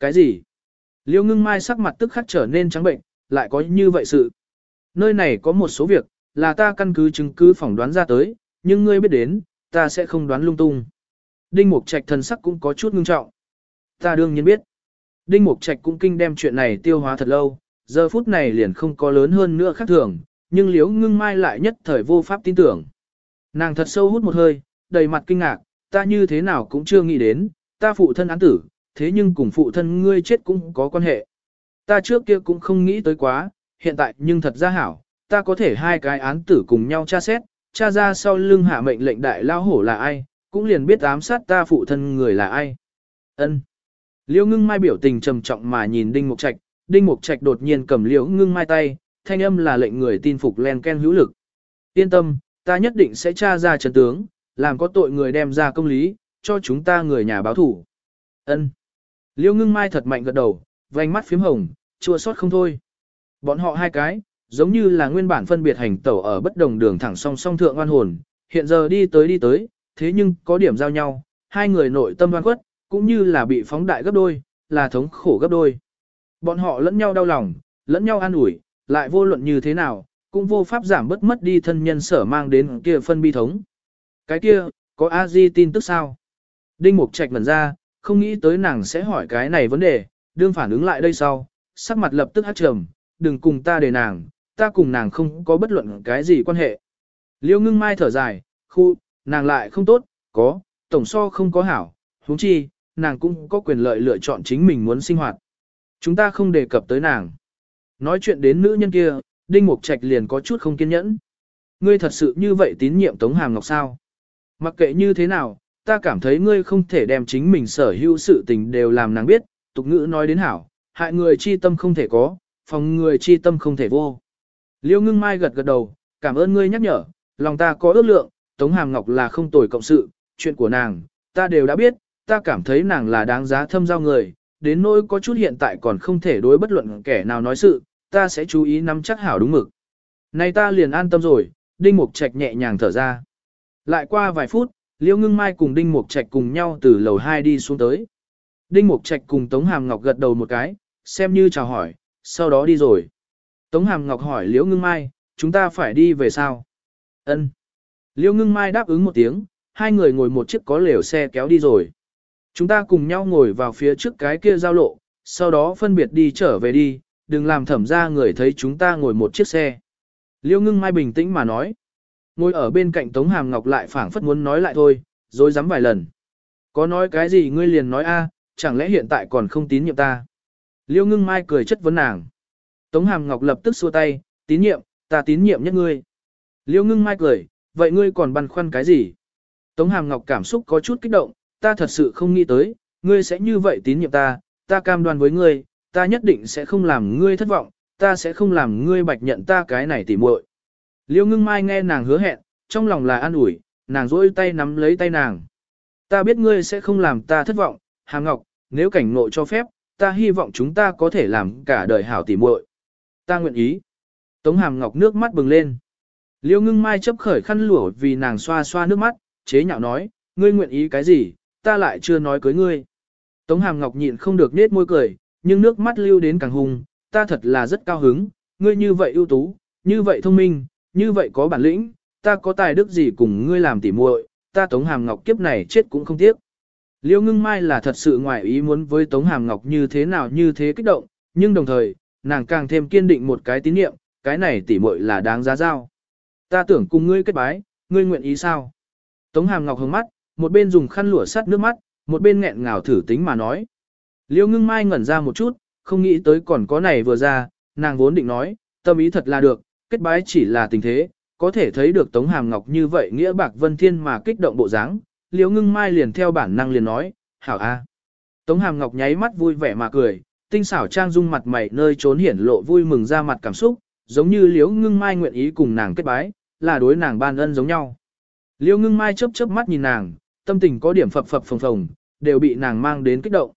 Cái gì? Liêu ngưng mai sắc mặt tức khắc trở nên trắng bệnh, lại có như vậy sự. Nơi này có một số việc, là ta căn cứ chứng cứ phỏng đoán ra tới, nhưng ngươi biết đến, ta sẽ không đoán lung tung. Đinh Mục Trạch thần sắc cũng có chút ngưng trọng. Ta đương nhiên biết. Đinh Mục Trạch cũng kinh đem chuyện này tiêu hóa thật lâu, giờ phút này liền không có lớn hơn nữa khác thường, nhưng Liễu ngưng mai lại nhất thời vô pháp tin tưởng. Nàng thật sâu hút một hơi, đầy mặt kinh ngạc, ta như thế nào cũng chưa nghĩ đến, ta phụ thân án tử, thế nhưng cùng phụ thân ngươi chết cũng có quan hệ. Ta trước kia cũng không nghĩ tới quá, hiện tại nhưng thật ra hảo, ta có thể hai cái án tử cùng nhau tra xét, tra ra sau lưng hạ mệnh lệnh đại lao hổ là ai, cũng liền biết ám sát ta phụ thân người là ai. Ân. Liễu ngưng mai biểu tình trầm trọng mà nhìn Đinh Mục Trạch, Đinh Mục Trạch đột nhiên cầm liễu ngưng mai tay, thanh âm là lệnh người tin phục len ken hữu lực. Yên tâm, ta nhất định sẽ tra ra chân tướng, làm có tội người đem ra công lý, cho chúng ta người nhà báo thủ. Ân. Liêu ngưng mai thật mạnh gật đầu, vành mắt phím hồng, chua xót không thôi. Bọn họ hai cái, giống như là nguyên bản phân biệt hành tẩu ở bất đồng đường thẳng song song thượng oan hồn, hiện giờ đi tới đi tới, thế nhưng có điểm giao nhau, hai người nội tâm oan khuất, cũng như là bị phóng đại gấp đôi, là thống khổ gấp đôi. Bọn họ lẫn nhau đau lòng, lẫn nhau an ủi, lại vô luận như thế nào, cũng vô pháp giảm bớt mất đi thân nhân sở mang đến kia phân bi thống. Cái kia, có a di tin tức sao? Đinh Mục Trạch ngẩn ra, không nghĩ tới nàng sẽ hỏi cái này vấn đề, đương phản ứng lại đây sau, sắc mặt lập tức hát trầm, đừng cùng ta để nàng, ta cùng nàng không có bất luận cái gì quan hệ. Liêu ngưng mai thở dài, khu, nàng lại không tốt, có, tổng so không có hảo, huống chi, nàng cũng có quyền lợi lựa chọn chính mình muốn sinh hoạt. Chúng ta không đề cập tới nàng. Nói chuyện đến nữ nhân kia, Đinh Mục Trạch liền có chút không kiên nhẫn. Ngươi thật sự như vậy tín nhiệm Tống Hàm Ngọc sao? Mặc kệ như thế nào, ta cảm thấy ngươi không thể đem chính mình sở hữu sự tình đều làm nàng biết, tục ngữ nói đến hảo, hại người chi tâm không thể có, phòng người chi tâm không thể vô. Liêu ngưng mai gật gật đầu, cảm ơn ngươi nhắc nhở, lòng ta có ước lượng, Tống Hàm Ngọc là không tồi cộng sự, chuyện của nàng, ta đều đã biết, ta cảm thấy nàng là đáng giá thâm giao người, đến nỗi có chút hiện tại còn không thể đối bất luận kẻ nào nói sự, ta sẽ chú ý nắm chắc hảo đúng mực. Này ta liền an tâm rồi, Đinh Mục Trạch nhẹ nhàng thở ra. Lại qua vài phút, Liêu Ngưng Mai cùng Đinh Mục Trạch cùng nhau từ lầu 2 đi xuống tới. Đinh Mục Trạch cùng Tống Hàm Ngọc gật đầu một cái, xem như chào hỏi, sau đó đi rồi. Tống Hàm Ngọc hỏi Liễu Ngưng Mai, chúng ta phải đi về sao? Ân. Liễu Ngưng Mai đáp ứng một tiếng, hai người ngồi một chiếc có lều xe kéo đi rồi. Chúng ta cùng nhau ngồi vào phía trước cái kia giao lộ, sau đó phân biệt đi trở về đi, đừng làm thẩm ra người thấy chúng ta ngồi một chiếc xe. Liễu Ngưng Mai bình tĩnh mà nói. Ngồi ở bên cạnh Tống Hàm Ngọc lại phảng phất muốn nói lại thôi, rồi dám vài lần. Có nói cái gì ngươi liền nói a, chẳng lẽ hiện tại còn không tín nhiệm ta? Liêu ngưng mai cười chất vấn nàng. Tống Hàm Ngọc lập tức xua tay, tín nhiệm, ta tín nhiệm nhất ngươi. Liêu ngưng mai cười, vậy ngươi còn băn khoăn cái gì? Tống Hàm Ngọc cảm xúc có chút kích động, ta thật sự không nghĩ tới, ngươi sẽ như vậy tín nhiệm ta, ta cam đoan với ngươi, ta nhất định sẽ không làm ngươi thất vọng, ta sẽ không làm ngươi bạch nhận ta cái này tỉ muội. Liêu ngưng mai nghe nàng hứa hẹn, trong lòng là an ủi, nàng rỗi tay nắm lấy tay nàng. Ta biết ngươi sẽ không làm ta thất vọng, Hà Ngọc, nếu cảnh nội cho phép, ta hy vọng chúng ta có thể làm cả đời hảo tỉ muội. Ta nguyện ý. Tống Hàm Ngọc nước mắt bừng lên. Liêu ngưng mai chấp khởi khăn lụa vì nàng xoa xoa nước mắt, chế nhạo nói, ngươi nguyện ý cái gì, ta lại chưa nói cưới ngươi. Tống Hàm Ngọc nhịn không được nết môi cười, nhưng nước mắt lưu đến càng hùng, ta thật là rất cao hứng, ngươi như vậy ưu tú, như vậy thông minh, như vậy có bản lĩnh, ta có tài đức gì cùng ngươi làm tỉ muội, ta Tống Hàm Ngọc kiếp này chết cũng không tiếc. Liêu ngưng mai là thật sự ngoài ý muốn với Tống Hàm Ngọc như thế nào như thế kích động, nhưng đồng thời, nàng càng thêm kiên định một cái tín niệm, cái này tỉ muội là đáng giá giao. Ta tưởng cùng ngươi kết bái, ngươi nguyện ý sao? Tống Hàm Ngọc hướng mắt, một bên dùng khăn lụa sắt nước mắt, một bên nghẹn ngào thử tính mà nói. Liêu ngưng mai ngẩn ra một chút, không nghĩ tới còn có này vừa ra, nàng vốn định nói, tâm ý thật là được, kết bái chỉ là tình thế, có thể thấy được Tống Hàm Ngọc như vậy nghĩa bạc vân thiên mà kích động bộ dáng, Liễu Ngưng Mai liền theo bản năng liền nói, "Hảo a." Tống Hàm Ngọc nháy mắt vui vẻ mà cười, tinh xảo trang dung mặt mày nơi trốn hiển lộ vui mừng ra mặt cảm xúc, giống như Liễu Ngưng Mai nguyện ý cùng nàng kết bái, là đối nàng ban ân giống nhau. Liễu Ngưng Mai chớp chớp mắt nhìn nàng, tâm tình có điểm phập phập phồng phồng, đều bị nàng mang đến kích động.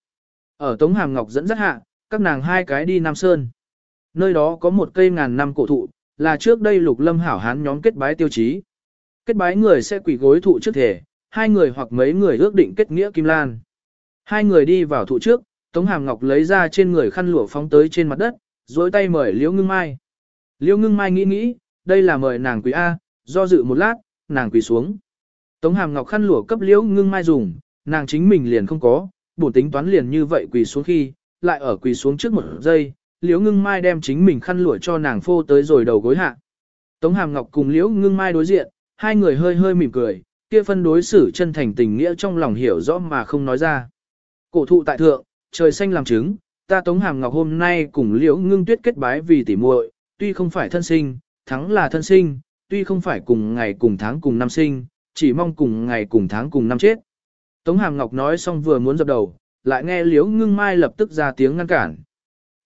Ở Tống Hàm Ngọc dẫn dắt hạ, các nàng hai cái đi Nam Sơn. Nơi đó có một cây ngàn năm cổ thụ, là trước đây Lục Lâm hảo hán nhóm kết bái tiêu chí. Kết bái người sẽ quỳ gối thụ trước thể, hai người hoặc mấy người ước định kết nghĩa Kim Lan. Hai người đi vào thụ trước, Tống Hàm Ngọc lấy ra trên người khăn lụa phóng tới trên mặt đất, dối tay mời Liễu Ngưng Mai. Liễu Ngưng Mai nghĩ nghĩ, đây là mời nàng quỳ A, do dự một lát, nàng quỳ xuống. Tống Hàm Ngọc khăn lụa cấp Liễu Ngưng Mai dùng, nàng chính mình liền không có, bổn tính toán liền như vậy quỳ xuống khi, lại ở quỳ xuống trước một giây, Liễu Ngưng Mai đem chính mình khăn lụa cho nàng phô tới rồi đầu gối hạ. Tống Hàm Ngọc cùng Liễu Ngưng Mai đối diện, hai người hơi hơi mỉm cười, kia phân đối xử chân thành tình nghĩa trong lòng hiểu rõ mà không nói ra. Cổ thụ tại thượng, trời xanh làm chứng, ta Tống Hàm Ngọc hôm nay cùng Liễu Ngưng Tuyết kết bái vì tỉ muội, tuy không phải thân sinh, thắng là thân sinh, tuy không phải cùng ngày cùng tháng cùng năm sinh, chỉ mong cùng ngày cùng tháng cùng năm chết. Tống Hàm Ngọc nói xong vừa muốn dập đầu, lại nghe Liễu Ngưng Mai lập tức ra tiếng ngăn cản.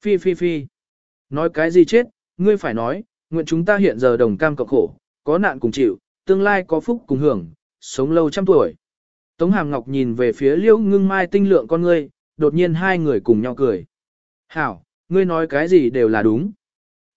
Phi phi phi. Nói cái gì chết, ngươi phải nói, nguyện chúng ta hiện giờ đồng cam cộng khổ, có nạn cùng chịu, tương lai có phúc cùng hưởng, sống lâu trăm tuổi. Tống Hàm Ngọc nhìn về phía Liễu Ngưng Mai tinh lượng con ngươi, đột nhiên hai người cùng nhau cười. Hảo, ngươi nói cái gì đều là đúng.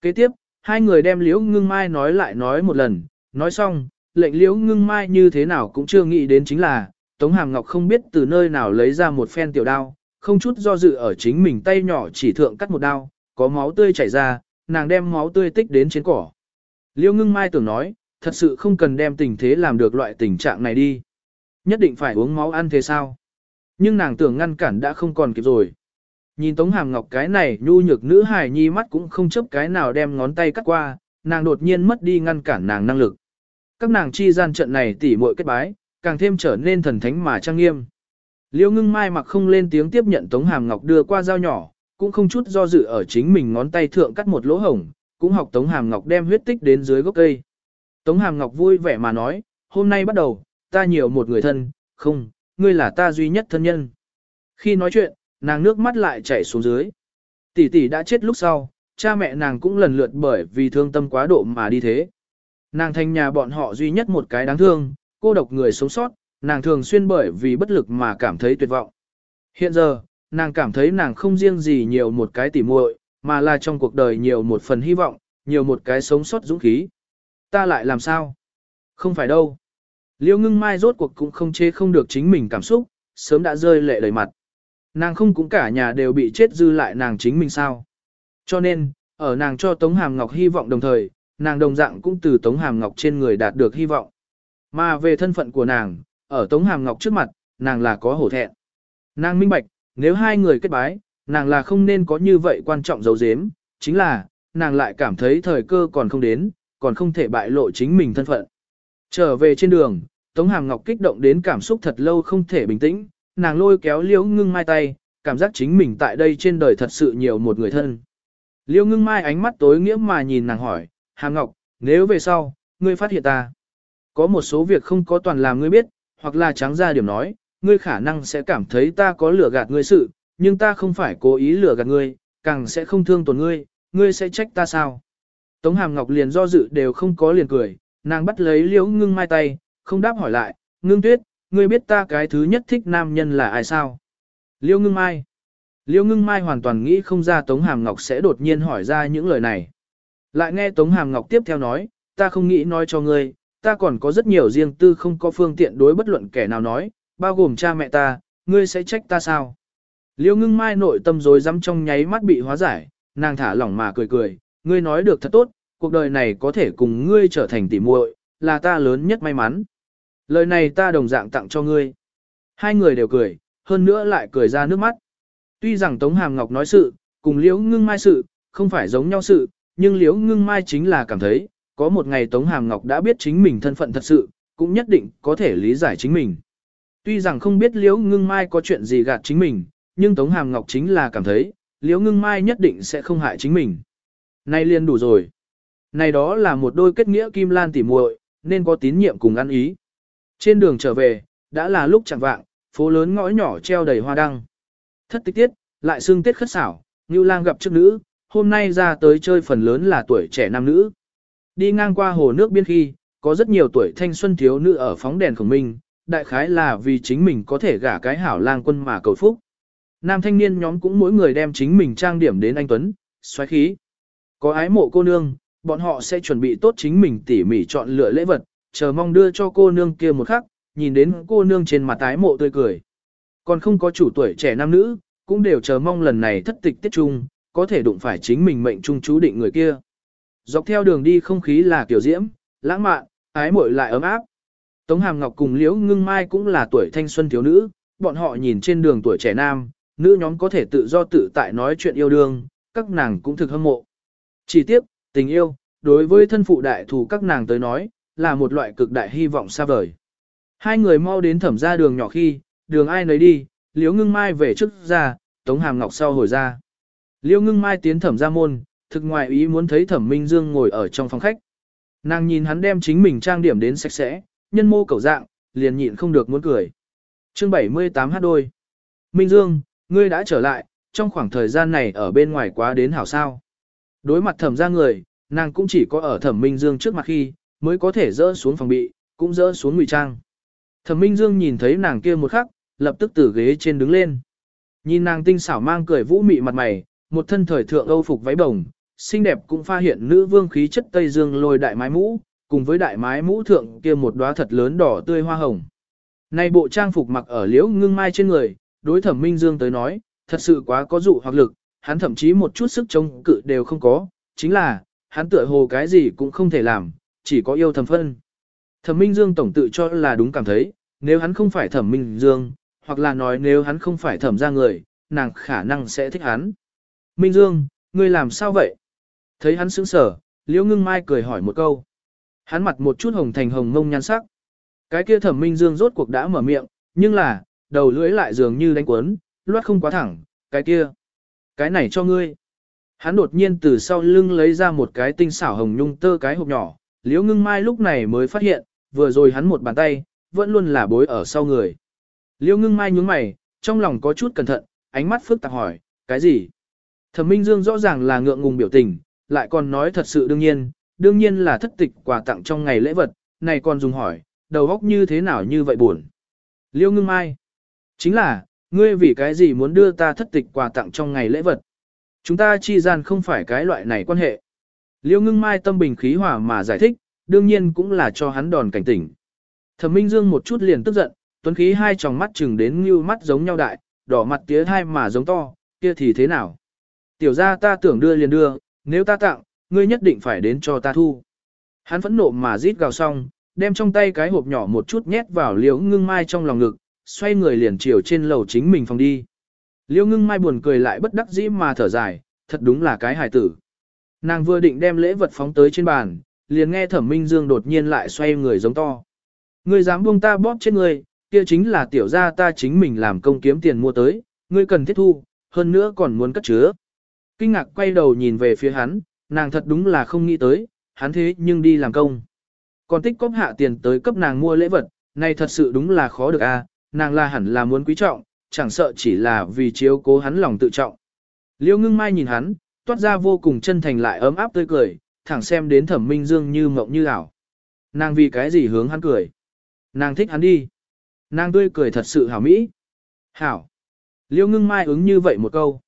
Kế tiếp, hai người đem Liễu Ngưng Mai nói lại nói một lần, nói xong, lệnh Liễu Ngưng Mai như thế nào cũng chưa nghĩ đến chính là, Tống Hàm Ngọc không biết từ nơi nào lấy ra một phen tiểu đao, không chút do dự ở chính mình tay nhỏ chỉ thượng cắt một đao, có máu tươi chảy ra, nàng đem máu tươi tích đến trên cỏ. Liêu Ngưng Mai tưởng nói, thật sự không cần đem tình thế làm được loại tình trạng này đi. Nhất định phải uống máu ăn thế sao? Nhưng nàng tưởng ngăn cản đã không còn kịp rồi. Nhìn Tống Hàm Ngọc cái này nhu nhược nữ hài nhi mắt cũng không chấp cái nào đem ngón tay cắt qua, nàng đột nhiên mất đi ngăn cản nàng năng lực. Các nàng chi gian trận này tỉ muội kết bái, càng thêm trở nên thần thánh mà trang nghiêm. Liêu ngưng mai mặc không lên tiếng tiếp nhận Tống Hàm Ngọc đưa qua dao nhỏ, cũng không chút do dự ở chính mình ngón tay thượng cắt một lỗ hổng, cũng học Tống Hàm Ngọc đem huyết tích đến dưới gốc cây. Tống Hàm Ngọc vui vẻ mà nói, hôm nay bắt đầu, ta nhiều một người thân, không, ngươi là ta duy nhất thân nhân. Khi nói chuyện, nàng nước mắt lại chảy xuống dưới. Tỷ tỷ đã chết lúc sau, cha mẹ nàng cũng lần lượt bởi vì thương tâm quá độ mà đi thế. Nàng thành nhà bọn họ duy nhất một cái đáng thương, cô độc người sống sót, nàng thường xuyên bởi vì bất lực mà cảm thấy tuyệt vọng. Hiện giờ, nàng cảm thấy nàng không riêng gì nhiều một cái tỉ muội, mà là trong cuộc đời nhiều một phần hy vọng, nhiều một cái sống sót dũng khí. Ta lại làm sao? Không phải đâu. Liêu ngưng mai rốt cuộc cũng không chê không được chính mình cảm xúc, sớm đã rơi lệ đầy mặt. Nàng không cũng cả nhà đều bị chết dư lại nàng chính mình sao. Cho nên, ở nàng cho Tống Hàm Ngọc hy vọng đồng thời, nàng đồng dạng cũng từ Tống Hàm Ngọc trên người đạt được hy vọng. Mà về thân phận của nàng, ở Tống Hàm Ngọc trước mặt, nàng là có hổ thẹn. Nàng minh bạch, nếu hai người kết bái, nàng là không nên có như vậy quan trọng dấu dếm, chính là, nàng lại cảm thấy thời cơ còn không đến, còn không thể bại lộ chính mình thân phận. Trở về trên đường, Tống Hàm Ngọc kích động đến cảm xúc thật lâu không thể bình tĩnh, nàng lôi kéo Liễu Ngưng Mai tay, cảm giác chính mình tại đây trên đời thật sự nhiều một người thân. Liễu Ngưng Mai ánh mắt tối nghĩa mà nhìn nàng hỏi, Hàm Ngọc, nếu về sau, ngươi phát hiện ta, có một số việc không có toàn làm ngươi biết, hoặc là trắng ra điểm nói, ngươi khả năng sẽ cảm thấy ta có lừa gạt ngươi sự, nhưng ta không phải cố ý lừa gạt ngươi, càng sẽ không thương tổn ngươi, ngươi sẽ trách ta sao? Tống Hàm Ngọc liền do dự đều không có liền cười, nàng bắt lấy liễu ngưng mai tay, không đáp hỏi lại, ngưng tuyết, ngươi biết ta cái thứ nhất thích nam nhân là ai sao? Liễu ngưng mai. Liễu ngưng mai hoàn toàn nghĩ không ra Tống Hàm Ngọc sẽ đột nhiên hỏi ra những lời này. Lại nghe Tống Hàm Ngọc tiếp theo nói, ta không nghĩ nói cho ngươi, ta còn có rất nhiều riêng tư không có phương tiện đối bất luận kẻ nào nói, bao gồm cha mẹ ta, ngươi sẽ trách ta sao? Liễu ngưng mai nội tâm rồi dám trong nháy mắt bị hóa giải, nàng thả lỏng mà cười cười, ngươi nói được thật tốt, cuộc đời này có thể cùng ngươi trở thành tỉ muội, là ta lớn nhất may mắn. Lời này ta đồng dạng tặng cho ngươi. Hai người đều cười, hơn nữa lại cười ra nước mắt. Tuy rằng Tống Hàm Ngọc nói sự, cùng Liễu Ngưng Mai sự, không phải giống nhau sự, nhưng Liễu Ngưng Mai chính là cảm thấy, có một ngày Tống Hàm Ngọc đã biết chính mình thân phận thật sự, cũng nhất định có thể lý giải chính mình. Tuy rằng không biết Liễu Ngưng Mai có chuyện gì gạt chính mình, nhưng Tống Hàm Ngọc chính là cảm thấy, Liễu Ngưng Mai nhất định sẽ không hại chính mình. Nay liền đủ rồi. Này đó là một đôi kết nghĩa kim lan tỉ muội, nên có tín nhiệm cùng ăn ý. Trên đường trở về, đã là lúc chẳng vạng, phố lớn ngõ nhỏ treo đầy hoa đăng. Thất tích tiết, lại xương tiết khất xảo, Ngưu Lang gặp trước nữ, hôm nay ra tới chơi phần lớn là tuổi trẻ nam nữ. Đi ngang qua hồ nước biên khi, có rất nhiều tuổi thanh xuân thiếu nữ ở phóng đèn khổng minh, đại khái là vì chính mình có thể gả cái hảo lang quân mà cầu phúc. Nam thanh niên nhóm cũng mỗi người đem chính mình trang điểm đến anh Tuấn, xoáy khí. Có ái mộ cô nương, bọn họ sẽ chuẩn bị tốt chính mình tỉ mỉ chọn lựa lễ vật, chờ mong đưa cho cô nương kia một khắc, nhìn đến cô nương trên mặt ái mộ tươi cười. Còn không có chủ tuổi trẻ nam nữ, cũng đều chờ mong lần này thất tịch tiết trung, có thể đụng phải chính mình mệnh trung chú định người kia. Dọc theo đường đi không khí là kiểu diễm, lãng mạn, ái muội lại ấm áp. Tống Hàm Ngọc cùng Liễu Ngưng Mai cũng là tuổi thanh xuân thiếu nữ, bọn họ nhìn trên đường tuổi trẻ nam, nữ nhóm có thể tự do tự tại nói chuyện yêu đương, các nàng cũng thực hâm mộ. Chỉ tiếp, tình yêu, đối với thân phụ đại thù các nàng tới nói, là một loại cực đại hy vọng xa vời. Hai người mau đến thẩm ra đường nhỏ khi, đường ai nấy đi, Liễu Ngưng Mai về trước ra, Tống Hàm Ngọc sau hồi ra. Liễu Ngưng Mai tiến thẩm ra môn, thực ngoài ý muốn thấy thẩm Minh Dương ngồi ở trong phòng khách. Nàng nhìn hắn đem chính mình trang điểm đến sạch sẽ, nhân mô cầu dạng, liền nhịn không được muốn cười. Chương 78 hát đôi. Minh Dương, ngươi đã trở lại, trong khoảng thời gian này ở bên ngoài quá đến hảo sao. Đối mặt thẩm ra người, nàng cũng chỉ có ở thẩm Minh Dương trước mặt khi, mới có thể dỡ xuống phòng bị, cũng dỡ xuống ngụy trang. Thẩm Minh Dương nhìn thấy nàng kia một khắc, lập tức từ ghế trên đứng lên. Nhìn nàng tinh xảo mang cười vũ mị mặt mày, một thân thời thượng âu phục váy bồng, xinh đẹp cũng pha hiện nữ vương khí chất Tây Dương lôi đại mái mũ, cùng với đại mái mũ thượng kia một đóa thật lớn đỏ tươi hoa hồng. Này bộ trang phục mặc ở liễu ngưng mai trên người, đối thẩm Minh Dương tới nói, thật sự quá có dụ hoặc lực, hắn thậm chí một chút sức chống cự đều không có, chính là, hắn tựa hồ cái gì cũng không thể làm, chỉ có yêu thầm phân. Thẩm Minh Dương tổng tự cho là đúng cảm thấy, nếu hắn không phải thẩm Minh Dương, hoặc là nói nếu hắn không phải thẩm ra người, nàng khả năng sẽ thích hắn. Minh Dương, ngươi làm sao vậy? Thấy hắn sững sờ, Liễu Ngưng Mai cười hỏi một câu. Hắn mặt một chút hồng thành hồng ngông nhan sắc. Cái kia thẩm Minh Dương rốt cuộc đã mở miệng, nhưng là, đầu lưỡi lại dường như đánh quấn, loát không quá thẳng, cái kia. Cái này cho ngươi. Hắn đột nhiên từ sau lưng lấy ra một cái tinh xảo hồng nhung tơ cái hộp nhỏ, Liễu Ngưng Mai lúc này mới phát hiện, vừa rồi hắn một bàn tay, vẫn luôn là bối ở sau người. Liễu Ngưng Mai nhướng mày, trong lòng có chút cẩn thận, ánh mắt phức tạp hỏi, cái gì? Thẩm Minh Dương rõ ràng là ngượng ngùng biểu tình, lại còn nói thật sự đương nhiên, đương nhiên là thất tịch quà tặng trong ngày lễ vật, này còn dùng hỏi, đầu óc như thế nào như vậy buồn. Liêu ngưng mai, chính là, ngươi vì cái gì muốn đưa ta thất tịch quà tặng trong ngày lễ vật. Chúng ta chi gian không phải cái loại này quan hệ. Liêu ngưng mai tâm bình khí hòa mà giải thích, đương nhiên cũng là cho hắn đòn cảnh tỉnh. Thẩm Minh Dương một chút liền tức giận, tuấn khí hai tròng mắt chừng đến như mắt giống nhau đại, đỏ mặt tía hai mà giống to, kia thì thế nào? Tiểu ra ta tưởng đưa liền đưa, nếu ta tặng, ngươi nhất định phải đến cho ta thu. Hắn phẫn nộ mà rít gào xong, đem trong tay cái hộp nhỏ một chút nhét vào liễu ngưng mai trong lòng ngực, xoay người liền chiều trên lầu chính mình phòng đi. Liễu ngưng mai buồn cười lại bất đắc dĩ mà thở dài, thật đúng là cái hài tử. Nàng vừa định đem lễ vật phóng tới trên bàn, liền nghe thẩm minh dương đột nhiên lại xoay người giống to. Ngươi dám buông ta bóp chết ngươi, kia chính là tiểu gia ta chính mình làm công kiếm tiền mua tới, ngươi cần thiết thu, hơn nữa còn muốn cất chứa. Kinh ngạc quay đầu nhìn về phía hắn, nàng thật đúng là không nghĩ tới, hắn thế nhưng đi làm công. Còn tích cóp hạ tiền tới cấp nàng mua lễ vật, này thật sự đúng là khó được a, à, nàng là hẳn là muốn quý trọng, chẳng sợ chỉ là vì chiếu cố hắn lòng tự trọng. Liêu ngưng mai nhìn hắn, toát ra vô cùng chân thành lại ấm áp tươi cười, thẳng xem đến thẩm minh dương như mộng như ảo. Nàng vì cái gì hướng hắn cười? Nàng thích hắn đi. Nàng tươi cười thật sự hảo mỹ. Hảo. Liêu ngưng mai ứng như vậy một câu.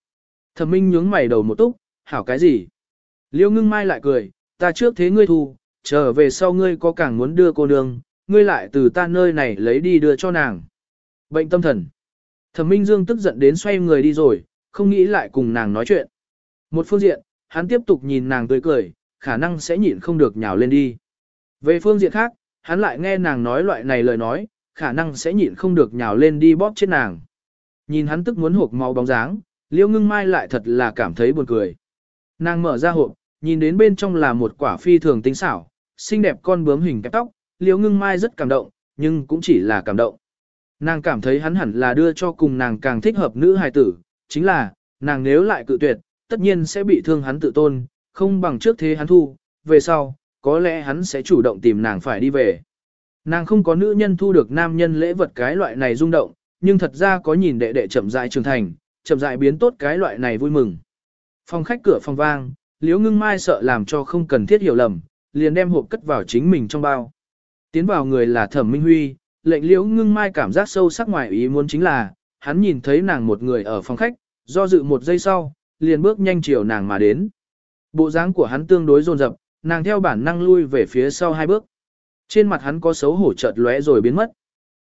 Thẩm minh nhướng mày đầu một túc, hảo cái gì? Liêu ngưng mai lại cười, ta trước thế ngươi thu, trở về sau ngươi có càng muốn đưa cô nương, ngươi lại từ ta nơi này lấy đi đưa cho nàng. Bệnh tâm thần. Thẩm Minh Dương tức giận đến xoay người đi rồi, không nghĩ lại cùng nàng nói chuyện. Một phương diện, hắn tiếp tục nhìn nàng tươi cười, khả năng sẽ nhịn không được nhào lên đi. Về phương diện khác, hắn lại nghe nàng nói loại này lời nói, khả năng sẽ nhịn không được nhào lên đi bóp chết nàng. Nhìn hắn tức muốn hộp máu bóng dáng, Liêu ngưng mai lại thật là cảm thấy buồn cười. Nàng mở ra hộp, nhìn đến bên trong là một quả phi thường tinh xảo, xinh đẹp con bướm hình kẹp tóc, Liêu ngưng mai rất cảm động, nhưng cũng chỉ là cảm động. Nàng cảm thấy hắn hẳn là đưa cho cùng nàng càng thích hợp nữ hài tử, chính là, nàng nếu lại cự tuyệt, tất nhiên sẽ bị thương hắn tự tôn, không bằng trước thế hắn thu, về sau, có lẽ hắn sẽ chủ động tìm nàng phải đi về. Nàng không có nữ nhân thu được nam nhân lễ vật cái loại này rung động, nhưng thật ra có nhìn đệ đệ chậm rãi trưởng thành, chậm dại biến tốt cái loại này vui mừng. Phòng khách cửa phòng vang, Liễu Ngưng Mai sợ làm cho không cần thiết hiểu lầm, liền đem hộp cất vào chính mình trong bao. Tiến vào người là Thẩm Minh Huy, lệnh Liễu Ngưng Mai cảm giác sâu sắc ngoài ý muốn chính là, hắn nhìn thấy nàng một người ở phòng khách, do dự một giây sau, liền bước nhanh chiều nàng mà đến. Bộ dáng của hắn tương đối rồn rập, nàng theo bản năng lui về phía sau hai bước. Trên mặt hắn có xấu hổ chợt lóe rồi biến mất.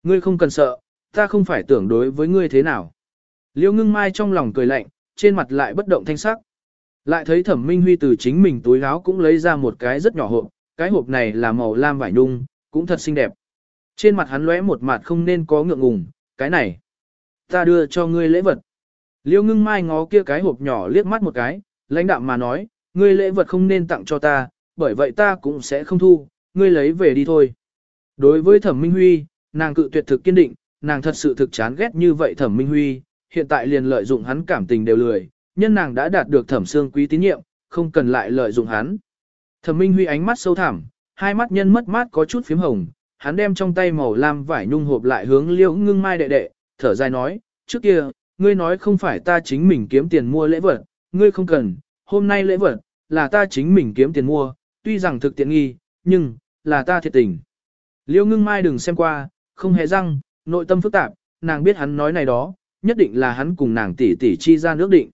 Ngươi không cần sợ, ta không phải tưởng đối với ngươi thế nào. Liêu ngưng mai trong lòng cười lạnh, trên mặt lại bất động thanh sắc. Lại thấy thẩm minh huy từ chính mình túi áo cũng lấy ra một cái rất nhỏ hộp, cái hộp này là màu lam vải nung, cũng thật xinh đẹp. Trên mặt hắn lóe một mặt không nên có ngượng ngùng, cái này. Ta đưa cho ngươi lễ vật. Liêu ngưng mai ngó kia cái hộp nhỏ liếc mắt một cái, lãnh đạm mà nói, ngươi lễ vật không nên tặng cho ta, bởi vậy ta cũng sẽ không thu, ngươi lấy về đi thôi. Đối với thẩm minh huy, nàng cự tuyệt thực kiên định, nàng thật sự thực chán ghét như vậy thẩm minh huy, hiện tại liền lợi dụng hắn cảm tình đều lười, nhân nàng đã đạt được thẩm xương quý tín nhiệm, không cần lại lợi dụng hắn. Thẩm minh huy ánh mắt sâu thẳm, hai mắt nhân mất mát có chút phím hồng, hắn đem trong tay màu lam vải nhung hộp lại hướng liễu ngưng mai đệ đệ, thở dài nói, trước kia, ngươi nói không phải ta chính mình kiếm tiền mua lễ vật, ngươi không cần, hôm nay lễ vật, là ta chính mình kiếm tiền mua, tuy rằng thực tiện nghi, nhưng, là ta thiệt tình. Liễu ngưng mai đừng xem qua, không hề răng, nội tâm phức tạp, nàng biết hắn nói này đó, nhất định là hắn cùng nàng tỷ tỷ chi ra nước định.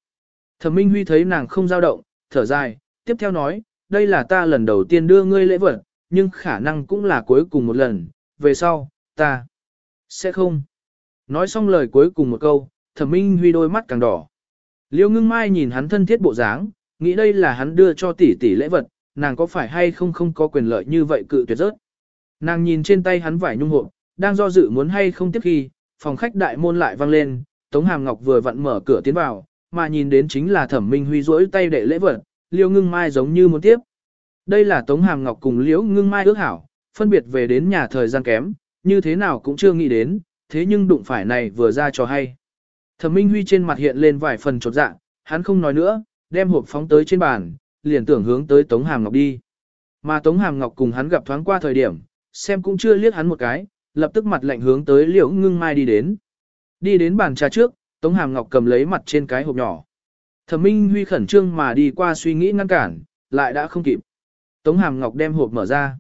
Thẩm Minh Huy thấy nàng không dao động, thở dài, tiếp theo nói, đây là ta lần đầu tiên đưa ngươi lễ vật, nhưng khả năng cũng là cuối cùng một lần, về sau, ta sẽ không. Nói xong lời cuối cùng một câu, Thẩm Minh Huy đôi mắt càng đỏ. Liêu ngưng mai nhìn hắn thân thiết bộ dáng, nghĩ đây là hắn đưa cho tỷ tỷ lễ vật, nàng có phải hay không không có quyền lợi như vậy cự tuyệt rớt. Nàng nhìn trên tay hắn vải nhung hộp, đang do dự muốn hay không tiếp khi, phòng khách đại môn lại vang lên, Tống Hàm Ngọc vừa vặn mở cửa tiến vào, mà nhìn đến chính là Thẩm Minh Huy rỗi tay để lễ vật, Liêu Ngưng Mai giống như muốn tiếp. Đây là Tống Hàm Ngọc cùng Liễu Ngưng Mai ước hảo, phân biệt về đến nhà thời gian kém, như thế nào cũng chưa nghĩ đến, thế nhưng đụng phải này vừa ra cho hay. Thẩm Minh Huy trên mặt hiện lên vài phần chột dạ, hắn không nói nữa, đem hộp phóng tới trên bàn, liền tưởng hướng tới Tống Hàm Ngọc đi. Mà Tống Hàm Ngọc cùng hắn gặp thoáng qua thời điểm, xem cũng chưa liếc hắn một cái, lập tức mặt lạnh hướng tới Liễu Ngưng Mai đi đến. Đi đến bàn trà trước, Tống Hàm Ngọc cầm lấy mặt trên cái hộp nhỏ. Thẩm Minh Huy khẩn trương mà đi qua suy nghĩ ngăn cản, lại đã không kịp. Tống Hàm Ngọc đem hộp mở ra.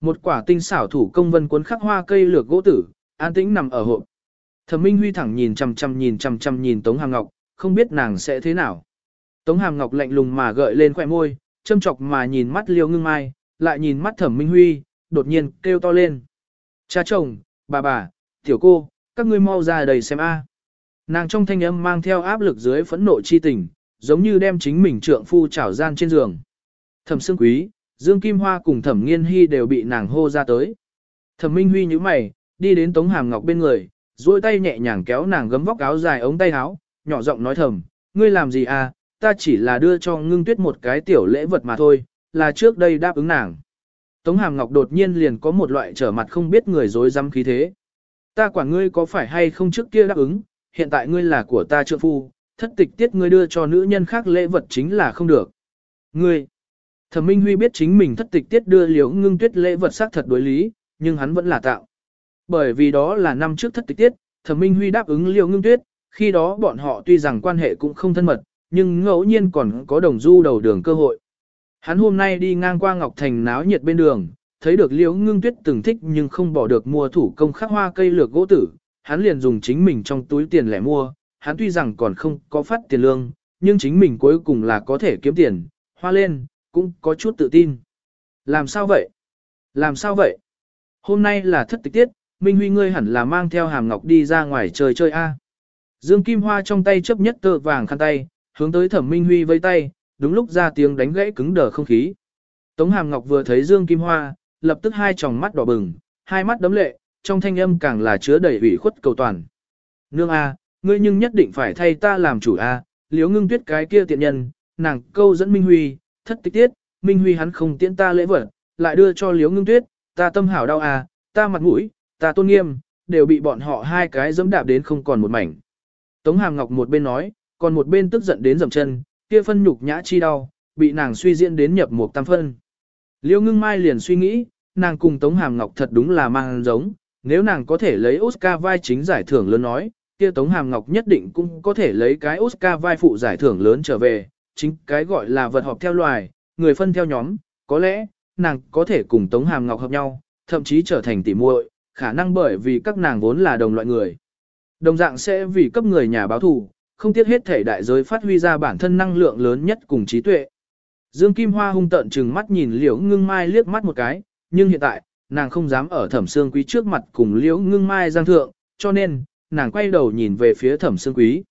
Một quả tinh xảo thủ công vân cuốn khắc hoa cây lược gỗ tử, an tĩnh nằm ở hộp. Thẩm Minh Huy thẳng nhìn chằm chằm nhìn chằm chằm nhìn Tống Hàm Ngọc, không biết nàng sẽ thế nào. Tống Hàm Ngọc lạnh lùng mà gợi lên khóe môi, châm chọc mà nhìn mắt Liêu Ngưng Mai, lại nhìn mắt Thẩm Minh Huy, đột nhiên kêu to lên. Cha chồng, bà bà, tiểu cô, các ngươi mau ra đây xem a. Nàng trong thanh âm mang theo áp lực dưới phẫn nộ chi tình, giống như đem chính mình trượng phu chảo gian trên giường. Thẩm Sương Quý, Dương Kim Hoa cùng Thẩm Nghiên Hy đều bị nàng hô ra tới. Thẩm Minh Huy nhíu mày, đi đến Tống Hàm Ngọc bên người, duỗi tay nhẹ nhàng kéo nàng gấm vóc áo dài ống tay áo, nhỏ giọng nói thầm, ngươi làm gì à, ta chỉ là đưa cho ngưng tuyết một cái tiểu lễ vật mà thôi, là trước đây đáp ứng nàng. Tống Hàm Ngọc đột nhiên liền có một loại trở mặt không biết người dối dăm khí thế. Ta quản ngươi có phải hay không trước kia đáp ứng, hiện tại ngươi là của ta trượng phu, thất tịch tiết ngươi đưa cho nữ nhân khác lễ vật chính là không được. Ngươi, thẩm minh huy biết chính mình thất tịch tiết đưa liễu ngưng tuyết lễ vật xác thật đối lý, nhưng hắn vẫn là tạo. Bởi vì đó là năm trước thất tịch tiết, thẩm minh huy đáp ứng liễu ngưng tuyết, khi đó bọn họ tuy rằng quan hệ cũng không thân mật, nhưng ngẫu nhiên còn có đồng du đầu đường cơ hội. Hắn hôm nay đi ngang qua Ngọc Thành náo nhiệt bên đường, thấy được liễu ngưng tuyết từng thích nhưng không bỏ được mua thủ công khắc hoa cây lược gỗ tử, hắn liền dùng chính mình trong túi tiền lẻ mua, hắn tuy rằng còn không có phát tiền lương, nhưng chính mình cuối cùng là có thể kiếm tiền, hoa lên, cũng có chút tự tin. Làm sao vậy? Làm sao vậy? Hôm nay là thất tịch tiết, Minh Huy ngươi hẳn là mang theo hàm ngọc đi ra ngoài chơi chơi a. Dương Kim Hoa trong tay chấp nhất tơ vàng khăn tay, hướng tới thẩm Minh Huy vây tay, đúng lúc ra tiếng đánh gãy cứng đờ không khí. Tống Hàm Ngọc vừa thấy Dương Kim Hoa, lập tức hai tròng mắt đỏ bừng, hai mắt đấm lệ, trong thanh âm càng là chứa đầy ủy khuất cầu toàn. Nương A, ngươi nhưng nhất định phải thay ta làm chủ A, liếu ngưng tuyết cái kia tiện nhân, nàng câu dẫn Minh Huy, thất tích tiết, Minh Huy hắn không tiễn ta lễ vật, lại đưa cho liếu ngưng tuyết, ta tâm hảo đau A, ta mặt mũi, ta tôn nghiêm, đều bị bọn họ hai cái dẫm đạp đến không còn một mảnh. Tống Hàm Ngọc một bên nói, còn một bên tức giận đến dầm chân, kia phân nhục nhã chi đau, bị nàng suy diễn đến nhập một tam phân. Liêu ngưng mai liền suy nghĩ, nàng cùng Tống Hàm Ngọc thật đúng là mang giống, nếu nàng có thể lấy Oscar vai chính giải thưởng lớn nói, kia Tống Hàm Ngọc nhất định cũng có thể lấy cái Oscar vai phụ giải thưởng lớn trở về, chính cái gọi là vật họp theo loài, người phân theo nhóm, có lẽ, nàng có thể cùng Tống Hàm Ngọc hợp nhau, thậm chí trở thành tỉ muội, khả năng bởi vì các nàng vốn là đồng loại người. Đồng dạng sẽ vì cấp người nhà báo thù, không tiếc hết thể đại giới phát huy ra bản thân năng lượng lớn nhất cùng trí tuệ. Dương Kim Hoa hung tợn trừng mắt nhìn Liễu Ngưng Mai liếc mắt một cái, nhưng hiện tại, nàng không dám ở Thẩm Sương Quý trước mặt cùng Liễu Ngưng Mai giang thượng, cho nên, nàng quay đầu nhìn về phía Thẩm Sương Quý.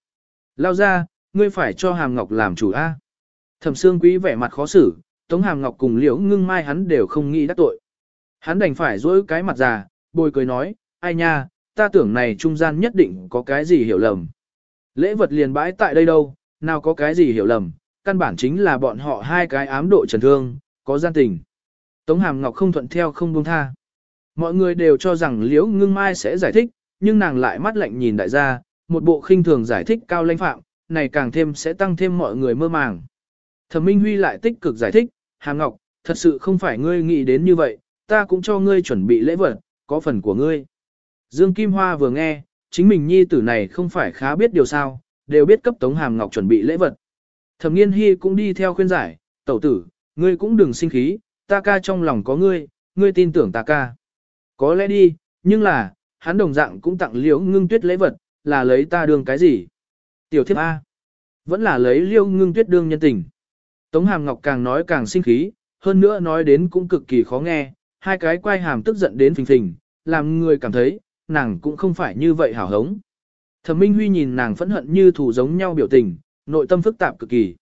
lao ra, ngươi phải cho Hàm Ngọc làm chủ A. Thẩm Sương Quý vẻ mặt khó xử, Tống Hàm Ngọc cùng Liễu Ngưng Mai hắn đều không nghĩ đắc tội. Hắn đành phải dỗi cái mặt già, bồi cười nói, ai nha, ta tưởng này trung gian nhất định có cái gì hiểu lầm. Lễ vật liền bãi tại đây đâu, nào có cái gì hiểu lầm, căn bản chính là bọn họ hai cái ám độ trần thương, có gian tình. Tống Hàm Ngọc không thuận theo không buông tha. Mọi người đều cho rằng Liễu Ngưng Mai sẽ giải thích, nhưng nàng lại mắt lạnh nhìn đại gia, một bộ khinh thường giải thích cao lãnh phạm, này càng thêm sẽ tăng thêm mọi người mơ màng. Thẩm Minh Huy lại tích cực giải thích, Hàm Ngọc, thật sự không phải ngươi nghĩ đến như vậy, ta cũng cho ngươi chuẩn bị lễ vật, có phần của ngươi. Dương Kim Hoa vừa nghe, chính mình nhi tử này không phải khá biết điều sao, đều biết cấp Tống Hàm Ngọc chuẩn bị lễ vật. Thẩm Nghiên Hi cũng đi theo khuyên giải, tẩu tử, ngươi cũng đừng sinh khí, ta ca trong lòng có ngươi, ngươi tin tưởng ta ca. Có lẽ đi, nhưng là, hắn đồng dạng cũng tặng liễu ngưng tuyết lễ vật, là lấy ta đương cái gì? Tiểu thiếp A. Vẫn là lấy liễu ngưng tuyết đương nhân tình. Tống Hàm Ngọc càng nói càng sinh khí, hơn nữa nói đến cũng cực kỳ khó nghe, hai cái quay hàm tức giận đến phình phình, làm người cảm thấy, nàng cũng không phải như vậy hảo hống. Thẩm Minh Huy nhìn nàng phẫn hận như thủ giống nhau biểu tình, nội tâm phức tạp cực kỳ.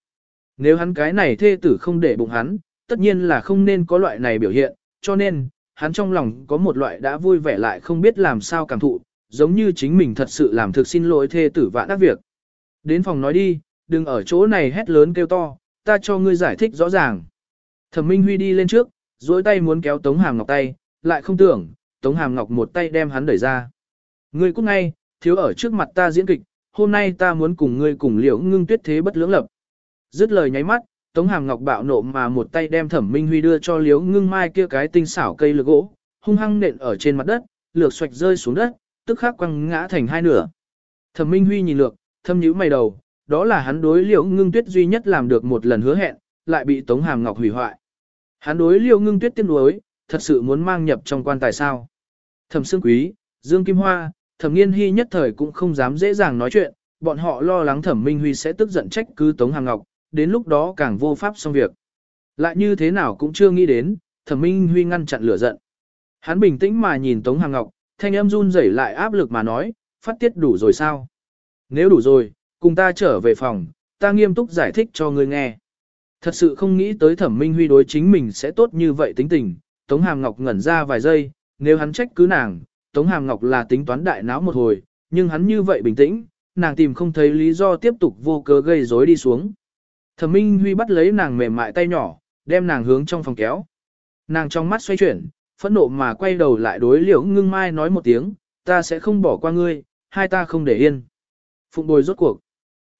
Nếu hắn cái này thê tử không để bụng hắn, tất nhiên là không nên có loại này biểu hiện, cho nên, hắn trong lòng có một loại đã vui vẻ lại không biết làm sao cảm thụ, giống như chính mình thật sự làm thực xin lỗi thê tử vạn ác việc. Đến phòng nói đi, đừng ở chỗ này hét lớn kêu to, ta cho ngươi giải thích rõ ràng. Thẩm Minh Huy đi lên trước, duỗi tay muốn kéo Tống Hàm Ngọc tay, lại không tưởng, Tống Hàm Ngọc một tay đem hắn đẩy ra. Ngươi cút ngay, thiếu ở trước mặt ta diễn kịch, hôm nay ta muốn cùng ngươi cùng liễu ngưng tuyết thế bất lưỡng lập. Dứt lời nháy mắt, Tống Hàm Ngọc bạo nộ mà một tay đem Thẩm Minh Huy đưa cho liễu ngưng mai kia cái tinh xảo cây lược gỗ, hung hăng nện ở trên mặt đất, lược xoạch rơi xuống đất, tức khắc quăng ngã thành hai nửa. Thẩm Minh Huy nhìn lược, thâm nhíu mày đầu, đó là hắn đối liễu ngưng tuyết duy nhất làm được một lần hứa hẹn, lại bị Tống Hàm Ngọc hủy hoại. Hắn đối liễu ngưng tuyết tiên đối, thật sự muốn mang nhập trong quan tài sao. Thẩm Sương Quý, Dương Kim Hoa, Thẩm Nghiên Hy nhất thời cũng không dám dễ dàng nói chuyện, bọn họ lo lắng Thẩm Minh Huy sẽ tức giận trách cứ Tống Hàm Ngọc, đến lúc đó càng vô pháp xong việc. Lại như thế nào cũng chưa nghĩ đến, Thẩm Minh Huy ngăn chặn lửa giận. Hắn bình tĩnh mà nhìn Tống Hàm Ngọc, thanh âm run rẩy lại áp lực mà nói, phát tiết đủ rồi sao? Nếu đủ rồi, cùng ta trở về phòng, ta nghiêm túc giải thích cho ngươi nghe. Thật sự không nghĩ tới Thẩm Minh Huy đối chính mình sẽ tốt như vậy tính tình, Tống Hàm Ngọc ngẩn ra vài giây, nếu hắn trách cứ nàng, Tống Hàm Ngọc là tính toán đại náo một hồi, nhưng hắn như vậy bình tĩnh, nàng tìm không thấy lý do tiếp tục vô cớ gây rối đi xuống. Thẩm Minh Huy bắt lấy nàng mềm mại tay nhỏ, đem nàng hướng trong phòng kéo. Nàng trong mắt xoay chuyển, phẫn nộ mà quay đầu lại đối liễu ngưng mai nói một tiếng, ta sẽ không bỏ qua ngươi, hai ta không để yên. Phụng bồi rốt cuộc.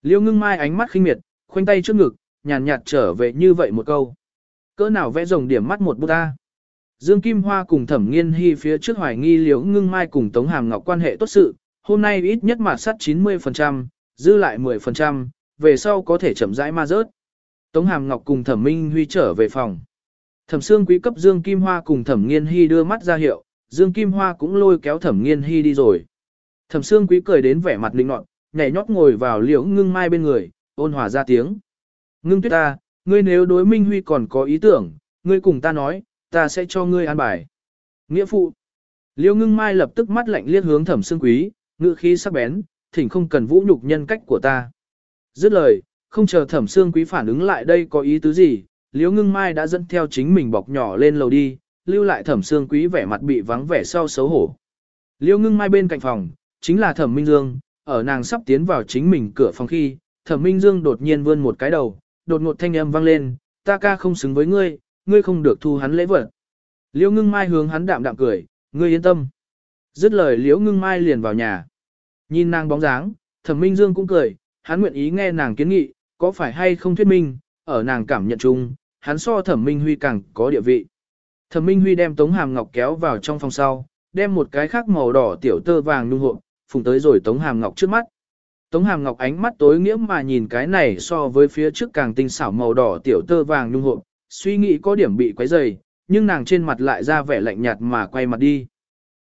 Liễu ngưng mai ánh mắt khinh miệt, khoanh tay trước ngực, nhàn nhạt trở về như vậy một câu. Cỡ nào vẽ rồng điểm mắt một bút ta. Dương Kim Hoa cùng Thẩm Nghiên Hy phía trước hoài nghi Liễu Ngưng Mai cùng Tống Hàm Ngọc quan hệ tốt sự, hôm nay ít nhất mà sát 90%, dư lại 10%, về sau có thể chậm rãi ma rớt. Tống Hàm Ngọc cùng Thẩm Minh Huy trở về phòng. Thẩm Sương Quý cấp Dương Kim Hoa cùng Thẩm Nghiên Hy đưa mắt ra hiệu, Dương Kim Hoa cũng lôi kéo Thẩm Nghiên Hy đi rồi. Thẩm Sương Quý cười đến vẻ mặt linh nọt, nhảy nhót ngồi vào Liễu Ngưng Mai bên người, ôn hòa ra tiếng. Ngưng tuyết ta, ngươi nếu đối Minh Huy còn có ý tưởng, ngươi cùng ta nói, ta sẽ cho ngươi an bài. Nghĩa phụ. Liêu ngưng mai lập tức mắt lạnh liếc hướng thẩm xương quý, ngữ khí sắc bén, thỉnh không cần vũ nhục nhân cách của ta. Dứt lời, không chờ thẩm xương quý phản ứng lại đây có ý tứ gì, liễu ngưng mai đã dẫn theo chính mình bọc nhỏ lên lầu đi, lưu lại thẩm xương quý vẻ mặt bị vắng vẻ sau xấu hổ. Liêu ngưng mai bên cạnh phòng, chính là thẩm minh dương, ở nàng sắp tiến vào chính mình cửa phòng khi, thẩm minh dương đột nhiên vươn một cái đầu, đột ngột thanh âm vang lên, ta ca không xứng với ngươi, ngươi không được thu hắn lễ vật. Liễu ngưng mai hướng hắn đạm đạm cười, ngươi yên tâm. Dứt lời liễu ngưng mai liền vào nhà. Nhìn nàng bóng dáng, thẩm minh dương cũng cười, hắn nguyện ý nghe nàng kiến nghị, có phải hay không thuyết minh, ở nàng cảm nhận chung, hắn so thẩm minh huy càng có địa vị. Thẩm minh huy đem tống hàm ngọc kéo vào trong phòng sau, đem một cái khác màu đỏ tiểu tơ vàng nung hộ, phùng tới rồi tống hàm ngọc trước mắt. Tống hàm ngọc ánh mắt tối nghĩa mà nhìn cái này so với phía trước càng tinh xảo màu đỏ tiểu tơ vàng nung hộ, suy nghĩ có điểm bị quấy dày, nhưng nàng trên mặt lại ra vẻ lạnh nhạt mà quay mặt đi.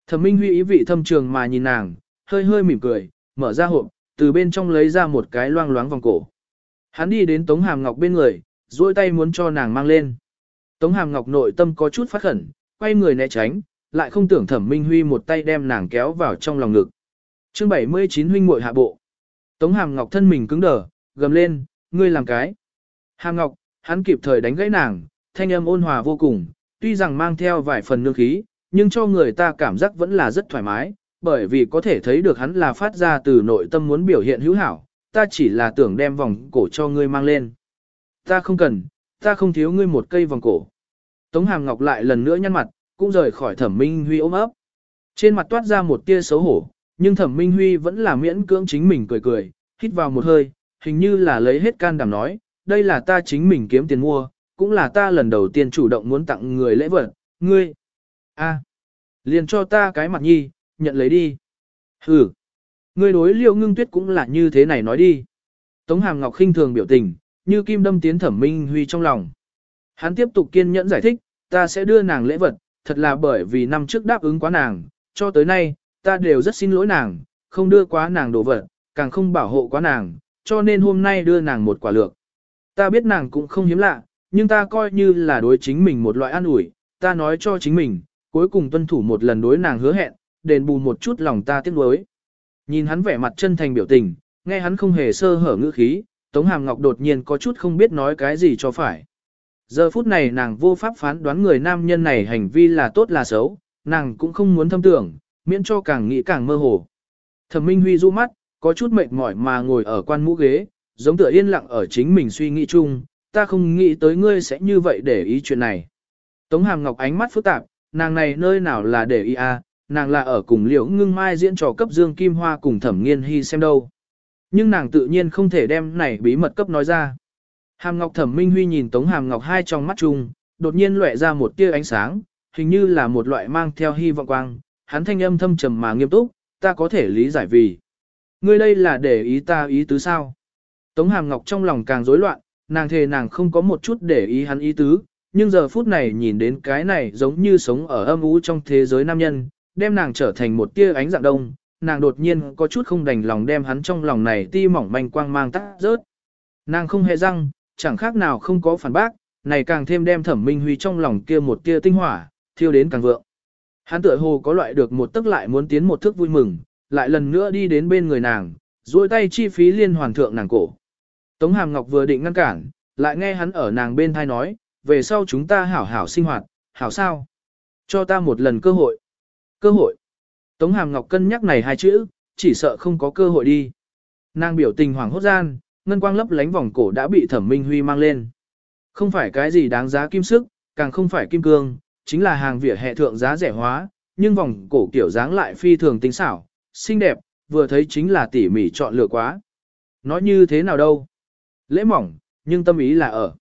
Thẩm Minh Huy ý vị thâm trường mà nhìn nàng, hơi hơi mỉm cười, mở ra hộp, từ bên trong lấy ra một cái loang loáng vòng cổ. Hắn đi đến Tống Hàm Ngọc bên người, duỗi tay muốn cho nàng mang lên. Tống Hàm Ngọc nội tâm có chút phát khẩn, quay người né tránh, lại không tưởng Thẩm Minh Huy một tay đem nàng kéo vào trong lòng ngực. Chương 79 huynh muội hạ bộ. Tống Hàm Ngọc thân mình cứng đờ, gầm lên, ngươi làm cái. Hàm Ngọc, hắn kịp thời đánh gãy nàng, thanh âm ôn hòa vô cùng, tuy rằng mang theo vài phần nương khí, nhưng cho người ta cảm giác vẫn là rất thoải mái, bởi vì có thể thấy được hắn là phát ra từ nội tâm muốn biểu hiện hữu hảo, ta chỉ là tưởng đem vòng cổ cho ngươi mang lên. Ta không cần, ta không thiếu ngươi một cây vòng cổ. Tống Hàm Ngọc lại lần nữa nhăn mặt, cũng rời khỏi thẩm minh huy ôm ấp. Trên mặt toát ra một tia xấu hổ, nhưng thẩm minh huy vẫn là miễn cưỡng chính mình cười cười, hít vào một hơi, hình như là lấy hết can đảm nói, đây là ta chính mình kiếm tiền mua, cũng là ta lần đầu tiên chủ động muốn tặng người lễ vật, ngươi. a, liền cho ta cái mặt nhi, nhận lấy đi. Hừ, ngươi đối liệu ngưng tuyết cũng là như thế này nói đi. Tống Hàm Ngọc khinh thường biểu tình, như kim đâm tiến thẩm minh huy trong lòng. Hắn tiếp tục kiên nhẫn giải thích, ta sẽ đưa nàng lễ vật, thật là bởi vì năm trước đáp ứng quá nàng, cho tới nay, ta đều rất xin lỗi nàng, không đưa quá nàng đồ vật, càng không bảo hộ quá nàng, cho nên hôm nay đưa nàng một quả lược. Ta biết nàng cũng không hiếm lạ, nhưng ta coi như là đối chính mình một loại an ủi, ta nói cho chính mình, cuối cùng tuân thủ một lần đối nàng hứa hẹn, đền bù một chút lòng ta tiếc nuối. Nhìn hắn vẻ mặt chân thành biểu tình, nghe hắn không hề sơ hở ngữ khí, Tống Hàm Ngọc đột nhiên có chút không biết nói cái gì cho phải. Giờ phút này nàng vô pháp phán đoán người nam nhân này hành vi là tốt là xấu, nàng cũng không muốn thâm tưởng, miễn cho càng nghĩ càng mơ hồ. Thẩm Minh Huy du mắt, có chút mệt mỏi mà ngồi ở quan mũ ghế, giống tựa yên lặng ở chính mình suy nghĩ chung, ta không nghĩ tới ngươi sẽ như vậy để ý chuyện này. Tống Hàm Ngọc ánh mắt phức tạp, nàng này nơi nào là để ý à, nàng là ở cùng liễu ngưng mai diễn trò cấp Dương Kim Hoa cùng thẩm nghiên hy xem đâu. Nhưng nàng tự nhiên không thể đem này bí mật cấp nói ra. Hàm Ngọc Thẩm Minh Huy nhìn Tống Hàm Ngọc hai trong mắt chung, đột nhiên lóe ra một tia ánh sáng, hình như là một loại mang theo hy vọng quang, hắn thanh âm thâm trầm mà nghiêm túc, ta có thể lý giải vì. Ngươi đây là để ý ta ý tứ sao? Tống Hàm Ngọc trong lòng càng rối loạn, nàng thề nàng không có một chút để ý hắn ý tứ, nhưng giờ phút này nhìn đến cái này giống như sống ở âm u trong thế giới nam nhân, đem nàng trở thành một tia ánh dạng đông, nàng đột nhiên có chút không đành lòng đem hắn trong lòng này ti mỏng manh quang mang tắt rớt. Nàng không hề răng, chẳng khác nào không có phản bác, này càng thêm đem thẩm minh huy trong lòng kia một tia tinh hỏa, thiêu đến càng vượng. Hắn tựa hồ có loại được một tức lại muốn tiến một thức vui mừng, lại lần nữa đi đến bên người nàng, duỗi tay chi phí liên hoàn thượng nàng cổ. Tống Hàm Ngọc vừa định ngăn cản, lại nghe hắn ở nàng bên thai nói, về sau chúng ta hảo hảo sinh hoạt, hảo sao? Cho ta một lần cơ hội. Cơ hội. Tống Hàm Ngọc cân nhắc này hai chữ, chỉ sợ không có cơ hội đi. Nàng biểu tình hoảng hốt gian, ngân quang lấp lánh vòng cổ đã bị Thẩm Minh Huy mang lên. Không phải cái gì đáng giá kim sức, càng không phải kim cương, chính là hàng vỉa hệ thượng giá rẻ hóa, nhưng vòng cổ kiểu dáng lại phi thường tinh xảo, xinh đẹp, vừa thấy chính là tỉ mỉ chọn lựa quá. Nói như thế nào đâu? Lễ mỏng, nhưng tâm ý là ở.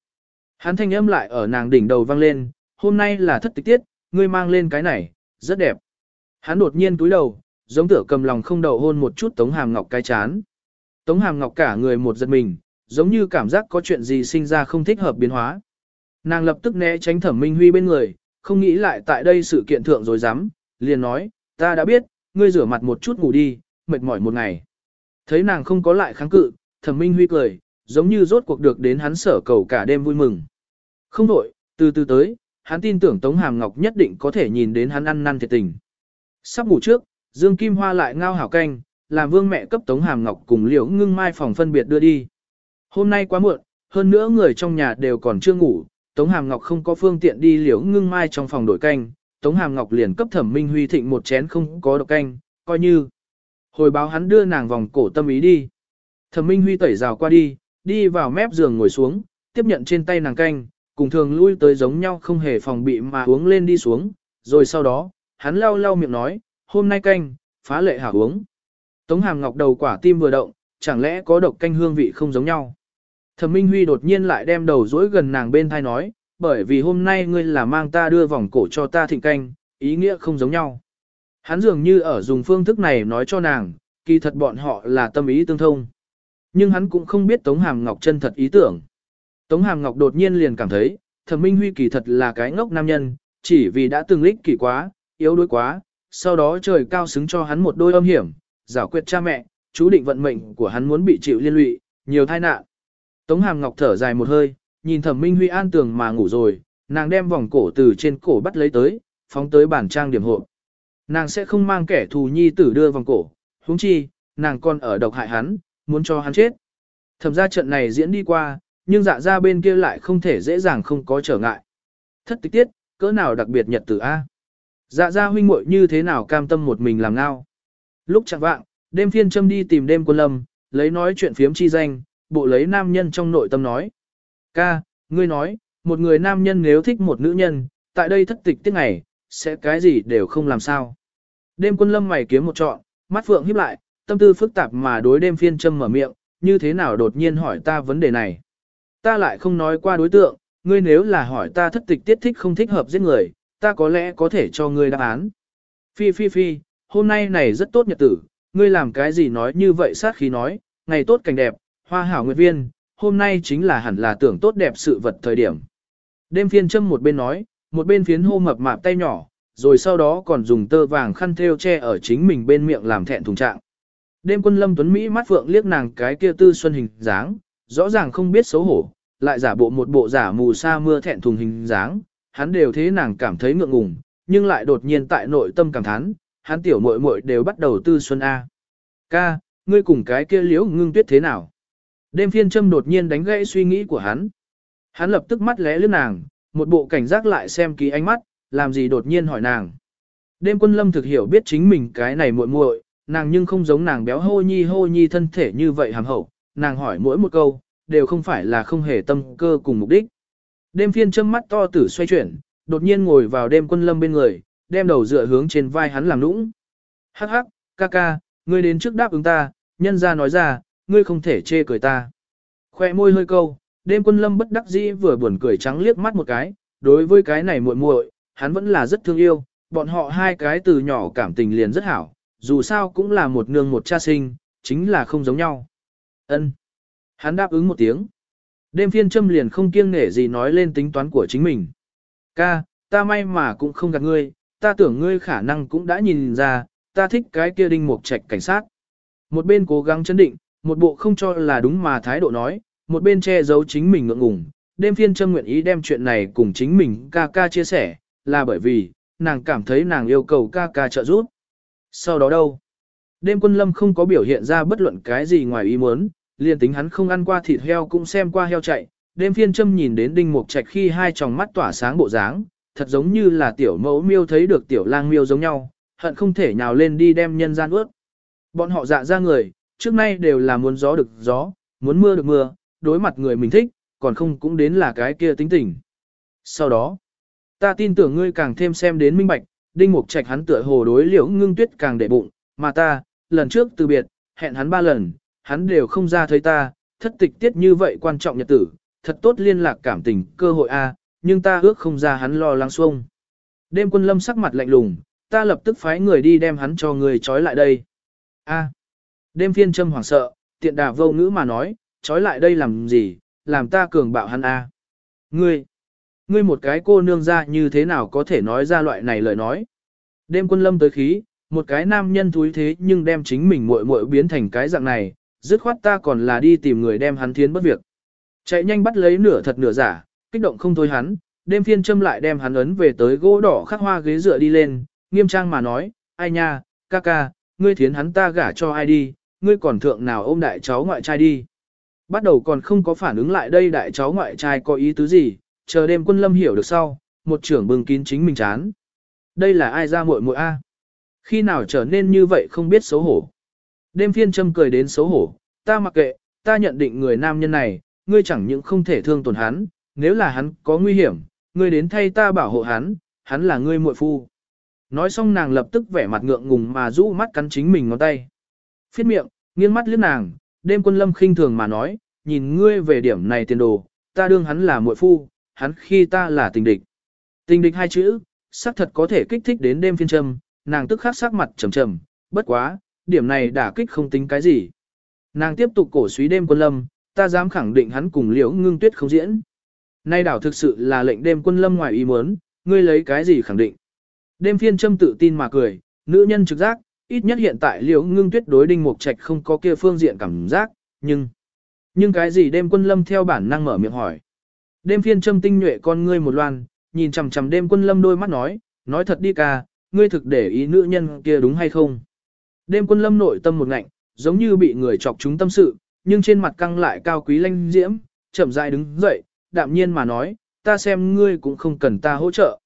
Hắn thanh âm lại ở nàng đỉnh đầu vang lên, hôm nay là thất tịch tiết, ngươi mang lên cái này, rất đẹp. Hắn đột nhiên túi đầu, giống tựa cầm lòng không đầu hôn một chút Tống Hàm Ngọc cái chán. Tống Hàm Ngọc cả người một giật mình, giống như cảm giác có chuyện gì sinh ra không thích hợp biến hóa. Nàng lập tức né tránh Thẩm Minh Huy bên người, không nghĩ lại tại đây sự kiện thượng rồi dám, liền nói, ta đã biết, ngươi rửa mặt một chút ngủ đi, mệt mỏi một ngày. Thấy nàng không có lại kháng cự, Thẩm Minh Huy cười, giống như rốt cuộc được đến hắn sở cầu cả đêm vui mừng. Không đổi, từ từ tới, hắn tin tưởng Tống Hàm Ngọc nhất định có thể nhìn đến hắn ăn năn thiệt tình. Sắp ngủ trước, Dương Kim Hoa lại ngao hảo canh, làm vương mẹ cấp Tống Hàm Ngọc cùng liễu ngưng mai phòng phân biệt đưa đi. Hôm nay quá muộn, hơn nữa người trong nhà đều còn chưa ngủ, Tống Hàm Ngọc không có phương tiện đi liễu ngưng mai trong phòng đổi canh, Tống Hàm Ngọc liền cấp thẩm minh huy thịnh một chén không có độc canh, coi như. Hồi báo hắn đưa nàng vòng cổ tâm ý đi. Thẩm minh huy tẩy rào qua đi, đi vào mép giường ngồi xuống, tiếp nhận trên tay nàng canh, cùng thường lui tới giống nhau không hề phòng bị mà uống lên đi xuống, rồi sau đó, hắn lau lau miệng nói, hôm nay canh, phá lệ hảo uống. Tống hàm ngọc đầu quả tim vừa động, chẳng lẽ có độc canh hương vị không giống nhau. Thẩm Minh Huy đột nhiên lại đem đầu dối gần nàng bên thai nói, bởi vì hôm nay ngươi là mang ta đưa vòng cổ cho ta thịnh canh, ý nghĩa không giống nhau. Hắn dường như ở dùng phương thức này nói cho nàng, kỳ thật bọn họ là tâm ý tương thông. Nhưng hắn cũng không biết Tống Hàm Ngọc chân thật ý tưởng. Tống Hàm Ngọc đột nhiên liền cảm thấy, Thẩm Minh Huy kỳ thật là cái ngốc nam nhân, chỉ vì đã từng lích kỳ quá, yếu đuối quá, sau đó trời cao xứng cho hắn một đôi âm hiểm, giảo quyệt cha mẹ, chú định vận mệnh của hắn muốn bị chịu liên lụy, nhiều tai nạn. Tống Hàm Ngọc thở dài một hơi, nhìn Thẩm Minh Huy an tường mà ngủ rồi, nàng đem vòng cổ từ trên cổ bắt lấy tới, phóng tới bản trang điểm hộ. Nàng sẽ không mang kẻ thù nhi tử đưa vòng cổ, huống chi, nàng còn ở độc hại hắn, muốn cho hắn chết. Thẩm ra trận này diễn đi qua, nhưng dạ ra bên kia lại không thể dễ dàng không có trở ngại. Thất tịch tiết, cỡ nào đặc biệt nhật tử A. Dạ ra huynh muội như thế nào cam tâm một mình làm ngao. Lúc chẳng vạng, đêm phiên châm đi tìm đêm quân lâm, lấy nói chuyện phiếm chi danh, bộ lấy nam nhân trong nội tâm nói. Ca, ngươi nói, một người nam nhân nếu thích một nữ nhân, tại đây thất tịch tiết ngày, sẽ cái gì đều không làm sao. Đêm quân lâm mày kiếm một trọn, mắt phượng híp lại, tâm tư phức tạp mà đối đêm phiên châm mở miệng, như thế nào đột nhiên hỏi ta vấn đề này. Ta lại không nói qua đối tượng, ngươi nếu là hỏi ta thất tịch tiết thích không thích hợp giết người, ta có lẽ có thể cho ngươi đáp án. Phi phi phi, hôm nay này rất tốt nhật tử, ngươi làm cái gì nói như vậy sát khí nói, ngày tốt cảnh đẹp, hoa hảo nguyệt viên, hôm nay chính là hẳn là tưởng tốt đẹp sự vật thời điểm. Đêm phiên châm một bên nói, một bên phiến hô mập mạp tay nhỏ, rồi sau đó còn dùng tơ vàng khăn thêu che ở chính mình bên miệng làm thẹn thùng trạng. Đêm quân lâm tuấn Mỹ mắt phượng liếc nàng cái kia tư xuân hình dáng, rõ ràng không biết xấu hổ, lại giả bộ một bộ giả mù sa mưa thẹn thùng hình dáng, hắn đều thế nàng cảm thấy ngượng ngùng, nhưng lại đột nhiên tại nội tâm cảm thán, hắn tiểu muội muội đều bắt đầu tư xuân A. Ca, ngươi cùng cái kia liễu ngưng tuyết thế nào? Đêm phiên châm đột nhiên đánh gãy suy nghĩ của hắn. Hắn lập tức mắt lẽ lướt nàng, một bộ cảnh giác lại xem kỹ ánh mắt, làm gì đột nhiên hỏi nàng. Đêm quân lâm thực hiểu biết chính mình cái này muội muội, nàng nhưng không giống nàng béo hô nhi hô nhi thân thể như vậy hàm hậu, nàng hỏi mỗi một câu, đều không phải là không hề tâm cơ cùng mục đích. Đêm phiên châm mắt to tử xoay chuyển, đột nhiên ngồi vào đêm quân lâm bên người, đem đầu dựa hướng trên vai hắn làm nũng. Hắc hắc, ca ca, ngươi đến trước đáp ứng ta, nhân ra nói ra, ngươi không thể chê cười ta. Khoe môi hơi câu, đêm quân lâm bất đắc dĩ vừa buồn cười trắng liếc mắt một cái, đối với cái này muội muội, hắn vẫn là rất thương yêu, bọn họ hai cái từ nhỏ cảm tình liền rất hảo, dù sao cũng là một nương một cha sinh, chính là không giống nhau. Ân. Hắn đáp ứng một tiếng. Đêm phiên châm liền không kiêng nể gì nói lên tính toán của chính mình. Ca, ta may mà cũng không gặp ngươi, ta tưởng ngươi khả năng cũng đã nhìn ra, ta thích cái kia đinh mục trạch cảnh sát. Một bên cố gắng chấn định, một bộ không cho là đúng mà thái độ nói, một bên che giấu chính mình ngượng ngùng. Đêm phiên châm nguyện ý đem chuyện này cùng chính mình ca ca chia sẻ, là bởi vì, nàng cảm thấy nàng yêu cầu ca ca trợ giúp. Sau đó đâu? Đêm quân lâm không có biểu hiện ra bất luận cái gì ngoài ý muốn, liền tính hắn không ăn qua thịt heo cũng xem qua heo chạy. Đêm phiên châm nhìn đến đinh mục trạch khi hai tròng mắt tỏa sáng bộ dáng, thật giống như là tiểu mẫu miêu thấy được tiểu lang miêu giống nhau, hận không thể nhào lên đi đem nhân gian ướt. Bọn họ dạ ra người, trước nay đều là muốn gió được gió, muốn mưa được mưa, đối mặt người mình thích, còn không cũng đến là cái kia tính tình. Sau đó, ta tin tưởng ngươi càng thêm xem đến minh bạch, đinh mục trạch hắn tựa hồ đối liễu ngưng tuyết càng để bụng, mà ta, lần trước từ biệt, hẹn hắn ba lần, hắn đều không ra thấy ta, thất tịch tiết như vậy quan trọng nhật tử, thật tốt liên lạc cảm tình, cơ hội a, nhưng ta ước không ra hắn lo lắng xuông. Đêm quân lâm sắc mặt lạnh lùng, ta lập tức phái người đi đem hắn cho người trói lại đây. A. Đêm phiên châm hoảng sợ, tiện đà vô ngữ mà nói, trói lại đây làm gì, làm ta cường bạo hắn a. Ngươi, ngươi một cái cô nương ra như thế nào có thể nói ra loại này lời nói. Đêm quân lâm tới khí, một cái nam nhân thúi thế nhưng đem chính mình muội muội biến thành cái dạng này, dứt khoát ta còn là đi tìm người đem hắn thiến bất việc. Chạy nhanh bắt lấy nửa thật nửa giả, kích động không thôi hắn, đêm phiên châm lại đem hắn ấn về tới gỗ đỏ khắc hoa ghế dựa đi lên, nghiêm trang mà nói, ai nha, ca ca, ngươi thiến hắn ta gả cho ai đi, ngươi còn thượng nào ôm đại cháu ngoại trai đi. Bắt đầu còn không có phản ứng lại đây đại cháu ngoại trai có ý tứ gì, chờ đêm quân lâm hiểu được sau, một trưởng bừng kín chính mình chán. Đây là ai ra muội muội a? Khi nào trở nên như vậy không biết xấu hổ. Đêm phiên châm cười đến xấu hổ, ta mặc kệ, ta nhận định người nam nhân này, ngươi chẳng những không thể thương tổn hắn, nếu là hắn có nguy hiểm, ngươi đến thay ta bảo hộ hắn, hắn là ngươi muội phu. Nói xong nàng lập tức vẻ mặt ngượng ngùng mà rũ mắt cắn chính mình ngón tay. Phiết miệng, nghiêng mắt liếc nàng, đêm quân lâm khinh thường mà nói, nhìn ngươi về điểm này tiền đồ, ta đương hắn là muội phu, hắn khi ta là tình địch. Tình địch hai chữ, xác thật có thể kích thích đến đêm phiên châm, nàng tức khắc sắc mặt trầm trầm, bất quá, điểm này đả kích không tính cái gì. Nàng tiếp tục cổ suý đêm quân lâm, ta dám khẳng định hắn cùng liễu ngưng tuyết không diễn. Nay đảo thực sự là lệnh đêm quân lâm ngoài ý muốn, ngươi lấy cái gì khẳng định. Đêm phiên châm tự tin mà cười, nữ nhân trực giác, ít nhất hiện tại liễu ngưng tuyết đối đinh mục trạch không có kia phương diện cảm giác, nhưng... Nhưng cái gì đêm quân lâm theo bản năng mở miệng hỏi. Đêm phiên châm tinh nhuệ con ngươi một loan, nhìn chằm chằm đêm quân lâm đôi mắt nói, nói thật đi ca, ngươi thực để ý nữ nhân kia đúng hay không. Đêm quân lâm nội tâm một ngạnh, giống như bị người chọc chúng tâm sự, nhưng trên mặt căng lại cao quý lanh diễm, chậm rãi đứng dậy, đạm nhiên mà nói, ta xem ngươi cũng không cần ta hỗ trợ.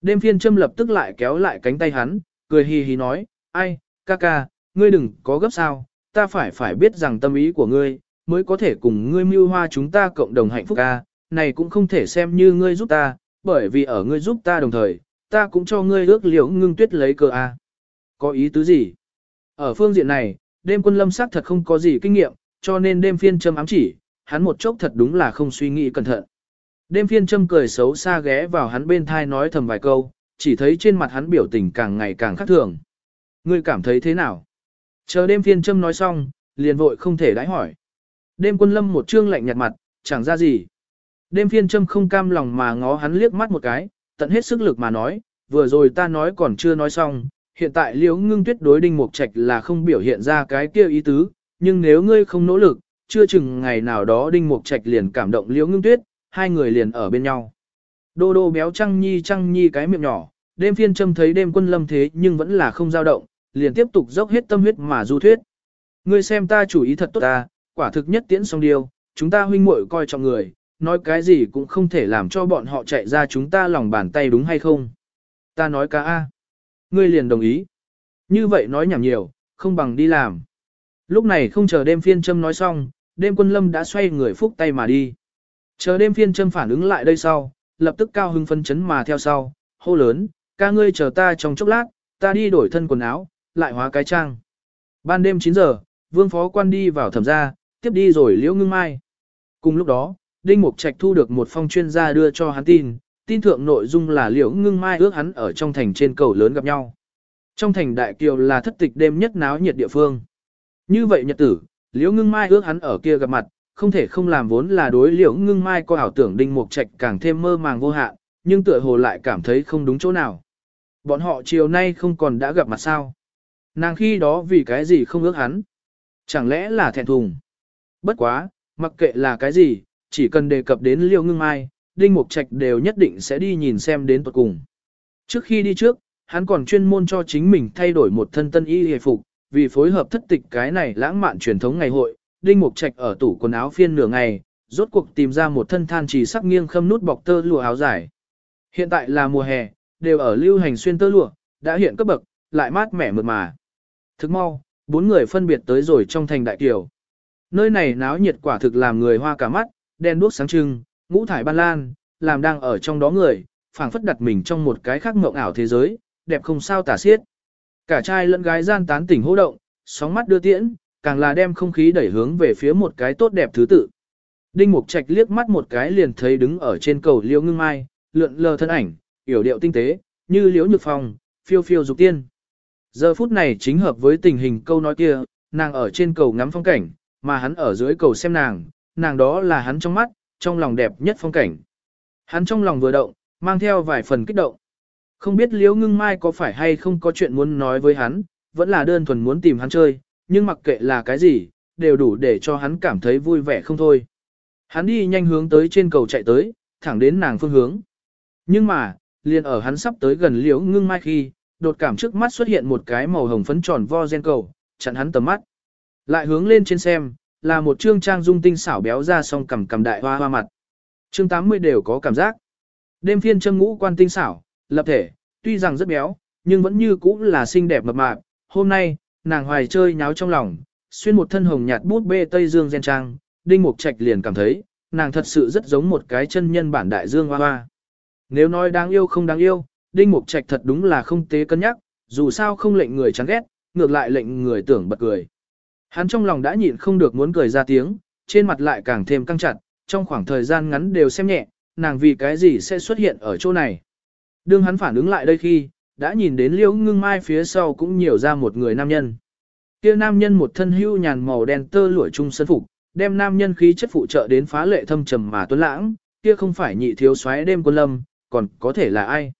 Đêm phiên châm lập tức lại kéo lại cánh tay hắn, cười hì hì nói, ai, ca ca, ngươi đừng có gấp sao, ta phải phải biết rằng tâm ý của ngươi, mới có thể cùng ngươi mưu hoa chúng ta cộng đồng hạnh phúc ca, này cũng không thể xem như ngươi giúp ta, bởi vì ở ngươi giúp ta đồng thời, ta cũng cho ngươi ước liễu ngưng tuyết lấy cơ a. Có ý tứ gì? Ở phương diện này, đêm quân lâm sắc thật không có gì kinh nghiệm, cho nên đêm phiên châm ám chỉ, hắn một chốc thật đúng là không suy nghĩ cẩn thận. Đêm phiên châm cười xấu xa ghé vào hắn bên thai nói thầm vài câu, chỉ thấy trên mặt hắn biểu tình càng ngày càng khác thường. Ngươi cảm thấy thế nào? Chờ đêm phiên châm nói xong, liền vội không thể đãi hỏi. Đêm quân lâm một trương lạnh nhạt mặt, chẳng ra gì. Đêm phiên châm không cam lòng mà ngó hắn liếc mắt một cái, tận hết sức lực mà nói, vừa rồi ta nói còn chưa nói xong, hiện tại liễu ngưng tuyết đối đinh mục trạch là không biểu hiện ra cái kia ý tứ, nhưng nếu ngươi không nỗ lực, chưa chừng ngày nào đó đinh mục trạch liền cảm động liễu ngưng tuyết, hai người liền ở bên nhau. Đô đô béo trăng nhi trăng nhi cái miệng nhỏ, đêm phiên châm thấy đêm quân lâm thế nhưng vẫn là không dao động, liền tiếp tục dốc hết tâm huyết mà du thuyết. Ngươi xem ta chủ ý thật tốt ta, quả thực nhất tiễn xong điều, chúng ta huynh muội coi trọng người, nói cái gì cũng không thể làm cho bọn họ chạy ra chúng ta lòng bàn tay đúng hay không. Ta nói ca A. Ngươi liền đồng ý. Như vậy nói nhảm nhiều, không bằng đi làm. Lúc này không chờ đêm phiên châm nói xong, đêm quân lâm đã xoay người phúc tay mà đi. Chờ đêm phiên châm phản ứng lại đây sau, lập tức cao hưng phân chấn mà theo sau, hô lớn, ca ngươi chờ ta trong chốc lát, ta đi đổi thân quần áo, lại hóa cái trang. Ban đêm 9 giờ, vương phó quan đi vào thẩm gia, tiếp đi rồi liễu ngưng mai. Cùng lúc đó, Đinh Mục Trạch thu được một phong chuyên gia đưa cho hắn tin, tin thượng nội dung là liễu ngưng mai ước hắn ở trong thành trên cầu lớn gặp nhau. Trong thành đại kiều là thất tịch đêm nhất náo nhiệt địa phương. Như vậy nhật tử, liễu ngưng mai ước hắn ở kia gặp mặt, không thể không làm vốn là đối liễu ngưng mai có ảo tưởng Đinh Mục Trạch càng thêm mơ màng vô hạn, nhưng tựa hồ lại cảm thấy không đúng chỗ nào. Bọn họ chiều nay không còn đã gặp mặt sao. Nàng khi đó vì cái gì không ước hắn? Chẳng lẽ là thẹn thùng? Bất quá, mặc kệ là cái gì, chỉ cần đề cập đến liễu ngưng mai, Đinh Mục Trạch đều nhất định sẽ đi nhìn xem đến tuật cùng. Trước khi đi trước, hắn còn chuyên môn cho chính mình thay đổi một thân tân y hề phục, vì phối hợp thất tịch cái này lãng mạn truyền thống ngày hội, Đinh Mục Trạch ở tủ quần áo phiên nửa ngày, rốt cuộc tìm ra một thân than chỉ sắc nghiêng khâm nút bọc tơ lụa áo dài. Hiện tại là mùa hè, đều ở lưu hành xuyên tơ lụa, đã hiện cấp bậc, lại mát mẻ mượt mà. Thức mau, bốn người phân biệt tới rồi trong thành đại kiều. Nơi này náo nhiệt quả thực làm người hoa cả mắt, đen đuốc sáng trưng, ngũ thải ban lan, làm đang ở trong đó người, phảng phất đặt mình trong một cái khác mộng ảo thế giới, đẹp không sao tả xiết. Cả trai lẫn gái gian tán tỉnh hô động, sóng mắt đưa tiễn, càng là đem không khí đẩy hướng về phía một cái tốt đẹp thứ tự. Đinh Mục Trạch liếc mắt một cái liền thấy đứng ở trên cầu Liễu ngưng mai, lượn lờ thân ảnh, yểu điệu tinh tế, như liễu nhược phong, phiêu phiêu dục tiên. Giờ phút này chính hợp với tình hình câu nói kia, nàng ở trên cầu ngắm phong cảnh, mà hắn ở dưới cầu xem nàng, nàng đó là hắn trong mắt, trong lòng đẹp nhất phong cảnh. Hắn trong lòng vừa động, mang theo vài phần kích động. Không biết Liễu Ngưng Mai có phải hay không có chuyện muốn nói với hắn, vẫn là đơn thuần muốn tìm hắn chơi, nhưng mặc kệ là cái gì, đều đủ để cho hắn cảm thấy vui vẻ không thôi. Hắn đi nhanh hướng tới trên cầu chạy tới, thẳng đến nàng phương hướng. Nhưng mà, liền ở hắn sắp tới gần Liễu Ngưng Mai khi, đột cảm trước mắt xuất hiện một cái màu hồng phấn tròn vo gen cầu, chặn hắn tầm mắt. Lại hướng lên trên xem, là một trương trang dung tinh xảo béo ra song cầm cầm đại hoa hoa mặt. Chương 80 đều có cảm giác. Đêm phiên châm ngũ quan tinh xảo, lập thể, tuy rằng rất béo, nhưng vẫn như cũ là xinh đẹp mập mạp. Hôm nay, nàng hoài chơi nháo trong lòng, xuyên một thân hồng nhạt bút bê Tây Dương gen trang, Đinh Mục Trạch liền cảm thấy, nàng thật sự rất giống một cái chân nhân bản đại dương hoa hoa. Nếu nói đáng yêu không đáng yêu, Đinh Mục Trạch thật đúng là không tế cân nhắc, dù sao không lệnh người chán ghét, ngược lại lệnh người tưởng bật cười. Hắn trong lòng đã nhịn không được muốn cười ra tiếng, trên mặt lại càng thêm căng chặt, trong khoảng thời gian ngắn đều xem nhẹ, nàng vì cái gì sẽ xuất hiện ở chỗ này. Đương hắn phản ứng lại đây khi, đã nhìn đến liễu ngưng mai phía sau cũng nhiều ra một người nam nhân. Kia nam nhân một thân hưu nhàn màu đen tơ lụa trung sân phục, đem nam nhân khí chất phụ trợ đến phá lệ thâm trầm mà tuấn lãng, kia không phải nhị thiếu soái đêm quân lâm, còn có thể là ai.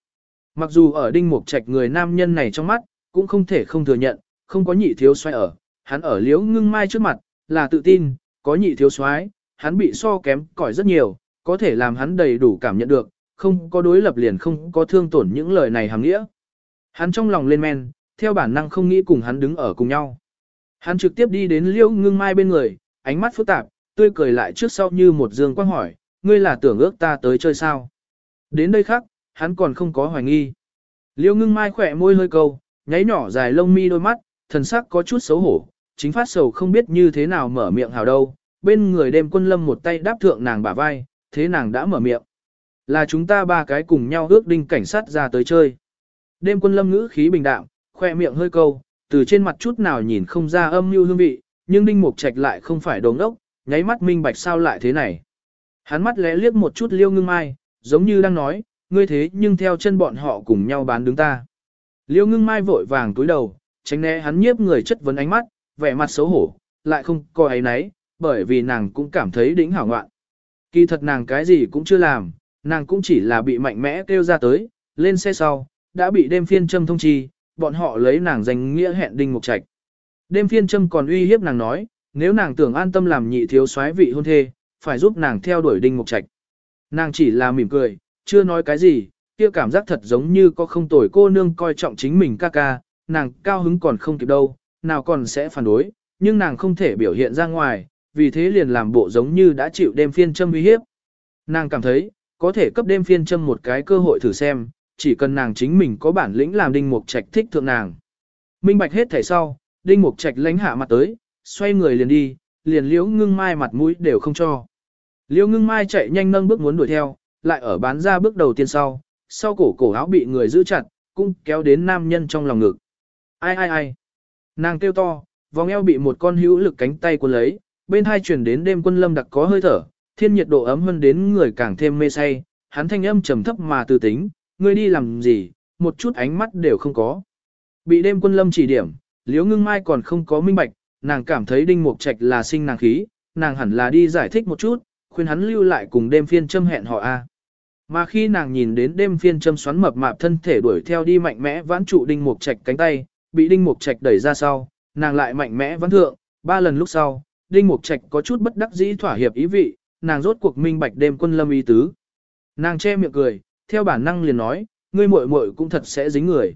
Mặc dù ở đinh mục trạch người nam nhân này trong mắt, cũng không thể không thừa nhận, không có nhị thiếu soái ở, hắn ở liễu ngưng mai trước mặt, là tự tin, có nhị thiếu soái, hắn bị so kém cỏi rất nhiều, có thể làm hắn đầy đủ cảm nhận được, không có đối lập liền không có thương tổn những lời này hàng nghĩa. Hắn trong lòng lên men, theo bản năng không nghĩ cùng hắn đứng ở cùng nhau. Hắn trực tiếp đi đến liễu ngưng mai bên người, ánh mắt phức tạp, tươi cười lại trước sau như một dương quang hỏi, ngươi là tưởng ước ta tới chơi sao? Đến đây khác, hắn còn không có hoài nghi. Liêu ngưng mai khỏe môi hơi câu, nháy nhỏ dài lông mi đôi mắt, thần sắc có chút xấu hổ, chính phát sầu không biết như thế nào mở miệng hào đâu, bên người đêm quân lâm một tay đáp thượng nàng bả vai, thế nàng đã mở miệng. Là chúng ta ba cái cùng nhau ước đinh cảnh sát ra tới chơi. Đêm quân lâm ngữ khí bình đạm, khoe miệng hơi câu, từ trên mặt chút nào nhìn không ra âm mưu hương vị, nhưng đinh mục trạch lại không phải đồ ngốc, nháy mắt minh bạch sao lại thế này. Hắn mắt lẽ liếc một chút liêu ngưng mai, giống như đang nói, ngươi thế nhưng theo chân bọn họ cùng nhau bán đứng ta. Liêu ngưng mai vội vàng túi đầu, tránh né hắn nhiếp người chất vấn ánh mắt, vẻ mặt xấu hổ, lại không coi ấy nấy, bởi vì nàng cũng cảm thấy đỉnh hảo ngoạn. Kỳ thật nàng cái gì cũng chưa làm, nàng cũng chỉ là bị mạnh mẽ kêu ra tới, lên xe sau, đã bị đêm phiên châm thông chi, bọn họ lấy nàng danh nghĩa hẹn đinh mục trạch. Đêm phiên châm còn uy hiếp nàng nói, nếu nàng tưởng an tâm làm nhị thiếu soái vị hôn thê, phải giúp nàng theo đuổi đinh mục trạch. Nàng chỉ là mỉm cười, chưa nói cái gì, kia cảm giác thật giống như có không tồi cô nương coi trọng chính mình ca ca, nàng cao hứng còn không kịp đâu, nào còn sẽ phản đối, nhưng nàng không thể biểu hiện ra ngoài, vì thế liền làm bộ giống như đã chịu đêm phiên châm uy hiếp. Nàng cảm thấy, có thể cấp đêm phiên châm một cái cơ hội thử xem, chỉ cần nàng chính mình có bản lĩnh làm đinh mục trạch thích thượng nàng. Minh bạch hết thể sau, đinh mục trạch lánh hạ mặt tới, xoay người liền đi, liền liễu ngưng mai mặt mũi đều không cho. Liễu ngưng mai chạy nhanh nâng bước muốn đuổi theo, lại ở bán ra bước đầu tiên sau, sau cổ cổ áo bị người giữ chặt, cũng kéo đến nam nhân trong lòng ngực. Ai ai ai. Nàng kêu to, vòng eo bị một con hữu lực cánh tay cuốn lấy, bên hai chuyển đến đêm quân lâm đặc có hơi thở, thiên nhiệt độ ấm hơn đến người càng thêm mê say, hắn thanh âm trầm thấp mà từ tính, ngươi đi làm gì, một chút ánh mắt đều không có. Bị đêm quân lâm chỉ điểm, liếu ngưng mai còn không có minh bạch, nàng cảm thấy đinh mục trạch là sinh nàng khí, nàng hẳn là đi giải thích một chút, khuyên hắn lưu lại cùng đêm phiên châm hẹn họ a. Mà khi nàng nhìn đến đêm phiên châm xoắn mập mạp thân thể đuổi theo đi mạnh mẽ vãn trụ đinh mục trạch cánh tay, bị đinh mục trạch đẩy ra sau, nàng lại mạnh mẽ vãn thượng, ba lần lúc sau, đinh mục trạch có chút bất đắc dĩ thỏa hiệp ý vị, nàng rốt cuộc minh bạch đêm quân lâm ý tứ. Nàng che miệng cười, theo bản năng liền nói, ngươi muội muội cũng thật sẽ dính người.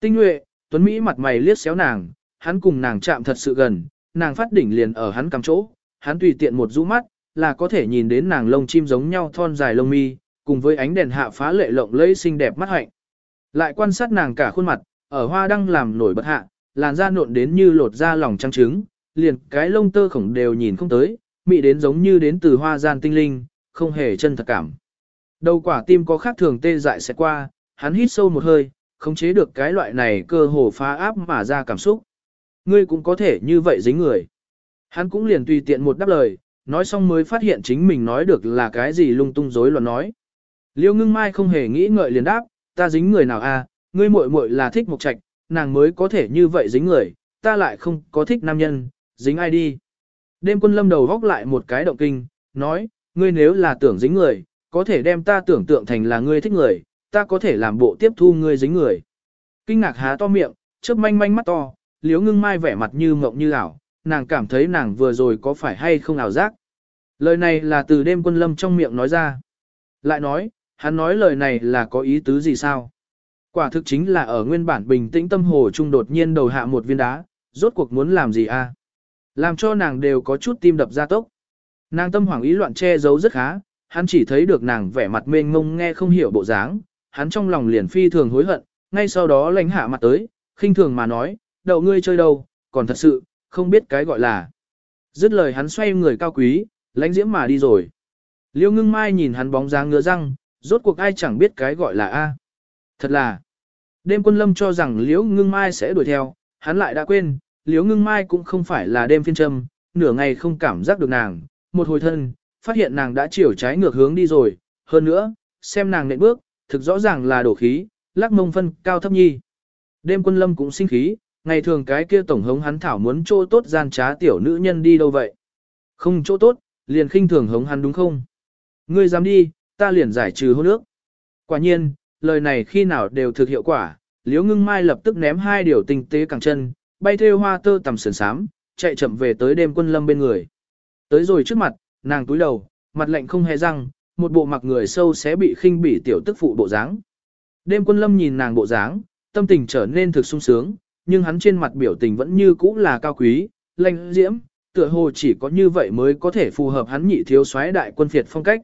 Tinh nhuệ, Tuấn Mỹ mặt mày liếc xéo nàng, hắn cùng nàng chạm thật sự gần, nàng phát đỉnh liền ở hắn cắm chỗ, hắn tùy tiện một rũ mắt, là có thể nhìn đến nàng lông chim giống nhau thon dài lông mi, cùng với ánh đèn hạ phá lệ lộng lẫy xinh đẹp mắt hạnh. Lại quan sát nàng cả khuôn mặt, ở hoa đăng làm nổi bật hạ, làn da nộn đến như lột da lòng trăng trứng, liền cái lông tơ khổng đều nhìn không tới, mị đến giống như đến từ hoa gian tinh linh, không hề chân thật cảm. Đầu quả tim có khác thường tê dại sẽ qua, hắn hít sâu một hơi, khống chế được cái loại này cơ hồ phá áp mà ra cảm xúc. Ngươi cũng có thể như vậy dính người. Hắn cũng liền tùy tiện một đáp lời, nói xong mới phát hiện chính mình nói được là cái gì lung tung rối loạn nói. Liêu ngưng mai không hề nghĩ ngợi liền đáp, ta dính người nào a? À, ngươi muội muội là thích một trạch, nàng mới có thể như vậy dính người, ta lại không có thích nam nhân, dính ai đi. Đêm quân lâm đầu góc lại một cái động kinh, nói, ngươi nếu là tưởng dính người, có thể đem ta tưởng tượng thành là ngươi thích người, ta có thể làm bộ tiếp thu ngươi dính người. Kinh ngạc há to miệng, chớp manh manh mắt to, liếu ngưng mai vẻ mặt như mộng như ảo, nàng cảm thấy nàng vừa rồi có phải hay không ảo giác. Lời này là từ đêm quân lâm trong miệng nói ra. Lại nói, hắn nói lời này là có ý tứ gì sao? Quả thực chính là ở nguyên bản bình tĩnh tâm hồ trung đột nhiên đầu hạ một viên đá, rốt cuộc muốn làm gì a? Làm cho nàng đều có chút tim đập ra tốc. Nàng tâm hoảng ý loạn che giấu rất khá, hắn chỉ thấy được nàng vẻ mặt mênh mông nghe không hiểu bộ dáng, hắn trong lòng liền phi thường hối hận, ngay sau đó lãnh hạ mặt tới, khinh thường mà nói, đậu ngươi chơi đâu, còn thật sự, không biết cái gọi là. Dứt lời hắn xoay người cao quý, lãnh diễm mà đi rồi. Liêu ngưng mai nhìn hắn bóng dáng ngứa răng, rốt cuộc ai chẳng biết cái gọi là A. Thật là, đêm quân lâm cho rằng liễu ngưng mai sẽ đuổi theo, hắn lại đã quên, liễu ngưng mai cũng không phải là đêm phiên trâm nửa ngày không cảm giác được nàng, một hồi thân, phát hiện nàng đã chiều trái ngược hướng đi rồi, hơn nữa, xem nàng nện bước, thực rõ ràng là đổ khí, lắc mông phân cao thấp nhi. Đêm quân lâm cũng sinh khí, ngày thường cái kia tổng hống hắn thảo muốn chỗ tốt gian trá tiểu nữ nhân đi đâu vậy. Không chỗ tốt, liền khinh thường hống hắn đúng không? Ngươi dám đi, ta liền giải trừ hôn ước. Quả nhiên, lời này khi nào đều thực hiệu quả, liễu ngưng mai lập tức ném hai điều tinh tế cẳng chân, bay theo hoa tơ tầm sườn sám, chạy chậm về tới đêm quân lâm bên người. Tới rồi trước mặt, nàng túi đầu, mặt lạnh không hề răng, một bộ mặc người sâu sẽ bị khinh bỉ tiểu tức phụ bộ dáng. Đêm quân lâm nhìn nàng bộ dáng, tâm tình trở nên thực sung sướng, nhưng hắn trên mặt biểu tình vẫn như cũ là cao quý, lanh diễm, tựa hồ chỉ có như vậy mới có thể phù hợp hắn nhị thiếu soái đại quân phiệt phong cách.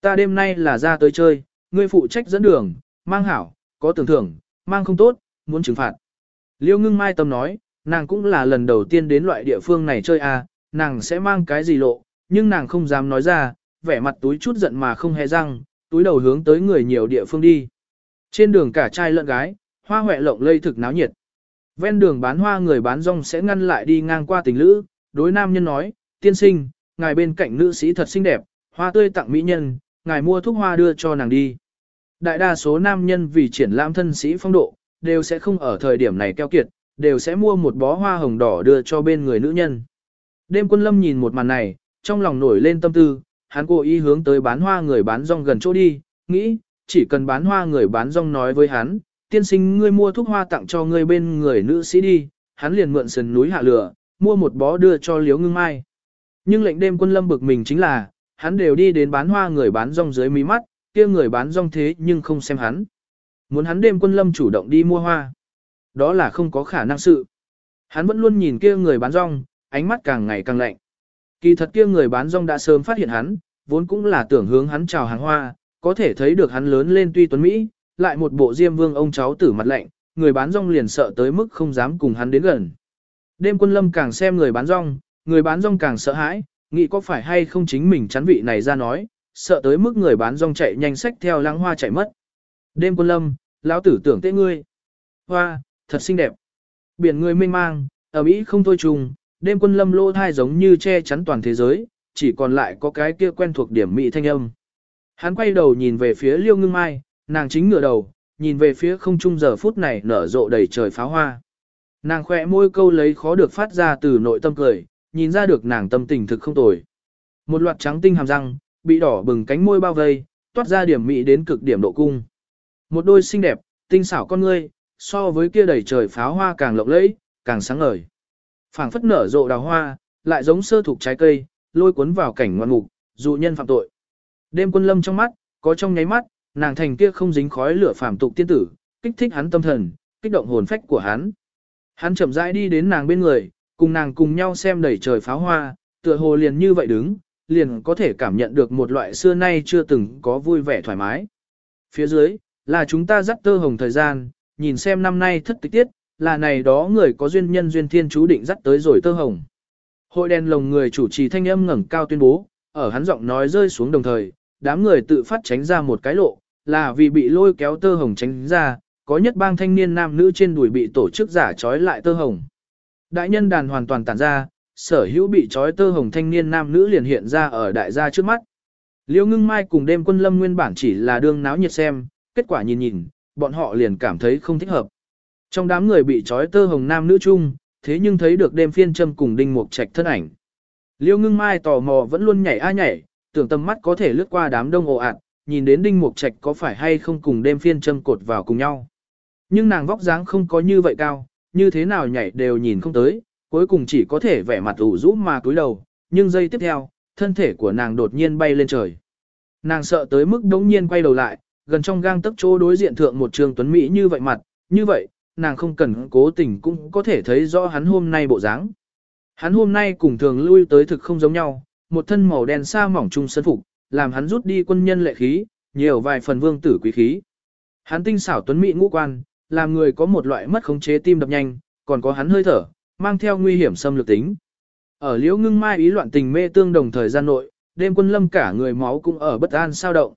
Ta đêm nay là ra tới chơi, ngươi phụ trách dẫn đường, mang hảo, có tưởng thưởng, mang không tốt, muốn trừng phạt. Liêu ngưng mai tâm nói, nàng cũng là lần đầu tiên đến loại địa phương này chơi à, nàng sẽ mang cái gì lộ, nhưng nàng không dám nói ra, vẻ mặt túi chút giận mà không hề răng, túi đầu hướng tới người nhiều địa phương đi. Trên đường cả trai lẫn gái, hoa huệ lộng lây thực náo nhiệt. Ven đường bán hoa người bán rong sẽ ngăn lại đi ngang qua tình lữ, đối nam nhân nói, tiên sinh, ngài bên cạnh nữ sĩ thật xinh đẹp, hoa tươi tặng mỹ nhân, ngài mua thuốc hoa đưa cho nàng đi. Đại đa số nam nhân vì triển lãm thân sĩ phong độ, đều sẽ không ở thời điểm này keo kiệt, đều sẽ mua một bó hoa hồng đỏ đưa cho bên người nữ nhân. Đêm quân lâm nhìn một màn này, trong lòng nổi lên tâm tư, hắn cố ý hướng tới bán hoa người bán rong gần chỗ đi, nghĩ, chỉ cần bán hoa người bán rong nói với hắn, tiên sinh ngươi mua thuốc hoa tặng cho ngươi bên người nữ sĩ đi, hắn liền mượn sườn núi hạ lửa, mua một bó đưa cho liếu ngưng mai. Nhưng lệnh đêm quân lâm bực mình chính là, hắn đều đi đến bán hoa người bán rong dưới mí mắt, kia người bán rong thế nhưng không xem hắn. Muốn hắn đêm quân lâm chủ động đi mua hoa. Đó là không có khả năng sự. Hắn vẫn luôn nhìn kia người bán rong, ánh mắt càng ngày càng lạnh. Kỳ thật kia người bán rong đã sớm phát hiện hắn, vốn cũng là tưởng hướng hắn chào hàng hoa, có thể thấy được hắn lớn lên tuy tuấn Mỹ, lại một bộ diêm vương ông cháu tử mặt lạnh, người bán rong liền sợ tới mức không dám cùng hắn đến gần. Đêm quân lâm càng xem người bán rong, người bán rong càng sợ hãi, nghĩ có phải hay không chính mình chắn vị này ra nói, sợ tới mức người bán rong chạy nhanh sách theo lãng hoa chạy mất. Đêm quân lâm, lão tử tưởng tế ngươi. Hoa, thật xinh đẹp. Biển người mênh mang, ở Mỹ không thôi trùng, đêm quân lâm lô thai giống như che chắn toàn thế giới, chỉ còn lại có cái kia quen thuộc điểm Mỹ thanh âm. Hắn quay đầu nhìn về phía liêu ngưng mai, nàng chính ngửa đầu, nhìn về phía không trung giờ phút này nở rộ đầy trời pháo hoa. Nàng khỏe môi câu lấy khó được phát ra từ nội tâm cười, nhìn ra được nàng tâm tình thực không tồi. Một loạt trắng tinh hàm răng, bị đỏ bừng cánh môi bao vây, toát ra điểm mỹ đến cực điểm độ cung. Một đôi xinh đẹp, tinh xảo con ngươi, so với kia đầy trời pháo hoa càng lộng lẫy, càng sáng ngời. phảng phất nở rộ đào hoa, lại giống sơ thuộc trái cây, lôi cuốn vào cảnh ngoan mục, dụ nhân phạm tội. Đêm quân lâm trong mắt, có trong nháy mắt, nàng thành kia không dính khói lửa phàm tục tiên tử, kích thích hắn tâm thần, kích động hồn phách của hắn. Hắn chậm rãi đi đến nàng bên người, cùng nàng cùng nhau xem đầy trời pháo hoa, tựa hồ liền như vậy đứng, liền có thể cảm nhận được một loại xưa nay chưa từng có vui vẻ thoải mái. Phía dưới, là chúng ta dắt tơ hồng thời gian, nhìn xem năm nay thất tích tiết, là này đó người có duyên nhân duyên thiên chú định dắt tới rồi tơ hồng. Hội đèn lồng người chủ trì thanh âm ngẩng cao tuyên bố, ở hắn giọng nói rơi xuống đồng thời, đám người tự phát tránh ra một cái lộ, là vì bị lôi kéo tơ hồng tránh ra, có nhất bang thanh niên nam nữ trên đùi bị tổ chức giả trói lại tơ hồng. Đại nhân đàn hoàn toàn tản ra, sở hữu bị trói tơ hồng thanh niên nam nữ liền hiện ra ở đại gia trước mắt. Liêu ngưng mai cùng đêm quân lâm nguyên bản chỉ là đương náo nhiệt xem, kết quả nhìn nhìn, bọn họ liền cảm thấy không thích hợp. Trong đám người bị trói tơ hồng nam nữ chung, thế nhưng thấy được đêm phiên châm cùng đinh mục trạch thân ảnh. Liêu ngưng mai tò mò vẫn luôn nhảy a nhảy, tưởng tầm mắt có thể lướt qua đám đông ồ ạt, nhìn đến đinh mục trạch có phải hay không cùng đêm phiên châm cột vào cùng nhau. Nhưng nàng vóc dáng không có như vậy cao, như thế nào nhảy đều nhìn không tới, cuối cùng chỉ có thể vẻ mặt ủ rũ mà cúi đầu, nhưng giây tiếp theo, thân thể của nàng đột nhiên bay lên trời. Nàng sợ tới mức đống nhiên quay đầu lại, gần trong gang tấc chỗ đối diện thượng một trường tuấn Mỹ như vậy mặt, như vậy, nàng không cần cố tình cũng có thể thấy rõ hắn hôm nay bộ dáng. Hắn hôm nay cùng thường lui tới thực không giống nhau, một thân màu đen xa mỏng trung sân phục, làm hắn rút đi quân nhân lệ khí, nhiều vài phần vương tử quý khí. Hắn tinh xảo tuấn mỹ ngũ quan, làm người có một loại mất khống chế tim đập nhanh, còn có hắn hơi thở, mang theo nguy hiểm xâm lược tính. Ở liễu ngưng mai ý loạn tình mê tương đồng thời gian nội, đêm quân lâm cả người máu cũng ở bất an sao động.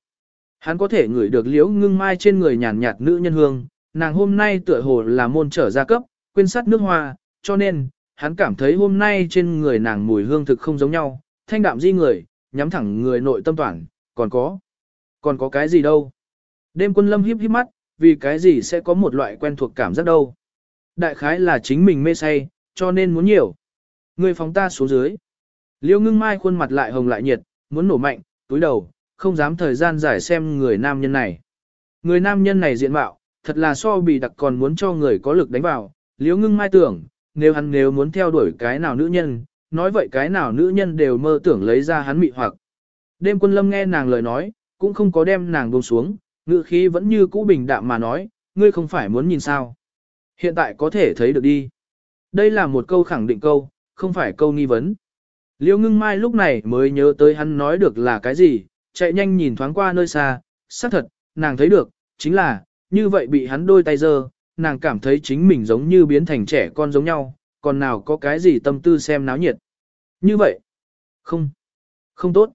Hắn có thể ngửi được liễu ngưng mai trên người nhàn nhạt nữ nhân hương, nàng hôm nay tựa hồ là môn trở gia cấp, quên sát nước hoa, cho nên, hắn cảm thấy hôm nay trên người nàng mùi hương thực không giống nhau, thanh đạm di người, nhắm thẳng người nội tâm toàn, còn có, còn có cái gì đâu. Đêm quân lâm híp híp mắt, vì cái gì sẽ có một loại quen thuộc cảm giác đâu. Đại khái là chính mình mê say, cho nên muốn nhiều. ngươi phóng ta xuống dưới. Liêu ngưng mai khuôn mặt lại hồng lại nhiệt, muốn nổ mạnh, túi đầu, không dám thời gian giải xem người nam nhân này. Người nam nhân này diện mạo, thật là so bị đặc còn muốn cho người có lực đánh vào. Liêu ngưng mai tưởng, nếu hắn nếu muốn theo đuổi cái nào nữ nhân, nói vậy cái nào nữ nhân đều mơ tưởng lấy ra hắn mị hoặc. Đêm quân lâm nghe nàng lời nói, cũng không có đem nàng buông xuống, ngự khí vẫn như cũ bình đạm mà nói, ngươi không phải muốn nhìn sao. Hiện tại có thể thấy được đi. Đây là một câu khẳng định câu, không phải câu nghi vấn. Liêu ngưng mai lúc này mới nhớ tới hắn nói được là cái gì, chạy nhanh nhìn thoáng qua nơi xa, xác thật, nàng thấy được, chính là, như vậy bị hắn đôi tay giơ, nàng cảm thấy chính mình giống như biến thành trẻ con giống nhau, còn nào có cái gì tâm tư xem náo nhiệt. Như vậy, không, không tốt.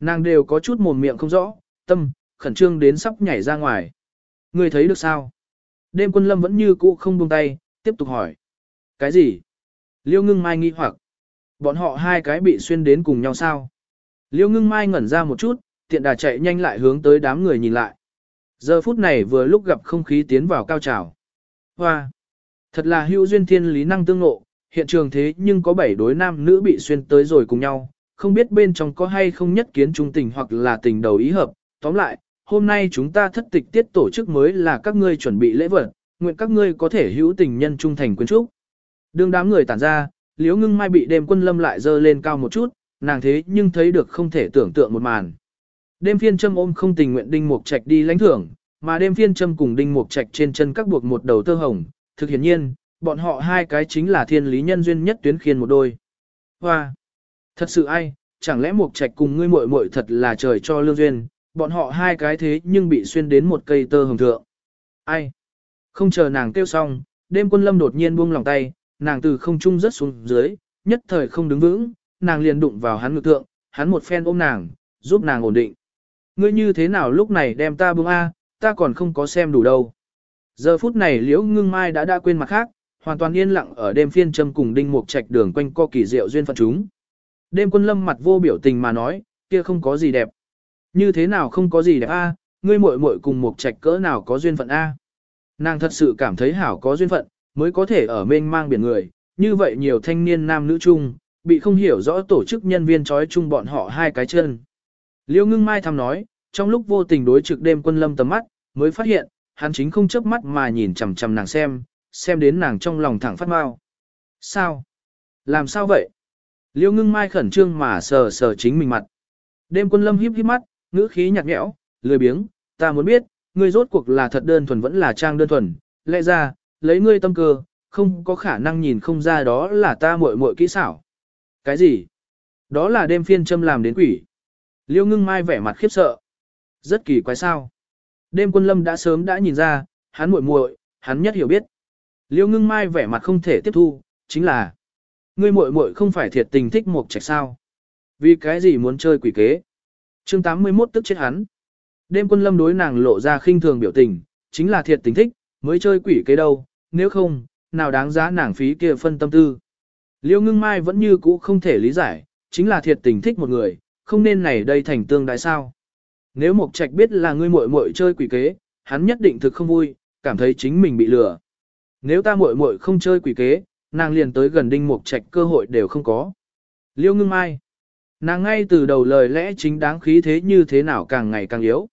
Nàng đều có chút mồm miệng không rõ, tâm, khẩn trương đến sắp nhảy ra ngoài. Người thấy được sao? Đêm quân lâm vẫn như cũ không buông tay, tiếp tục hỏi. Cái gì? Liêu ngưng mai nghi hoặc. Bọn họ hai cái bị xuyên đến cùng nhau sao? Liêu ngưng mai ngẩn ra một chút, tiện đà chạy nhanh lại hướng tới đám người nhìn lại. Giờ phút này vừa lúc gặp không khí tiến vào cao trào. Hoa! Thật là hữu duyên thiên lý năng tương ngộ, hiện trường thế nhưng có bảy đối nam nữ bị xuyên tới rồi cùng nhau, không biết bên trong có hay không nhất kiến trung tình hoặc là tình đầu ý hợp. Tóm lại, hôm nay chúng ta thất tịch tiết tổ chức mới là các ngươi chuẩn bị lễ vật, nguyện các ngươi có thể hữu tình nhân trung thành quyến trúc. Đương đám người tản ra, liễu ngưng mai bị đêm quân lâm lại dơ lên cao một chút, nàng thế nhưng thấy được không thể tưởng tượng một màn. Đêm phiên châm ôm không tình nguyện đinh mục trạch đi lãnh thưởng, mà đêm phiên châm cùng đinh mục trạch trên chân các buộc một đầu tơ hồng, thực hiển nhiên, bọn họ hai cái chính là thiên lý nhân duyên nhất tuyến khiên một đôi. Hoa! Thật sự ai, chẳng lẽ mục trạch cùng ngươi muội muội thật là trời cho lương duyên, bọn họ hai cái thế nhưng bị xuyên đến một cây tơ hồng thượng. Ai? Không chờ nàng kêu xong, đêm quân lâm đột nhiên buông lòng tay, nàng từ không trung rớt xuống dưới, nhất thời không đứng vững, nàng liền đụng vào hắn ngực thượng, hắn một phen ôm nàng, giúp nàng ổn định. Ngươi như thế nào lúc này đem ta buông A, ta còn không có xem đủ đâu. Giờ phút này liễu ngưng mai đã đã quên mặt khác, hoàn toàn yên lặng ở đêm phiên châm cùng đinh mục trạch đường quanh co kỳ diệu duyên phận chúng. Đêm quân lâm mặt vô biểu tình mà nói, kia không có gì đẹp. Như thế nào không có gì đẹp a? ngươi muội muội cùng mục trạch cỡ nào có duyên phận a? Nàng thật sự cảm thấy hảo có duyên phận, mới có thể ở mênh mang biển người, như vậy nhiều thanh niên nam nữ chung, bị không hiểu rõ tổ chức nhân viên trói chung bọn họ hai cái chân. Liêu ngưng mai thầm nói, trong lúc vô tình đối trực đêm quân lâm tầm mắt, mới phát hiện, hắn chính không chớp mắt mà nhìn chằm chằm nàng xem, xem đến nàng trong lòng thẳng phát mau. Sao? Làm sao vậy? Liêu ngưng mai khẩn trương mà sờ sờ chính mình mặt. Đêm quân lâm híp híp mắt, ngữ khí nhạt nhẽo, lười biếng, ta muốn biết, ngươi rốt cuộc là thật đơn thuần vẫn là trang đơn thuần, lẽ ra, lấy ngươi tâm cơ, không có khả năng nhìn không ra đó là ta muội muội kỹ xảo. Cái gì? Đó là đêm phiên châm làm đến quỷ. Liêu ngưng mai vẻ mặt khiếp sợ. Rất kỳ quái sao. Đêm quân lâm đã sớm đã nhìn ra, hắn muội muội, hắn nhất hiểu biết. Liêu ngưng mai vẻ mặt không thể tiếp thu, chính là Ngươi muội muội không phải thiệt tình thích một trạch sao? Vì cái gì muốn chơi quỷ kế? Chương 81 tức chết hắn. Đêm quân lâm đối nàng lộ ra khinh thường biểu tình, chính là thiệt tình thích, mới chơi quỷ kế đâu, nếu không, nào đáng giá nàng phí kia phân tâm tư. Liêu ngưng mai vẫn như cũ không thể lý giải, chính là thiệt tình thích một người, không nên này đây thành tương đại sao. Nếu Mộc Trạch biết là ngươi muội muội chơi quỷ kế, hắn nhất định thực không vui, cảm thấy chính mình bị lừa. Nếu ta muội muội không chơi quỷ kế, nàng liền tới gần đinh mục trạch cơ hội đều không có. Liêu ngưng mai. Nàng ngay từ đầu lời lẽ chính đáng khí thế như thế nào càng ngày càng yếu.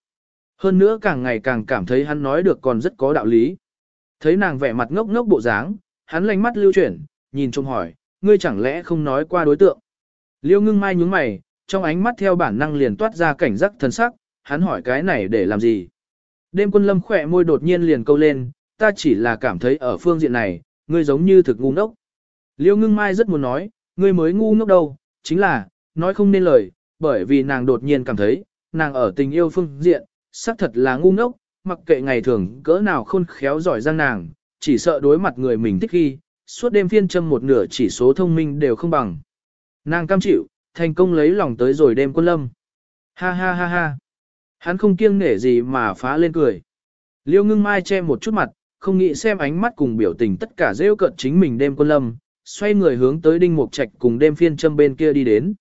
Hơn nữa càng ngày càng cảm thấy hắn nói được còn rất có đạo lý. Thấy nàng vẻ mặt ngốc ngốc bộ dáng, hắn lanh mắt lưu chuyển, nhìn trông hỏi, ngươi chẳng lẽ không nói qua đối tượng. Liêu ngưng mai nhúng mày, trong ánh mắt theo bản năng liền toát ra cảnh giác thần sắc, hắn hỏi cái này để làm gì. Đêm quân lâm khỏe môi đột nhiên liền câu lên, ta chỉ là cảm thấy ở phương diện này, ngươi giống như thực ngu ngốc. Liêu ngưng mai rất muốn nói, ngươi mới ngu ngốc đâu, chính là, nói không nên lời, bởi vì nàng đột nhiên cảm thấy, nàng ở tình yêu phương diện, xác thật là ngu ngốc, mặc kệ ngày thường cỡ nào khôn khéo giỏi giang nàng, chỉ sợ đối mặt người mình thích khi, suốt đêm phiên châm một nửa chỉ số thông minh đều không bằng. Nàng cam chịu, thành công lấy lòng tới rồi đêm quân lâm. Ha ha ha ha. Hắn không kiêng nể gì mà phá lên cười. Liêu ngưng mai che một chút mặt, không nghĩ xem ánh mắt cùng biểu tình tất cả rêu cận chính mình đêm quân lâm, xoay người hướng tới đinh mục trạch cùng đêm phiên châm bên kia đi đến.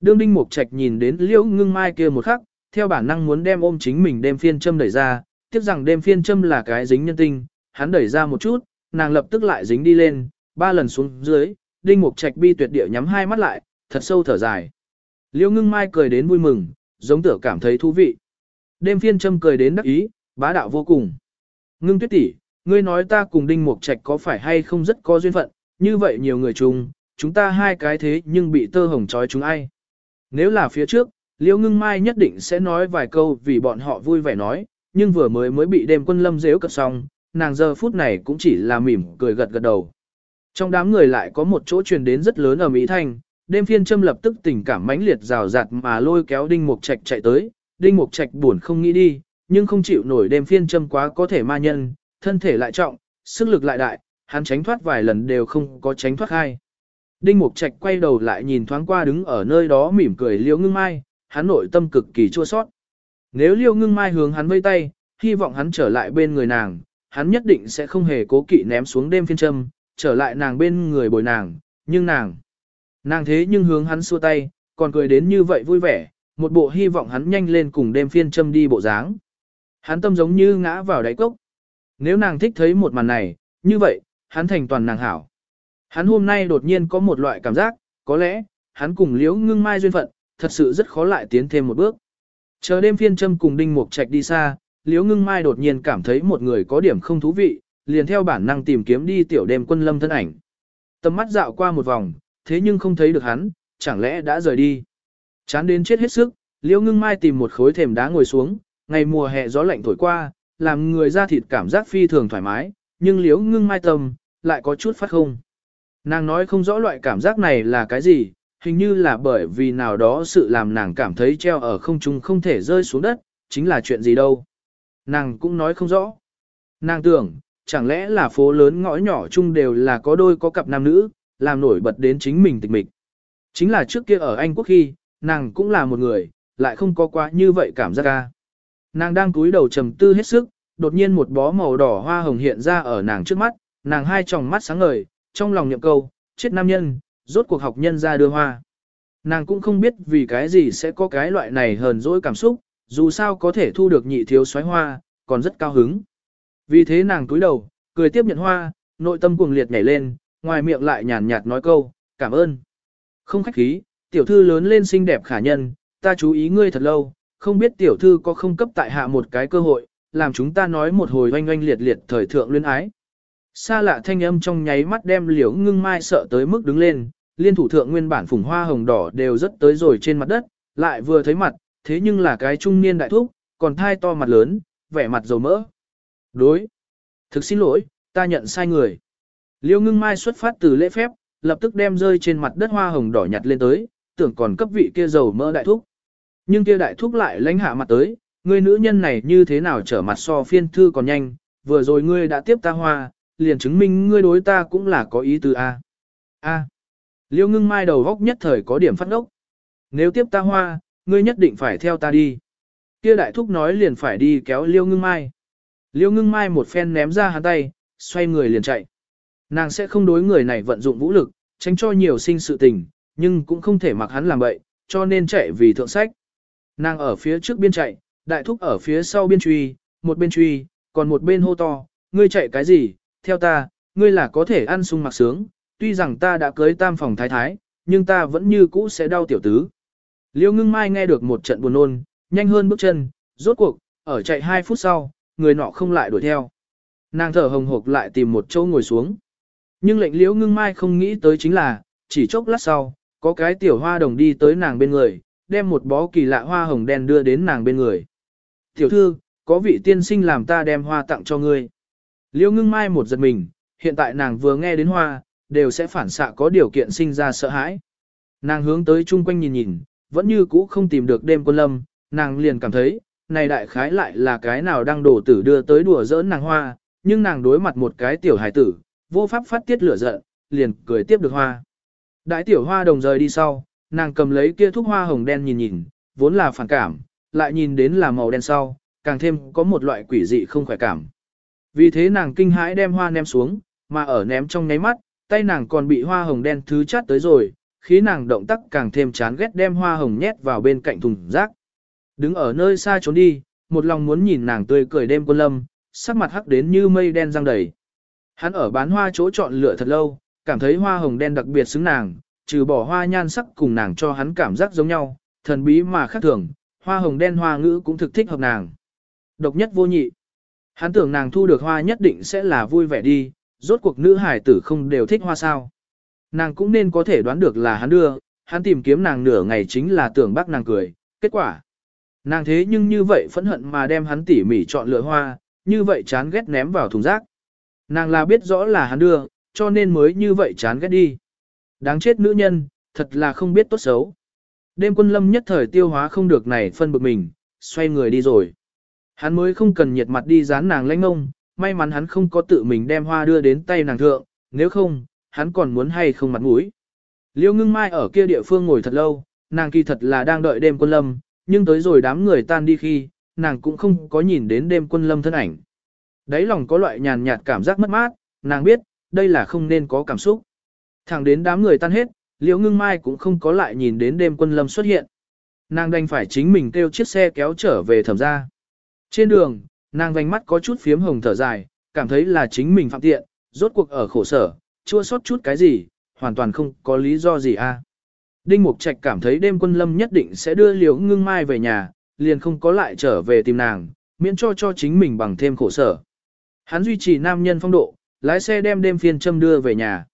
Đương đinh mục trạch nhìn đến liễu ngưng mai kia một khắc, theo bản năng muốn đem ôm chính mình đêm phiên châm đẩy ra, tiếc rằng đêm phiên châm là cái dính nhân tinh, hắn đẩy ra một chút, nàng lập tức lại dính đi lên, ba lần xuống dưới, đinh mục trạch bi tuyệt địa nhắm hai mắt lại, thật sâu thở dài. liêu ngưng mai cười đến vui mừng, giống tựa cảm thấy thú vị. Đêm phiên châm cười đến đắc ý, bá đạo vô cùng. Ngưng tuyết tỷ, ngươi nói ta cùng Đinh Mục Trạch có phải hay không rất có duyên phận, như vậy nhiều người chung, chúng ta hai cái thế nhưng bị tơ hồng trói chúng ai. Nếu là phía trước, liêu Ngưng Mai nhất định sẽ nói vài câu vì bọn họ vui vẻ nói, nhưng vừa mới mới bị đêm quân lâm dếu cật xong, nàng giờ phút này cũng chỉ là mỉm cười gật gật đầu. Trong đám người lại có một chỗ truyền đến rất lớn ở Mỹ Thanh, đêm phiên châm lập tức tình cảm mãnh liệt rào rạt mà lôi kéo đinh mục trạch chạy tới, đinh mục trạch buồn không nghĩ đi, nhưng không chịu nổi đêm phiên châm quá có thể ma nhân, thân thể lại trọng, sức lực lại đại, hắn tránh thoát vài lần đều không có tránh thoát hai. Đinh mục trạch quay đầu lại nhìn thoáng qua đứng ở nơi đó mỉm cười liêu ngưng mai, hắn nội tâm cực kỳ chua sót. Nếu liêu ngưng mai hướng hắn vây tay, hy vọng hắn trở lại bên người nàng, hắn nhất định sẽ không hề cố kỵ ném xuống đêm phiên châm, trở lại nàng bên người bồi nàng, nhưng nàng, nàng thế nhưng hướng hắn xua tay, còn cười đến như vậy vui vẻ, một bộ hy vọng hắn nhanh lên cùng đêm phiên châm đi bộ dáng. Hắn tâm giống như ngã vào đáy cốc. Nếu nàng thích thấy một màn này, như vậy, hắn thành toàn nàng hảo. Hắn hôm nay đột nhiên có một loại cảm giác, có lẽ, hắn cùng liễu ngưng mai duyên phận, thật sự rất khó lại tiến thêm một bước. Chờ đêm phiên châm cùng đinh mục trạch đi xa, liễu ngưng mai đột nhiên cảm thấy một người có điểm không thú vị, liền theo bản năng tìm kiếm đi tiểu đêm quân lâm thân ảnh. Tầm mắt dạo qua một vòng, thế nhưng không thấy được hắn, chẳng lẽ đã rời đi. Chán đến chết hết sức, liễu ngưng mai tìm một khối thềm đá ngồi xuống, ngày mùa hè gió lạnh thổi qua, làm người ra thịt cảm giác phi thường thoải mái, nhưng liễu ngưng mai tâm, lại có chút phát không. Nàng nói không rõ loại cảm giác này là cái gì, hình như là bởi vì nào đó sự làm nàng cảm thấy treo ở không trung không thể rơi xuống đất, chính là chuyện gì đâu. Nàng cũng nói không rõ. Nàng tưởng, chẳng lẽ là phố lớn ngõ nhỏ chung đều là có đôi có cặp nam nữ, làm nổi bật đến chính mình tịch mịch. Chính là trước kia ở Anh Quốc khi, nàng cũng là một người, lại không có quá như vậy cảm giác ca. Nàng đang cúi đầu trầm tư hết sức, đột nhiên một bó màu đỏ hoa hồng hiện ra ở nàng trước mắt, nàng hai tròng mắt sáng ngời, trong lòng nhậm câu, chết nam nhân, rốt cuộc học nhân ra đưa hoa. Nàng cũng không biết vì cái gì sẽ có cái loại này hờn dỗi cảm xúc, dù sao có thể thu được nhị thiếu xoáy hoa, còn rất cao hứng. Vì thế nàng cúi đầu, cười tiếp nhận hoa, nội tâm cuồng liệt nhảy lên, ngoài miệng lại nhàn nhạt nói câu, cảm ơn. Không khách khí, tiểu thư lớn lên xinh đẹp khả nhân, ta chú ý ngươi thật lâu, không biết tiểu thư có không cấp tại hạ một cái cơ hội, làm chúng ta nói một hồi oanh oanh liệt liệt thời thượng luyến ái. Xa lạ thanh âm trong nháy mắt đem liễu ngưng mai sợ tới mức đứng lên, liên thủ thượng nguyên bản phùng hoa hồng đỏ đều rất tới rồi trên mặt đất, lại vừa thấy mặt, thế nhưng là cái trung niên đại thúc, còn thai to mặt lớn, vẻ mặt dầu mỡ. Đối. Thực xin lỗi, ta nhận sai người. Liêu ngưng mai xuất phát từ lễ phép, lập tức đem rơi trên mặt đất hoa hồng đỏ nhặt lên tới, tưởng còn cấp vị kia dầu mỡ đại thúc. Nhưng kia đại thúc lại lãnh hạ mặt tới, người nữ nhân này như thế nào trở mặt so phiên thư còn nhanh, vừa rồi ngươi đã tiếp ta hoa, liền chứng minh ngươi đối ta cũng là có ý từ A. A. Liêu ngưng mai đầu góc nhất thời có điểm phát ngốc. Nếu tiếp ta hoa, ngươi nhất định phải theo ta đi. Kia đại thúc nói liền phải đi kéo liêu ngưng mai. Liêu ngưng mai một phen ném ra hắn tay, xoay người liền chạy. Nàng sẽ không đối người này vận dụng vũ lực, tránh cho nhiều sinh sự tình, nhưng cũng không thể mặc hắn làm bậy, cho nên chạy vì thượng sách. Nàng ở phía trước biên chạy, đại thúc ở phía sau biên truy, một bên truy, còn một bên hô to, ngươi chạy cái gì, theo ta, ngươi là có thể ăn sung mặc sướng, tuy rằng ta đã cưới tam phòng thái thái, nhưng ta vẫn như cũ sẽ đau tiểu tứ. Liêu ngưng mai nghe được một trận buồn nôn, nhanh hơn bước chân, rốt cuộc, ở chạy 2 phút sau, người nọ không lại đuổi theo. Nàng thở hồng hộc lại tìm một chỗ ngồi xuống. Nhưng lệnh liễu ngưng mai không nghĩ tới chính là, chỉ chốc lát sau, có cái tiểu hoa đồng đi tới nàng bên người, đem một bó kỳ lạ hoa hồng đen đưa đến nàng bên người. Tiểu thư, có vị tiên sinh làm ta đem hoa tặng cho ngươi. Liễu ngưng mai một giật mình, hiện tại nàng vừa nghe đến hoa, đều sẽ phản xạ có điều kiện sinh ra sợ hãi. Nàng hướng tới chung quanh nhìn nhìn, vẫn như cũ không tìm được đêm quân lâm, nàng liền cảm thấy, này đại khái lại là cái nào đang đổ tử đưa tới đùa giỡn nàng hoa, nhưng nàng đối mặt một cái tiểu hải tử, vô pháp phát tiết lửa giận, liền cười tiếp được hoa. Đại tiểu hoa đồng rời đi sau, nàng cầm lấy kia thuốc hoa hồng đen nhìn nhìn, vốn là phản cảm, lại nhìn đến là màu đen sau, càng thêm có một loại quỷ dị không khỏe cảm. Vì thế nàng kinh hãi đem hoa ném xuống, mà ở ném trong nháy mắt, tay nàng còn bị hoa hồng đen thứ chát tới rồi, khi nàng động tác càng thêm chán ghét đem hoa hồng nhét vào bên cạnh thùng rác. Đứng ở nơi xa trốn đi, một lòng muốn nhìn nàng tươi cười đêm quân lâm, sắc mặt hắc đến như mây đen răng đầy. Hắn ở bán hoa chỗ chọn lựa thật lâu, cảm thấy hoa hồng đen đặc biệt xứng nàng, trừ bỏ hoa nhan sắc cùng nàng cho hắn cảm giác giống nhau, thần bí mà khác thường, hoa hồng đen hoa ngữ cũng thực thích hợp nàng. Độc nhất vô nhị. Hắn tưởng nàng thu được hoa nhất định sẽ là vui vẻ đi, rốt cuộc nữ hải tử không đều thích hoa sao. Nàng cũng nên có thể đoán được là hắn đưa, hắn tìm kiếm nàng nửa ngày chính là tưởng bác nàng cười, kết quả. Nàng thế nhưng như vậy phẫn hận mà đem hắn tỉ mỉ chọn lựa hoa, như vậy chán ghét ném vào thùng rác. Nàng là biết rõ là hắn đưa, cho nên mới như vậy chán ghét đi. Đáng chết nữ nhân, thật là không biết tốt xấu. Đêm quân lâm nhất thời tiêu hóa không được này phân bực mình, xoay người đi rồi. Hắn mới không cần nhiệt mặt đi dán nàng lãnh ngông, may mắn hắn không có tự mình đem hoa đưa đến tay nàng thượng, nếu không, hắn còn muốn hay không mặt mũi. Liêu ngưng mai ở kia địa phương ngồi thật lâu, nàng kỳ thật là đang đợi đêm quân lâm, nhưng tới rồi đám người tan đi khi, nàng cũng không có nhìn đến đêm quân lâm thân ảnh. Đấy lòng có loại nhàn nhạt cảm giác mất mát, nàng biết, đây là không nên có cảm xúc. Thẳng đến đám người tan hết, liễu ngưng mai cũng không có lại nhìn đến đêm quân lâm xuất hiện. Nàng đành phải chính mình kêu chiếc xe kéo trở về thẩm ra. Trên đường, nàng vành mắt có chút phiếm hồng thở dài, cảm thấy là chính mình phạm tiện, rốt cuộc ở khổ sở, chua sót chút cái gì, hoàn toàn không có lý do gì a. À. Đinh Mục Trạch cảm thấy đêm quân lâm nhất định sẽ đưa liễu ngưng mai về nhà, liền không có lại trở về tìm nàng, miễn cho cho chính mình bằng thêm khổ sở. Hắn duy trì nam nhân phong độ, lái xe đem đêm phiên châm đưa về nhà.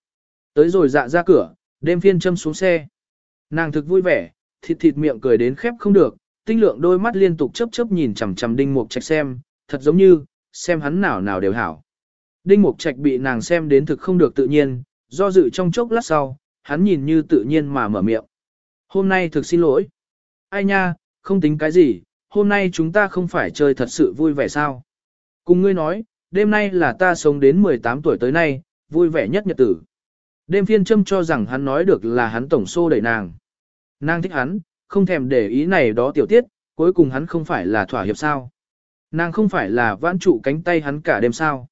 Tới rồi dạ ra cửa, đêm phiên châm xuống xe. Nàng thực vui vẻ, thịt thịt miệng cười đến khép không được, tinh lượng đôi mắt liên tục chớp chớp nhìn chằm chằm đinh mục trạch xem, thật giống như, xem hắn nào nào đều hảo. Đinh mục trạch bị nàng xem đến thực không được tự nhiên, do dự trong chốc lát sau, hắn nhìn như tự nhiên mà mở miệng. Hôm nay thực xin lỗi. Ai nha, không tính cái gì, hôm nay chúng ta không phải chơi thật sự vui vẻ sao. Cùng ngươi nói, đêm nay là ta sống đến 18 tuổi tới nay, vui vẻ nhất nhật tử. Đêm phiên châm cho rằng hắn nói được là hắn tổng xô đẩy nàng. Nàng thích hắn, không thèm để ý này đó tiểu tiết, cuối cùng hắn không phải là thỏa hiệp sao. Nàng không phải là vãn trụ cánh tay hắn cả đêm sao.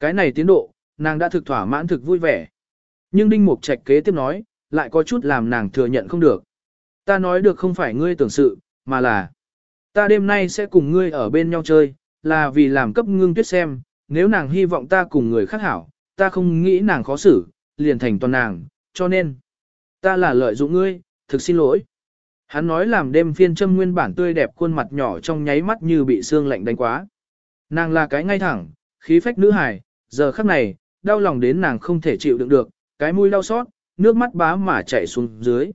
Cái này tiến độ, nàng đã thực thỏa mãn thực vui vẻ. Nhưng Đinh Mục Trạch kế tiếp nói, lại có chút làm nàng thừa nhận không được. Ta nói được không phải ngươi tưởng sự, mà là ta đêm nay sẽ cùng ngươi ở bên nhau chơi, là vì làm cấp ngưng tuyết xem, nếu nàng hy vọng ta cùng người khác hảo, ta không nghĩ nàng khó xử, liền thành toàn nàng, cho nên, ta là lợi dụng ngươi, thực xin lỗi. Hắn nói làm đêm phiên châm nguyên bản tươi đẹp khuôn mặt nhỏ trong nháy mắt như bị xương lạnh đánh quá. Nàng là cái ngay thẳng, khí phách nữ hài, giờ khắc này, đau lòng đến nàng không thể chịu đựng được, cái mũi đau xót, nước mắt bá mà chảy xuống dưới.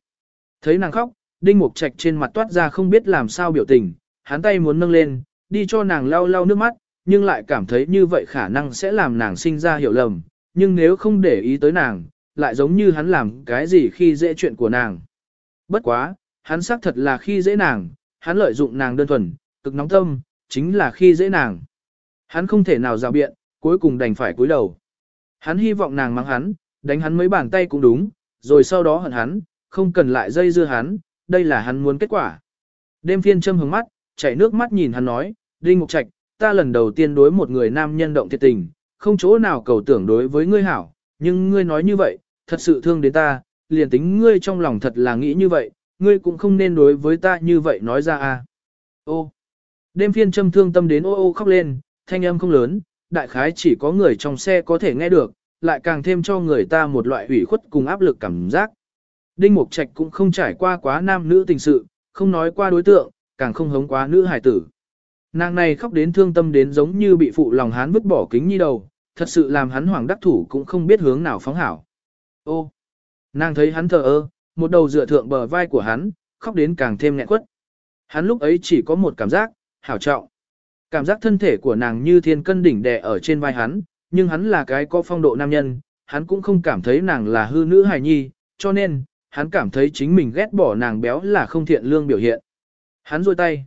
Thấy nàng khóc, đinh mục trạch trên mặt toát ra không biết làm sao biểu tình, hắn tay muốn nâng lên, đi cho nàng lau lau nước mắt, nhưng lại cảm thấy như vậy khả năng sẽ làm nàng sinh ra hiểu lầm, nhưng nếu không để ý tới nàng, lại giống như hắn làm cái gì khi dễ chuyện của nàng. Bất quá, hắn xác thật là khi dễ nàng, hắn lợi dụng nàng đơn thuần, cực nóng tâm, chính là khi dễ nàng. Hắn không thể nào rào biện, cuối cùng đành phải cúi đầu. Hắn hy vọng nàng mắng hắn, đánh hắn mấy bàn tay cũng đúng, rồi sau đó hận hắn, không cần lại dây dưa hắn, đây là hắn muốn kết quả. Đêm phiên châm hướng mắt, chảy nước mắt nhìn hắn nói, Đinh Mục Trạch, ta lần đầu tiên đối một người nam nhân động thiệt tình, không chỗ nào cầu tưởng đối với ngươi hảo, nhưng ngươi nói như vậy, thật sự thương đến ta, liền tính ngươi trong lòng thật là nghĩ như vậy, ngươi cũng không nên đối với ta như vậy nói ra à. Ô, đêm phiên châm thương tâm đến ô ô khóc lên, thanh âm không lớn, đại khái chỉ có người trong xe có thể nghe được, lại càng thêm cho người ta một loại ủy khuất cùng áp lực cảm giác. Đinh Mục Trạch cũng không trải qua quá nam nữ tình sự, không nói qua đối tượng, càng không hống quá nữ hải tử. Nàng này khóc đến thương tâm đến giống như bị phụ lòng hán vứt bỏ kính nhi đầu, thật sự làm hắn hoàng đắc thủ cũng không biết hướng nào phóng hảo. Ô, nàng thấy hắn thờ ơ, một đầu dựa thượng bờ vai của hắn, khóc đến càng thêm nghẹn quất. Hắn lúc ấy chỉ có một cảm giác, hảo trọng. Cảm giác thân thể của nàng như thiên cân đỉnh đè ở trên vai hắn, nhưng hắn là cái có phong độ nam nhân, hắn cũng không cảm thấy nàng là hư nữ hài nhi, cho nên, hắn cảm thấy chính mình ghét bỏ nàng béo là không thiện lương biểu hiện. Hắn rôi tay,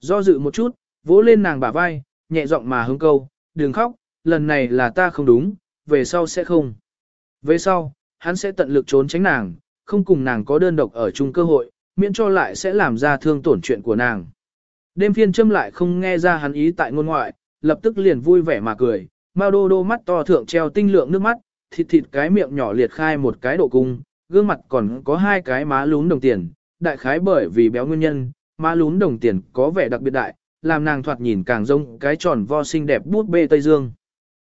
do dự một chút, vỗ lên nàng bả vai, nhẹ giọng mà hướng câu, đừng khóc, lần này là ta không đúng, về sau sẽ không. Về sau, hắn sẽ tận lực trốn tránh nàng, không cùng nàng có đơn độc ở chung cơ hội, miễn cho lại sẽ làm ra thương tổn chuyện của nàng. Đêm phiên châm lại không nghe ra hắn ý tại ngôn ngoại, lập tức liền vui vẻ mà cười, Mao đô đô mắt to thượng treo tinh lượng nước mắt, thịt thịt cái miệng nhỏ liệt khai một cái độ cung, gương mặt còn có hai cái má lún đồng tiền, đại khái bởi vì béo nguyên nhân, má lún đồng tiền có vẻ đặc biệt đại, làm nàng thoạt nhìn càng rông cái tròn vo xinh đẹp bút bê Tây Dương.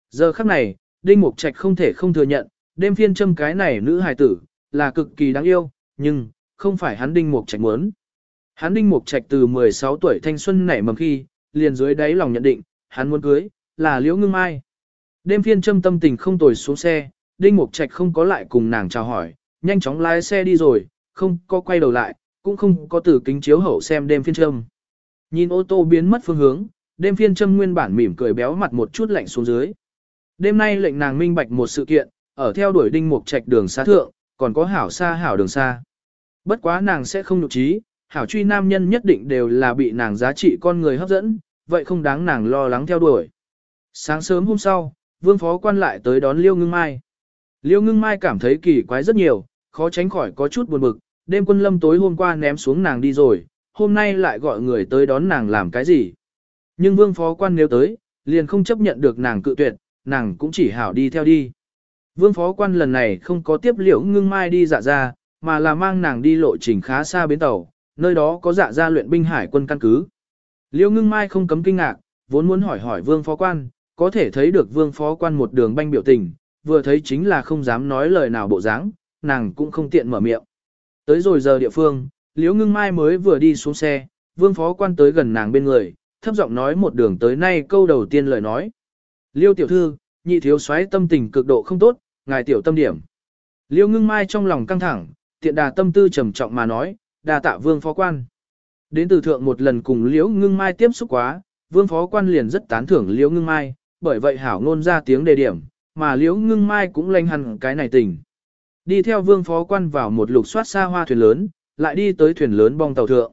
Giờ khắc này, Đinh Mục Trạch không thể không thừa nhận, đêm phiên châm cái này nữ hài tử, là cực kỳ đáng yêu, nhưng, không phải hắn Đinh Mục Trạch muốn. Hắn Đinh Mục Trạch từ 16 tuổi thanh xuân nảy mầm khi, liền dưới đáy lòng nhận định, hắn muốn cưới, là Liễu Ngưng Mai. Đêm phiên châm tâm tình không tồi xuống xe, Đinh Mục Trạch không có lại cùng nàng chào hỏi, nhanh chóng lái xe đi rồi, không có quay đầu lại, cũng không có từ kính chiếu hậu xem đêm phiên châm. Nhìn ô tô biến mất phương hướng, đêm phiên châm nguyên bản mỉm cười béo mặt một chút lạnh xuống dưới. Đêm nay lệnh nàng minh bạch một sự kiện, ở theo đuổi đinh mục trạch đường xa thượng, còn có hảo xa hảo đường xa. Bất quá nàng sẽ không nhục trí, hảo truy nam nhân nhất định đều là bị nàng giá trị con người hấp dẫn, vậy không đáng nàng lo lắng theo đuổi. Sáng sớm hôm sau, vương phó quan lại tới đón Liêu Ngưng Mai. Liêu Ngưng Mai cảm thấy kỳ quái rất nhiều, khó tránh khỏi có chút buồn bực, đêm quân lâm tối hôm qua ném xuống nàng đi rồi, hôm nay lại gọi người tới đón nàng làm cái gì. Nhưng vương phó quan nếu tới, liền không chấp nhận được nàng cự tuyệt, nàng cũng chỉ hảo đi theo đi. Vương phó quan lần này không có tiếp liễu ngưng mai đi dạ ra, mà là mang nàng đi lộ trình khá xa bến tàu, nơi đó có dạ ra luyện binh hải quân căn cứ. Liễu ngưng mai không cấm kinh ngạc, vốn muốn hỏi hỏi vương phó quan, có thể thấy được vương phó quan một đường banh biểu tình, vừa thấy chính là không dám nói lời nào bộ dáng, nàng cũng không tiện mở miệng. Tới rồi giờ địa phương, Liễu Ngưng Mai mới vừa đi xuống xe, Vương phó quan tới gần nàng bên người, thấp giọng nói một đường tới nay câu đầu tiên lời nói. Liêu tiểu thư, nhị thiếu soái tâm tình cực độ không tốt, ngài tiểu tâm điểm. Liêu Ngưng Mai trong lòng căng thẳng, tiện đà tâm tư trầm trọng mà nói, đà tạ Vương phó quan. Đến từ thượng một lần cùng Liễu Ngưng Mai tiếp xúc quá, Vương phó quan liền rất tán thưởng Liễu Ngưng Mai, bởi vậy hảo ngôn ra tiếng đề điểm, mà Liễu Ngưng Mai cũng lanh hẳn cái này tình. Đi theo Vương phó quan vào một lục soát xa hoa thuyền lớn, lại đi tới thuyền lớn bong tàu thượng.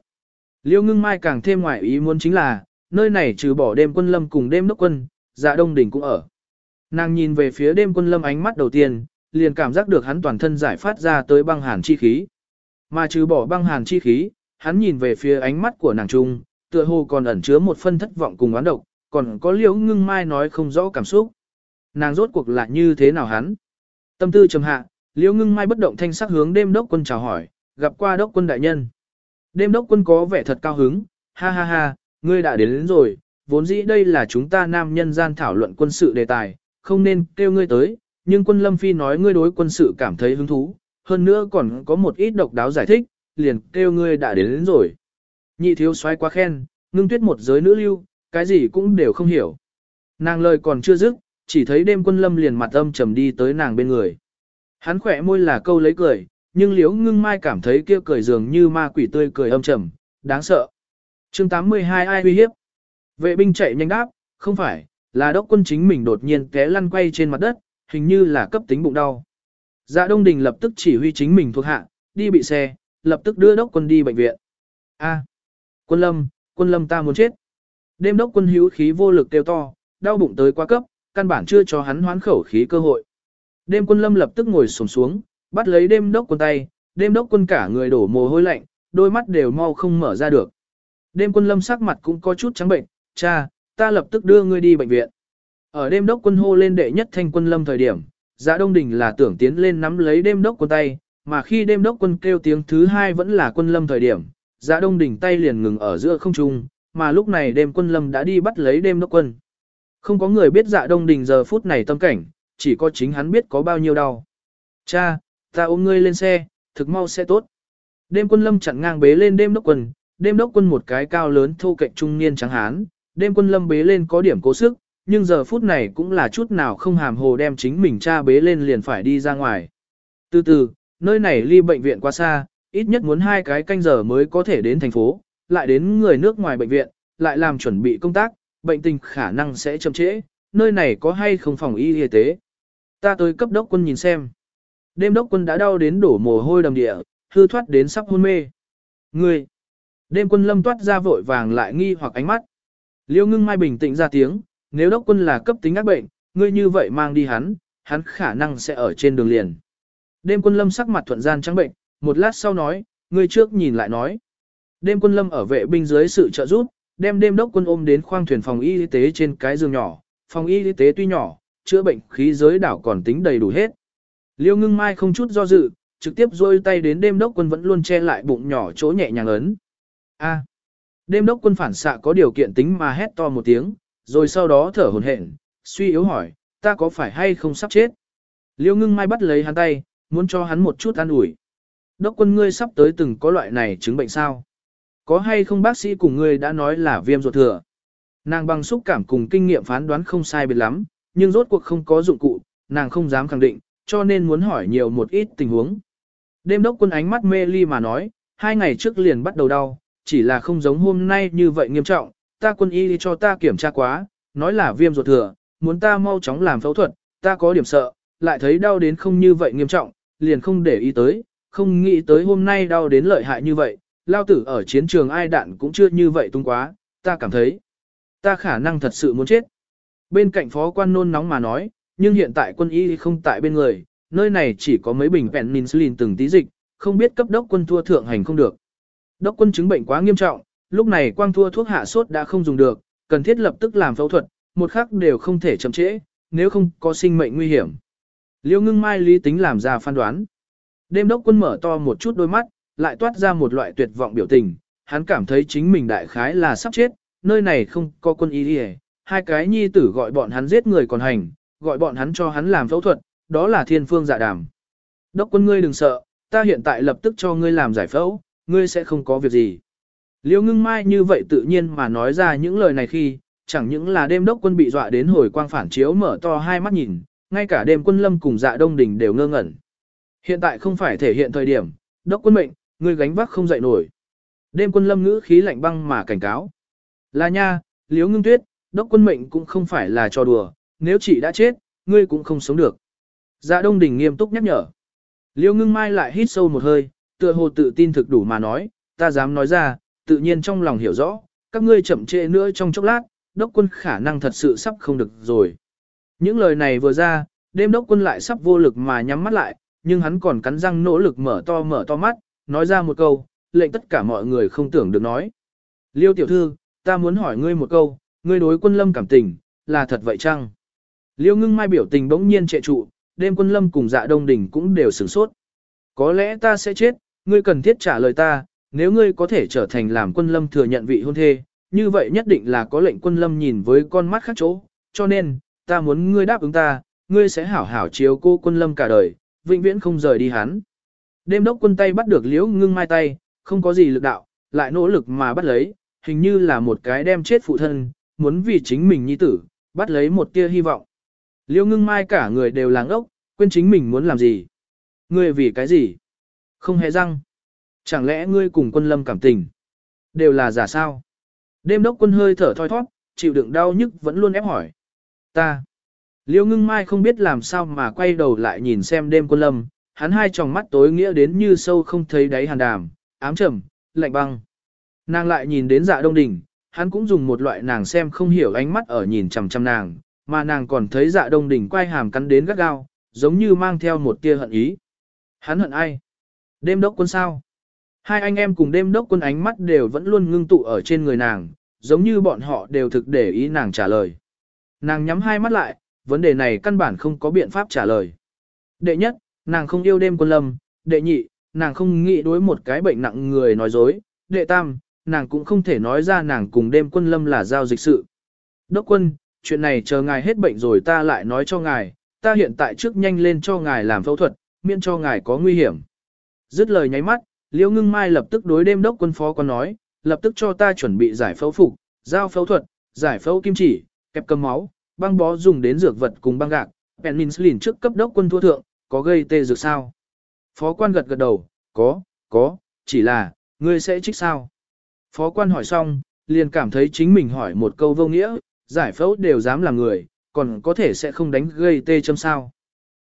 Liêu ngưng mai càng thêm ngoại ý muốn chính là, nơi này trừ bỏ đêm quân lâm cùng đêm đốc quân, dạ đông đỉnh cũng ở. Nàng nhìn về phía đêm quân lâm ánh mắt đầu tiên, liền cảm giác được hắn toàn thân giải phát ra tới băng hàn chi khí. Mà trừ bỏ băng hàn chi khí, hắn nhìn về phía ánh mắt của nàng trung, tựa hồ còn ẩn chứa một phân thất vọng cùng oán độc, còn có liễu ngưng mai nói không rõ cảm xúc. Nàng rốt cuộc là như thế nào hắn? Tâm tư trầm hạ, liễu ngưng mai bất động thanh sắc hướng đêm đốc quân chào hỏi, gặp qua đốc quân đại nhân. Đêm đốc quân có vẻ thật cao hứng, ha ha ha, ngươi đã đến, đến rồi, vốn dĩ đây là chúng ta nam nhân gian thảo luận quân sự đề tài, không nên kêu ngươi tới, nhưng quân lâm phi nói ngươi đối quân sự cảm thấy hứng thú, hơn nữa còn có một ít độc đáo giải thích, liền kêu ngươi đã đến, đến rồi. Nhị thiếu soái quá khen, ngưng tuyết một giới nữ lưu, cái gì cũng đều không hiểu. Nàng lời còn chưa dứt, chỉ thấy đêm quân lâm liền mặt âm trầm đi tới nàng bên người. Hắn khỏe môi là câu lấy cười, nhưng liễu ngưng mai cảm thấy kia cười dường như ma quỷ tươi cười âm trầm, đáng sợ. chương 82 ai uy hiếp? Vệ binh chạy nhanh đáp, không phải, là đốc quân chính mình đột nhiên té lăn quay trên mặt đất, hình như là cấp tính bụng đau. Dạ Đông Đình lập tức chỉ huy chính mình thuộc hạ, đi bị xe, lập tức đưa đốc quân đi bệnh viện. A, quân lâm, quân lâm ta muốn chết. Đêm đốc quân hữu khí vô lực kêu to, đau bụng tới quá cấp, căn bản chưa cho hắn hoán khẩu khí cơ hội. Đêm quân lâm lập tức ngồi xổm xuống, bắt lấy đêm đốc quân tay, đêm đốc quân cả người đổ mồ hôi lạnh, đôi mắt đều mau không mở ra được. Đêm quân lâm sắc mặt cũng có chút trắng bệnh, cha, ta lập tức đưa ngươi đi bệnh viện. Ở đêm đốc quân hô lên đệ nhất thanh quân lâm thời điểm, dạ đông đình là tưởng tiến lên nắm lấy đêm đốc quân tay, mà khi đêm đốc quân kêu tiếng thứ hai vẫn là quân lâm thời điểm, dạ đông đình tay liền ngừng ở giữa không trung, mà lúc này đêm quân lâm đã đi bắt lấy đêm đốc quân. Không có người biết dạ đông đình giờ phút này tâm cảnh, chỉ có chính hắn biết có bao nhiêu đau. Cha, Ta ôm ngươi lên xe, thực mau sẽ tốt. Đêm quân lâm chặn ngang bế lên đêm đốc quân, đêm đốc quân một cái cao lớn thô cạnh trung niên trắng hán, đêm quân lâm bế lên có điểm cố sức, nhưng giờ phút này cũng là chút nào không hàm hồ đem chính mình cha bế lên liền phải đi ra ngoài. Từ từ, nơi này ly bệnh viện quá xa, ít nhất muốn hai cái canh giờ mới có thể đến thành phố, lại đến người nước ngoài bệnh viện, lại làm chuẩn bị công tác, bệnh tình khả năng sẽ chậm trễ, nơi này có hay không phòng y y tế. Ta tới cấp đốc quân nhìn xem. Đêm đốc quân đã đau đến đổ mồ hôi đầm địa, hư thoát đến sắp hôn mê. Ngươi! Đêm quân lâm toát ra vội vàng lại nghi hoặc ánh mắt. Liêu ngưng mai bình tĩnh ra tiếng, nếu đốc quân là cấp tính ác bệnh, ngươi như vậy mang đi hắn, hắn khả năng sẽ ở trên đường liền. Đêm quân lâm sắc mặt thuận gian trắng bệnh, một lát sau nói, ngươi trước nhìn lại nói. Đêm quân lâm ở vệ binh dưới sự trợ giúp, đem đêm đốc quân ôm đến khoang thuyền phòng y tế trên cái giường nhỏ. Phòng y tế tuy nhỏ, chữa bệnh khí giới đảo còn tính đầy đủ hết. Liêu ngưng mai không chút do dự, trực tiếp rôi tay đến đêm đốc quân vẫn luôn che lại bụng nhỏ chỗ nhẹ nhàng ấn. A. Đêm đốc quân phản xạ có điều kiện tính mà hét to một tiếng, rồi sau đó thở hổn hển, suy yếu hỏi, ta có phải hay không sắp chết? Liêu ngưng mai bắt lấy hắn tay, muốn cho hắn một chút an ủi. Đốc quân ngươi sắp tới từng có loại này chứng bệnh sao? Có hay không bác sĩ cùng ngươi đã nói là viêm ruột thừa? Nàng bằng xúc cảm cùng kinh nghiệm phán đoán không sai biệt lắm, nhưng rốt cuộc không có dụng cụ, nàng không dám khẳng định, cho nên muốn hỏi nhiều một ít tình huống. Đêm đốc quân ánh mắt mê ly mà nói, hai ngày trước liền bắt đầu đau, chỉ là không giống hôm nay như vậy nghiêm trọng, ta quân y cho ta kiểm tra quá, nói là viêm ruột thừa, muốn ta mau chóng làm phẫu thuật, ta có điểm sợ, lại thấy đau đến không như vậy nghiêm trọng, liền không để ý tới, không nghĩ tới hôm nay đau đến lợi hại như vậy, lao tử ở chiến trường ai đạn cũng chưa như vậy tung quá, ta cảm thấy, ta khả năng thật sự muốn chết. Bên cạnh phó quan nôn nóng mà nói, nhưng hiện tại quân y không tại bên người, nơi này chỉ có mấy bình penicillin từng tí dịch, không biết cấp đốc quân thua thượng hành không được. Đốc quân chứng bệnh quá nghiêm trọng, lúc này quang thua thuốc hạ sốt đã không dùng được, cần thiết lập tức làm phẫu thuật, một khắc đều không thể chậm trễ, nếu không có sinh mệnh nguy hiểm. Liêu ngưng mai lý tính làm ra phán đoán. Đêm đốc quân mở to một chút đôi mắt, lại toát ra một loại tuyệt vọng biểu tình, hắn cảm thấy chính mình đại khái là sắp chết, nơi này không có quân y đi hai cái nhi tử gọi bọn hắn giết người còn hành, gọi bọn hắn cho hắn làm phẫu thuật, đó là thiên phương dạ đàm. Đốc quân ngươi đừng sợ, ta hiện tại lập tức cho ngươi làm giải phẫu, ngươi sẽ không có việc gì. Liêu ngưng mai như vậy tự nhiên mà nói ra những lời này khi, chẳng những là đêm đốc quân bị dọa đến hồi quang phản chiếu mở to hai mắt nhìn, ngay cả đêm quân lâm cùng dạ đông đỉnh đều ngơ ngẩn. Hiện tại không phải thể hiện thời điểm, đốc quân mệnh, ngươi gánh vác không dậy nổi. Đêm quân lâm ngữ khí lạnh băng mà cảnh cáo. Là nha, liếu ngưng tuyết, đốc quân mệnh cũng không phải là trò đùa, nếu chị đã chết, ngươi cũng không sống được. Dạ đông đỉnh nghiêm túc nhắc nhở. Liêu ngưng mai lại hít sâu một hơi, tựa hồ tự tin thực đủ mà nói, ta dám nói ra, tự nhiên trong lòng hiểu rõ, các ngươi chậm trễ nữa trong chốc lát, đốc quân khả năng thật sự sắp không được rồi. Những lời này vừa ra, đêm đốc quân lại sắp vô lực mà nhắm mắt lại, nhưng hắn còn cắn răng nỗ lực mở to mở to mắt, nói ra một câu, lệnh tất cả mọi người không tưởng được nói. Liêu tiểu thư, ta muốn hỏi ngươi một câu, ngươi đối quân lâm cảm tình, là thật vậy chăng? Liêu ngưng mai biểu tình bỗng nhiên trệ trụ, đêm quân lâm cùng dạ đông đỉnh cũng đều sửng sốt. Có lẽ ta sẽ chết, ngươi cần thiết trả lời ta, nếu ngươi có thể trở thành làm quân lâm thừa nhận vị hôn thê, như vậy nhất định là có lệnh quân lâm nhìn với con mắt khác chỗ, cho nên, ta muốn ngươi đáp ứng ta, ngươi sẽ hảo hảo chiếu cô quân lâm cả đời, vĩnh viễn không rời đi hắn. Đêm đốc quân tay bắt được liễu ngưng mai tay, không có gì lực đạo, lại nỗ lực mà bắt lấy, hình như là một cái đem chết phụ thân, muốn vì chính mình nhi tử, bắt lấy một tia hy vọng. Liễu ngưng mai cả người đều làng ốc, quên chính mình muốn làm gì. Ngươi vì cái gì? Không hề răng. Chẳng lẽ ngươi cùng quân lâm cảm tình? Đều là giả sao? Đêm đốc quân hơi thở thoi thoát, chịu đựng đau nhức vẫn luôn ép hỏi. Ta. Liêu ngưng mai không biết làm sao mà quay đầu lại nhìn xem đêm quân lâm, hắn hai tròng mắt tối nghĩa đến như sâu không thấy đáy hàn đàm, ám trầm, lạnh băng. Nàng lại nhìn đến dạ đông đỉnh, hắn cũng dùng một loại nàng xem không hiểu ánh mắt ở nhìn chằm chằm nàng, mà nàng còn thấy dạ đông đỉnh quay hàm cắn đến gắt gao, giống như mang theo một tia hận ý. Hắn hận ai? Đêm đốc quân sao? Hai anh em cùng đêm đốc quân ánh mắt đều vẫn luôn ngưng tụ ở trên người nàng, giống như bọn họ đều thực để ý nàng trả lời. Nàng nhắm hai mắt lại, vấn đề này căn bản không có biện pháp trả lời. Đệ nhất, nàng không yêu đêm quân lâm, đệ nhị, nàng không nghĩ đối một cái bệnh nặng người nói dối, đệ tam, nàng cũng không thể nói ra nàng cùng đêm quân lâm là giao dịch sự. Đốc quân, chuyện này chờ ngài hết bệnh rồi ta lại nói cho ngài, ta hiện tại trước nhanh lên cho ngài làm phẫu thuật, miễn cho ngài có nguy hiểm. Dứt lời nháy mắt, Liễu Ngưng Mai lập tức đối đêm đốc quân phó quan nói, lập tức cho ta chuẩn bị giải phẫu phục, giao phẫu thuật, giải phẫu kim chỉ, kẹp cầm máu, băng bó dùng đến dược vật cùng băng gạc, penicillin trước cấp đốc quân thua thượng, có gây tê dược sao? Phó quan gật gật đầu, có, có, chỉ là, ngươi sẽ trích sao? Phó quan hỏi xong, liền cảm thấy chính mình hỏi một câu vô nghĩa, giải phẫu đều dám làm người, còn có thể sẽ không đánh gây tê châm sao.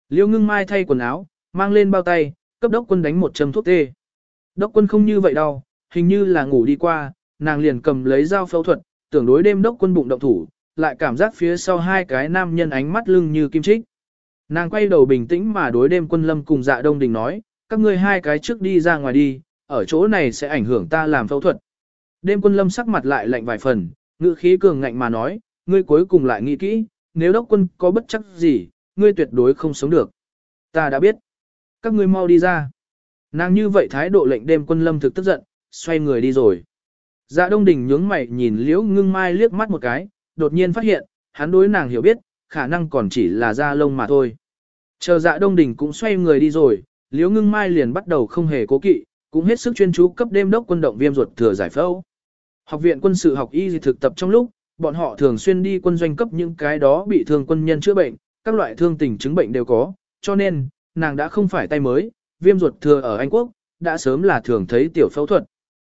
Liêu ngưng mai thay quần áo, mang lên bao tay, cấp đốc quân đánh một châm thuốc tê. Đốc quân không như vậy đau, hình như là ngủ đi qua, nàng liền cầm lấy dao phẫu thuật, tưởng đối đêm đốc quân bụng động thủ, lại cảm giác phía sau hai cái nam nhân ánh mắt lưng như kim trích. Nàng quay đầu bình tĩnh mà đối đêm quân lâm cùng dạ đông đình nói, các ngươi hai cái trước đi ra ngoài đi, ở chỗ này sẽ ảnh hưởng ta làm phẫu thuật. Đêm quân lâm sắc mặt lại lạnh vài phần, ngữ khí cường ngạnh mà nói, ngươi cuối cùng lại nghĩ kỹ, nếu đốc quân có bất chắc gì, ngươi tuyệt đối không sống được. Ta đã biết. Các ngươi mau đi ra. Nàng như vậy thái độ lệnh đêm quân lâm thực tức giận, xoay người đi rồi. Dạ đông đình nhướng mày nhìn liễu ngưng mai liếc mắt một cái, đột nhiên phát hiện, hắn đối nàng hiểu biết, khả năng còn chỉ là da lông mà thôi. Chờ dạ đông đình cũng xoay người đi rồi, liễu ngưng mai liền bắt đầu không hề cố kỵ, cũng hết sức chuyên chú cấp đêm đốc quân động viêm ruột thừa giải phẫu. Học viện quân sự học y thực tập trong lúc, bọn họ thường xuyên đi quân doanh cấp những cái đó bị thương quân nhân chữa bệnh, các loại thương tình chứng bệnh đều có, cho nên, nàng đã không phải tay mới, viêm ruột thừa ở Anh Quốc, đã sớm là thường thấy tiểu phẫu thuật.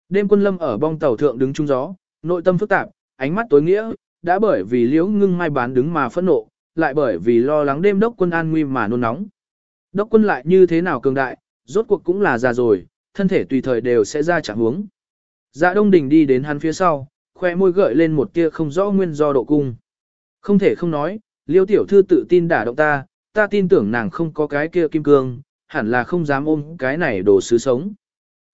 Đêm quân lâm ở bong tàu thượng đứng trung gió, nội tâm phức tạp, ánh mắt tối nghĩa, đã bởi vì liễu ngưng mai bán đứng mà phẫn nộ, lại bởi vì lo lắng đêm đốc quân an nguy mà nôn nóng. Đốc quân lại như thế nào cường đại, rốt cuộc cũng là già rồi, thân thể tùy thời đều sẽ ra trạng huống. Dạ Đông Đình đi đến hắn phía sau, khoe môi gợi lên một tia không rõ nguyên do độ cung. Không thể không nói, Liêu tiểu thư tự tin đả động ta, ta tin tưởng nàng không có cái kia kim cương, hẳn là không dám ôm cái này đồ sứ sống.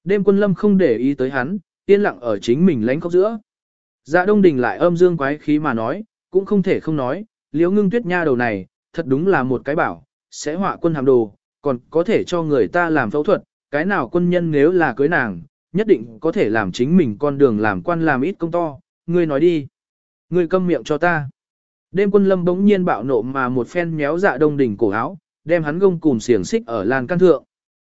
Đêm quân lâm không để ý tới hắn, yên lặng ở chính mình lánh khóc giữa. Dạ Đông Đình lại âm dương quái khí mà nói, cũng không thể không nói, liễu ngưng tuyết nha đầu này, thật đúng là một cái bảo, sẽ họa quân hàm đồ, còn có thể cho người ta làm phẫu thuật, cái nào quân nhân nếu là cưới nàng, nhất định có thể làm chính mình con đường làm quan làm ít công to, ngươi nói đi. Ngươi câm miệng cho ta. Đêm quân lâm bỗng nhiên bạo nộ mà một phen méo dạ đông đỉnh cổ áo, đem hắn gông cùng xiềng xích ở lan căn thượng.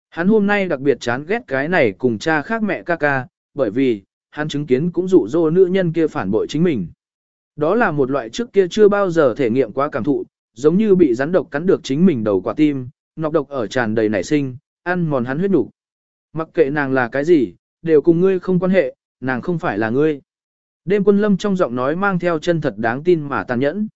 Hắn hôm nay đặc biệt chán ghét cái này cùng cha khác mẹ ca ca, bởi vì, hắn chứng kiến cũng dụ dỗ nữ nhân kia phản bội chính mình. Đó là một loại trước kia chưa bao giờ thể nghiệm quá cảm thụ, giống như bị rắn độc cắn được chính mình đầu quả tim, nọc độc ở tràn đầy nảy sinh, ăn mòn hắn huyết đủ. Mặc kệ nàng là cái gì, đều cùng ngươi không quan hệ, nàng không phải là ngươi. Đêm quân lâm trong giọng nói mang theo chân thật đáng tin mà tàn nhẫn.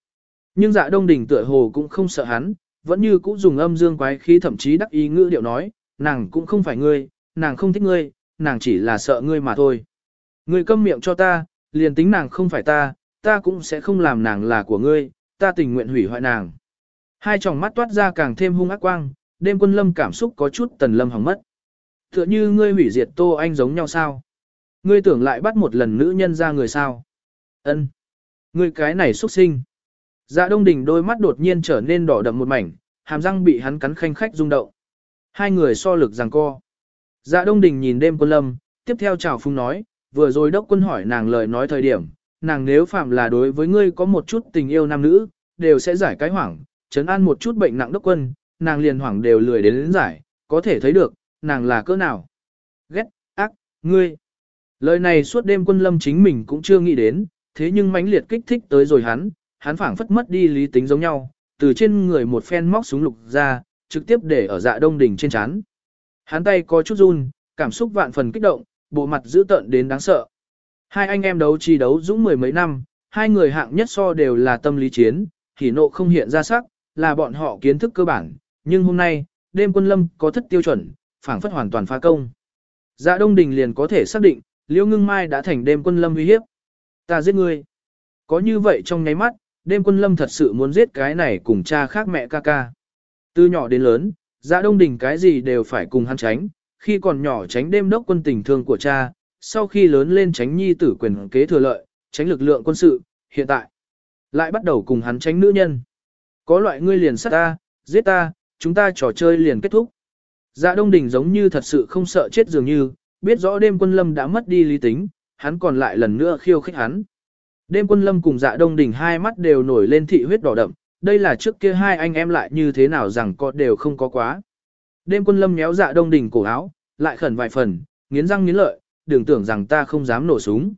Nhưng dạ đông đỉnh tựa hồ cũng không sợ hắn, vẫn như cũ dùng âm dương quái khí thậm chí đắc ý ngữ điệu nói, nàng cũng không phải ngươi, nàng không thích ngươi, nàng chỉ là sợ ngươi mà thôi. Ngươi câm miệng cho ta, liền tính nàng không phải ta, ta cũng sẽ không làm nàng là của ngươi, ta tình nguyện hủy hoại nàng. Hai tròng mắt toát ra càng thêm hung ác quang, đêm quân lâm cảm xúc có chút tần lâm hỏng mất. Tựa như ngươi hủy diệt Tô Anh giống nhau sao? Ngươi tưởng lại bắt một lần nữ nhân ra người sao? Ân, Ngươi cái này xuất sinh. Dạ Đông Đình đôi mắt đột nhiên trở nên đỏ đậm một mảnh, hàm răng bị hắn cắn khanh khách rung động. Hai người so lực giằng co. Dạ Đông Đình nhìn đêm quân lâm, tiếp theo chào phung nói, vừa rồi đốc quân hỏi nàng lời nói thời điểm, nàng nếu phạm là đối với ngươi có một chút tình yêu nam nữ, đều sẽ giải cái hoảng, chấn an một chút bệnh nặng đốc quân, nàng liền hoảng đều lười đến, đến giải, có thể thấy được, nàng là cỡ nào. Ghét, ác, ngươi. Lời này suốt đêm quân lâm chính mình cũng chưa nghĩ đến, thế nhưng mãnh liệt kích thích tới rồi hắn, hắn phảng phất mất đi lý tính giống nhau, từ trên người một phen móc súng lục ra, trực tiếp để ở dạ đông đỉnh trên chán. Hắn tay có chút run, cảm xúc vạn phần kích động, bộ mặt dữ tợn đến đáng sợ. Hai anh em đấu chi đấu dũng mười mấy năm, hai người hạng nhất so đều là tâm lý chiến, hỉ nộ không hiện ra sắc, là bọn họ kiến thức cơ bản, nhưng hôm nay, đêm quân lâm có thất tiêu chuẩn, phảng phất hoàn toàn phá công. Dạ Đông Đình liền có thể xác định, Liễu Ngưng Mai đã thành đêm quân lâm uy hiếp. Ta giết ngươi. Có như vậy trong nháy mắt, đêm quân lâm thật sự muốn giết cái này cùng cha khác mẹ ca ca. Từ nhỏ đến lớn, Dạ Đông Đình cái gì đều phải cùng hắn tránh, khi còn nhỏ tránh đêm đốc quân tình thương của cha, sau khi lớn lên tránh nhi tử quyền kế thừa lợi, tránh lực lượng quân sự, hiện tại lại bắt đầu cùng hắn tránh nữ nhân. Có loại ngươi liền sát ta, giết ta, chúng ta trò chơi liền kết thúc. Dạ Đông Đình giống như thật sự không sợ chết dường như, biết rõ đêm quân lâm đã mất đi lý tính, hắn còn lại lần nữa khiêu khích hắn. Đêm quân lâm cùng dạ Đông Đình hai mắt đều nổi lên thị huyết đỏ đậm, đây là trước kia hai anh em lại như thế nào rằng có đều không có quá. Đêm quân lâm méo dạ Đông Đình cổ áo, lại khẩn vài phần, nghiến răng nghiến lợi, đừng tưởng rằng ta không dám nổ súng.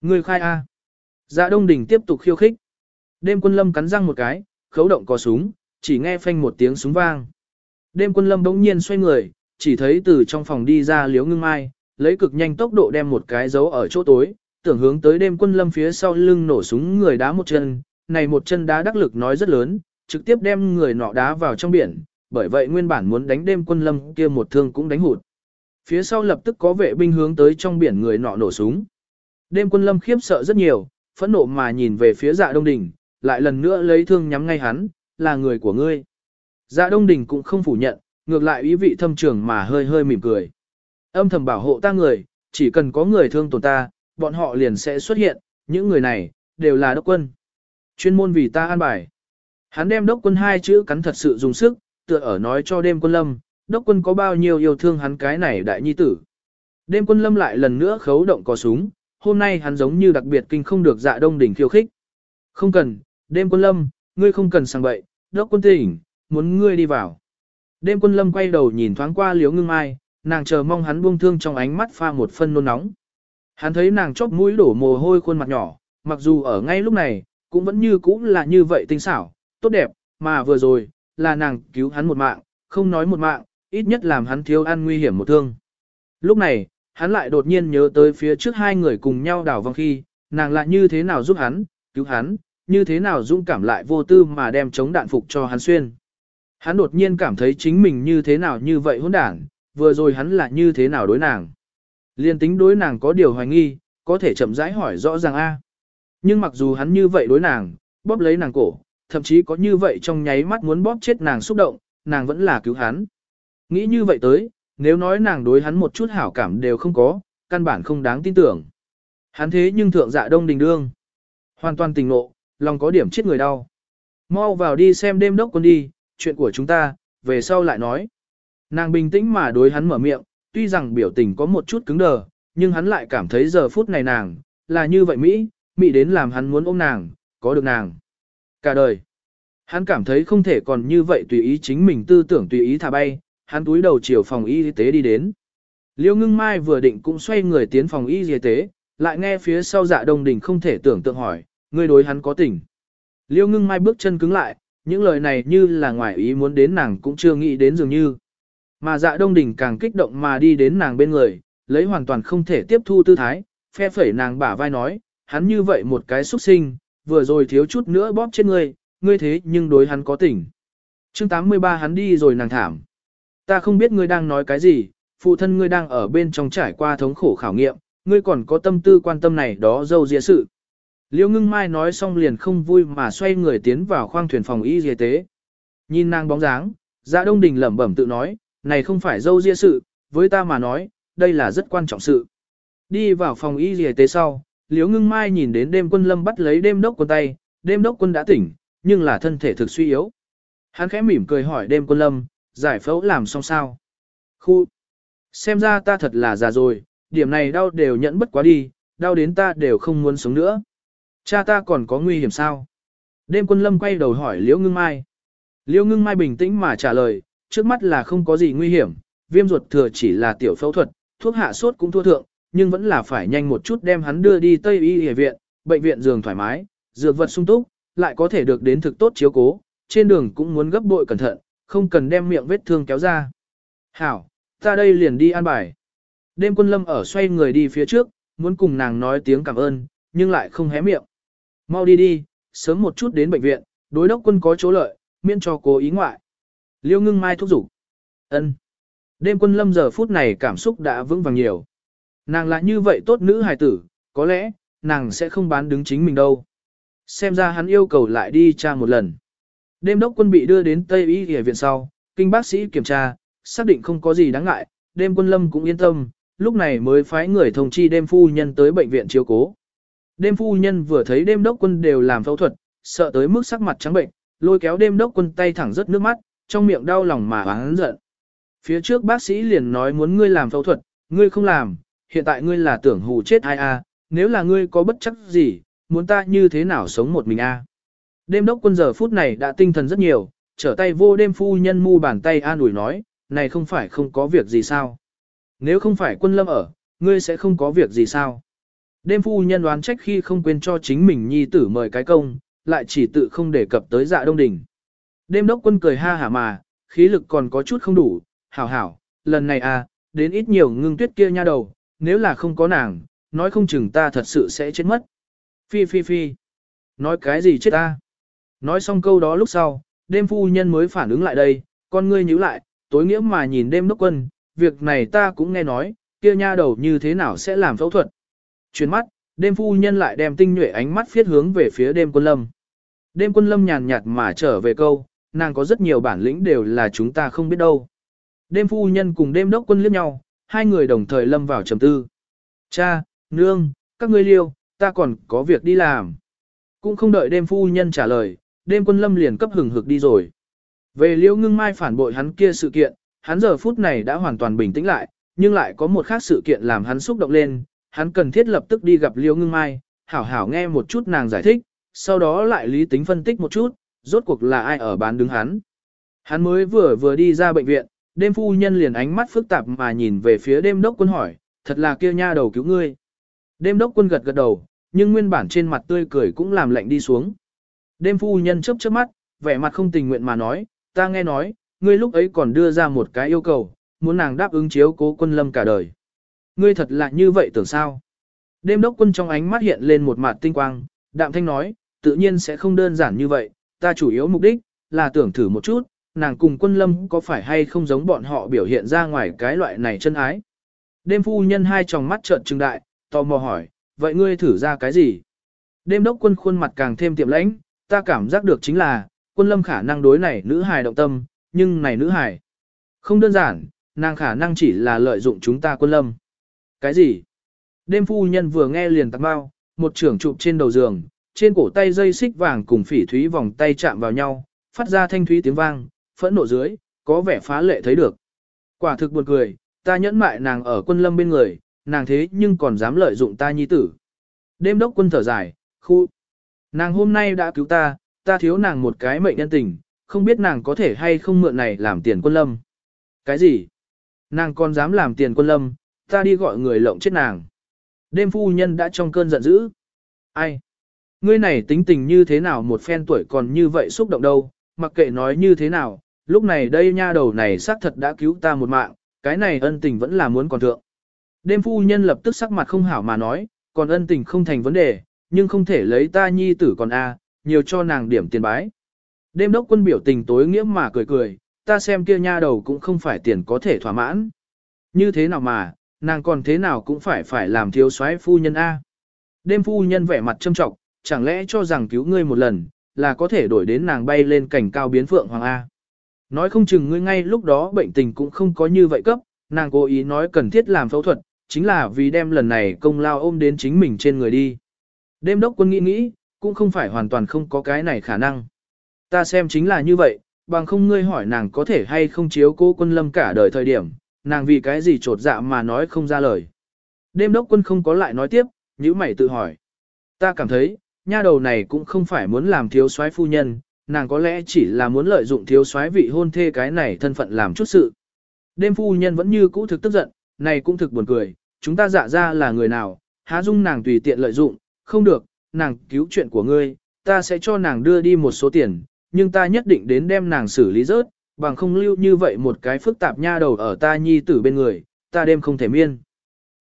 người khai A. Dạ Đông Đình tiếp tục khiêu khích. Đêm quân lâm cắn răng một cái, khấu động có súng, chỉ nghe phanh một tiếng súng vang. Đêm quân lâm bỗng nhiên xoay người, chỉ thấy từ trong phòng đi ra liếu ngưng mai, lấy cực nhanh tốc độ đem một cái dấu ở chỗ tối, tưởng hướng tới đêm quân lâm phía sau lưng nổ súng người đá một chân, này một chân đá đắc lực nói rất lớn, trực tiếp đem người nọ đá vào trong biển, bởi vậy nguyên bản muốn đánh đêm quân lâm kia một thương cũng đánh hụt. Phía sau lập tức có vệ binh hướng tới trong biển người nọ nổ súng. Đêm quân lâm khiếp sợ rất nhiều, phẫn nộ mà nhìn về phía dạ đông đỉnh, lại lần nữa lấy thương nhắm ngay hắn, là người của ngươi. Dạ Đông Đình cũng không phủ nhận, ngược lại ý vị thâm trường mà hơi hơi mỉm cười. Âm thầm bảo hộ ta người, chỉ cần có người thương tổn ta, bọn họ liền sẽ xuất hiện, những người này, đều là đốc quân. Chuyên môn vì ta an bài. Hắn đem đốc quân hai chữ cắn thật sự dùng sức, tựa ở nói cho đêm quân lâm, đốc quân có bao nhiêu yêu thương hắn cái này đại nhi tử. Đêm quân lâm lại lần nữa khấu động có súng, hôm nay hắn giống như đặc biệt kinh không được dạ đông đỉnh khiêu khích. Không cần, đêm quân lâm, ngươi không cần sang bậy, đốc quân tỉnh, muốn ngươi đi vào. Đêm quân lâm quay đầu nhìn thoáng qua liếu ngưng mai, nàng chờ mong hắn buông thương trong ánh mắt pha một phân nôn nóng. Hắn thấy nàng chóp mũi đổ mồ hôi khuôn mặt nhỏ, mặc dù ở ngay lúc này, cũng vẫn như cũ là như vậy tinh xảo, tốt đẹp, mà vừa rồi, là nàng cứu hắn một mạng, không nói một mạng, ít nhất làm hắn thiếu ăn nguy hiểm một thương. Lúc này, hắn lại đột nhiên nhớ tới phía trước hai người cùng nhau đảo vòng khi, nàng lại như thế nào giúp hắn, cứu hắn, như thế nào dũng cảm lại vô tư mà đem chống đạn phục cho hắn xuyên. Hắn đột nhiên cảm thấy chính mình như thế nào như vậy hỗn đảng, vừa rồi hắn là như thế nào đối nàng. Liên tính đối nàng có điều hoài nghi, có thể chậm rãi hỏi rõ ràng a. Nhưng mặc dù hắn như vậy đối nàng, bóp lấy nàng cổ, thậm chí có như vậy trong nháy mắt muốn bóp chết nàng xúc động, nàng vẫn là cứu hắn. Nghĩ như vậy tới, nếu nói nàng đối hắn một chút hảo cảm đều không có, căn bản không đáng tin tưởng. Hắn thế nhưng thượng dạ đông đình đương. Hoàn toàn tình nộ, lòng có điểm chết người đau. Mau vào đi xem đêm đốc quân đi, chuyện của chúng ta, về sau lại nói. Nàng bình tĩnh mà đối hắn mở miệng, tuy rằng biểu tình có một chút cứng đờ, nhưng hắn lại cảm thấy giờ phút này nàng, là như vậy Mỹ, Mỹ đến làm hắn muốn ôm nàng, có được nàng. Cả đời, hắn cảm thấy không thể còn như vậy tùy ý chính mình tư tưởng tùy ý thả bay, hắn túi đầu chiều phòng y tế đi đến. Liêu ngưng mai vừa định cũng xoay người tiến phòng y tế, lại nghe phía sau dạ đông đình không thể tưởng tượng hỏi, người đối hắn có tình. Liêu ngưng mai bước chân cứng lại, những lời này như là ngoài ý muốn đến nàng cũng chưa nghĩ đến dường như. Mà dạ đông đình càng kích động mà đi đến nàng bên người, lấy hoàn toàn không thể tiếp thu tư thái, phe phẩy nàng bả vai nói, hắn như vậy một cái xuất sinh, vừa rồi thiếu chút nữa bóp trên ngươi, ngươi thế nhưng đối hắn có tỉnh. chương 83 hắn đi rồi nàng thảm. Ta không biết ngươi đang nói cái gì, phụ thân ngươi đang ở bên trong trải qua thống khổ khảo nghiệm, ngươi còn có tâm tư quan tâm này đó dâu dịa sự. Liêu ngưng mai nói xong liền không vui mà xoay người tiến vào khoang thuyền phòng y y tế. Nhìn nàng bóng dáng, dạ đông đình lẩm bẩm tự nói, này không phải dâu dịa sự, với ta mà nói, đây là rất quan trọng sự. Đi vào phòng y y tế sau, liêu ngưng mai nhìn đến đêm quân lâm bắt lấy đêm đốc quân tay, đêm đốc quân đã tỉnh, nhưng là thân thể thực suy yếu. Hắn khẽ mỉm cười hỏi đêm quân lâm, giải phẫu làm xong sao? Khu! Xem ra ta thật là già rồi, điểm này đau đều nhẫn bất quá đi, đau đến ta đều không muốn sống nữa. Cha ta còn có nguy hiểm sao? Đêm quân lâm quay đầu hỏi Liễu Ngưng Mai. Liễu Ngưng Mai bình tĩnh mà trả lời, trước mắt là không có gì nguy hiểm, viêm ruột thừa chỉ là tiểu phẫu thuật, thuốc hạ sốt cũng thua thượng, nhưng vẫn là phải nhanh một chút đem hắn đưa đi Tây Y Y viện, bệnh viện giường thoải mái, dược vật sung túc, lại có thể được đến thực tốt chiếu cố, trên đường cũng muốn gấp bội cẩn thận, không cần đem miệng vết thương kéo ra. Hảo, ta đây liền đi an bài. Đêm quân lâm ở xoay người đi phía trước, muốn cùng nàng nói tiếng cảm ơn, nhưng lại không hé miệng. Mau đi đi, sớm một chút đến bệnh viện, đối đốc quân có chỗ lợi, miễn cho cố ý ngoại. Liêu ngưng mai thúc giục. ân. Đêm quân lâm giờ phút này cảm xúc đã vững vàng nhiều. Nàng là như vậy tốt nữ hài tử, có lẽ, nàng sẽ không bán đứng chính mình đâu. Xem ra hắn yêu cầu lại đi tra một lần. Đêm đốc quân bị đưa đến Tây Y Y viện sau, kinh bác sĩ kiểm tra, xác định không có gì đáng ngại, đêm quân lâm cũng yên tâm, lúc này mới phái người thông chi đêm phu nhân tới bệnh viện chiếu cố. Đêm phu nhân vừa thấy đêm đốc quân đều làm phẫu thuật, sợ tới mức sắc mặt trắng bệnh, lôi kéo đêm đốc quân tay thẳng rất nước mắt, trong miệng đau lòng mà oán giận. Phía trước bác sĩ liền nói muốn ngươi làm phẫu thuật, ngươi không làm, hiện tại ngươi là tưởng hù chết ai a, nếu là ngươi có bất chắc gì, muốn ta như thế nào sống một mình a. Đêm đốc quân giờ phút này đã tinh thần rất nhiều, trở tay vô đêm phu nhân mu bàn tay an ủi nói, này không phải không có việc gì sao. Nếu không phải quân lâm ở, ngươi sẽ không có việc gì sao. Đêm phu nhân đoán trách khi không quên cho chính mình nhi tử mời cái công, lại chỉ tự không đề cập tới dạ đông đỉnh. Đêm đốc quân cười ha hả mà, khí lực còn có chút không đủ, hảo hảo, lần này à, đến ít nhiều ngưng tuyết kia nha đầu, nếu là không có nàng, nói không chừng ta thật sự sẽ chết mất. Phi phi phi, nói cái gì chết ta? Nói xong câu đó lúc sau, đêm phu nhân mới phản ứng lại đây, con ngươi nhíu lại, tối nghĩa mà nhìn đêm đốc quân, việc này ta cũng nghe nói, kia nha đầu như thế nào sẽ làm phẫu thuật. Chuyển mắt, đêm phu nhân lại đem tinh nhuệ ánh mắt phiết hướng về phía đêm quân lâm. Đêm quân lâm nhàn nhạt mà trở về câu, nàng có rất nhiều bản lĩnh đều là chúng ta không biết đâu. Đêm phu nhân cùng đêm đốc quân liếc nhau, hai người đồng thời lâm vào trầm tư. Cha, nương, các ngươi liêu, ta còn có việc đi làm. Cũng không đợi đêm phu nhân trả lời, đêm quân lâm liền cấp hừng hực đi rồi. Về liễu ngưng mai phản bội hắn kia sự kiện, hắn giờ phút này đã hoàn toàn bình tĩnh lại, nhưng lại có một khác sự kiện làm hắn xúc động lên, hắn cần thiết lập tức đi gặp liễu ngưng mai, hảo hảo nghe một chút nàng giải thích, sau đó lại lý tính phân tích một chút, rốt cuộc là ai ở bán đứng hắn. Hắn mới vừa vừa đi ra bệnh viện, đêm phu nhân liền ánh mắt phức tạp mà nhìn về phía đêm đốc quân hỏi, thật là kia nha đầu cứu ngươi. Đêm đốc quân gật gật đầu, nhưng nguyên bản trên mặt tươi cười cũng làm lạnh đi xuống. Đêm phu nhân chớp chớp mắt, vẻ mặt không tình nguyện mà nói, ta nghe nói, ngươi lúc ấy còn đưa ra một cái yêu cầu, muốn nàng đáp ứng chiếu cố quân lâm cả đời. Ngươi thật là như vậy tưởng sao? Đêm đốc quân trong ánh mắt hiện lên một mặt tinh quang, đạm thanh nói, tự nhiên sẽ không đơn giản như vậy, ta chủ yếu mục đích, là tưởng thử một chút, nàng cùng quân lâm có phải hay không giống bọn họ biểu hiện ra ngoài cái loại này chân ái. Đêm phu nhân hai tròng mắt trợn trừng đại, tò mò hỏi, vậy ngươi thử ra cái gì? Đêm đốc quân khuôn mặt càng thêm tiệm lãnh, ta cảm giác được chính là, quân lâm khả năng đối này nữ hài động tâm, nhưng này nữ hài. Không đơn giản, nàng khả năng chỉ là lợi dụng chúng ta quân lâm. Cái gì? Đêm phu nhân vừa nghe liền tạc bao, một trưởng chụp trên đầu giường, trên cổ tay dây xích vàng cùng phỉ thúy vòng tay chạm vào nhau, phát ra thanh thúy tiếng vang, phẫn nộ dưới, có vẻ phá lệ thấy được. Quả thực buồn cười, ta nhẫn mại nàng ở quân lâm bên người, nàng thế nhưng còn dám lợi dụng ta nhi tử. Đêm đốc quân thở dài, khu. Nàng hôm nay đã cứu ta, ta thiếu nàng một cái mệnh nhân tình, không biết nàng có thể hay không mượn này làm tiền quân lâm. Cái gì? Nàng còn dám làm tiền quân lâm, ta đi gọi người lộng chết nàng. Đêm phu nhân đã trong cơn giận dữ. Ai? Ngươi này tính tình như thế nào một phen tuổi còn như vậy xúc động đâu, mặc kệ nói như thế nào, lúc này đây nha đầu này xác thật đã cứu ta một mạng, cái này ân tình vẫn là muốn còn thượng. Đêm phu nhân lập tức sắc mặt không hảo mà nói, còn ân tình không thành vấn đề, nhưng không thể lấy ta nhi tử còn a, nhiều cho nàng điểm tiền bái. Đêm đốc quân biểu tình tối nghĩa mà cười cười, ta xem kia nha đầu cũng không phải tiền có thể thỏa mãn. Như thế nào mà, nàng còn thế nào cũng phải phải làm thiếu soái phu nhân A. Đêm phu nhân vẻ mặt châm trọng, chẳng lẽ cho rằng cứu ngươi một lần, là có thể đổi đến nàng bay lên cảnh cao biến phượng hoàng A. Nói không chừng ngươi ngay lúc đó bệnh tình cũng không có như vậy cấp, nàng cố ý nói cần thiết làm phẫu thuật, chính là vì đem lần này công lao ôm đến chính mình trên người đi. Đêm đốc quân nghĩ nghĩ, cũng không phải hoàn toàn không có cái này khả năng. Ta xem chính là như vậy, bằng không ngươi hỏi nàng có thể hay không chiếu cố quân lâm cả đời thời điểm, nàng vì cái gì trột dạ mà nói không ra lời. Đêm đốc quân không có lại nói tiếp, nhữ mày tự hỏi. Ta cảm thấy, nha đầu này cũng không phải muốn làm thiếu soái phu nhân, nàng có lẽ chỉ là muốn lợi dụng thiếu soái vị hôn thê cái này thân phận làm chút sự. Đêm phu nhân vẫn như cũ thực tức giận, này cũng thực buồn cười, chúng ta dạ ra là người nào, há dung nàng tùy tiện lợi dụng, không được, nàng cứu chuyện của ngươi, ta sẽ cho nàng đưa đi một số tiền, nhưng ta nhất định đến đem nàng xử lý rớt, bằng không lưu như vậy một cái phức tạp nha đầu ở ta nhi tử bên người, ta đêm không thể miên.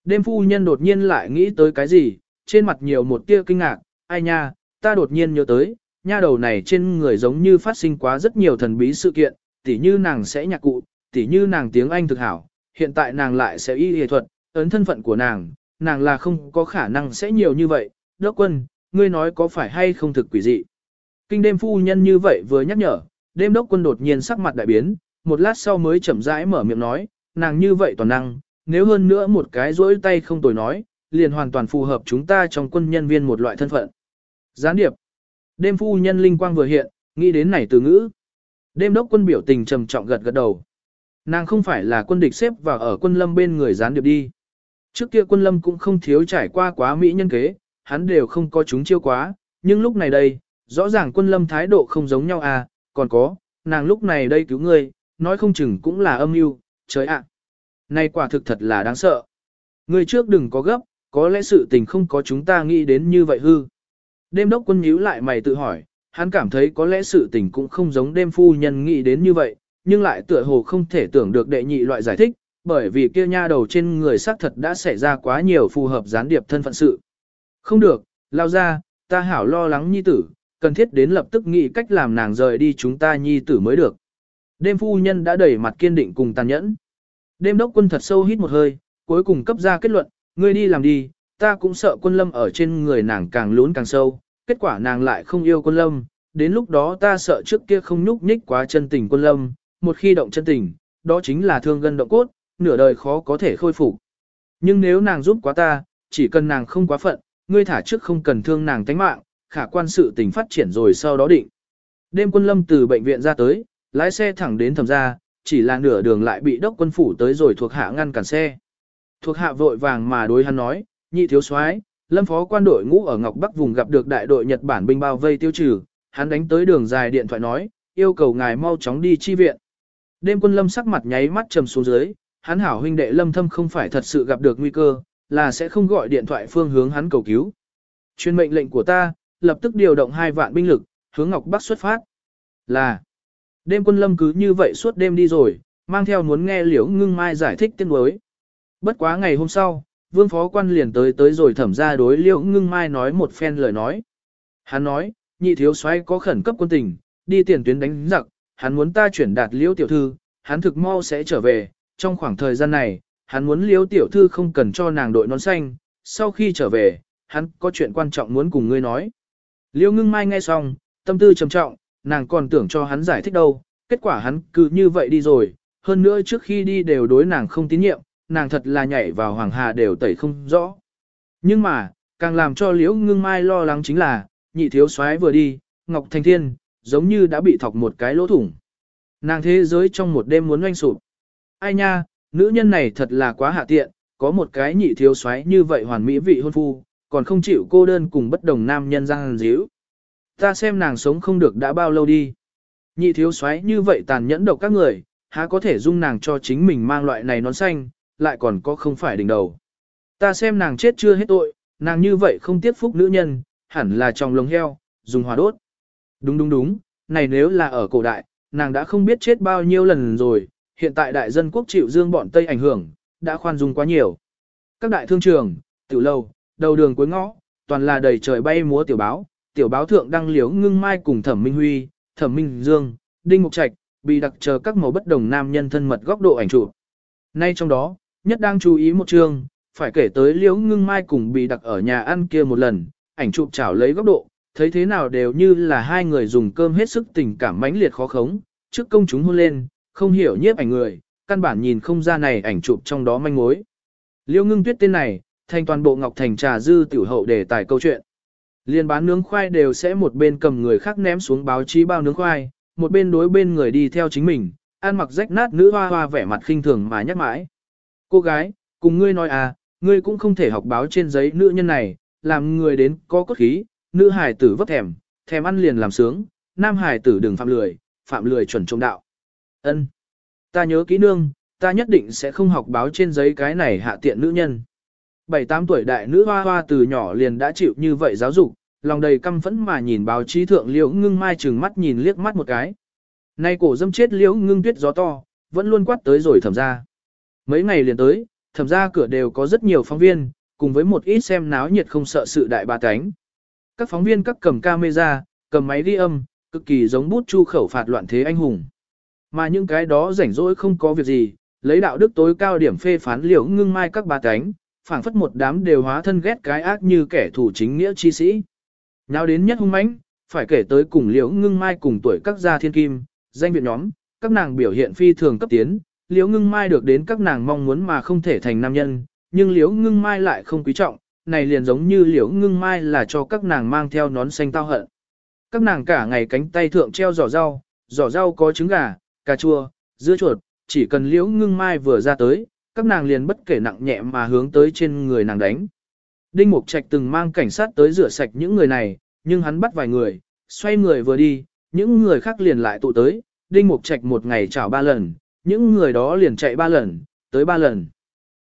Đêm phu nhân đột nhiên lại nghĩ tới cái gì, trên mặt nhiều một tia kinh ngạc, ai nha, ta đột nhiên nhớ tới, nha đầu này trên người giống như phát sinh quá rất nhiều thần bí sự kiện, tỉ như nàng sẽ nhạc cụ, tỉ như nàng tiếng Anh thực hảo, hiện tại nàng lại sẽ y y thuật, ấn thân phận của nàng, nàng là không có khả năng sẽ nhiều như vậy, đốc quân, ngươi nói có phải hay không thực quỷ dị. Kinh đêm phu nhân như vậy vừa nhắc nhở, đêm đốc quân đột nhiên sắc mặt đại biến, một lát sau mới chậm rãi mở miệng nói, nàng như vậy toàn năng, nếu hơn nữa một cái rỗi tay không tồi nói, liền hoàn toàn phù hợp chúng ta trong quân nhân viên một loại thân phận. Gián điệp. Đêm phu nhân linh quang vừa hiện, nghĩ đến này từ ngữ. Đêm đốc quân biểu tình trầm trọng gật gật đầu. Nàng không phải là quân địch xếp vào ở quân lâm bên người gián điệp đi. Trước kia quân lâm cũng không thiếu trải qua quá mỹ nhân kế, hắn đều không có chúng chiêu quá, nhưng lúc này đây, rõ ràng quân lâm thái độ không giống nhau à, còn có, nàng lúc này đây cứu ngươi, nói không chừng cũng là âm mưu, trời ạ. Này quả thực thật là đáng sợ. Ngươi trước đừng có gấp, có lẽ sự tình không có chúng ta nghĩ đến như vậy hư. Đêm đốc quân nhíu lại mày tự hỏi, hắn cảm thấy có lẽ sự tình cũng không giống đêm phu nhân nghĩ đến như vậy, nhưng lại tựa hồ không thể tưởng được đệ nhị loại giải thích, bởi vì kia nha đầu trên người xác thật đã xảy ra quá nhiều phù hợp gián điệp thân phận sự. Không được, lao ra, ta hảo lo lắng nhi tử, cần thiết đến lập tức nghĩ cách làm nàng rời đi chúng ta nhi tử mới được. Đêm phu nhân đã đẩy mặt kiên định cùng tàn nhẫn. Đêm đốc quân thật sâu hít một hơi, cuối cùng cấp ra kết luận, ngươi đi làm đi, ta cũng sợ quân lâm ở trên người nàng càng lún càng sâu, kết quả nàng lại không yêu quân lâm, đến lúc đó ta sợ trước kia không nhúc nhích quá chân tình quân lâm, một khi động chân tình, đó chính là thương gân động cốt, nửa đời khó có thể khôi phục. Nhưng nếu nàng giúp quá ta, chỉ cần nàng không quá phận, ngươi thả trước không cần thương nàng tánh mạng, khả quan sự tình phát triển rồi sau đó định. Đêm quân lâm từ bệnh viện ra tới, lái xe thẳng đến thẩm gia, chỉ là nửa đường lại bị đốc quân phủ tới rồi thuộc hạ ngăn cản xe. Thuộc hạ vội vàng mà đối hắn nói, nhị thiếu soái, lâm phó quan đội ngũ ở Ngọc Bắc vùng gặp được đại đội Nhật Bản binh bao vây tiêu trừ, hắn đánh tới đường dài điện thoại nói, yêu cầu ngài mau chóng đi chi viện. Đêm quân lâm sắc mặt nháy mắt trầm xuống dưới, hắn hảo huynh đệ lâm thâm không phải thật sự gặp được nguy cơ, là sẽ không gọi điện thoại phương hướng hắn cầu cứu. Chuyên mệnh lệnh của ta, lập tức điều động hai vạn binh lực, hướng Ngọc Bắc xuất phát. Là, đêm quân lâm cứ như vậy suốt đêm đi rồi, mang theo muốn nghe liễu ngưng mai giải thích tiếng đối. Bất quá ngày hôm sau, vương phó quan liền tới tới rồi thẩm ra đối liễu ngưng mai nói một phen lời nói. Hắn nói, nhị thiếu soái có khẩn cấp quân tình, đi tiền tuyến đánh giặc, hắn muốn ta chuyển đạt liễu tiểu thư, hắn thực mau sẽ trở về, trong khoảng thời gian này, hắn muốn liễu tiểu thư không cần cho nàng đội nón xanh, sau khi trở về, hắn có chuyện quan trọng muốn cùng ngươi nói. Liễu ngưng mai nghe xong, tâm tư trầm trọng, nàng còn tưởng cho hắn giải thích đâu, kết quả hắn cứ như vậy đi rồi, hơn nữa trước khi đi đều đối nàng không tín nhiệm, nàng thật là nhảy vào hoàng hà đều tẩy không rõ. Nhưng mà, càng làm cho liễu ngưng mai lo lắng chính là, nhị thiếu soái vừa đi, Ngọc Thành Thiên, giống như đã bị thọc một cái lỗ thủng. Nàng thế giới trong một đêm muốn oanh sụp. Ai nha, nữ nhân này thật là quá hạ tiện, có một cái nhị thiếu soái như vậy hoàn mỹ vị hôn phu, còn không chịu cô đơn cùng bất đồng nam nhân giang díu. Ta xem nàng sống không được đã bao lâu đi. Nhị thiếu soái như vậy tàn nhẫn độc các người, há có thể dung nàng cho chính mình mang loại này nón xanh, lại còn có không phải đỉnh đầu. Ta xem nàng chết chưa hết tội, nàng như vậy không tiếc phúc nữ nhân, hẳn là trong lồng heo, dùng hỏa đốt. Đúng đúng đúng, này nếu là ở cổ đại, nàng đã không biết chết bao nhiêu lần rồi, hiện tại đại dân quốc chịu dương bọn Tây ảnh hưởng, đã khoan dung quá nhiều. Các đại thương trường, tiểu lâu, đầu đường cuối ngõ, toàn là đầy trời bay múa tiểu báo, tiểu báo thượng đăng liếu ngưng mai cùng thẩm minh huy, thẩm minh dương, đinh mục trạch, bị đặc chờ các màu bất đồng nam nhân thân mật góc độ ảnh chụp. Nay trong đó, nhất đang chú ý một chương, phải kể tới liếu ngưng mai cùng bị đặc ở nhà ăn kia một lần, ảnh chụp chảo lấy góc độ, thấy thế nào đều như là hai người dùng cơm hết sức tình cảm mãnh liệt khó khống, trước công chúng hôn lên, không hiểu nhiếp ảnh người, căn bản nhìn không ra này ảnh chụp trong đó manh mối. Liêu ngưng tuyết tên này, thành toàn bộ Ngọc Thành trà dư tiểu hậu đề tài câu chuyện. Liên bán nướng khoai đều sẽ một bên cầm người khác ném xuống báo chí bao nướng khoai, một bên đối bên người đi theo chính mình, ăn mặc rách nát nữ hoa hoa vẻ mặt khinh thường mà nhắc mãi. Cô gái, cùng ngươi nói à, ngươi cũng không thể học báo trên giấy nữ nhân này, làm người đến có cốt khí, nữ hải tử vấp thèm, thèm ăn liền làm sướng, nam hải tử đừng phạm lười, phạm lười chuẩn trung đạo. Ân, Ta nhớ kỹ nương, ta nhất định sẽ không học báo trên giấy cái này hạ tiện nữ nhân. Bảy tám tuổi đại nữ hoa hoa từ nhỏ liền đã chịu như vậy giáo dục, lòng đầy căm phẫn mà nhìn báo chí thượng liễu ngưng mai chừng mắt nhìn liếc mắt một cái. Nay cổ dâm chết liễu ngưng tuyết gió to, vẫn luôn quát tới rồi thẩm ra. Mấy ngày liền tới, thẩm ra cửa đều có rất nhiều phóng viên, cùng với một ít xem náo nhiệt không sợ sự đại ba cánh. Các phóng viên các cầm camera, cầm máy ghi âm, cực kỳ giống bút chu khẩu phạt loạn thế anh hùng. Mà những cái đó rảnh rỗi không có việc gì, lấy đạo đức tối cao điểm phê phán liễu ngưng mai các ba cánh, phảng phất một đám đều hóa thân ghét cái ác như kẻ thù chính nghĩa chi sĩ. Nào đến nhất hung mãnh, phải kể tới cùng liễu ngưng mai cùng tuổi các gia thiên kim, danh viện nhóm, các nàng biểu hiện phi thường cấp tiến, liễu ngưng mai được đến các nàng mong muốn mà không thể thành nam nhân, nhưng liễu ngưng mai lại không quý trọng, này liền giống như liễu ngưng mai là cho các nàng mang theo nón xanh tao hận. Các nàng cả ngày cánh tay thượng treo giỏ rau, giỏ rau có trứng gà, cà chua, dưa chuột, chỉ cần liễu ngưng mai vừa ra tới, các nàng liền bất kể nặng nhẹ mà hướng tới trên người nàng đánh. Đinh Mục Trạch từng mang cảnh sát tới rửa sạch những người này, nhưng hắn bắt vài người, xoay người vừa đi, những người khác liền lại tụ tới, Đinh Mục Trạch một ngày chảo ba lần, những người đó liền chạy ba lần, tới ba lần.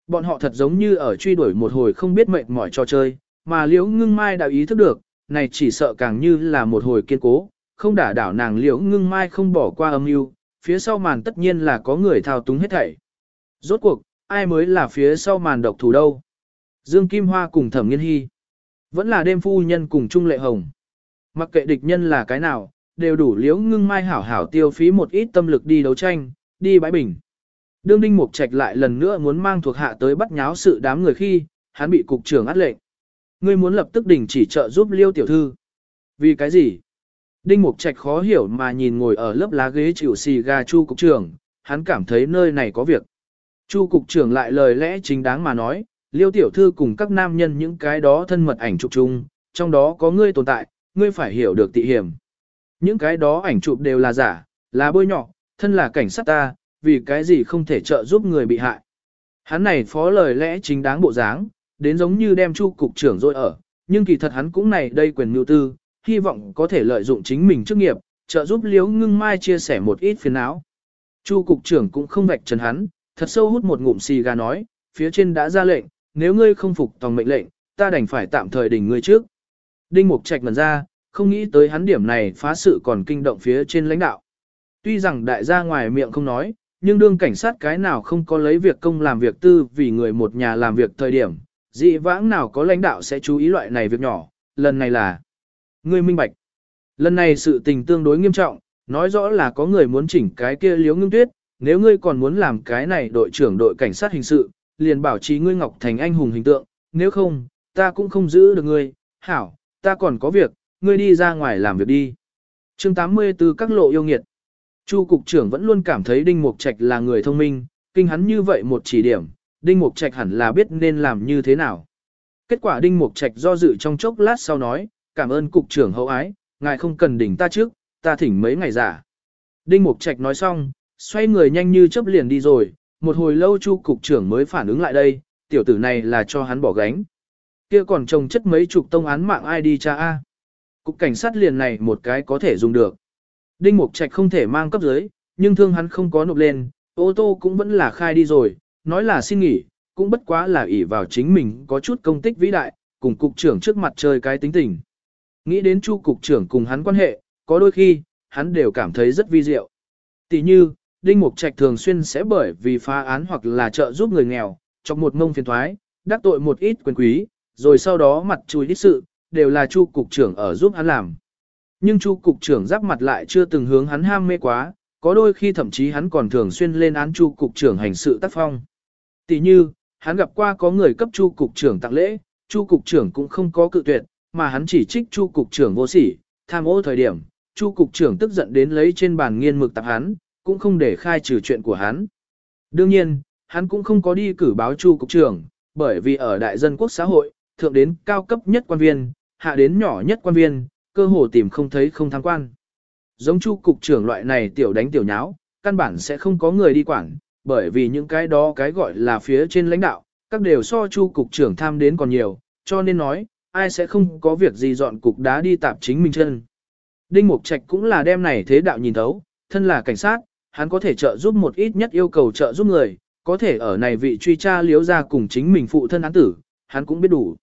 Bọn họ thật giống như ở truy đuổi một hồi không biết mệt mỏi cho chơi, mà Liễu Ngưng Mai đã ý thức được, này chỉ sợ càng như là một hồi kiên cố, không đả đảo nàng Liễu Ngưng Mai không bỏ qua âm mưu, phía sau màn tất nhiên là có người thao túng hết thảy. Rốt cuộc, ai mới là phía sau màn độc thủ đâu? Dương Kim Hoa cùng Thẩm Nghiên Hy. Vẫn là đêm phu nhân cùng Trung Lệ Hồng. Mặc kệ địch nhân là cái nào, đều đủ liễu ngưng mai hảo hảo tiêu phí một ít tâm lực đi đấu tranh, đi bãi bình. Đương Đinh Mục Trạch lại lần nữa muốn mang thuộc hạ tới bắt nháo sự đám người khi, hắn bị cục trưởng át lệnh. Ngươi muốn lập tức đình chỉ trợ giúp Liêu tiểu thư. Vì cái gì? Đinh Mục Trạch khó hiểu mà nhìn ngồi ở lớp lá ghế chịu xì gà Chu cục trưởng, hắn cảm thấy nơi này có việc. Chu cục trưởng lại lời lẽ chính đáng mà nói, Liêu tiểu thư cùng các nam nhân những cái đó thân mật ảnh chụp chung, trong đó có ngươi tồn tại, ngươi phải hiểu được tị hiểm. Những cái đó ảnh chụp đều là giả, là bôi nhọ, thân là cảnh sát ta, vì cái gì không thể trợ giúp người bị hại. Hắn này phó lời lẽ chính đáng bộ dáng, đến giống như đem chu cục trưởng rồi ở, nhưng kỳ thật hắn cũng này đây quyền mưu tư, hy vọng có thể lợi dụng chính mình chức nghiệp, trợ giúp Liễu Ngưng Mai chia sẻ một ít phiền não. Chu cục trưởng cũng không vạch trần hắn, thật sâu hút một ngụm xì gà nói, phía trên đã ra lệnh, nếu ngươi không phục tòng mệnh lệnh, ta đành phải tạm thời đỉnh ngươi trước. Đinh Mục Trạch mẩn ra, không nghĩ tới hắn điểm này phá sự còn kinh động phía trên lãnh đạo. Tuy rằng đại gia ngoài miệng không nói, nhưng đương cảnh sát cái nào không có lấy việc công làm việc tư vì người một nhà làm việc thời điểm, dị vãng nào có lãnh đạo sẽ chú ý loại này việc nhỏ, lần này là người minh bạch. Lần này sự tình tương đối nghiêm trọng, nói rõ là có người muốn chỉnh cái kia liếu ngưng tuyết, nếu ngươi còn muốn làm cái này đội trưởng đội cảnh sát hình sự, liền bảo trì ngươi Ngọc Thành anh hùng hình tượng, nếu không, ta cũng không giữ được ngươi, hảo, ta còn có việc, ngươi đi ra ngoài làm việc đi. chương 84 các lộ yêu nghiệt. Chu cục trưởng vẫn luôn cảm thấy Đinh Mục Trạch là người thông minh, kinh hắn như vậy một chỉ điểm, Đinh Mục Trạch hẳn là biết nên làm như thế nào. Kết quả Đinh Mục Trạch do dự trong chốc lát sau nói, cảm ơn cục trưởng hậu ái, ngài không cần đỉnh ta trước, ta thỉnh mấy ngày giả. Đinh Mục Trạch nói xong, xoay người nhanh như chớp liền đi rồi, một hồi lâu Chu cục trưởng mới phản ứng lại đây, tiểu tử này là cho hắn bỏ gánh. Kia còn trồng chất mấy chục tông án mạng ai đi cha a. Cục cảnh sát liền này một cái có thể dùng được. Đinh Mục Trạch không thể mang cấp dưới, nhưng thương hắn không có nộp lên, ô tô cũng vẫn là khai đi rồi, nói là xin nghỉ, cũng bất quá là ỷ vào chính mình có chút công tích vĩ đại, cùng cục trưởng trước mặt chơi cái tính tình. Nghĩ đến Chu cục trưởng cùng hắn quan hệ, có đôi khi, hắn đều cảm thấy rất vi diệu. Tỷ như, Đinh Mục Trạch thường xuyên sẽ bởi vì phá án hoặc là trợ giúp người nghèo, trong một mông phiền thoái, đắc tội một ít quyền quý, rồi sau đó mặt chui ít sự, đều là Chu cục trưởng ở giúp hắn làm. Nhưng Chu cục trưởng giáp mặt lại chưa từng hướng hắn ham mê quá, có đôi khi thậm chí hắn còn thường xuyên lên án Chu cục trưởng hành sự tác phong. Tỷ như, hắn gặp qua có người cấp Chu cục trưởng tặng lễ, Chu cục trưởng cũng không có cự tuyệt, mà hắn chỉ trích Chu cục trưởng vô sỉ, tham ô thời điểm, Chu cục trưởng tức giận đến lấy trên bàn nghiên mực tạp hắn, cũng không để khai trừ chuyện của hắn. Đương nhiên, hắn cũng không có đi cử báo Chu cục trưởng, bởi vì ở đại dân quốc xã hội, thượng đến cao cấp nhất quan viên, hạ đến nhỏ nhất quan viên, cơ hồ tìm không thấy không tham quan. Giống Chu cục trưởng loại này tiểu đánh tiểu nháo, căn bản sẽ không có người đi quản, bởi vì những cái đó cái gọi là phía trên lãnh đạo, các đều so Chu cục trưởng tham đến còn nhiều, cho nên nói, ai sẽ không có việc gì dọn cục đá đi tạp chính mình chân. Đinh Mục Trạch cũng là đem này thế đạo nhìn thấu, thân là cảnh sát, hắn có thể trợ giúp một ít nhất yêu cầu trợ giúp người, có thể ở này vị truy tra liếu ra cùng chính mình phụ thân án tử, hắn cũng biết đủ.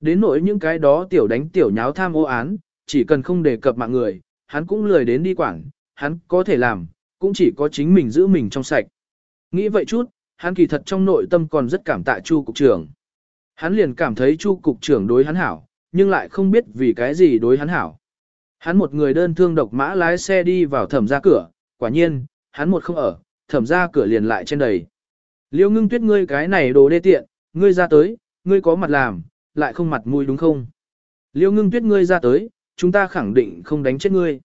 Đến nỗi những cái đó tiểu đánh tiểu nháo tham ô án, chỉ cần không đề cập mạng người, hắn cũng lười đến đi quảng, hắn có thể làm, cũng chỉ có chính mình giữ mình trong sạch. Nghĩ vậy chút, hắn kỳ thật trong nội tâm còn rất cảm tạ Chu cục trưởng. Hắn liền cảm thấy Chu cục trưởng đối hắn hảo, nhưng lại không biết vì cái gì đối hắn hảo. Hắn một người đơn thương độc mã lái xe đi vào thẩm ra cửa, quả nhiên, hắn một không ở, thẩm ra cửa liền lại trên đầy. Liêu ngưng tuyết ngươi cái này đồ đê tiện, ngươi ra tới, ngươi có mặt làm, lại không mặt mũi đúng không? Liêu ngưng tuyết ngươi ra tới, chúng ta khẳng định không đánh chết ngươi.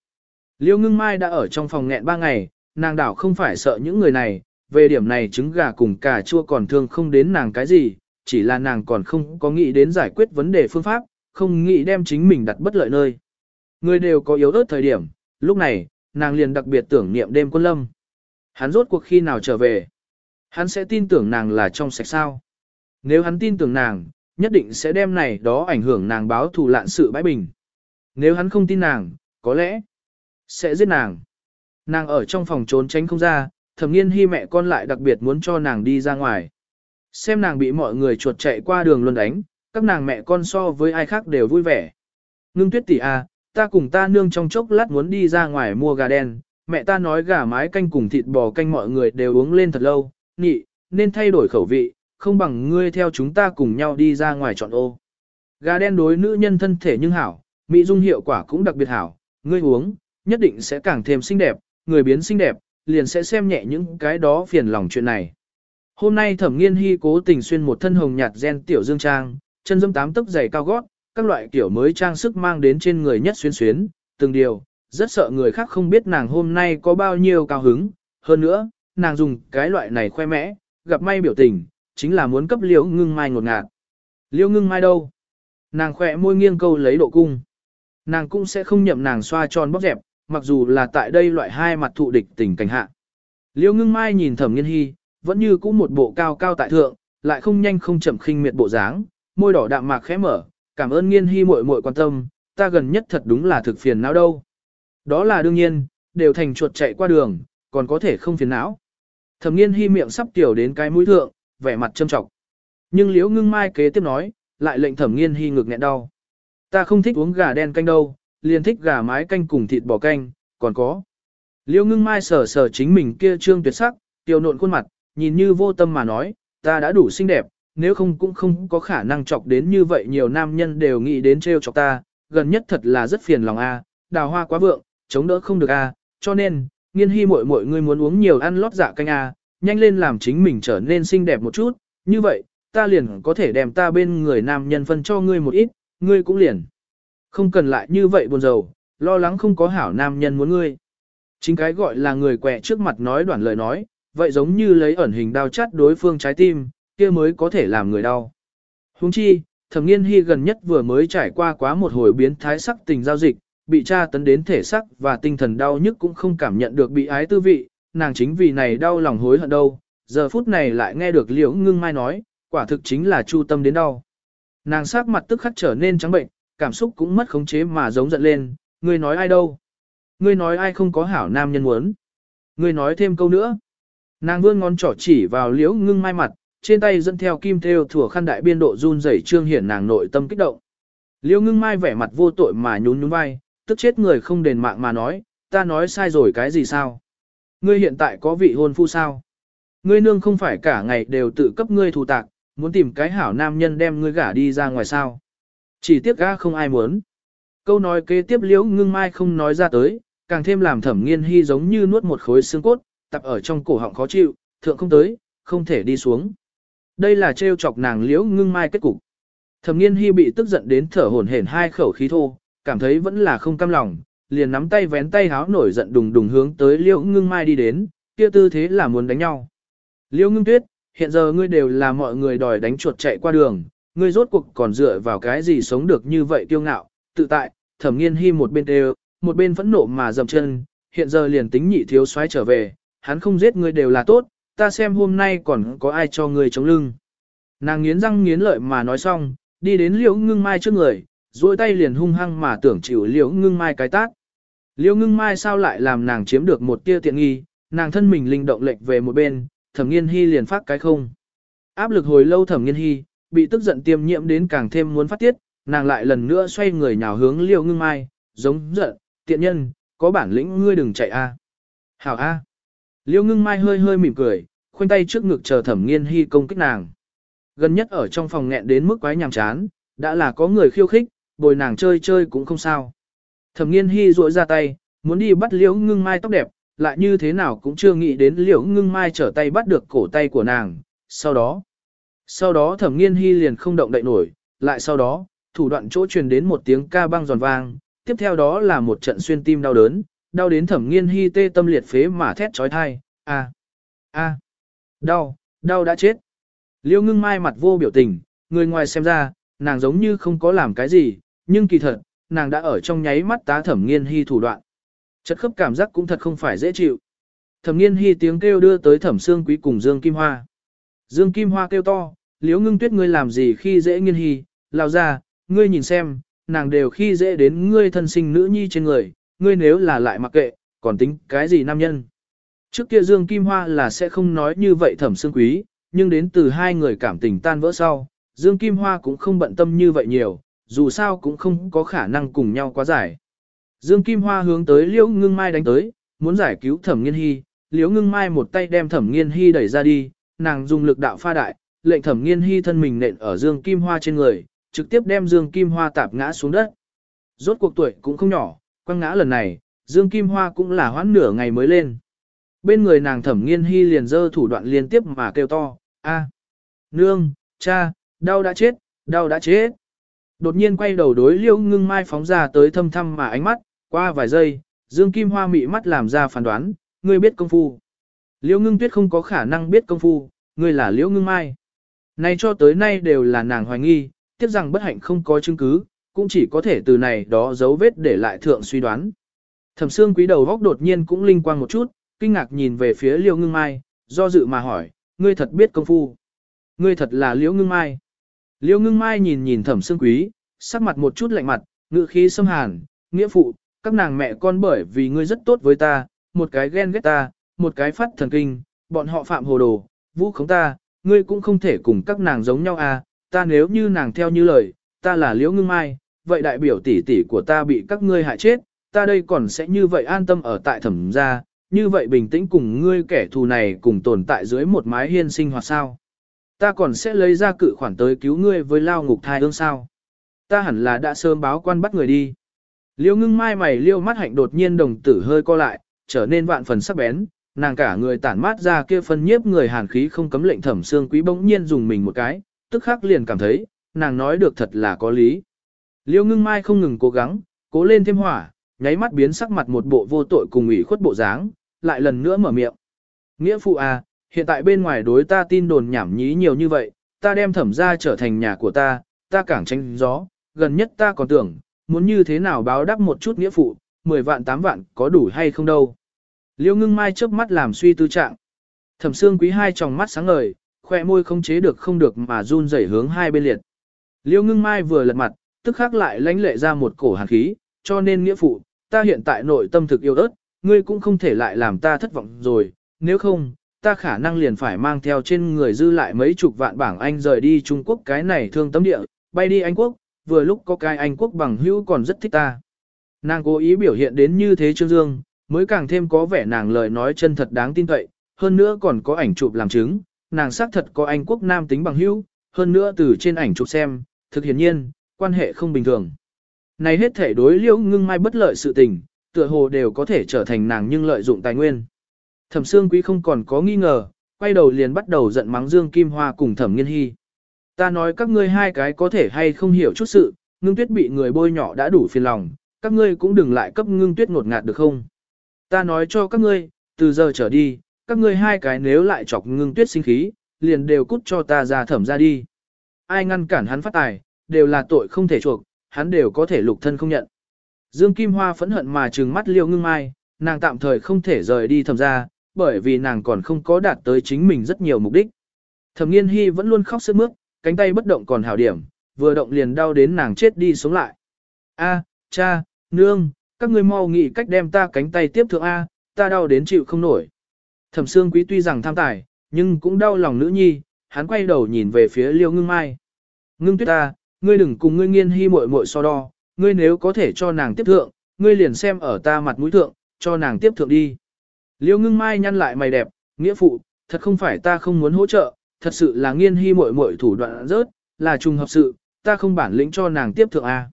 Liêu ngưng mai đã ở trong phòng nghẹn ba ngày, nàng đảo không phải sợ những người này, về điểm này trứng gà cùng cà chua còn thương không đến nàng cái gì, chỉ là nàng còn không có nghĩ đến giải quyết vấn đề phương pháp, không nghĩ đem chính mình đặt bất lợi nơi. Người đều có yếu ớt thời điểm, lúc này, nàng liền đặc biệt tưởng niệm đêm quân lâm. Hắn rốt cuộc khi nào trở về, hắn sẽ tin tưởng nàng là trong sạch sao. Nếu hắn tin tưởng nàng, nhất định sẽ đem này đó ảnh hưởng nàng báo thù lạn sự bãi bình. Nếu hắn không tin nàng, có lẽ sẽ giết nàng. Nàng ở trong phòng trốn tránh không ra, thẩm nghiên hy mẹ con lại đặc biệt muốn cho nàng đi ra ngoài. Xem nàng bị mọi người chuột chạy qua đường luân đánh, các nàng mẹ con so với ai khác đều vui vẻ. Ngưng tuyết tỷ a, à, ta cùng ta nương trong chốc lát muốn đi ra ngoài mua gà đen, mẹ ta nói gà mái canh cùng thịt bò canh mọi người đều uống lên thật lâu, nhị, nên thay đổi khẩu vị, không bằng ngươi theo chúng ta cùng nhau đi ra ngoài chọn ô. Gà đen đối nữ nhân thân thể nhưng hảo, mỹ dung hiệu quả cũng đặc biệt hảo, ngươi uống, nhất định sẽ càng thêm xinh đẹp, người biến xinh đẹp, liền sẽ xem nhẹ những cái đó phiền lòng chuyện này. Hôm nay thẩm nghiên hy cố tình xuyên một thân hồng nhạt gen tiểu dương trang, chân dâm tám tấc giày cao gót, các loại kiểu mới trang sức mang đến trên người nhất xuyên xuyến, từng điều, rất sợ người khác không biết nàng hôm nay có bao nhiêu cao hứng. Hơn nữa, nàng dùng cái loại này khoe mẽ, gặp may biểu tình, chính là muốn cấp liễu ngưng mai ngột ngạt. Liễu ngưng mai đâu? Nàng khỏe môi nghiêng câu lấy độ cung. Nàng cũng sẽ không nhậm nàng xoa tròn bóp dẹp, mặc dù là tại đây loại hai mặt thụ địch tình cảnh hạ. Liễu ngưng mai nhìn thẩm nghiên hy, vẫn như cũ một bộ cao cao tại thượng, lại không nhanh không chậm khinh miệt bộ dáng, môi đỏ đạm mạc khẽ mở, cảm ơn nghiên hy muội muội quan tâm, ta gần nhất thật đúng là thực phiền não đâu. Đó là đương nhiên, đều thành chuột chạy qua đường, còn có thể không phiền não. Thẩm nghiên hy miệng sắp tiểu đến cái mũi thượng, vẻ mặt châm trọng. Nhưng liễu ngưng mai kế tiếp nói, lại lệnh thẩm nghiên hy ngực nghẹn đau. Ta không thích uống gà đen canh đâu, liền thích gà mái canh cùng thịt bò canh, còn có. Liễu ngưng mai sờ sờ chính mình kia trương tuyệt sắc, tiểu nộn khuôn mặt, nhìn như vô tâm mà nói, ta đã đủ xinh đẹp, nếu không cũng không có khả năng chọc đến như vậy nhiều nam nhân đều nghĩ đến trêu chọc ta, gần nhất thật là rất phiền lòng a, đào hoa quá vượng, chống đỡ không được a, cho nên, nghiên hy muội muội ngươi muốn uống nhiều ăn lót dạ canh a, nhanh lên làm chính mình trở nên xinh đẹp một chút, như vậy, ta liền có thể đem ta bên người nam nhân phân cho ngươi một ít, ngươi cũng liền. Không cần lại như vậy buồn rầu, lo lắng không có hảo nam nhân muốn ngươi. Chính cái gọi là người quẹ trước mặt nói đoạn lời nói, vậy giống như lấy ẩn hình đao chắt đối phương trái tim, kia mới có thể làm người đau. Huống chi, thẩm nghiên hy gần nhất vừa mới trải qua quá một hồi biến thái sắc tình giao dịch, bị tra tấn đến thể sắc và tinh thần đau nhức cũng không cảm nhận được bị ái tư vị, nàng chính vì này đau lòng hối hận đâu, giờ phút này lại nghe được liễu ngưng mai nói, quả thực chính là chu tâm đến đau. Nàng sắc mặt tức khắc trở nên trắng bệnh, cảm xúc cũng mất khống chế mà giống giận lên, ngươi nói ai đâu? Ngươi nói ai không có hảo nam nhân muốn? Ngươi nói thêm câu nữa. Nàng vươn ngón trỏ chỉ vào liễu ngưng mai mặt, trên tay dẫn theo kim theo thủa khăn đại biên độ run rẩy trương hiển nàng nội tâm kích động. Liễu ngưng mai vẻ mặt vô tội mà nhún nhún vai, tức chết người không đền mạng mà nói, ta nói sai rồi cái gì sao? Ngươi hiện tại có vị hôn phu sao? Ngươi nương không phải cả ngày đều tự cấp ngươi thù tạc, muốn tìm cái hảo nam nhân đem ngươi gả đi ra ngoài sao? Chỉ tiếc ga không ai muốn. Câu nói kế tiếp liễu ngưng mai không nói ra tới, càng thêm làm thẩm nghiên hy giống như nuốt một khối xương cốt, tập ở trong cổ họng khó chịu, thượng không tới, không thể đi xuống. Đây là trêu chọc nàng liễu ngưng mai kết cục. Thẩm nghiên hy bị tức giận đến thở hổn hển hai khẩu khí thô, cảm thấy vẫn là không cam lòng, liền nắm tay vén tay háo nổi giận đùng đùng hướng tới liễu ngưng mai đi đến, kia tư thế là muốn đánh nhau. Liễu ngưng tuyết, hiện giờ ngươi đều là mọi người đòi đánh chuột chạy qua đường, ngươi rốt cuộc còn dựa vào cái gì sống được như vậy kiêu ngạo, tự tại, thẩm nghiên hy một bên đều, một bên phẫn nộ mà dầm chân, hiện giờ liền tính nhị thiếu xoáy trở về, hắn không giết ngươi đều là tốt, ta xem hôm nay còn có ai cho ngươi chống lưng. Nàng nghiến răng nghiến lợi mà nói xong, đi đến liễu ngưng mai trước người, duỗi tay liền hung hăng mà tưởng chịu liễu ngưng mai cái tác. Liễu ngưng mai sao lại làm nàng chiếm được một tia tiện nghi, nàng thân mình linh động lệch về một bên, thẩm nghiên hy liền phát cái không. Áp lực hồi lâu thẩm nghiên hy, bị tức giận tiêm nhiễm đến càng thêm muốn phát tiết, nàng lại lần nữa xoay người nhào hướng liễu ngưng mai, giống giận, tiện nhân, có bản lĩnh ngươi đừng chạy a. Hảo a. Liễu ngưng mai hơi hơi mỉm cười, khoanh tay trước ngực chờ thẩm nghiên hy công kích nàng. Gần nhất ở trong phòng nghẹn đến mức quái nhàm chán, đã là có người khiêu khích, bồi nàng chơi chơi cũng không sao. Thẩm nghiên hy rỗi ra tay, muốn đi bắt liễu ngưng mai tóc đẹp, lại như thế nào cũng chưa nghĩ đến liễu ngưng mai trở tay bắt được cổ tay của nàng. Sau đó, sau đó thẩm nghiên hy liền không động đậy nổi, lại sau đó, thủ đoạn chỗ truyền đến một tiếng ca băng giòn vang, tiếp theo đó là một trận xuyên tim đau đớn, đau đến thẩm nghiên hy tê tâm liệt phế mà thét trói thai, a a đau, đau đã chết. Liêu ngưng mai mặt vô biểu tình, người ngoài xem ra, nàng giống như không có làm cái gì, nhưng kỳ thật, nàng đã ở trong nháy mắt tá thẩm nghiên hy thủ đoạn. Chất khớp cảm giác cũng thật không phải dễ chịu. Thẩm nghiên hy tiếng kêu đưa tới thẩm xương quý cùng Dương Kim Hoa. Dương Kim Hoa kêu to, liếu ngưng tuyết ngươi làm gì khi dễ nghiên hy, lao ra, ngươi nhìn xem, nàng đều khi dễ đến ngươi thân sinh nữ nhi trên người, ngươi nếu là lại mặc kệ, còn tính cái gì nam nhân. Trước kia Dương Kim Hoa là sẽ không nói như vậy thẩm xương quý, nhưng đến từ hai người cảm tình tan vỡ sau, Dương Kim Hoa cũng không bận tâm như vậy nhiều, dù sao cũng không có khả năng cùng nhau quá giải. Dương Kim Hoa hướng tới Liễu Ngưng Mai đánh tới, muốn giải cứu Thẩm Nghiên Hy, Liễu Ngưng Mai một tay đem Thẩm Nghiên Hy đẩy ra đi, nàng dùng lực đạo pha đại, lệnh Thẩm Nghiên Hy thân mình nện ở Dương Kim Hoa trên người, trực tiếp đem Dương Kim Hoa tạp ngã xuống đất. Rốt cuộc tuổi cũng không nhỏ, quăng ngã lần này, Dương Kim Hoa cũng là hoãn nửa ngày mới lên. Bên người nàng Thẩm Nghiên Hy liền giơ thủ đoạn liên tiếp mà kêu to, a, nương, cha, đau đã chết, đau đã chết. Đột nhiên quay đầu đối liêu ngưng mai phóng ra tới thâm thăm mà ánh mắt, qua vài giây, Dương Kim Hoa mị mắt làm ra phán đoán, ngươi biết công phu. Liêu ngưng tuyết không có khả năng biết công phu, ngươi là liễu ngưng mai. Nay cho tới nay đều là nàng hoài nghi, tiếc rằng bất hạnh không có chứng cứ, cũng chỉ có thể từ này đó dấu vết để lại thượng suy đoán. Thẩm xương quý đầu góc đột nhiên cũng linh quang một chút, kinh ngạc nhìn về phía liêu ngưng mai, do dự mà hỏi, ngươi thật biết công phu. Ngươi thật là liễu ngưng mai. Liễu ngưng mai nhìn nhìn thẩm xương quý, sắc mặt một chút lạnh mặt, ngự khí xâm hàn, nghĩa phụ, các nàng mẹ con bởi vì ngươi rất tốt với ta, một cái ghen ghét ta, một cái phát thần kinh, bọn họ phạm hồ đồ, vũ khống ta, ngươi cũng không thể cùng các nàng giống nhau à, ta nếu như nàng theo như lời, ta là liễu ngưng mai, vậy đại biểu tỷ tỷ của ta bị các ngươi hại chết, ta đây còn sẽ như vậy an tâm ở tại thẩm gia, như vậy bình tĩnh cùng ngươi kẻ thù này cùng tồn tại dưới một mái hiên sinh hoạt sao. Ta còn sẽ lấy ra cự khoản tới cứu ngươi với lao ngục thai ương sao. Ta hẳn là đã sớm báo quan bắt người đi. Liêu ngưng mai mày liêu mắt hạnh đột nhiên đồng tử hơi co lại, trở nên vạn phần sắc bén, nàng cả người tản mát ra kia phân nhiếp người hàn khí không cấm lệnh thẩm xương quý bỗng nhiên dùng mình một cái, tức khắc liền cảm thấy, nàng nói được thật là có lý. Liêu ngưng mai không ngừng cố gắng, cố lên thêm hỏa, nháy mắt biến sắc mặt một bộ vô tội cùng ủy khuất bộ dáng, lại lần nữa mở miệng. Nghĩa phụ à, hiện tại bên ngoài đối ta tin đồn nhảm nhí nhiều như vậy, ta đem thẩm ra trở thành nhà của ta, ta càng tranh gió, gần nhất ta còn tưởng, muốn như thế nào báo đáp một chút nghĩa phụ, 10 vạn 8 vạn có đủ hay không đâu. Liêu ngưng mai chớp mắt làm suy tư trạng. Thẩm xương quý hai tròng mắt sáng ngời, khoe môi không chế được không được mà run rẩy hướng hai bên liệt. Liêu ngưng mai vừa lật mặt, tức khắc lại lánh lệ ra một cổ hàn khí, cho nên nghĩa phụ, ta hiện tại nội tâm thực yêu ớt, ngươi cũng không thể lại làm ta thất vọng rồi, nếu không, ta khả năng liền phải mang theo trên người dư lại mấy chục vạn bảng Anh rời đi Trung Quốc cái này thương tấm địa, bay đi Anh Quốc, vừa lúc có cái Anh Quốc bằng hữu còn rất thích ta. Nàng cố ý biểu hiện đến như thế Trương Dương, mới càng thêm có vẻ nàng lời nói chân thật đáng tin cậy, hơn nữa còn có ảnh chụp làm chứng, nàng xác thật có Anh Quốc nam tính bằng hữu, hơn nữa từ trên ảnh chụp xem, thực hiển nhiên, quan hệ không bình thường. Này hết thể đối liễu ngưng mai bất lợi sự tình, tựa hồ đều có thể trở thành nàng nhưng lợi dụng tài nguyên. Thẩm Sương Quý không còn có nghi ngờ, quay đầu liền bắt đầu giận mắng Dương Kim Hoa cùng Thẩm Nghiên Hy. Ta nói các ngươi hai cái có thể hay không hiểu chút sự, ngưng tuyết bị người bôi nhỏ đã đủ phiền lòng, các ngươi cũng đừng lại cấp ngưng tuyết ngột ngạt được không? Ta nói cho các ngươi, từ giờ trở đi, các ngươi hai cái nếu lại chọc ngưng tuyết sinh khí, liền đều cút cho ta ra thẩm ra đi. Ai ngăn cản hắn phát tài, đều là tội không thể chuộc, hắn đều có thể lục thân không nhận. Dương Kim Hoa phẫn hận mà trừng mắt liêu ngưng mai, nàng tạm thời không thể rời đi thẩm ra, bởi vì nàng còn không có đạt tới chính mình rất nhiều mục đích. Thẩm nghiên hy vẫn luôn khóc sức mướt, cánh tay bất động còn hảo điểm, vừa động liền đau đến nàng chết đi sống lại. A, cha, nương, các ngươi mau nghĩ cách đem ta cánh tay tiếp thượng A, ta đau đến chịu không nổi. Thẩm Sương Quý tuy rằng tham tài, nhưng cũng đau lòng nữ nhi, hắn quay đầu nhìn về phía Liêu Ngưng Mai. Ngưng tuyết ta, ngươi đừng cùng ngươi nghiên hy muội muội so đo, ngươi nếu có thể cho nàng tiếp thượng, ngươi liền xem ở ta mặt mũi thượng, cho nàng tiếp thượng đi. Liêu Ngưng Mai nhăn lại mày đẹp, nghĩa phụ, thật không phải ta không muốn hỗ trợ, thật sự là nghiên hy muội muội thủ đoạn rớt, là trùng hợp sự, ta không bản lĩnh cho nàng tiếp thượng a.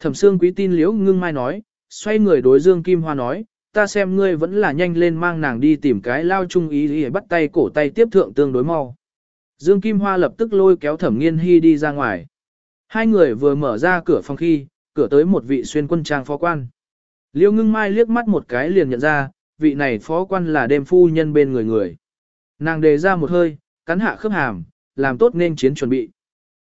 Thẩm Sương Quý tin Liễu Ngưng Mai nói, xoay người đối Dương Kim Hoa nói, ta xem ngươi vẫn là nhanh lên mang nàng đi tìm cái lao chung ý để bắt tay cổ tay tiếp thượng tương đối mau. Dương Kim Hoa lập tức lôi kéo Thẩm Nghiên Hy đi ra ngoài. Hai người vừa mở ra cửa phòng khi, cửa tới một vị xuyên quân trang phó quan. Liêu ngưng mai liếc mắt một cái liền nhận ra, vị này phó quan là đêm phu nhân bên người người. Nàng đề ra một hơi, cắn hạ khớp hàm, làm tốt nên chiến chuẩn bị.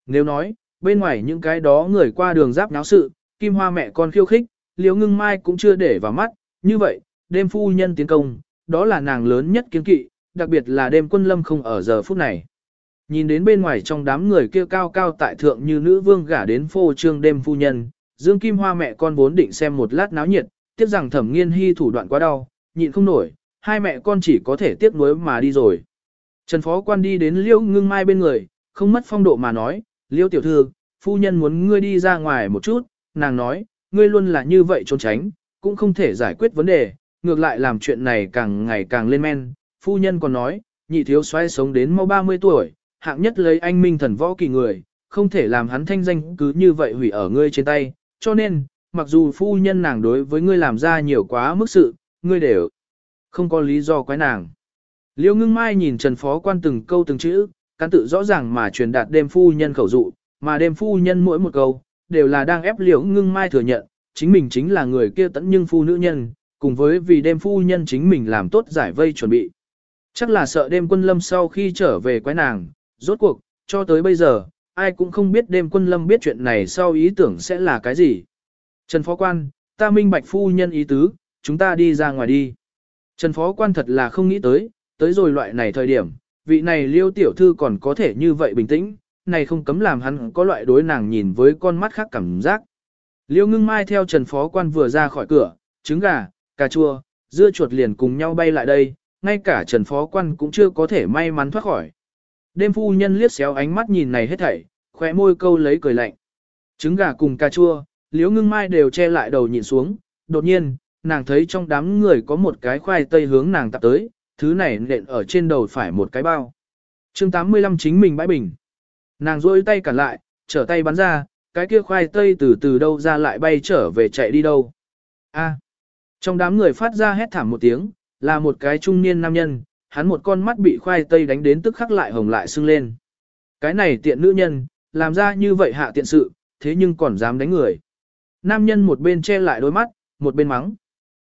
Nếu nói, bên ngoài những cái đó người qua đường giáp náo sự, kim hoa mẹ con khiêu khích, liễu ngưng mai cũng chưa để vào mắt, như vậy, đêm phu nhân tiến công, đó là nàng lớn nhất kiến kỵ, đặc biệt là đêm quân lâm không ở giờ phút này. Nhìn đến bên ngoài trong đám người kia cao cao tại thượng như nữ vương gả đến phô trương đêm phu nhân, Dương Kim Hoa mẹ con vốn định xem một lát náo nhiệt, tiếc rằng thẩm nghiên hy thủ đoạn quá đau, nhịn không nổi, hai mẹ con chỉ có thể tiếc nuối mà đi rồi. Trần Phó Quan đi đến Liễu Ngưng Mai bên người, không mất phong độ mà nói, Liễu tiểu thư, phu nhân muốn ngươi đi ra ngoài một chút, nàng nói, ngươi luôn là như vậy trốn tránh, cũng không thể giải quyết vấn đề, ngược lại làm chuyện này càng ngày càng lên men. Phu nhân còn nói, nhị thiếu soái sống đến mau 30 tuổi, hạng nhất lấy anh minh thần võ kỳ người, không thể làm hắn thanh danh cứ như vậy hủy ở ngươi trên tay, cho nên, mặc dù phu nhân nàng đối với ngươi làm ra nhiều quá mức sự, ngươi đều không có lý do quái nàng. Liêu ngưng mai nhìn Trần Phó quan từng câu từng chữ, căn tự rõ ràng mà truyền đạt đêm phu nhân khẩu dụ, mà đêm phu nhân mỗi một câu, đều là đang ép liễu ngưng mai thừa nhận, chính mình chính là người kia tẫn nhưng phu nữ nhân, cùng với vì đêm phu nhân chính mình làm tốt giải vây chuẩn bị. Chắc là sợ đêm quân lâm sau khi trở về quái nàng, rốt cuộc, cho tới bây giờ, ai cũng không biết đêm quân lâm biết chuyện này sau ý tưởng sẽ là cái gì. Trần Phó Quan, ta minh bạch phu nhân ý tứ, chúng ta đi ra ngoài đi. Trần Phó Quan thật là không nghĩ tới, tới rồi loại này thời điểm, vị này liêu tiểu thư còn có thể như vậy bình tĩnh, này không cấm làm hắn có loại đối nàng nhìn với con mắt khác cảm giác. Liêu ngưng mai theo Trần Phó Quan vừa ra khỏi cửa, trứng gà, cà chua, dưa chuột liền cùng nhau bay lại đây, ngay cả Trần Phó Quan cũng chưa có thể may mắn thoát khỏi. Đêm phu nhân liếc xéo ánh mắt nhìn này hết thảy, khóe môi câu lấy cười lạnh. Trứng gà cùng cà chua, liễu ngưng mai đều che lại đầu nhìn xuống, đột nhiên, nàng thấy trong đám người có một cái khoai tây hướng nàng tập tới, thứ này nện ở trên đầu phải một cái bao. chương 85 chính mình bãi bình. Nàng rôi tay cản lại, trở tay bắn ra, cái kia khoai tây từ từ đâu ra lại bay trở về chạy đi đâu. A. Trong đám người phát ra hét thảm một tiếng, là một cái trung niên nam nhân, hắn một con mắt bị khoai tây đánh đến tức khắc lại hồng lại sưng lên. Cái này tiện nữ nhân, làm ra như vậy hạ tiện sự, thế nhưng còn dám đánh người. Nam nhân một bên che lại đôi mắt, một bên mắng.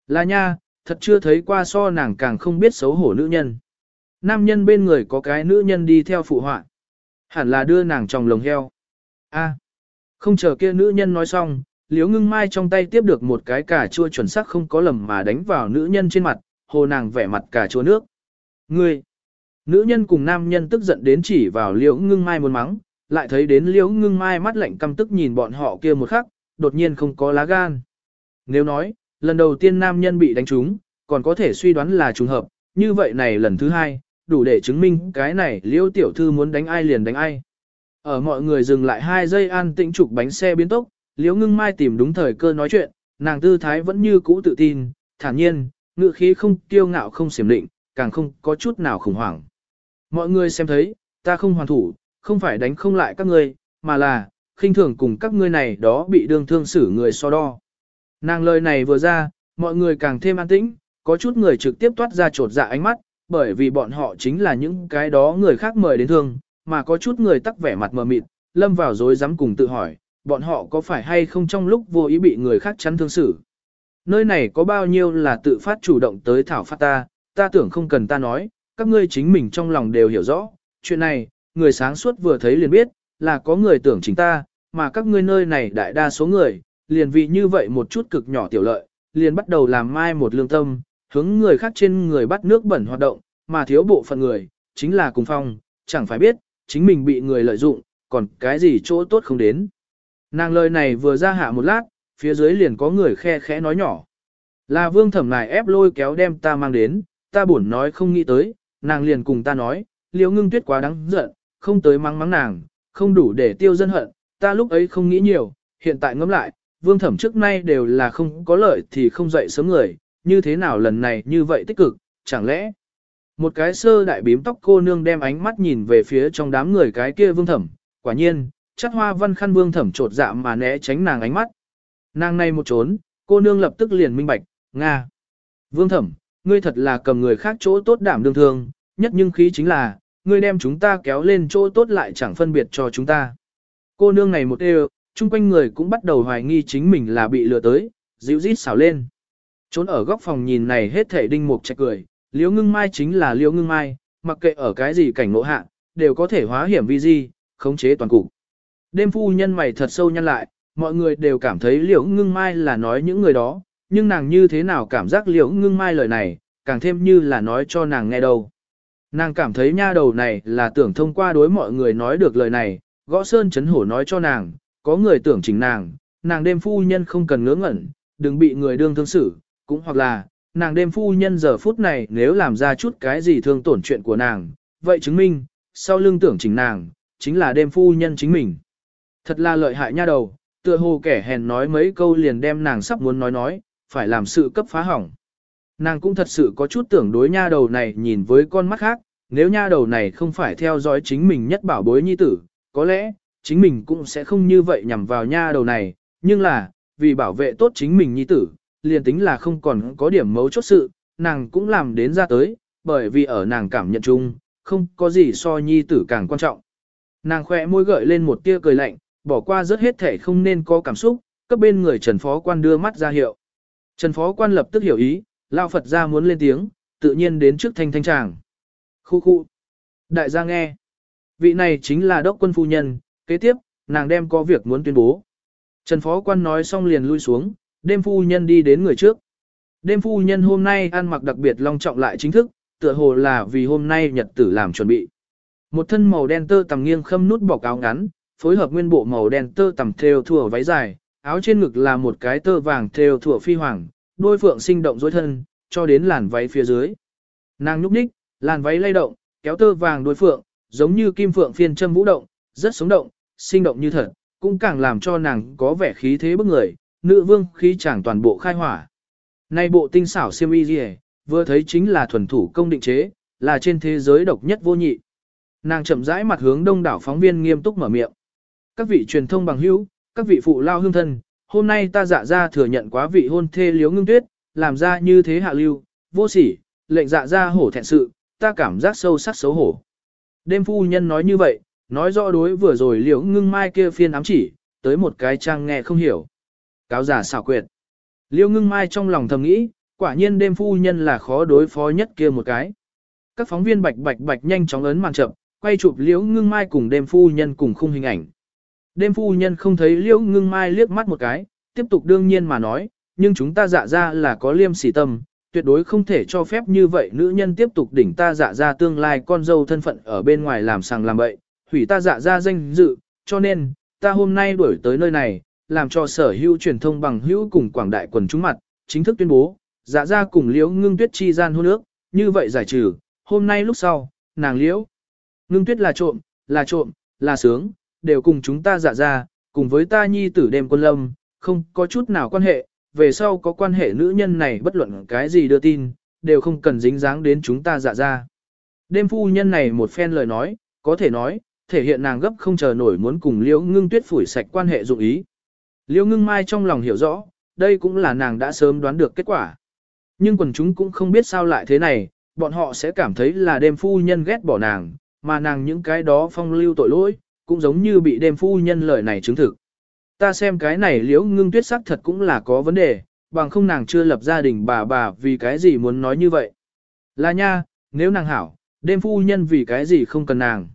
Là nha, thật chưa thấy qua so nàng càng không biết xấu hổ nữ nhân. Nam nhân bên người có cái nữ nhân đi theo phụ họa. Hẳn là đưa nàng trong lồng heo. A, không chờ kia nữ nhân nói xong, liếu ngưng mai trong tay tiếp được một cái cà chua chuẩn xác không có lầm mà đánh vào nữ nhân trên mặt, hồ nàng vẻ mặt cà chua nước. Ngươi! Nữ nhân cùng nam nhân tức giận đến chỉ vào liễu ngưng mai muốn mắng, lại thấy đến liễu ngưng mai mắt lạnh căm tức nhìn bọn họ kia một khắc, đột nhiên không có lá gan. Nếu nói, lần đầu tiên nam nhân bị đánh trúng, còn có thể suy đoán là trùng hợp, như vậy này lần thứ hai, đủ để chứng minh cái này liễu tiểu thư muốn đánh ai liền đánh ai. Ở mọi người dừng lại hai giây an tĩnh trục bánh xe biến tốc, liễu ngưng mai tìm đúng thời cơ nói chuyện, nàng tư thái vẫn như cũ tự tin, thản nhiên, ngựa khí không kiêu ngạo không xiểm định, càng không có chút nào khủng hoảng. Mọi người xem thấy, ta không hoàn thủ, không phải đánh không lại các ngươi, mà là, khinh thường cùng các ngươi này đó bị đương thương xử người so đo. Nàng lời này vừa ra, mọi người càng thêm an tĩnh, có chút người trực tiếp toát ra trột dạ ánh mắt, bởi vì bọn họ chính là những cái đó người khác mời đến thương, mà có chút người tắc vẻ mặt mờ mịt, lâm vào dối dám cùng tự hỏi, bọn họ có phải hay không trong lúc vô ý bị người khác chắn thương xử. Nơi này có bao nhiêu là tự phát chủ động tới thảo phát ta, ta tưởng không cần ta nói, các ngươi chính mình trong lòng đều hiểu rõ, chuyện này, người sáng suốt vừa thấy liền biết, là có người tưởng chính ta, mà các ngươi nơi này đại đa số người, liền vì như vậy một chút cực nhỏ tiểu lợi, liền bắt đầu làm mai một lương tâm, hướng người khác trên người bắt nước bẩn hoạt động, mà thiếu bộ phận người, chính là cùng phong, chẳng phải biết, chính mình bị người lợi dụng, còn cái gì chỗ tốt không đến. Nàng lời này vừa ra hạ một lát, phía dưới liền có người khe khẽ nói nhỏ. Là vương thẩm này ép lôi kéo đem ta mang đến, ta buồn nói không nghĩ tới, nàng liền cùng ta nói, liễu ngưng tuyết quá đáng giận, không tới mắng mắng nàng, không đủ để tiêu dân hận, ta lúc ấy không nghĩ nhiều, hiện tại ngẫm lại, vương thẩm trước nay đều là không có lợi thì không dậy sớm người, như thế nào lần này như vậy tích cực, chẳng lẽ một cái sơ đại bím tóc cô nương đem ánh mắt nhìn về phía trong đám người cái kia vương thẩm, quả nhiên, chắc hoa văn khăn vương thẩm trột dạ mà né tránh nàng ánh mắt. Nàng này một trốn, cô nương lập tức liền minh bạch, Nga. Vương thẩm, ngươi thật là cầm người khác chỗ tốt đảm đương thương, nhất nhưng khí chính là, ngươi đem chúng ta kéo lên chỗ tốt lại chẳng phân biệt cho chúng ta. Cô nương này một đều, chung quanh người cũng bắt đầu hoài nghi chính mình là bị lừa tới, dịu rít xảo lên. Trốn ở góc phòng nhìn này hết thể đinh mục chạy cười, liễu ngưng mai chính là liễu ngưng mai, mặc kệ ở cái gì cảnh ngộ hạ, đều có thể hóa hiểm vi di, khống chế toàn cục. Đêm phu nhân mày thật sâu nhăn lại, mọi người đều cảm thấy liễu ngưng mai là nói những người đó, nhưng nàng như thế nào cảm giác liễu ngưng mai lời này, càng thêm như là nói cho nàng nghe đâu. Nàng cảm thấy nha đầu này là tưởng thông qua đối mọi người nói được lời này, gõ sơn chấn hổ nói cho nàng, có người tưởng chỉnh nàng, nàng đêm phu nhân không cần ngớ ngẩn, đừng bị người đương thương xử, cũng hoặc là, nàng đêm phu nhân giờ phút này nếu làm ra chút cái gì thương tổn chuyện của nàng, vậy chứng minh, sau lưng tưởng chỉnh nàng, chính là đêm phu nhân chính mình. Thật là lợi hại nha đầu, tựa hồ kẻ hèn nói mấy câu liền đem nàng sắp muốn nói nói, phải làm sự cấp phá hỏng. Nàng cũng thật sự có chút tưởng đối nha đầu này nhìn với con mắt khác, nếu nha đầu này không phải theo dõi chính mình nhất bảo bối nhi tử, có lẽ, chính mình cũng sẽ không như vậy nhằm vào nha đầu này, nhưng là, vì bảo vệ tốt chính mình nhi tử, liền tính là không còn có điểm mấu chốt sự, nàng cũng làm đến ra tới, bởi vì ở nàng cảm nhận chung, không có gì so nhi tử càng quan trọng. Nàng khỏe môi gợi lên một tia cười lạnh, bỏ qua rất hết thể không nên có cảm xúc, cấp bên người Trần Phó Quan đưa mắt ra hiệu. Trần Phó Quan lập tức hiểu ý, Lao Phật ra muốn lên tiếng, tự nhiên đến trước thanh thanh tràng. Khu khu. Đại gia nghe. Vị này chính là đốc quân phu nhân, kế tiếp, nàng đem có việc muốn tuyên bố. Trần Phó Quan nói xong liền lui xuống, đêm phu nhân đi đến người trước. Đêm phu nhân hôm nay ăn mặc đặc biệt long trọng lại chính thức, tựa hồ là vì hôm nay nhật tử làm chuẩn bị. Một thân màu đen tơ tầm nghiêng khâm nút bọc áo ngắn, phối hợp nguyên bộ màu đen tơ tầm thêu thủa váy dài, áo trên ngực là một cái tơ vàng thêu thủa phi hoàng, đôi phượng sinh động dối thân, cho đến làn váy phía dưới. Nàng nhúc nhích, làn váy lay động, kéo tơ vàng đôi phượng, giống như kim phượng phiên châm vũ động, rất sống động, sinh động như thật, cũng càng làm cho nàng có vẻ khí thế bức người, nữ vương khí chẳng toàn bộ khai hỏa. Nay bộ tinh xảo siêm y gì vừa thấy chính là thuần thủ công định chế, là trên thế giới độc nhất vô nhị. Nàng chậm rãi mặt hướng đông đảo phóng viên nghiêm túc mở miệng. Các vị truyền thông bằng hữu, các vị phụ lao hương thân, hôm nay ta dạ ra thừa nhận quá vị hôn thê liếu ngưng tuyết, làm ra như thế hạ lưu, vô sỉ, lệnh dạ ra hổ thẹn sự, ta cảm giác sâu sắc xấu hổ. Đêm phu nhân nói như vậy, nói rõ đối vừa rồi liễu ngưng mai kia phiên ám chỉ, tới một cái trang nghe không hiểu. Cáo giả xảo quyệt. Liễu ngưng mai trong lòng thầm nghĩ, quả nhiên đêm phu nhân là khó đối phó nhất kia một cái. Các phóng viên bạch bạch bạch nhanh chóng ấn màn chậm, quay chụp liễu ngưng mai cùng đêm phu nhân cùng khung hình ảnh. Đêm phu nhân không thấy liễu ngưng mai liếc mắt một cái, tiếp tục đương nhiên mà nói, nhưng chúng ta dạ ra là có liêm sỉ tâm, tuyệt đối không thể cho phép như vậy nữ nhân tiếp tục đỉnh ta dạ ra tương lai con dâu thân phận ở bên ngoài làm sàng làm bậy, hủy ta dạ ra danh dự, cho nên, ta hôm nay đuổi tới nơi này, làm cho sở hữu truyền thông bằng hữu cùng quảng đại quần chúng mặt, chính thức tuyên bố, dạ ra cùng liễu ngưng tuyết chi gian hôn ước, như vậy giải trừ, hôm nay lúc sau, nàng liễu. Ngưng tuyết là trộm, là trộm, là sướng, đều cùng chúng ta dạ ra, cùng với ta nhi tử đêm quân lâm, không có chút nào quan hệ, về sau có quan hệ nữ nhân này bất luận cái gì đưa tin, đều không cần dính dáng đến chúng ta dạ ra. Đêm phu nhân này một phen lời nói, có thể nói, thể hiện nàng gấp không chờ nổi muốn cùng liễu ngưng tuyết phủi sạch quan hệ dụng ý. Liễu ngưng mai trong lòng hiểu rõ, đây cũng là nàng đã sớm đoán được kết quả. Nhưng quần chúng cũng không biết sao lại thế này, bọn họ sẽ cảm thấy là đêm phu nhân ghét bỏ nàng, mà nàng những cái đó phong lưu tội lỗi, cũng giống như bị đêm phu nhân lời này chứng thực. Ta xem cái này liễu ngưng tuyết sắc thật cũng là có vấn đề, bằng không nàng chưa lập gia đình bà bà vì cái gì muốn nói như vậy. Là nha, nếu nàng hảo, đêm phu nhân vì cái gì không cần nàng.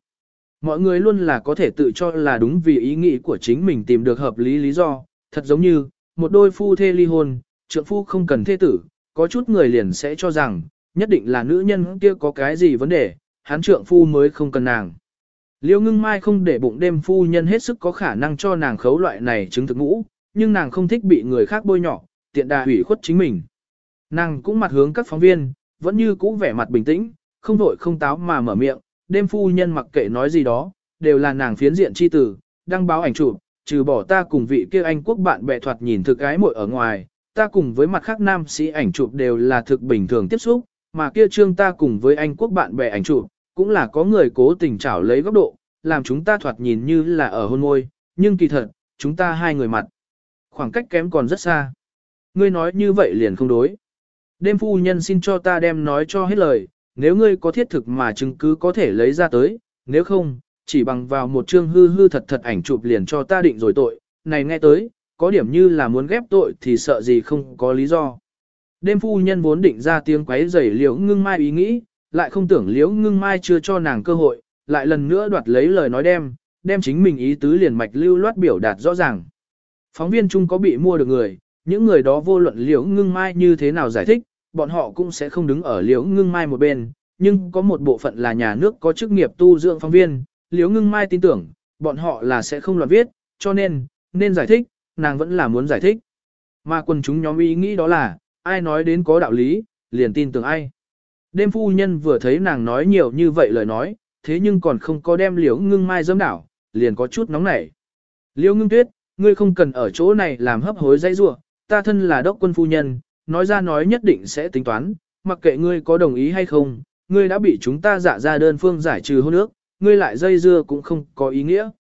Mọi người luôn là có thể tự cho là đúng vì ý nghĩ của chính mình tìm được hợp lý lý do, thật giống như, một đôi phu thê ly hôn, trượng phu không cần thê tử, có chút người liền sẽ cho rằng, nhất định là nữ nhân kia có cái gì vấn đề, hắn trượng phu mới không cần nàng. Liêu ngưng mai không để bụng đêm phu nhân hết sức có khả năng cho nàng khấu loại này chứng thực ngũ, nhưng nàng không thích bị người khác bôi nhọ, tiện đà hủy khuất chính mình. Nàng cũng mặt hướng các phóng viên, vẫn như cũ vẻ mặt bình tĩnh, không vội không táo mà mở miệng, đêm phu nhân mặc kệ nói gì đó, đều là nàng phiến diện chi tử, đăng báo ảnh chụp, trừ bỏ ta cùng vị kia anh quốc bạn bè thoạt nhìn thực ái muội ở ngoài, ta cùng với mặt khác nam sĩ ảnh chụp đều là thực bình thường tiếp xúc, mà kia trương ta cùng với anh quốc bạn bè ảnh chụp, cũng là có người cố tình trảo lấy góc độ, làm chúng ta thoạt nhìn như là ở hôn môi, nhưng kỳ thật, chúng ta hai người mặt. Khoảng cách kém còn rất xa. Ngươi nói như vậy liền không đối. Đêm phu nhân xin cho ta đem nói cho hết lời, nếu ngươi có thiết thực mà chứng cứ có thể lấy ra tới, nếu không, chỉ bằng vào một chương hư hư thật thật ảnh chụp liền cho ta định rồi tội, này nghe tới, có điểm như là muốn ghép tội thì sợ gì không có lý do. Đêm phu nhân vốn định ra tiếng quấy rầy liễu ngưng mai ý nghĩ, lại không tưởng liễu ngưng mai chưa cho nàng cơ hội, lại lần nữa đoạt lấy lời nói đem, đem chính mình ý tứ liền mạch lưu loát biểu đạt rõ ràng. Phóng viên chung có bị mua được người, những người đó vô luận liễu ngưng mai như thế nào giải thích, bọn họ cũng sẽ không đứng ở liễu ngưng mai một bên, nhưng có một bộ phận là nhà nước có chức nghiệp tu dưỡng phóng viên, liễu ngưng mai tin tưởng, bọn họ là sẽ không loạn viết, cho nên, nên giải thích, nàng vẫn là muốn giải thích. Mà quần chúng nhóm ý nghĩ đó là, ai nói đến có đạo lý, liền tin tưởng ai. Đêm phu nhân vừa thấy nàng nói nhiều như vậy lời nói, thế nhưng còn không có đem liễu ngưng mai dâm đảo, liền có chút nóng nảy. Liễu ngưng tuyết, ngươi không cần ở chỗ này làm hấp hối dây rua, ta thân là đốc quân phu nhân, nói ra nói nhất định sẽ tính toán, mặc kệ ngươi có đồng ý hay không, ngươi đã bị chúng ta dạ ra đơn phương giải trừ hôn ước, ngươi lại dây dưa cũng không có ý nghĩa.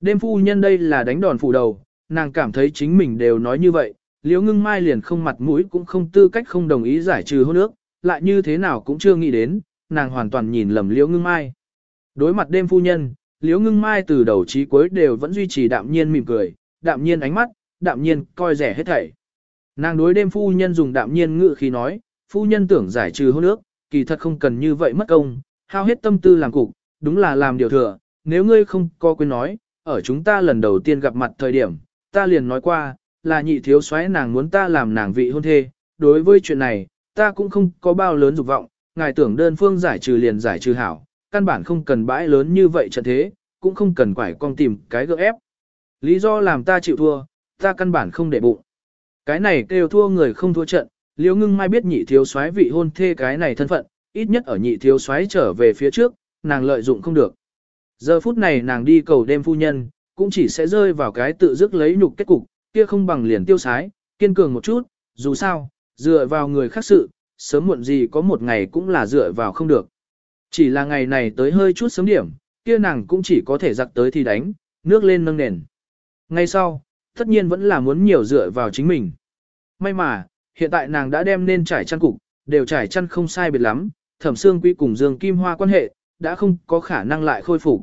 Đêm phu nhân đây là đánh đòn phủ đầu, nàng cảm thấy chính mình đều nói như vậy, liễu ngưng mai liền không mặt mũi cũng không tư cách không đồng ý giải trừ hôn ước, lại như thế nào cũng chưa nghĩ đến, nàng hoàn toàn nhìn lầm liễu ngưng mai. Đối mặt đêm phu nhân, liễu ngưng mai từ đầu chí cuối đều vẫn duy trì đạm nhiên mỉm cười, đạm nhiên ánh mắt, đạm nhiên coi rẻ hết thảy. Nàng đối đêm phu nhân dùng đạm nhiên ngự khi nói, phu nhân tưởng giải trừ hôn ước, kỳ thật không cần như vậy mất công, hao hết tâm tư làm cục, đúng là làm điều thừa, nếu ngươi không có quên nói, ở chúng ta lần đầu tiên gặp mặt thời điểm, ta liền nói qua, là nhị thiếu soái nàng muốn ta làm nàng vị hôn thê, đối với chuyện này, ta cũng không có bao lớn dục vọng, ngài tưởng đơn phương giải trừ liền giải trừ hảo, căn bản không cần bãi lớn như vậy trận thế, cũng không cần quải con tìm cái gỡ ép. Lý do làm ta chịu thua, ta căn bản không để bụng. Cái này kêu thua người không thua trận, liễu ngưng mai biết nhị thiếu soái vị hôn thê cái này thân phận, ít nhất ở nhị thiếu soái trở về phía trước, nàng lợi dụng không được. Giờ phút này nàng đi cầu đêm phu nhân, cũng chỉ sẽ rơi vào cái tự dứt lấy nhục kết cục, kia không bằng liền tiêu sái, kiên cường một chút, dù sao, dựa vào người khác sự, sớm muộn gì có một ngày cũng là dựa vào không được. Chỉ là ngày này tới hơi chút sớm điểm, kia nàng cũng chỉ có thể giặc tới thì đánh, nước lên nâng nền. Ngay sau, tất nhiên vẫn là muốn nhiều dựa vào chính mình. May mà, hiện tại nàng đã đem nên trải chăn cục, đều trải chăn không sai biệt lắm, thẩm xương quý cùng Dương Kim Hoa quan hệ, đã không có khả năng lại khôi phục.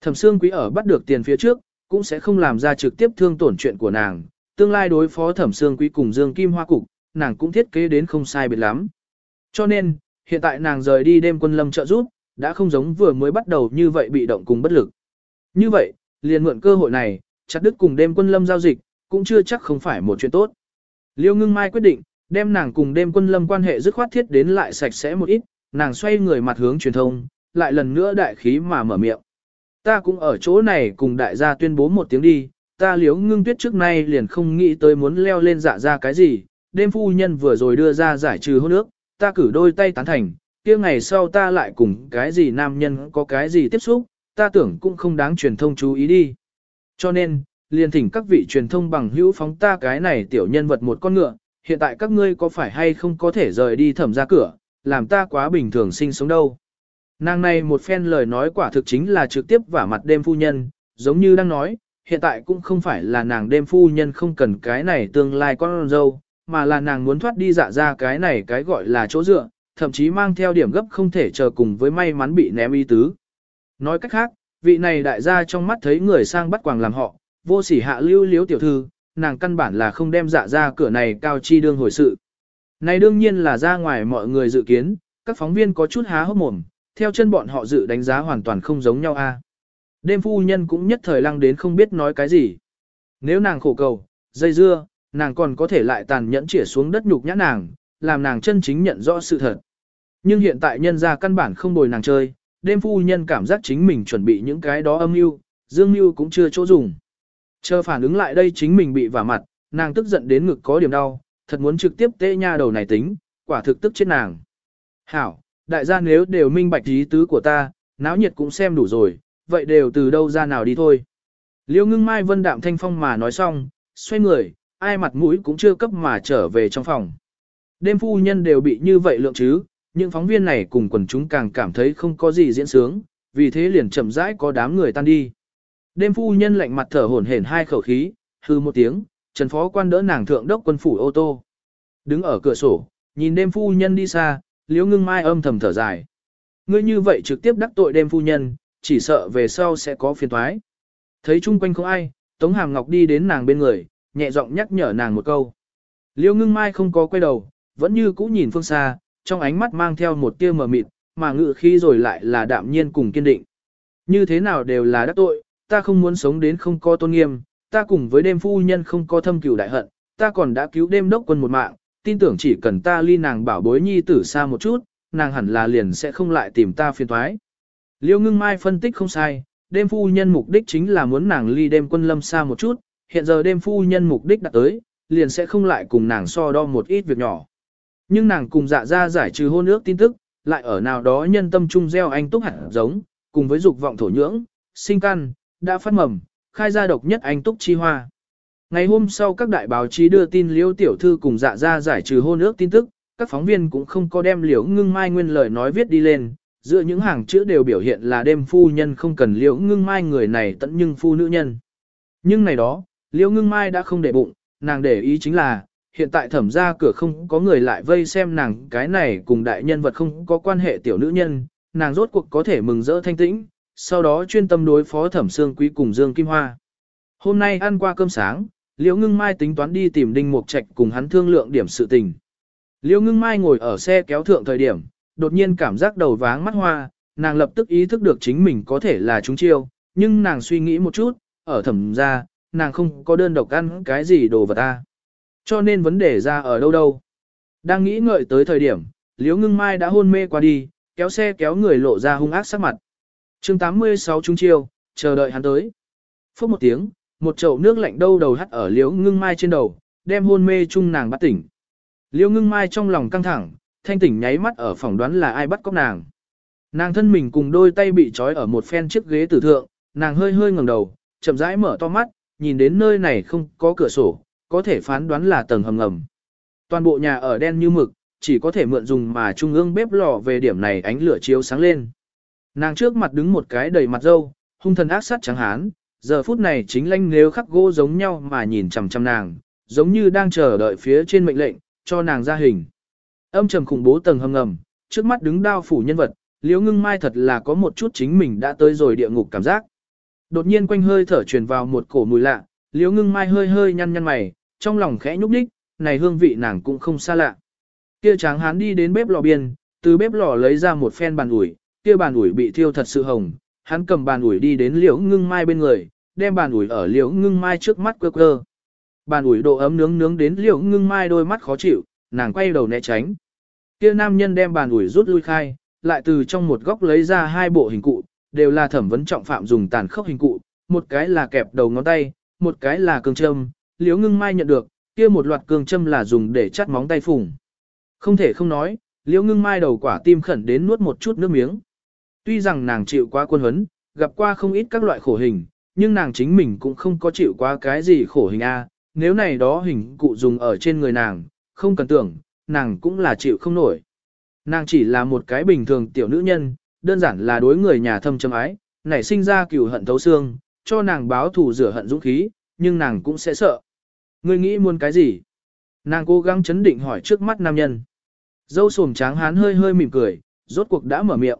Thẩm xương quý ở bắt được tiền phía trước, cũng sẽ không làm ra trực tiếp thương tổn chuyện của nàng, tương lai đối phó thẩm xương quý cùng Dương Kim Hoa cục, nàng cũng thiết kế đến không sai biệt lắm. Cho nên, hiện tại nàng rời đi đêm quân lâm trợ giúp, đã không giống vừa mới bắt đầu như vậy bị động cùng bất lực. Như vậy, liền mượn cơ hội này, chặt đứt cùng đêm quân lâm giao dịch, cũng chưa chắc không phải một chuyện tốt. Liêu ngưng mai quyết định, đem nàng cùng đêm quân lâm quan hệ dứt khoát thiết đến lại sạch sẽ một ít, nàng xoay người mặt hướng truyền thông, lại lần nữa đại khí mà mở miệng. Ta cũng ở chỗ này cùng đại gia tuyên bố một tiếng đi, ta liếu ngưng tuyết trước nay liền không nghĩ tới muốn leo lên dạ ra cái gì, đêm phu nhân vừa rồi đưa ra giải trừ hôn ước, ta cử đôi tay tán thành, kia ngày sau ta lại cùng cái gì nam nhân có cái gì tiếp xúc, ta tưởng cũng không đáng truyền thông chú ý đi. Cho nên, liền thỉnh các vị truyền thông bằng hữu phóng ta cái này tiểu nhân vật một con ngựa, hiện tại các ngươi có phải hay không có thể rời đi thẩm ra cửa, làm ta quá bình thường sinh sống đâu. Nàng này một phen lời nói quả thực chính là trực tiếp vả mặt đêm phu nhân, giống như đang nói, hiện tại cũng không phải là nàng đêm phu nhân không cần cái này tương lai con dâu, mà là nàng muốn thoát đi dạ ra cái này cái gọi là chỗ dựa, thậm chí mang theo điểm gấp không thể chờ cùng với may mắn bị ném y tứ. Nói cách khác, vị này đại gia trong mắt thấy người sang bắt quàng làm họ, vô sỉ hạ lưu liếu tiểu thư, nàng căn bản là không đem dạ ra cửa này cao chi đương hồi sự. Này đương nhiên là ra ngoài mọi người dự kiến, các phóng viên có chút há hốc mồm, theo chân bọn họ dự đánh giá hoàn toàn không giống nhau a. Đêm phu nhân cũng nhất thời lăng đến không biết nói cái gì. Nếu nàng khổ cầu, dây dưa, nàng còn có thể lại tàn nhẫn chĩa xuống đất nhục nhã nàng, làm nàng chân chính nhận rõ sự thật. Nhưng hiện tại nhân ra căn bản không bồi nàng chơi, đêm phu nhân cảm giác chính mình chuẩn bị những cái đó âm mưu, dương mưu cũng chưa chỗ dùng. Chờ phản ứng lại đây chính mình bị vả mặt, nàng tức giận đến ngực có điểm đau, thật muốn trực tiếp tê nha đầu này tính, quả thực tức chết nàng. Hảo, đại gia nếu đều minh bạch ý tứ của ta, náo nhiệt cũng xem đủ rồi, vậy đều từ đâu ra nào đi thôi. Liêu ngưng mai vân đạm thanh phong mà nói xong, xoay người, ai mặt mũi cũng chưa cấp mà trở về trong phòng. Đêm phu nhân đều bị như vậy lượng chứ, những phóng viên này cùng quần chúng càng cảm thấy không có gì diễn sướng, vì thế liền chậm rãi có đám người tan đi. Đêm phu nhân lạnh mặt thở hổn hển hai khẩu khí, hư một tiếng, Trần Phó quan đỡ nàng thượng đốc quân phủ ô tô. Đứng ở cửa sổ, nhìn đêm phu nhân đi xa, liễu ngưng mai âm thầm thở dài. Ngươi như vậy trực tiếp đắc tội đêm phu nhân, chỉ sợ về sau sẽ có phiền toái. Thấy chung quanh không ai, Tống Hàm Ngọc đi đến nàng bên người, nhẹ giọng nhắc nhở nàng một câu. Liễu ngưng mai không có quay đầu, vẫn như cũ nhìn phương xa, trong ánh mắt mang theo một tia mờ mịt, mà ngự khi rồi lại là đạm nhiên cùng kiên định. Như thế nào đều là đắc tội, ta không muốn sống đến không có tôn nghiêm, ta cùng với đêm phu nhân không có thâm cửu đại hận, ta còn đã cứu đêm đốc quân một mạng, tin tưởng chỉ cần ta ly nàng bảo bối nhi tử xa một chút, nàng hẳn là liền sẽ không lại tìm ta phiền thoái. Liêu ngưng mai phân tích không sai, đêm phu nhân mục đích chính là muốn nàng ly đêm quân lâm xa một chút, hiện giờ đêm phu nhân mục đích đã tới, liền sẽ không lại cùng nàng so đo một ít việc nhỏ. Nhưng nàng cùng dạ ra giải trừ hôn ước tin tức, lại ở nào đó nhân tâm trung gieo anh túc hẳn giống, cùng với dục vọng thổ nhưỡng, sinh căn, đã phát mầm, khai ra độc nhất anh túc chi hoa. Ngày hôm sau các đại báo chí đưa tin liễu tiểu thư cùng dạ ra giải trừ hôn ước tin tức, các phóng viên cũng không có đem liễu ngưng mai nguyên lời nói viết đi lên, giữa những hàng chữ đều biểu hiện là đêm phu nhân không cần liễu ngưng mai người này tận nhưng phu nữ nhân. Nhưng này đó, liễu ngưng mai đã không để bụng, nàng để ý chính là, hiện tại thẩm ra cửa không có người lại vây xem nàng cái này cùng đại nhân vật không có quan hệ tiểu nữ nhân, nàng rốt cuộc có thể mừng rỡ thanh tĩnh, sau đó chuyên tâm đối phó thẩm xương quý cùng Dương Kim Hoa. Hôm nay ăn qua cơm sáng, Liễu Ngưng Mai tính toán đi tìm Đinh Mục Trạch cùng hắn thương lượng điểm sự tình. Liễu Ngưng Mai ngồi ở xe kéo thượng thời điểm, đột nhiên cảm giác đầu váng mắt hoa, nàng lập tức ý thức được chính mình có thể là chúng chiêu, nhưng nàng suy nghĩ một chút, ở thẩm ra, nàng không có đơn độc ăn cái gì đồ vật ta. Cho nên vấn đề ra ở đâu đâu. Đang nghĩ ngợi tới thời điểm, Liễu Ngưng Mai đã hôn mê qua đi, kéo xe kéo người lộ ra hung ác sắc mặt chương 86 trung chiêu, chờ đợi hắn tới. Phốc một tiếng, một chậu nước lạnh đâu đầu hắt ở liễu ngưng mai trên đầu, đem hôn mê chung nàng bắt tỉnh. Liễu ngưng mai trong lòng căng thẳng, thanh tỉnh nháy mắt ở phòng đoán là ai bắt cóc nàng. Nàng thân mình cùng đôi tay bị trói ở một phen chiếc ghế tử thượng, nàng hơi hơi ngẩng đầu, chậm rãi mở to mắt, nhìn đến nơi này không có cửa sổ, có thể phán đoán là tầng hầm ngầm. Toàn bộ nhà ở đen như mực, chỉ có thể mượn dùng mà trung ương bếp lò về điểm này ánh lửa chiếu sáng lên. Nàng trước mặt đứng một cái đầy mặt dâu, hung thần ác sát trắng hán, giờ phút này chính lanh nếu khắc gỗ giống nhau mà nhìn chằm chằm nàng, giống như đang chờ đợi phía trên mệnh lệnh, cho nàng ra hình. Âm trầm khủng bố tầng hầm ngầm, trước mắt đứng đao phủ nhân vật, liễu ngưng mai thật là có một chút chính mình đã tới rồi địa ngục cảm giác. Đột nhiên quanh hơi thở truyền vào một cổ mùi lạ, liễu ngưng mai hơi hơi nhăn nhăn mày, trong lòng khẽ nhúc đích, này hương vị nàng cũng không xa lạ. Kia tráng hán đi đến bếp lò biên, từ bếp lò lấy ra một phen bàn ủi, kia bàn ủi bị thiêu thật sự hồng, hắn cầm bàn ủi đi đến liễu ngưng mai bên người, đem bàn ủi ở liễu ngưng mai trước mắt quơ quơ. Bàn ủi độ ấm nướng nướng đến liễu ngưng mai đôi mắt khó chịu, nàng quay đầu né tránh. Kia nam nhân đem bàn ủi rút lui khai, lại từ trong một góc lấy ra hai bộ hình cụ, đều là thẩm vấn trọng phạm dùng tàn khốc hình cụ, một cái là kẹp đầu ngón tay, một cái là cương châm, liễu ngưng mai nhận được, kia một loạt cương châm là dùng để chắt móng tay phùng. Không thể không nói, liễu ngưng mai đầu quả tim khẩn đến nuốt một chút nước miếng. Tuy rằng nàng chịu qua quân huấn, gặp qua không ít các loại khổ hình, nhưng nàng chính mình cũng không có chịu qua cái gì khổ hình A, nếu này đó hình cụ dùng ở trên người nàng, không cần tưởng, nàng cũng là chịu không nổi. Nàng chỉ là một cái bình thường tiểu nữ nhân, đơn giản là đối người nhà thâm châm ái, nảy sinh ra cừu hận thấu xương, cho nàng báo thù rửa hận dũng khí, nhưng nàng cũng sẽ sợ. Ngươi nghĩ muốn cái gì? Nàng cố gắng chấn định hỏi trước mắt nam nhân. Dâu sồm tráng hán hơi hơi mỉm cười, rốt cuộc đã mở miệng.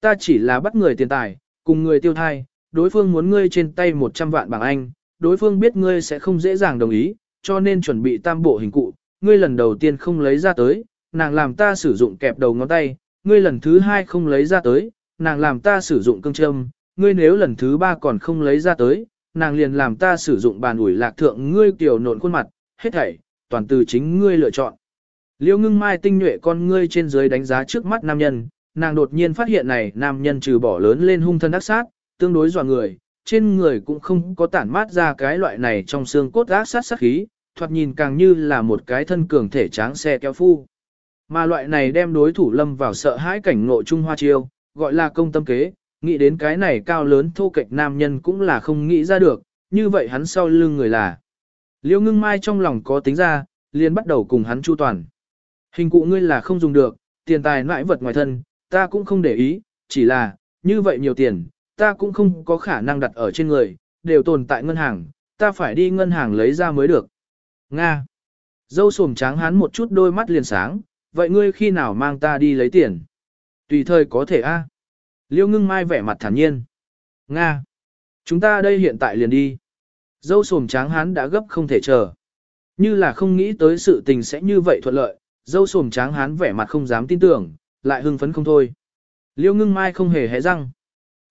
Ta chỉ là bắt người tiền tài, cùng người tiêu thai, đối phương muốn ngươi trên tay 100 vạn bảng Anh, đối phương biết ngươi sẽ không dễ dàng đồng ý, cho nên chuẩn bị tam bộ hình cụ, ngươi lần đầu tiên không lấy ra tới, nàng làm ta sử dụng kẹp đầu ngón tay, ngươi lần thứ hai không lấy ra tới, nàng làm ta sử dụng cương châm, ngươi nếu lần thứ ba còn không lấy ra tới, nàng liền làm ta sử dụng bàn ủi lạc thượng ngươi tiểu nộn khuôn mặt, hết thảy, toàn từ chính ngươi lựa chọn. Liêu ngưng mai tinh nhuệ con ngươi trên dưới đánh giá trước mắt nam nhân, nàng đột nhiên phát hiện này nam nhân trừ bỏ lớn lên hung thân ác sát, tương đối dọa người, trên người cũng không có tản mát ra cái loại này trong xương cốt ác sát sát khí, thoạt nhìn càng như là một cái thân cường thể tráng xe kéo phu. Mà loại này đem đối thủ lâm vào sợ hãi cảnh ngộ Trung Hoa chiêu, gọi là công tâm kế, nghĩ đến cái này cao lớn thô kệch nam nhân cũng là không nghĩ ra được, như vậy hắn sau lưng người là. Liêu ngưng mai trong lòng có tính ra, liền bắt đầu cùng hắn chu toàn. Hình cụ ngươi là không dùng được, tiền tài nãi vật ngoài thân, ta cũng không để ý, chỉ là, như vậy nhiều tiền, ta cũng không có khả năng đặt ở trên người, đều tồn tại ngân hàng, ta phải đi ngân hàng lấy ra mới được. Nga. Dâu sồm tráng hắn một chút đôi mắt liền sáng, vậy ngươi khi nào mang ta đi lấy tiền? Tùy thời có thể a. Liêu ngưng mai vẻ mặt thản nhiên. Nga. Chúng ta đây hiện tại liền đi. Dâu sồm tráng hán đã gấp không thể chờ. Như là không nghĩ tới sự tình sẽ như vậy thuận lợi, dâu sồm tráng hán vẻ mặt không dám tin tưởng, lại hưng phấn không thôi. Liêu ngưng mai không hề hé răng.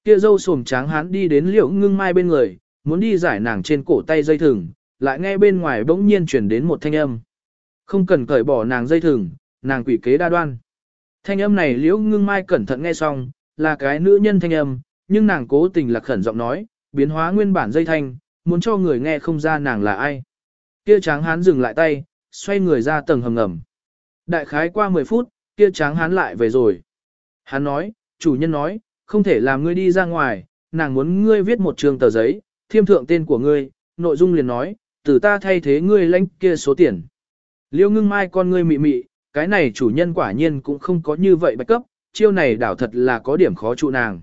Kia dâu sồm tráng hán đi đến liễu ngưng mai bên người, muốn đi giải nàng trên cổ tay dây thừng, lại nghe bên ngoài bỗng nhiên chuyển đến một thanh âm. Không cần cởi bỏ nàng dây thừng, nàng quỷ kế đa đoan. Thanh âm này liễu ngưng mai cẩn thận nghe xong, là cái nữ nhân thanh âm, nhưng nàng cố tình lạc khẩn giọng nói, biến hóa nguyên bản dây thanh, muốn cho người nghe không ra nàng là ai. Kia tráng hán dừng lại tay, xoay người ra tầng hầm ngầm. Đại khái qua 10 phút, kia tráng hán lại về rồi. Hắn nói, chủ nhân nói, không thể làm ngươi đi ra ngoài, nàng muốn ngươi viết một trường tờ giấy, thiêm thượng tên của ngươi, nội dung liền nói, từ ta thay thế ngươi lãnh kia số tiền. Liêu ngưng mai con ngươi mị mị, cái này chủ nhân quả nhiên cũng không có như vậy bạch cấp, chiêu này đảo thật là có điểm khó trụ nàng.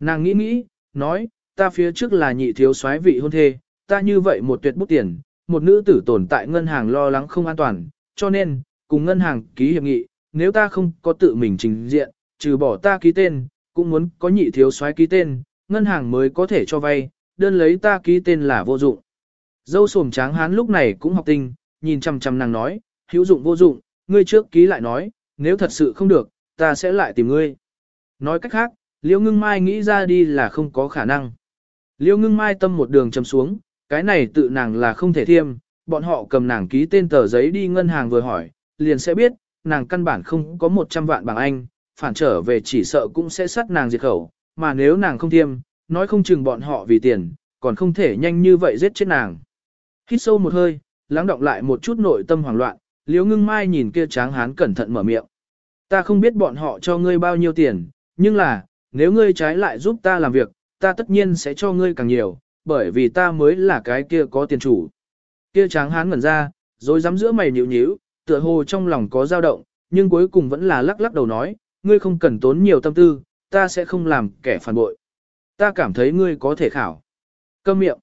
Nàng nghĩ nghĩ, nói, ta phía trước là nhị thiếu soái vị hôn thê, ta như vậy một tuyệt bút tiền, một nữ tử tồn tại ngân hàng lo lắng không an toàn, cho nên, cùng ngân hàng ký hiệp nghị, nếu ta không có tự mình trình diện, trừ bỏ ta ký tên, cũng muốn có nhị thiếu soái ký tên, ngân hàng mới có thể cho vay, đơn lấy ta ký tên là vô dụng. Dâu sồm tráng hán lúc này cũng học tinh, nhìn chăm chăm nàng nói, hữu dụng vô dụng, ngươi trước ký lại nói, nếu thật sự không được, ta sẽ lại tìm ngươi. Nói cách khác, liễu ngưng mai nghĩ ra đi là không có khả năng. Liễu ngưng mai tâm một đường chầm xuống, cái này tự nàng là không thể thiêm, bọn họ cầm nàng ký tên tờ giấy đi ngân hàng vừa hỏi, liền sẽ biết, nàng căn bản không có 100 vạn bằng Anh, phản trở về chỉ sợ cũng sẽ sát nàng diệt khẩu, mà nếu nàng không thiêm, nói không chừng bọn họ vì tiền, còn không thể nhanh như vậy giết chết nàng. Hít sâu một hơi, lắng động lại một chút nội tâm hoảng loạn, liễu ngưng mai nhìn kia tráng hán cẩn thận mở miệng. Ta không biết bọn họ cho ngươi bao nhiêu tiền, nhưng là, nếu ngươi trái lại giúp ta làm việc, ta tất nhiên sẽ cho ngươi càng nhiều, bởi vì ta mới là cái kia có tiền chủ. Kia tráng hán ngẩn ra, rồi dám giữa mày nhíu nhíu, tựa hồ trong lòng có dao động, nhưng cuối cùng vẫn là lắc lắc đầu nói, ngươi không cần tốn nhiều tâm tư, ta sẽ không làm kẻ phản bội. Ta cảm thấy ngươi có thể khảo. Câm miệng.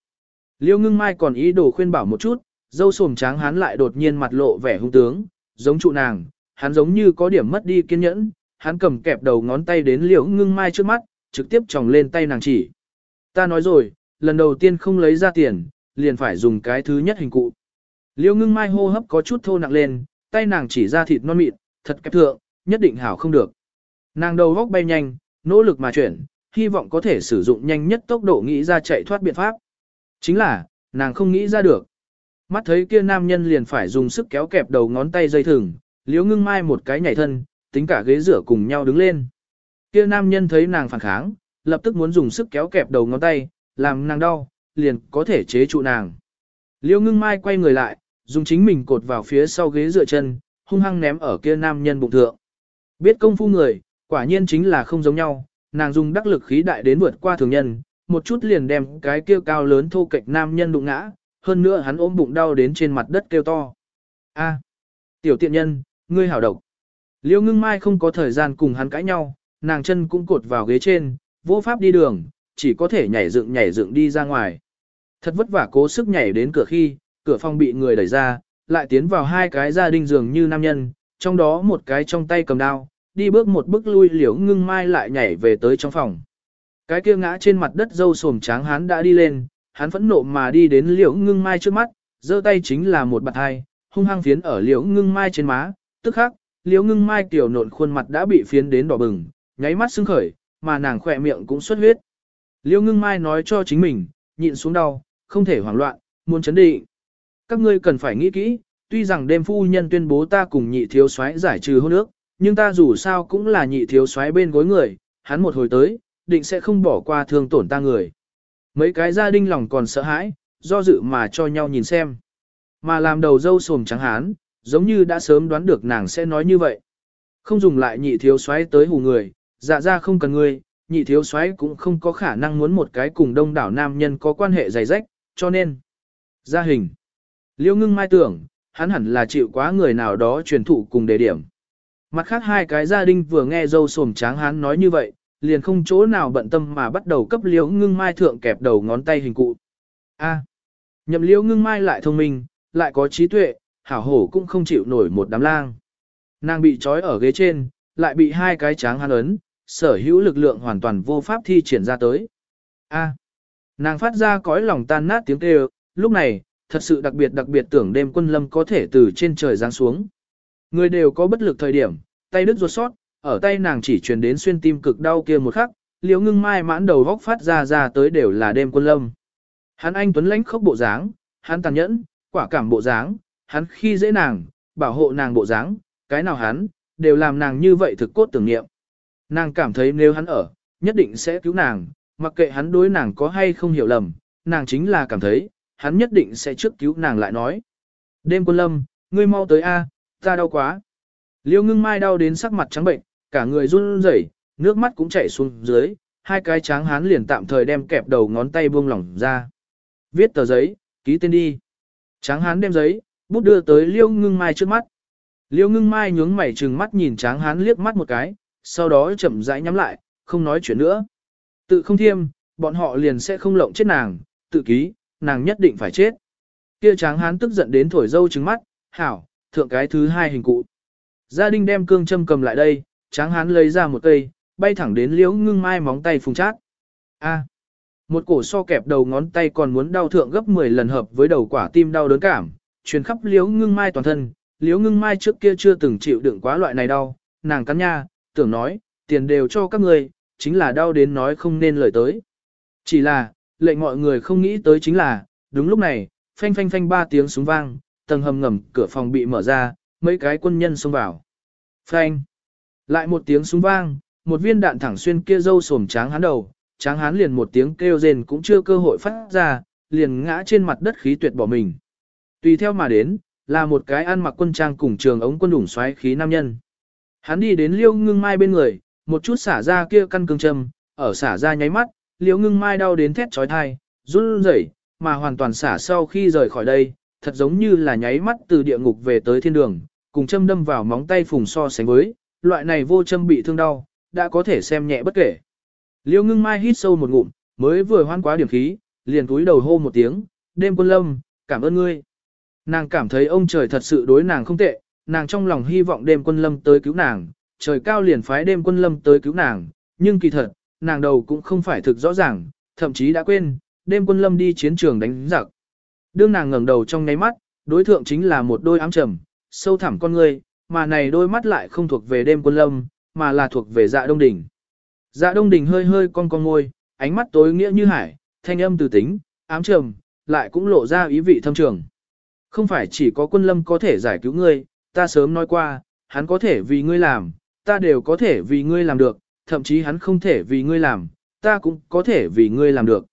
Liêu ngưng mai còn ý đồ khuyên bảo một chút, dâu sồm tráng hán lại đột nhiên mặt lộ vẻ hung tướng, giống trụ nàng, hắn giống như có điểm mất đi kiên nhẫn, hắn cầm kẹp đầu ngón tay đến liễu ngưng mai trước mắt, trực tiếp tròng lên tay nàng chỉ. Ta nói rồi, lần đầu tiên không lấy ra tiền, liền phải dùng cái thứ nhất hình cụ. Liễu ngưng mai hô hấp có chút thô nặng lên, tay nàng chỉ ra thịt non mịn, thật kẹp thượng, nhất định hảo không được. Nàng đầu góc bay nhanh, nỗ lực mà chuyển, hy vọng có thể sử dụng nhanh nhất tốc độ nghĩ ra chạy thoát biện pháp. Chính là, nàng không nghĩ ra được. Mắt thấy kia nam nhân liền phải dùng sức kéo kẹp đầu ngón tay dây thừng, liễu ngưng mai một cái nhảy thân, tính cả ghế rửa cùng nhau đứng lên. Kia nam nhân thấy nàng phản kháng, lập tức muốn dùng sức kéo kẹp đầu ngón tay, làm nàng đau, liền có thể chế trụ nàng. Liễu ngưng mai quay người lại, dùng chính mình cột vào phía sau ghế dựa chân, hung hăng ném ở kia nam nhân bụng thượng. Biết công phu người, quả nhiên chính là không giống nhau, nàng dùng đắc lực khí đại đến vượt qua thường nhân, một chút liền đem cái kia cao lớn thô kệch nam nhân đụng ngã, hơn nữa hắn ôm bụng đau đến trên mặt đất kêu to. A, tiểu tiện nhân, ngươi hảo độc. Liêu ngưng mai không có thời gian cùng hắn cãi nhau, nàng chân cũng cột vào ghế trên, vô pháp đi đường, chỉ có thể nhảy dựng nhảy dựng đi ra ngoài. Thật vất vả cố sức nhảy đến cửa khi, cửa phòng bị người đẩy ra, lại tiến vào hai cái gia đình dường như nam nhân, trong đó một cái trong tay cầm đao, đi bước một bước lui liễu ngưng mai lại nhảy về tới trong phòng. Cái kia ngã trên mặt đất dâu sồm tráng hắn đã đi lên, hắn phẫn nộ mà đi đến liễu ngưng mai trước mắt, giơ tay chính là một bạt hai, hung hăng phiến ở liễu ngưng mai trên má, tức khắc, liễu ngưng mai tiểu nộn khuôn mặt đã bị phiến đến đỏ bừng, nháy mắt sưng khởi, mà nàng khỏe miệng cũng xuất huyết. Liễu ngưng mai nói cho chính mình, nhịn xuống đau, không thể hoảng loạn, muốn chấn định. Các ngươi cần phải nghĩ kỹ, tuy rằng đêm phu nhân tuyên bố ta cùng nhị thiếu soái giải trừ hôn ước, nhưng ta dù sao cũng là nhị thiếu soái bên gối người, hắn một hồi tới, định sẽ không bỏ qua thương tổn ta người. Mấy cái gia đình lòng còn sợ hãi, do dự mà cho nhau nhìn xem. Mà làm đầu dâu sồm trắng hán, giống như đã sớm đoán được nàng sẽ nói như vậy. Không dùng lại nhị thiếu soái tới hù người, dạ ra không cần người, nhị thiếu soái cũng không có khả năng muốn một cái cùng đông đảo nam nhân có quan hệ dày rách, cho nên. Gia hình. Liêu ngưng mai tưởng, hắn hẳn là chịu quá người nào đó truyền thụ cùng đề điểm. Mặt khác hai cái gia đình vừa nghe dâu sồm tráng hắn nói như vậy, liền không chỗ nào bận tâm mà bắt đầu cấp liễu ngưng mai thượng kẹp đầu ngón tay hình cụ. A. nhậm liễu ngưng mai lại thông minh, lại có trí tuệ, hảo hổ cũng không chịu nổi một đám lang. Nàng bị trói ở ghế trên, lại bị hai cái tráng hắn ấn, sở hữu lực lượng hoàn toàn vô pháp thi triển ra tới. A. À, nàng phát ra cõi lòng tan nát tiếng kêu, lúc này, thật sự đặc biệt đặc biệt tưởng đêm quân lâm có thể từ trên trời giáng xuống. Người đều có bất lực thời điểm, tay đứt ruột sót, ở tay nàng chỉ truyền đến xuyên tim cực đau kia một khắc, liễu ngưng mai mãn đầu vóc phát ra ra tới đều là đêm quân lâm. Hắn anh tuấn lãnh khốc bộ dáng, hắn tàn nhẫn, quả cảm bộ dáng, hắn khi dễ nàng, bảo hộ nàng bộ dáng, cái nào hắn, đều làm nàng như vậy thực cốt tưởng niệm. Nàng cảm thấy nếu hắn ở, nhất định sẽ cứu nàng, mặc kệ hắn đối nàng có hay không hiểu lầm, nàng chính là cảm thấy, hắn nhất định sẽ trước cứu nàng lại nói. Đêm quân lâm, ngươi mau tới A, ta đau quá. Liêu ngưng mai đau đến sắc mặt trắng bệnh, cả người run rẩy, nước mắt cũng chảy xuống dưới, hai cái tráng hán liền tạm thời đem kẹp đầu ngón tay buông lỏng ra. Viết tờ giấy, ký tên đi. Tráng hán đem giấy, bút đưa tới liêu ngưng mai trước mắt. Liêu ngưng mai nhướng mày trừng mắt nhìn tráng hán liếc mắt một cái, sau đó chậm rãi nhắm lại, không nói chuyện nữa. Tự không thiêm, bọn họ liền sẽ không lộng chết nàng, tự ký, nàng nhất định phải chết. Kia tráng hán tức giận đến thổi dâu trừng mắt, hảo, thượng cái thứ hai hình cụ. Gia đình đem cương châm cầm lại đây, tráng hán lấy ra một cây, bay thẳng đến liễu ngưng mai móng tay phùng chát. A. một cổ so kẹp đầu ngón tay còn muốn đau thượng gấp 10 lần hợp với đầu quả tim đau đớn cảm, truyền khắp liễu ngưng mai toàn thân. Liễu ngưng mai trước kia chưa từng chịu đựng quá loại này đau, nàng cắn nha, tưởng nói, tiền đều cho các người, chính là đau đến nói không nên lời tới. Chỉ là, lệnh mọi người không nghĩ tới chính là, đúng lúc này, phanh phanh phanh ba tiếng súng vang, tầng hầm ngầm cửa phòng bị mở ra, mấy cái quân nhân xông vào. Phanh! Lại một tiếng súng vang, một viên đạn thẳng xuyên kia dâu sồm tráng hắn đầu, tráng hắn liền một tiếng kêu rên cũng chưa cơ hội phát ra, liền ngã trên mặt đất khí tuyệt bỏ mình. Tùy theo mà đến, là một cái ăn mặc quân trang cùng trường ống quân đủng xoáy khí nam nhân. Hắn đi đến liêu ngưng mai bên người, một chút xả ra kia căn cương châm, ở xả ra nháy mắt, liêu ngưng mai đau đến thét trói thai, run rẩy, mà hoàn toàn xả sau khi rời khỏi đây, thật giống như là nháy mắt từ địa ngục về tới thiên đường, cùng châm đâm vào móng tay phùng so sánh với, loại này vô châm bị thương đau, đã có thể xem nhẹ bất kể. Liêu ngưng mai hít sâu một ngụm, mới vừa hoan quá điểm khí, liền túi đầu hô một tiếng, đêm quân lâm, cảm ơn ngươi. Nàng cảm thấy ông trời thật sự đối nàng không tệ, nàng trong lòng hy vọng đêm quân lâm tới cứu nàng, trời cao liền phái đêm quân lâm tới cứu nàng, nhưng kỳ thật, nàng đầu cũng không phải thực rõ ràng, thậm chí đã quên, đêm quân lâm đi chiến trường đánh giặc. Đương nàng ngẩng đầu trong nháy mắt, đối thượng chính là một đôi ám trầm, sâu thẳm con người, mà này đôi mắt lại không thuộc về đêm quân lâm, mà là thuộc về dạ đông đỉnh. Dạ đông đỉnh hơi hơi con con môi, ánh mắt tối nghĩa như hải, thanh âm từ tính, ám trầm, lại cũng lộ ra ý vị thâm trường. Không phải chỉ có quân lâm có thể giải cứu ngươi, ta sớm nói qua, hắn có thể vì ngươi làm, ta đều có thể vì ngươi làm được, thậm chí hắn không thể vì ngươi làm, ta cũng có thể vì ngươi làm được.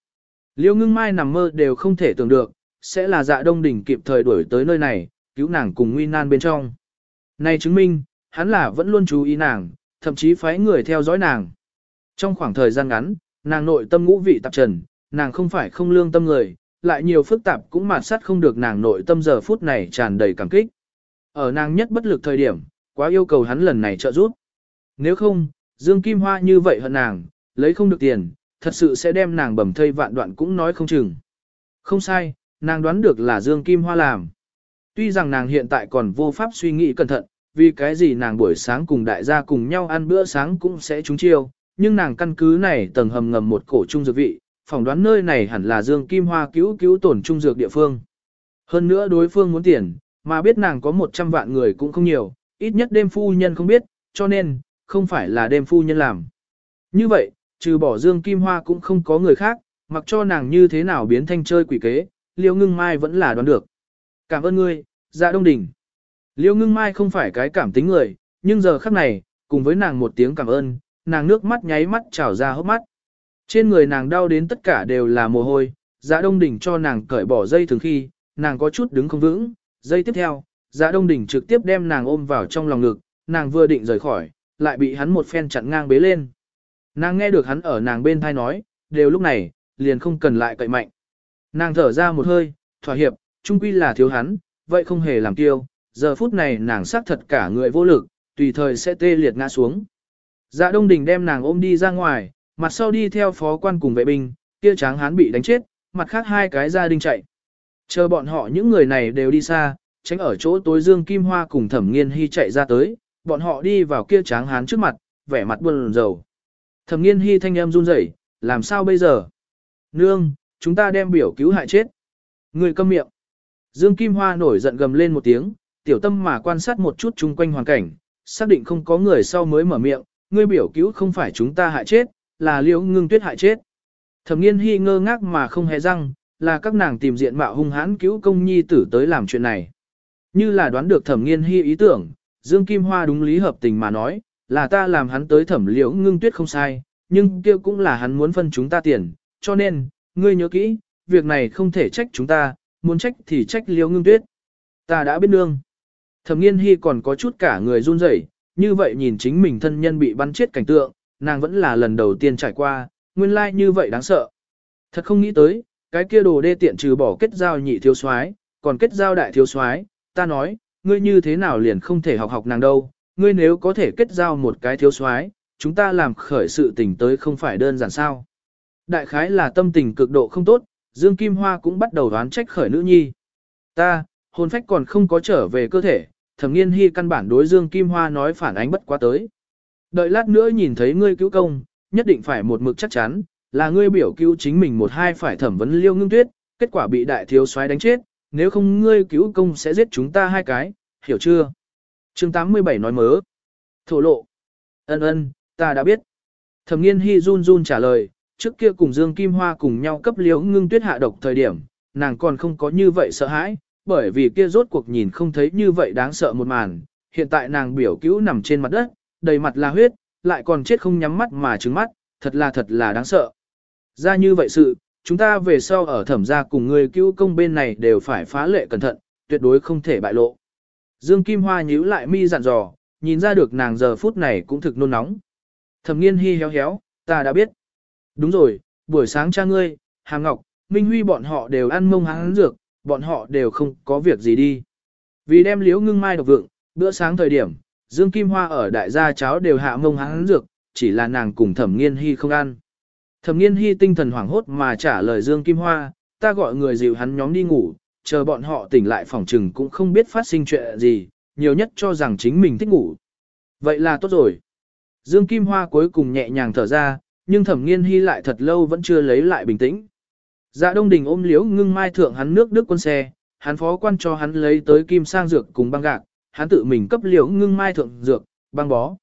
Liêu ngưng mai nằm mơ đều không thể tưởng được, sẽ là dạ đông đỉnh kịp thời đuổi tới nơi này, cứu nàng cùng nguy nan bên trong. Này chứng minh, hắn là vẫn luôn chú ý nàng, thậm chí phái người theo dõi nàng. Trong khoảng thời gian ngắn, nàng nội tâm ngũ vị tạp trần, nàng không phải không lương tâm người, lại nhiều phức tạp cũng mạt sát không được nàng nội tâm giờ phút này tràn đầy cảm kích. Ở nàng nhất bất lực thời điểm, quá yêu cầu hắn lần này trợ giúp. Nếu không, Dương Kim Hoa như vậy hận nàng, lấy không được tiền, thật sự sẽ đem nàng bầm thây vạn đoạn cũng nói không chừng. Không sai, nàng đoán được là Dương Kim Hoa làm. Tuy rằng nàng hiện tại còn vô pháp suy nghĩ cẩn thận, vì cái gì nàng buổi sáng cùng đại gia cùng nhau ăn bữa sáng cũng sẽ trúng chiêu, nhưng nàng căn cứ này tầng hầm ngầm một cổ trung dược vị, phỏng đoán nơi này hẳn là Dương Kim Hoa cứu cứu tổn trung dược địa phương. Hơn nữa đối phương muốn tiền, mà biết nàng có 100 vạn người cũng không nhiều, ít nhất đêm phu nhân không biết, cho nên, không phải là đêm phu nhân làm. Như vậy, trừ bỏ Dương Kim Hoa cũng không có người khác, mặc cho nàng như thế nào biến thanh chơi quỷ kế, Liêu Ngưng Mai vẫn là đoán được. Cảm ơn ngươi, dạ đông đỉnh. Liêu Ngưng Mai không phải cái cảm tính người, nhưng giờ khắc này, cùng với nàng một tiếng cảm ơn, nàng nước mắt nháy mắt trào ra hốc mắt. Trên người nàng đau đến tất cả đều là mồ hôi, dạ đông đỉnh cho nàng cởi bỏ dây thường khi, nàng có chút đứng không vững, dây tiếp theo, dạ đông đỉnh trực tiếp đem nàng ôm vào trong lòng ngực, nàng vừa định rời khỏi, lại bị hắn một phen chặn ngang bế lên. Nàng nghe được hắn ở nàng bên thai nói, đều lúc này, liền không cần lại cậy mạnh. Nàng thở ra một hơi, thỏa hiệp, trung quy là thiếu hắn, vậy không hề làm tiêu, giờ phút này nàng xác thật cả người vô lực, tùy thời sẽ tê liệt ngã xuống. Dạ Đông Đình đem nàng ôm đi ra ngoài, mặt sau đi theo phó quan cùng vệ binh, kia tráng hán bị đánh chết, mặt khác hai cái gia đình chạy. Chờ bọn họ những người này đều đi xa, tránh ở chỗ tối Dương Kim Hoa cùng Thẩm Nghiên Hy chạy ra tới, bọn họ đi vào kia tráng hán trước mặt, vẻ mặt buồn rầu. Thẩm Nghiên Hy thanh em run rẩy, làm sao bây giờ? Nương, chúng ta đem biểu cứu hại chết. Người câm miệng. Dương Kim Hoa nổi giận gầm lên một tiếng, tiểu tâm mà quan sát một chút chung quanh hoàn cảnh, xác định không có người sau mới mở miệng, ngươi biểu cứu không phải chúng ta hại chết, là liễu ngưng tuyết hại chết. Thẩm nghiên hy ngơ ngác mà không hề răng, là các nàng tìm diện mạo hung hãn cứu công nhi tử tới làm chuyện này. Như là đoán được thẩm nghiên hy ý tưởng, Dương Kim Hoa đúng lý hợp tình mà nói, là ta làm hắn tới thẩm liễu ngưng tuyết không sai, nhưng kia cũng là hắn muốn phân chúng ta tiền, cho nên, ngươi nhớ kỹ, việc này không thể trách chúng ta, muốn trách thì trách liễu ngưng tuyết. Ta đã biết nương. Thẩm nghiên hy còn có chút cả người run rẩy, như vậy nhìn chính mình thân nhân bị bắn chết cảnh tượng, nàng vẫn là lần đầu tiên trải qua, nguyên lai like như vậy đáng sợ. Thật không nghĩ tới, cái kia đồ đê tiện trừ bỏ kết giao nhị thiếu soái, còn kết giao đại thiếu soái, ta nói, ngươi như thế nào liền không thể học học nàng đâu, ngươi nếu có thể kết giao một cái thiếu soái, chúng ta làm khởi sự tình tới không phải đơn giản sao. Đại khái là tâm tình cực độ không tốt, Dương Kim Hoa cũng bắt đầu đoán trách khởi nữ nhi. Ta, hồn phách còn không có trở về cơ thể, thẩm nghiên hy căn bản đối Dương Kim Hoa nói phản ánh bất quá tới. Đợi lát nữa nhìn thấy ngươi cứu công, nhất định phải một mực chắc chắn, là ngươi biểu cứu chính mình một hai phải thẩm vấn liêu ngưng tuyết, kết quả bị đại thiếu soái đánh chết, nếu không ngươi cứu công sẽ giết chúng ta hai cái, hiểu chưa? chương 87 nói mớ. Thổ lộ. Ân ân, ta đã biết. Thẩm nghiên hy run run trả lời, trước kia cùng Dương Kim Hoa cùng nhau cấp liễu ngưng tuyết hạ độc thời điểm, nàng còn không có như vậy sợ hãi, bởi vì kia rốt cuộc nhìn không thấy như vậy đáng sợ một màn, hiện tại nàng biểu cứu nằm trên mặt đất, đầy mặt là huyết, lại còn chết không nhắm mắt mà trứng mắt, thật là thật là đáng sợ. Ra như vậy sự, chúng ta về sau ở thẩm gia cùng người cứu công bên này đều phải phá lệ cẩn thận, tuyệt đối không thể bại lộ. Dương Kim Hoa nhíu lại mi dặn dò, nhìn ra được nàng giờ phút này cũng thực nôn nóng. Thẩm nghiên hi héo héo, ta đã biết. Đúng rồi, buổi sáng cha ngươi, Hà Ngọc, Minh Huy bọn họ đều ăn mông háng dược, bọn họ đều không có việc gì đi. Vì đem liếu ngưng mai độc vượng, bữa sáng thời điểm, Dương Kim Hoa ở đại gia cháo đều hạ mông hắn dược, chỉ là nàng cùng thẩm nghiên hy không ăn. Thẩm nghiên hy tinh thần hoảng hốt mà trả lời Dương Kim Hoa, ta gọi người dịu hắn nhóm đi ngủ, chờ bọn họ tỉnh lại phòng trừng cũng không biết phát sinh chuyện gì, nhiều nhất cho rằng chính mình thích ngủ. Vậy là tốt rồi. Dương Kim Hoa cuối cùng nhẹ nhàng thở ra, nhưng thẩm nghiên hy lại thật lâu vẫn chưa lấy lại bình tĩnh. Dạ Đông Đình ôm liếu ngưng mai thượng hắn nước đức quân xe, hắn phó quan cho hắn lấy tới kim sang dược cùng băng gạc, hắn tự mình cấp liễu ngưng mai thượng dược, băng bó.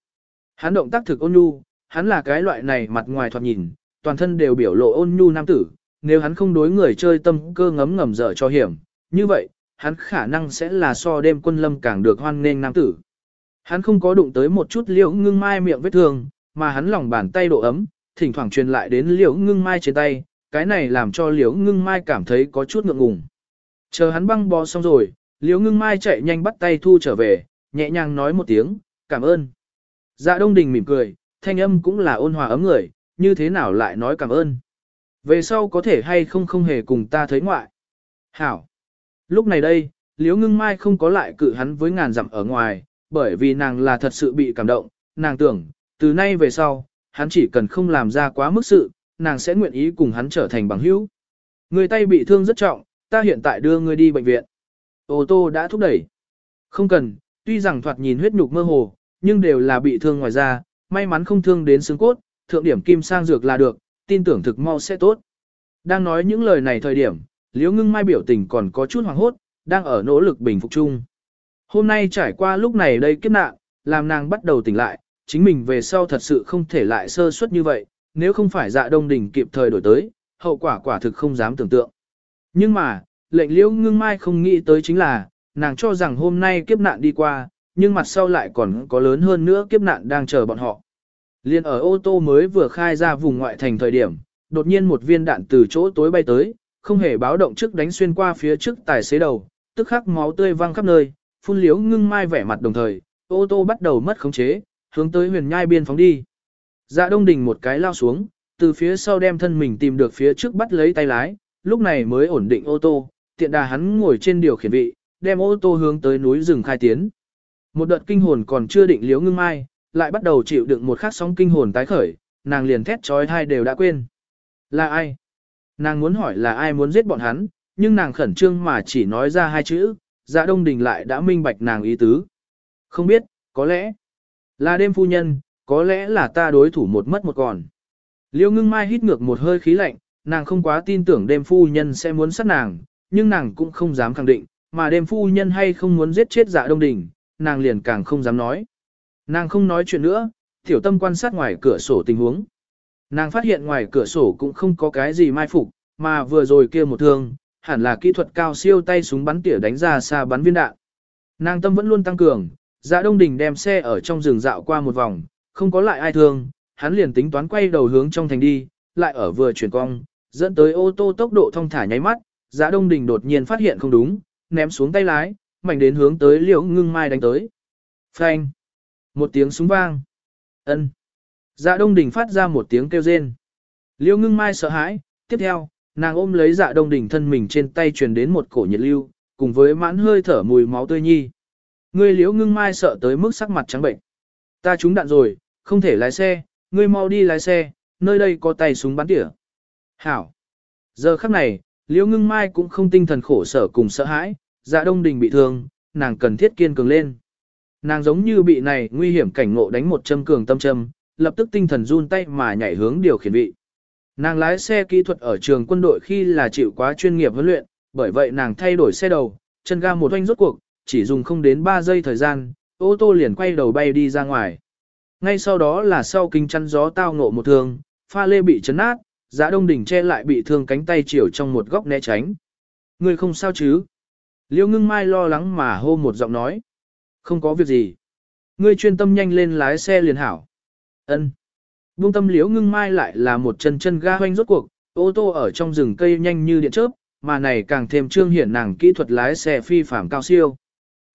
Hắn động tác thực ôn nhu, hắn là cái loại này mặt ngoài thoạt nhìn, toàn thân đều biểu lộ ôn nhu nam tử, nếu hắn không đối người chơi tâm cơ ngấm ngầm dở cho hiểm, như vậy, hắn khả năng sẽ là so đêm quân lâm càng được hoan nghênh nam tử. Hắn không có đụng tới một chút liễu ngưng mai miệng vết thương, mà hắn lòng bàn tay độ ấm, thỉnh thoảng truyền lại đến liễu ngưng mai trên tay, cái này làm cho liễu ngưng mai cảm thấy có chút ngượng ngùng. Chờ hắn băng bó xong rồi, liễu ngưng mai chạy nhanh bắt tay thu trở về, nhẹ nhàng nói một tiếng, cảm ơn. Dạ đông đình mỉm cười, thanh âm cũng là ôn hòa ấm người, như thế nào lại nói cảm ơn. Về sau có thể hay không không hề cùng ta thấy ngoại. Hảo. Lúc này đây, liễu ngưng mai không có lại cự hắn với ngàn dặm ở ngoài, bởi vì nàng là thật sự bị cảm động, nàng tưởng, từ nay về sau, hắn chỉ cần không làm ra quá mức sự, nàng sẽ nguyện ý cùng hắn trở thành bằng hữu. Người tay bị thương rất trọng, ta hiện tại đưa ngươi đi bệnh viện. Ô tô đã thúc đẩy. Không cần, tuy rằng thoạt nhìn huyết nhục mơ hồ, nhưng đều là bị thương ngoài da, may mắn không thương đến xương cốt, thượng điểm kim sang dược là được, tin tưởng thực mau sẽ tốt. Đang nói những lời này thời điểm, Liễu Ngưng Mai biểu tình còn có chút hoảng hốt, đang ở nỗ lực bình phục chung. Hôm nay trải qua lúc này đây kiếp nạn, làm nàng bắt đầu tỉnh lại, chính mình về sau thật sự không thể lại sơ suất như vậy, nếu không phải dạ đông đỉnh kịp thời đổi tới, hậu quả quả thực không dám tưởng tượng. Nhưng mà, lệnh liễu ngưng mai không nghĩ tới chính là, nàng cho rằng hôm nay kiếp nạn đi qua, nhưng mặt sau lại còn có lớn hơn nữa kiếp nạn đang chờ bọn họ. Liên ở ô tô mới vừa khai ra vùng ngoại thành thời điểm, đột nhiên một viên đạn từ chỗ tối bay tới, không hề báo động trước đánh xuyên qua phía trước tài xế đầu, tức khắc máu tươi văng khắp nơi, phun liếu ngưng mai vẻ mặt đồng thời, ô tô bắt đầu mất khống chế, hướng tới huyền nhai biên phóng đi. Dạ đông đình một cái lao xuống, từ phía sau đem thân mình tìm được phía trước bắt lấy tay lái, lúc này mới ổn định ô tô, tiện đà hắn ngồi trên điều khiển vị, đem ô tô hướng tới núi rừng khai tiến. Một đợt kinh hồn còn chưa định liếu ngưng mai, lại bắt đầu chịu đựng một khắc sóng kinh hồn tái khởi, nàng liền thét trói hai đều đã quên. Là ai? Nàng muốn hỏi là ai muốn giết bọn hắn, nhưng nàng khẩn trương mà chỉ nói ra hai chữ, dạ đông đình lại đã minh bạch nàng ý tứ. Không biết, có lẽ là đêm phu nhân, có lẽ là ta đối thủ một mất một còn. Liêu ngưng mai hít ngược một hơi khí lạnh, nàng không quá tin tưởng đêm phu nhân sẽ muốn sát nàng, nhưng nàng cũng không dám khẳng định, mà đêm phu nhân hay không muốn giết chết dạ đông đình, nàng liền càng không dám nói. Nàng không nói chuyện nữa, tiểu tâm quan sát ngoài cửa sổ tình huống. Nàng phát hiện ngoài cửa sổ cũng không có cái gì mai phục, mà vừa rồi kia một thương, hẳn là kỹ thuật cao siêu tay súng bắn tỉa đánh ra xa bắn viên đạn. Nàng tâm vẫn luôn tăng cường, dạ đông đình đem xe ở trong rừng dạo qua một vòng, không có lại ai thương, hắn liền tính toán quay đầu hướng trong thành đi, lại ở vừa chuyển cong, dẫn tới ô tô tốc độ thông thả nháy mắt, dạ đông đình đột nhiên phát hiện không đúng, ném xuống tay lái, mạnh đến hướng tới liễu ngưng mai đánh tới. Phanh! Một tiếng súng vang. ân Dạ đông đình phát ra một tiếng kêu rên. Liễu ngưng mai sợ hãi, tiếp theo, nàng ôm lấy dạ đông đỉnh thân mình trên tay truyền đến một cổ nhiệt lưu, cùng với mãn hơi thở mùi máu tươi nhi. Ngươi liễu ngưng mai sợ tới mức sắc mặt trắng bệnh. Ta trúng đạn rồi, không thể lái xe, ngươi mau đi lái xe, nơi đây có tay súng bắn tỉa. Hảo. Giờ khắc này, liễu ngưng mai cũng không tinh thần khổ sở cùng sợ hãi, dạ đông đình bị thương, nàng cần thiết kiên cường lên. Nàng giống như bị này nguy hiểm cảnh ngộ đánh một châm cường tâm châm, lập tức tinh thần run tay mà nhảy hướng điều khiển vị. Nàng lái xe kỹ thuật ở trường quân đội khi là chịu quá chuyên nghiệp huấn luyện, bởi vậy nàng thay đổi xe đầu, chân ga một oanh rốt cuộc, chỉ dùng không đến 3 giây thời gian, ô tô liền quay đầu bay đi ra ngoài. Ngay sau đó là sau kinh chắn gió tao ngộ một thương, pha lê bị chấn nát, giã đông đỉnh che lại bị thương cánh tay chiều trong một góc né tránh. Người không sao chứ? Liêu ngưng mai lo lắng mà hô một giọng nói. Không có việc gì. Ngươi chuyên tâm nhanh lên lái xe liền hảo. Ân. Buông tâm Liễu ngưng mai lại là một chân chân ga hoanh rốt cuộc, ô tô ở trong rừng cây nhanh như điện chớp, mà này càng thêm trương hiển nàng kỹ thuật lái xe phi phạm cao siêu.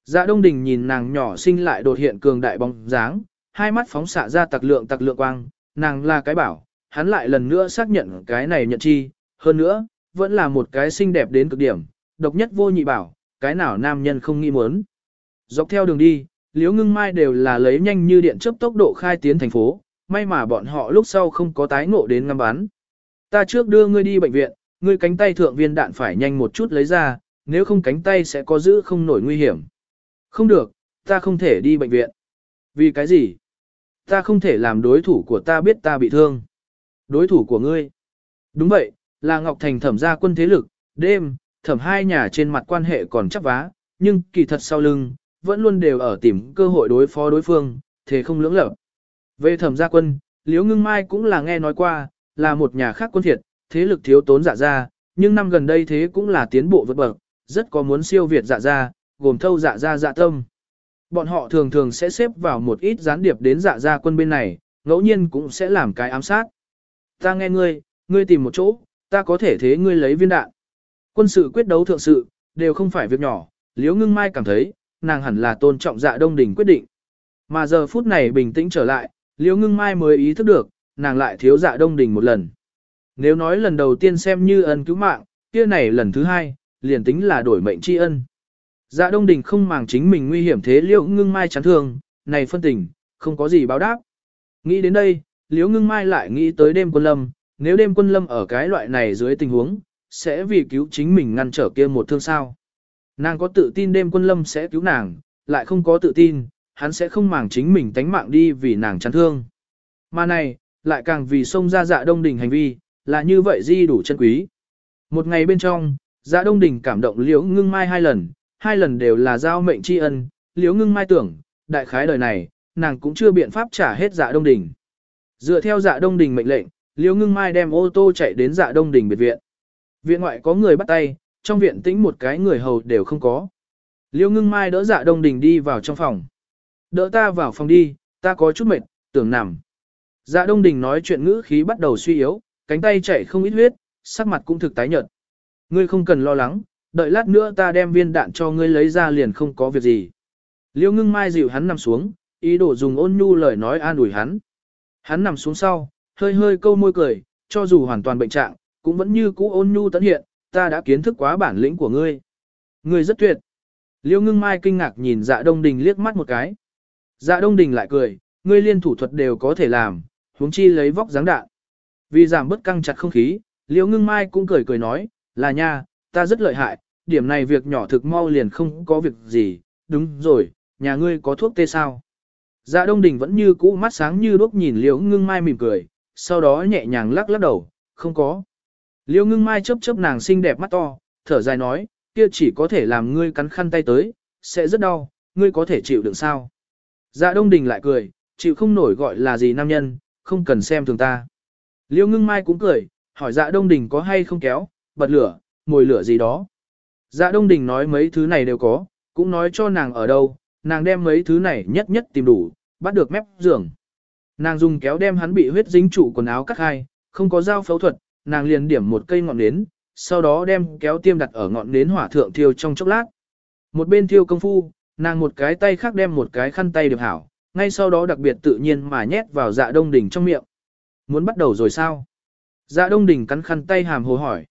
Dạ Đông Đình nhìn nàng nhỏ sinh lại đột hiện cường đại bóng dáng, hai mắt phóng xạ ra tặc lượng tặc lượng quang, nàng là cái bảo, hắn lại lần nữa xác nhận cái này nhận chi, hơn nữa, vẫn là một cái xinh đẹp đến cực điểm, độc nhất vô nhị bảo, cái nào nam nhân không nghĩ muốn. Dọc theo đường đi, Liễu Ngưng Mai đều là lấy nhanh như điện chớp tốc độ khai tiến thành phố, may mà bọn họ lúc sau không có tái ngộ đến ngắm bán. Ta trước đưa ngươi đi bệnh viện, ngươi cánh tay thượng viên đạn phải nhanh một chút lấy ra, nếu không cánh tay sẽ có giữ không nổi nguy hiểm. Không được, ta không thể đi bệnh viện. Vì cái gì? Ta không thể làm đối thủ của ta biết ta bị thương. Đối thủ của ngươi. Đúng vậy, là Ngọc Thành thẩm gia quân thế lực, đêm, thẩm hai nhà trên mặt quan hệ còn chắc vá, nhưng kỳ thật sau lưng, vẫn luôn đều ở tìm cơ hội đối phó đối phương, thế không lưỡng lập. Về thẩm gia quân, Liễu Ngưng Mai cũng là nghe nói qua, là một nhà khác quân thiệt, thế lực thiếu tốn dạ ra, nhưng năm gần đây thế cũng là tiến bộ vượt bậc, rất có muốn siêu việt dạ ra, gồm thâu dạ ra dạ tâm. Bọn họ thường thường sẽ xếp vào một ít gián điệp đến dạ ra quân bên này, ngẫu nhiên cũng sẽ làm cái ám sát. Ta nghe ngươi, ngươi tìm một chỗ, ta có thể thế ngươi lấy viên đạn. Quân sự quyết đấu thượng sự, đều không phải việc nhỏ, Liễu Ngưng Mai cảm thấy, nàng hẳn là tôn trọng dạ đông đỉnh quyết định. Mà giờ phút này bình tĩnh trở lại, Liễu Ngưng Mai mới ý thức được, nàng lại thiếu dạ đông đỉnh một lần. Nếu nói lần đầu tiên xem như ân cứu mạng, kia này lần thứ hai, liền tính là đổi mệnh tri ân. Dạ đông đỉnh không màng chính mình nguy hiểm thế Liễu Ngưng Mai chán thương, này phân tình, không có gì báo đáp. Nghĩ đến đây, Liễu Ngưng Mai lại nghĩ tới đêm quân lâm, nếu đêm quân lâm ở cái loại này dưới tình huống, sẽ vì cứu chính mình ngăn trở kia một thương sao. Nàng có tự tin đêm quân lâm sẽ cứu nàng, lại không có tự tin, hắn sẽ không màng chính mình tánh mạng đi vì nàng chán thương. Mà này, lại càng vì xông ra dạ đông đỉnh hành vi, là như vậy di đủ chân quý. Một ngày bên trong, dạ đông đỉnh cảm động liễu ngưng mai hai lần, hai lần đều là giao mệnh tri ân, liễu ngưng mai tưởng, đại khái đời này, nàng cũng chưa biện pháp trả hết dạ đông đỉnh. Dựa theo dạ đông Đình mệnh lệnh, liễu ngưng mai đem ô tô chạy đến dạ đông Đình biệt viện. Viện ngoại có người bắt tay, trong viện tĩnh một cái người hầu đều không có. Liêu ngưng mai đỡ dạ đông đình đi vào trong phòng. Đỡ ta vào phòng đi, ta có chút mệt, tưởng nằm. Dạ đông đình nói chuyện ngữ khí bắt đầu suy yếu, cánh tay chảy không ít huyết, sắc mặt cũng thực tái nhợt. Ngươi không cần lo lắng, đợi lát nữa ta đem viên đạn cho ngươi lấy ra liền không có việc gì. Liêu ngưng mai dịu hắn nằm xuống, ý đồ dùng ôn nhu lời nói an ủi hắn. Hắn nằm xuống sau, hơi hơi câu môi cười, cho dù hoàn toàn bệnh trạng, cũng vẫn như cũ ôn nhu tận hiện, ta đã kiến thức quá bản lĩnh của ngươi. Ngươi rất tuyệt. Liêu ngưng mai kinh ngạc nhìn dạ đông đình liếc mắt một cái. Dạ đông đình lại cười, ngươi liên thủ thuật đều có thể làm, huống chi lấy vóc dáng đạn. Vì giảm bớt căng chặt không khí, liêu ngưng mai cũng cười cười nói, là nha, ta rất lợi hại, điểm này việc nhỏ thực mau liền không có việc gì, đúng rồi, nhà ngươi có thuốc tê sao? Dạ đông đình vẫn như cũ mắt sáng như đốt nhìn liêu ngưng mai mỉm cười, sau đó nhẹ nhàng lắc lắc đầu, không có. Liêu ngưng mai chớp chớp nàng xinh đẹp mắt to, thở dài nói, kia chỉ có thể làm ngươi cắn khăn tay tới, sẽ rất đau, ngươi có thể chịu đựng sao. Dạ đông đình lại cười, chịu không nổi gọi là gì nam nhân, không cần xem thường ta. Liêu ngưng mai cũng cười, hỏi dạ đông đình có hay không kéo, bật lửa, ngồi lửa gì đó. Dạ đông đình nói mấy thứ này đều có, cũng nói cho nàng ở đâu, nàng đem mấy thứ này nhất nhất tìm đủ, bắt được mép giường. Nàng dùng kéo đem hắn bị huyết dính trụ quần áo cắt hai, không có dao phẫu thuật, nàng liền điểm một cây ngọn nến, sau đó đem kéo tiêm đặt ở ngọn nến hỏa thượng thiêu trong chốc lát. Một bên thiêu công phu, nàng một cái tay khác đem một cái khăn tay được hảo, ngay sau đó đặc biệt tự nhiên mà nhét vào dạ đông đỉnh trong miệng. Muốn bắt đầu rồi sao? Dạ đông đỉnh cắn khăn tay hàm hồ hỏi.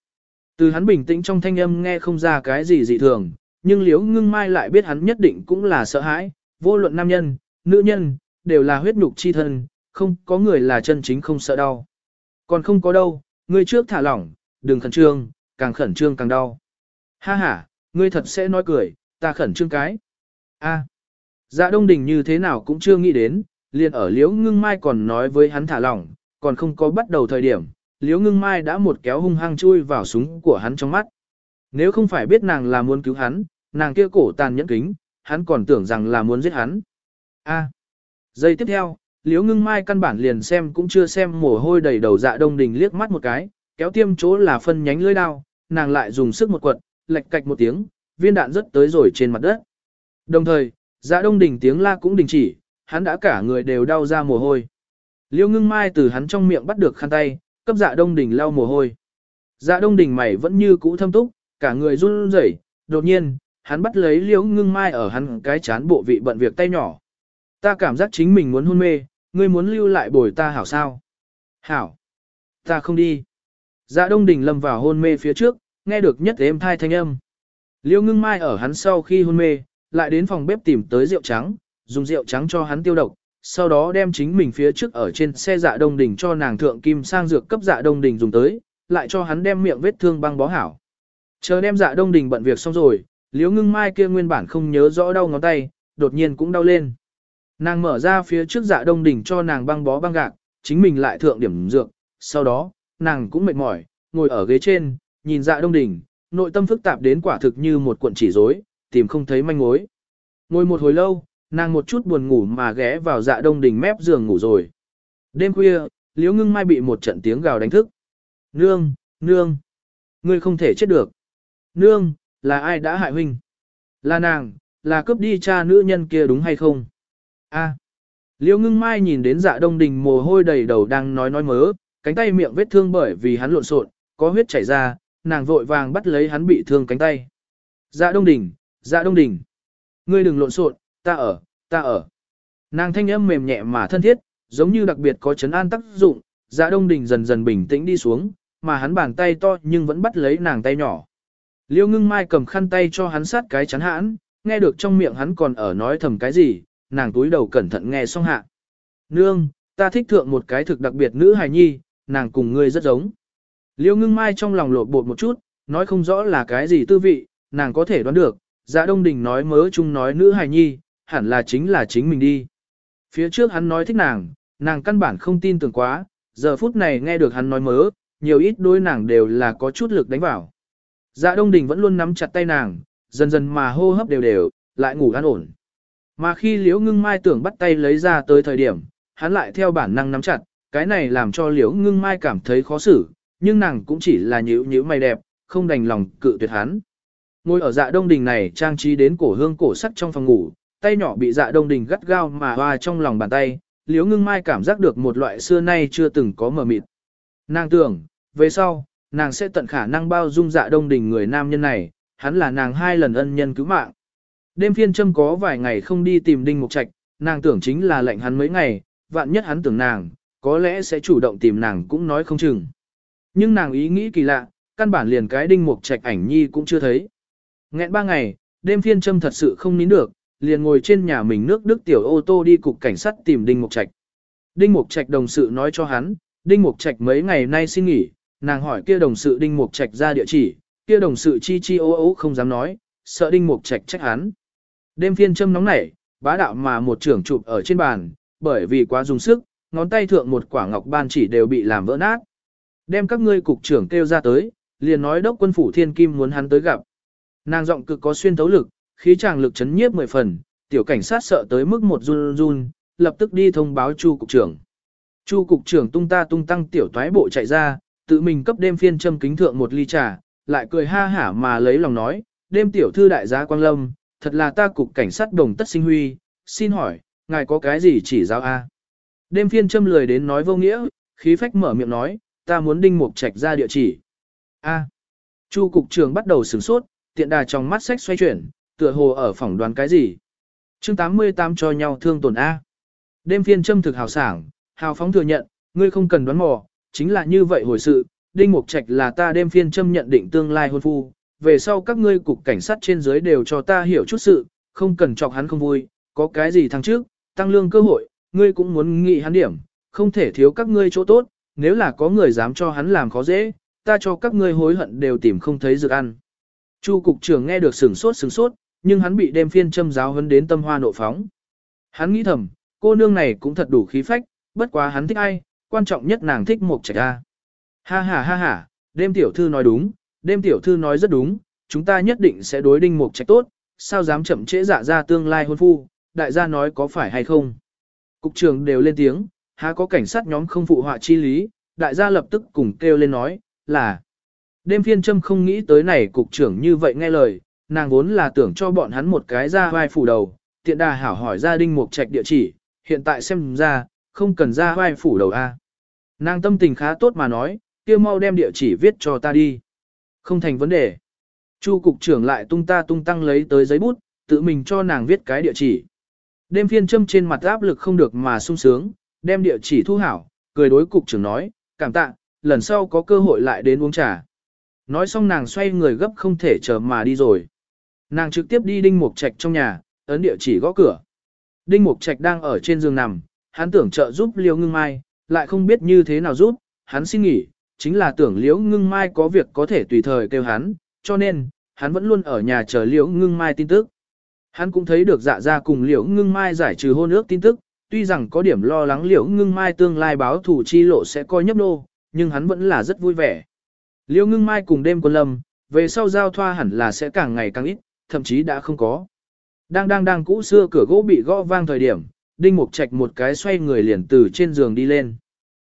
Từ hắn bình tĩnh trong thanh âm nghe không ra cái gì dị thường, nhưng Liễu ngưng mai lại biết hắn nhất định cũng là sợ hãi, vô luận nam nhân, nữ nhân, đều là huyết nhục chi thân, không có người là chân chính không sợ đau. Còn không có đâu, ngươi trước thả lỏng, đừng khẩn trương, càng khẩn trương càng đau. Ha ha, ngươi thật sẽ nói cười, ta khẩn trương cái. A, dạ đông đình như thế nào cũng chưa nghĩ đến, liền ở liễu ngưng mai còn nói với hắn thả lỏng, còn không có bắt đầu thời điểm, liễu ngưng mai đã một kéo hung hăng chui vào súng của hắn trong mắt. Nếu không phải biết nàng là muốn cứu hắn, nàng kia cổ tàn nhẫn kính, hắn còn tưởng rằng là muốn giết hắn. A. Giây tiếp theo, Liễu ngưng mai căn bản liền xem cũng chưa xem mồ hôi đầy đầu dạ đông đình liếc mắt một cái, kéo tiêm chỗ là phân nhánh lưỡi đao, nàng lại dùng sức một quật, lệch cạch một tiếng, viên đạn rất tới rồi trên mặt đất. Đồng thời, dạ đông đình tiếng la cũng đình chỉ, hắn đã cả người đều đau ra mồ hôi. Liễu ngưng mai từ hắn trong miệng bắt được khăn tay, cấp dạ đông đình lau mồ hôi. Dạ đông đình mày vẫn như cũ thâm túc, cả người run rẩy, đột nhiên, hắn bắt lấy liễu ngưng mai ở hắn cái chán bộ vị bận việc tay nhỏ. Ta cảm giác chính mình muốn hôn mê, ngươi muốn lưu lại bồi ta hảo sao? Hảo. Ta không đi. Dạ đông đình lâm vào hôn mê phía trước, nghe được nhất êm thai thanh âm. Liêu ngưng mai ở hắn sau khi hôn mê, lại đến phòng bếp tìm tới rượu trắng, dùng rượu trắng cho hắn tiêu độc, sau đó đem chính mình phía trước ở trên xe dạ đông đỉnh cho nàng thượng kim sang dược cấp dạ đông đỉnh dùng tới, lại cho hắn đem miệng vết thương băng bó hảo. Chờ đem dạ đông đình bận việc xong rồi, Liễu ngưng mai kia nguyên bản không nhớ rõ đau ngón tay, đột nhiên cũng đau lên. Nàng mở ra phía trước dạ đông đỉnh cho nàng băng bó băng gạc, chính mình lại thượng điểm dược, sau đó, nàng cũng mệt mỏi, ngồi ở ghế trên, nhìn dạ đông đỉnh, nội tâm phức tạp đến quả thực như một cuộn chỉ rối, tìm không thấy manh mối. Ngồi một hồi lâu, nàng một chút buồn ngủ mà ghé vào dạ đông đỉnh mép giường ngủ rồi. Đêm khuya, liễu ngưng mai bị một trận tiếng gào đánh thức. Nương, nương, ngươi không thể chết được. Nương, là ai đã hại huynh? Là nàng, là cướp đi cha nữ nhân kia đúng hay không? A. Liễu ngưng mai nhìn đến dạ đông đình mồ hôi đầy đầu đang nói nói mớ, cánh tay miệng vết thương bởi vì hắn lộn xộn, có huyết chảy ra, nàng vội vàng bắt lấy hắn bị thương cánh tay. Dạ đông đình, dạ đông đình. Ngươi đừng lộn xộn, ta ở, ta ở. Nàng thanh âm mềm nhẹ mà thân thiết, giống như đặc biệt có chấn an tác dụng, dạ đông đình dần dần bình tĩnh đi xuống, mà hắn bàn tay to nhưng vẫn bắt lấy nàng tay nhỏ. Liêu ngưng mai cầm khăn tay cho hắn sát cái chắn hãn, nghe được trong miệng hắn còn ở nói thầm cái gì, nàng túi đầu cẩn thận nghe xong hạ. Nương, ta thích thượng một cái thực đặc biệt nữ hài nhi, nàng cùng ngươi rất giống. Liêu ngưng mai trong lòng lột bột một chút, nói không rõ là cái gì tư vị, nàng có thể đoán được, dạ đông đình nói mớ chung nói nữ hài nhi, hẳn là chính là chính mình đi. Phía trước hắn nói thích nàng, nàng căn bản không tin tưởng quá, giờ phút này nghe được hắn nói mớ, nhiều ít đôi nàng đều là có chút lực đánh vào. Dạ Đông Đình vẫn luôn nắm chặt tay nàng, dần dần mà hô hấp đều đều, lại ngủ an ổn. Mà khi Liễu Ngưng Mai tưởng bắt tay lấy ra tới thời điểm, hắn lại theo bản năng nắm chặt, cái này làm cho Liễu Ngưng Mai cảm thấy khó xử, nhưng nàng cũng chỉ là nhíu nhíu mày đẹp, không đành lòng cự tuyệt hắn. Ngồi ở dạ đông đình này trang trí đến cổ hương cổ sắc trong phòng ngủ, tay nhỏ bị dạ đông đình gắt gao mà hoa trong lòng bàn tay, Liễu Ngưng Mai cảm giác được một loại xưa nay chưa từng có mờ mịt. Nàng tưởng, về sau, nàng sẽ tận khả năng bao dung dạ đông đình người nam nhân này, hắn là nàng hai lần ân nhân cứu mạng. Đêm phiên châm có vài ngày không đi tìm đinh mục trạch, nàng tưởng chính là lệnh hắn mấy ngày, vạn nhất hắn tưởng nàng, có lẽ sẽ chủ động tìm nàng cũng nói không chừng. Nhưng nàng ý nghĩ kỳ lạ, căn bản liền cái đinh mục trạch ảnh nhi cũng chưa thấy. Ngẹn ba ngày, đêm phiên châm thật sự không nín được, liền ngồi trên nhà mình nước đức tiểu ô tô đi cục cảnh sát tìm đinh mục trạch. Đinh mục trạch đồng sự nói cho hắn, đinh mục trạch mấy ngày nay xin nghỉ, nàng hỏi kia đồng sự Đinh Mục Trạch ra địa chỉ, kia đồng sự chi chi ô ô không dám nói, sợ Đinh Mục Trạch trách hắn. Đêm phiên châm nóng nảy, bá đạo mà một trưởng chụp ở trên bàn, bởi vì quá dùng sức, ngón tay thượng một quả ngọc ban chỉ đều bị làm vỡ nát. Đem các ngươi cục trưởng kêu ra tới, liền nói đốc quân phủ thiên kim muốn hắn tới gặp. Nàng giọng cực có xuyên thấu lực, khí chàng lực chấn nhiếp mười phần, tiểu cảnh sát sợ tới mức một run run, lập tức đi thông báo chu cục trưởng. Chu cục trưởng tung ta tung tăng tiểu toái bộ chạy ra, tự mình cấp đêm phiên châm kính thượng một ly trà, lại cười ha hả mà lấy lòng nói, đêm tiểu thư đại gia Quang Lâm, thật là ta cục cảnh sát đồng tất sinh huy, xin hỏi, ngài có cái gì chỉ giáo a? Đêm phiên châm lười đến nói vô nghĩa, khí phách mở miệng nói, ta muốn đinh mục trạch ra địa chỉ. A. Chu cục trưởng bắt đầu sửng sốt, tiện đà trong mắt sách xoay chuyển, tựa hồ ở phòng đoán cái gì. chương 88 cho nhau thương tổn A. Đêm phiên châm thực hào sảng, hào phóng thừa nhận, ngươi không cần đoán mò, chính là như vậy hồi sự, Đinh Mục Trạch là ta đêm phiên châm nhận định tương lai hôn phu, về sau các ngươi cục cảnh sát trên dưới đều cho ta hiểu chút sự, không cần chọc hắn không vui, có cái gì thăng trước, tăng lương cơ hội, ngươi cũng muốn nghị hắn điểm, không thể thiếu các ngươi chỗ tốt, nếu là có người dám cho hắn làm khó dễ, ta cho các ngươi hối hận đều tìm không thấy dược ăn. Chu cục trưởng nghe được sừng sốt sừng sốt, nhưng hắn bị đem phiên châm giáo hấn đến tâm hoa nộ phóng. Hắn nghĩ thầm, cô nương này cũng thật đủ khí phách, bất quá hắn thích ai, quan trọng nhất nàng thích mục trạch A. Ha ha ha ha, đêm tiểu thư nói đúng, đêm tiểu thư nói rất đúng, chúng ta nhất định sẽ đối đinh mục trạch tốt, sao dám chậm trễ dạ ra tương lai hôn phu, đại gia nói có phải hay không. Cục trưởng đều lên tiếng, há có cảnh sát nhóm không phụ họa chi lý, đại gia lập tức cùng kêu lên nói, là. Đêm phiên châm không nghĩ tới này cục trưởng như vậy nghe lời, nàng vốn là tưởng cho bọn hắn một cái ra vai phủ đầu, tiện đà hảo hỏi gia đình mục trạch địa chỉ, hiện tại xem ra, không cần ra vai phủ đầu A. Nàng tâm tình khá tốt mà nói, kia mau đem địa chỉ viết cho ta đi. Không thành vấn đề. Chu cục trưởng lại tung ta tung tăng lấy tới giấy bút, tự mình cho nàng viết cái địa chỉ. Đêm phiên châm trên mặt áp lực không được mà sung sướng, đem địa chỉ thu hảo, cười đối cục trưởng nói, cảm tạ, lần sau có cơ hội lại đến uống trà. Nói xong nàng xoay người gấp không thể chờ mà đi rồi. Nàng trực tiếp đi Đinh Mục Trạch trong nhà, ấn địa chỉ gõ cửa. Đinh Mục Trạch đang ở trên giường nằm, hắn tưởng trợ giúp Liễu Ngưng Mai, lại không biết như thế nào giúp, hắn xin nghỉ, chính là tưởng Liễu Ngưng Mai có việc có thể tùy thời kêu hắn, cho nên, hắn vẫn luôn ở nhà chờ Liễu Ngưng Mai tin tức. Hắn cũng thấy được dạ ra cùng liễu ngưng mai giải trừ hôn ước tin tức, tuy rằng có điểm lo lắng liễu ngưng mai tương lai báo thủ chi lộ sẽ coi nhấp nô, nhưng hắn vẫn là rất vui vẻ. Liễu ngưng mai cùng đêm quân lâm, về sau giao thoa hẳn là sẽ càng ngày càng ít, thậm chí đã không có. Đang đang đang cũ xưa cửa gỗ bị gõ vang thời điểm, Đinh Mục Trạch một cái xoay người liền từ trên giường đi lên.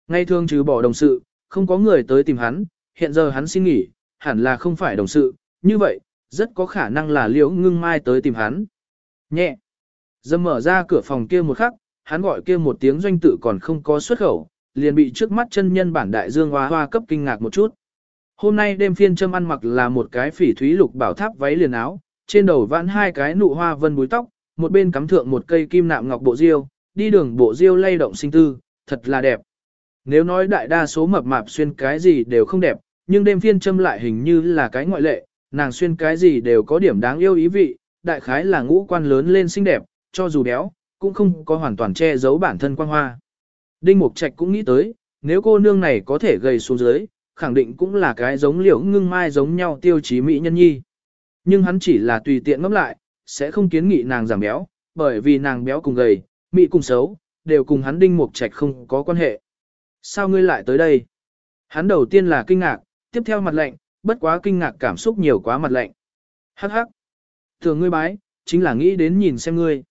Ngay thường trừ bỏ đồng sự, không có người tới tìm hắn, hiện giờ hắn xin nghỉ, hẳn là không phải đồng sự, như vậy, rất có khả năng là liễu ngưng mai tới tìm hắn. Nhẹ. Dâm mở ra cửa phòng kia một khắc, hắn gọi kia một tiếng doanh tự còn không có xuất khẩu, liền bị trước mắt chân nhân bản đại dương hoa hoa cấp kinh ngạc một chút. Hôm nay đêm phiên châm ăn mặc là một cái phỉ thúy lục bảo tháp váy liền áo, trên đầu vãn hai cái nụ hoa vân búi tóc, một bên cắm thượng một cây kim nạm ngọc bộ diêu, đi đường bộ diêu lay động sinh tư, thật là đẹp. Nếu nói đại đa số mập mạp xuyên cái gì đều không đẹp, nhưng đêm phiên châm lại hình như là cái ngoại lệ, nàng xuyên cái gì đều có điểm đáng yêu ý vị, đại khái là ngũ quan lớn lên xinh đẹp, cho dù béo, cũng không có hoàn toàn che giấu bản thân quang hoa. Đinh Mục Trạch cũng nghĩ tới, nếu cô nương này có thể gầy xuống dưới, khẳng định cũng là cái giống liễu ngưng mai giống nhau tiêu chí mỹ nhân nhi. Nhưng hắn chỉ là tùy tiện ngẫm lại, sẽ không kiến nghị nàng giảm béo, bởi vì nàng béo cùng gầy, mỹ cùng xấu, đều cùng hắn Đinh Mục Trạch không có quan hệ. Sao ngươi lại tới đây? Hắn đầu tiên là kinh ngạc, tiếp theo mặt lạnh, bất quá kinh ngạc cảm xúc nhiều quá mặt lạnh. Hắc hắc. Thường ngươi bái, chính là nghĩ đến nhìn xem ngươi.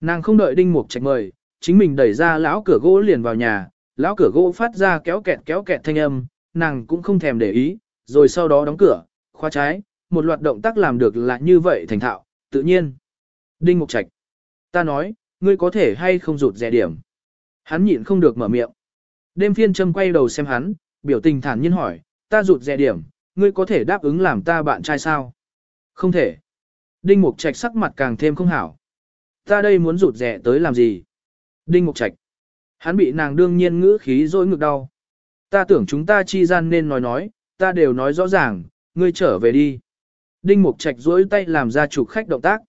Nàng không đợi đinh mục trạch mời, chính mình đẩy ra lão cửa gỗ liền vào nhà, lão cửa gỗ phát ra kéo kẹt kéo kẹt thanh âm, nàng cũng không thèm để ý, rồi sau đó đóng cửa, khóa trái, một loạt động tác làm được là như vậy thành thạo, tự nhiên. Đinh mục trạch. Ta nói, ngươi có thể hay không rụt rẻ điểm. Hắn nhịn không được mở miệng. Đêm phiên châm quay đầu xem hắn, biểu tình thản nhiên hỏi, ta rụt rẻ điểm, ngươi có thể đáp ứng làm ta bạn trai sao? Không thể. Đinh Mục Trạch sắc mặt càng thêm không hảo. Ta đây muốn rụt rẻ tới làm gì? Đinh Mục Trạch. Hắn bị nàng đương nhiên ngữ khí dỗi ngực đau. Ta tưởng chúng ta chi gian nên nói nói, ta đều nói rõ ràng, ngươi trở về đi. Đinh Mục Trạch duỗi tay làm ra chủ khách động tác.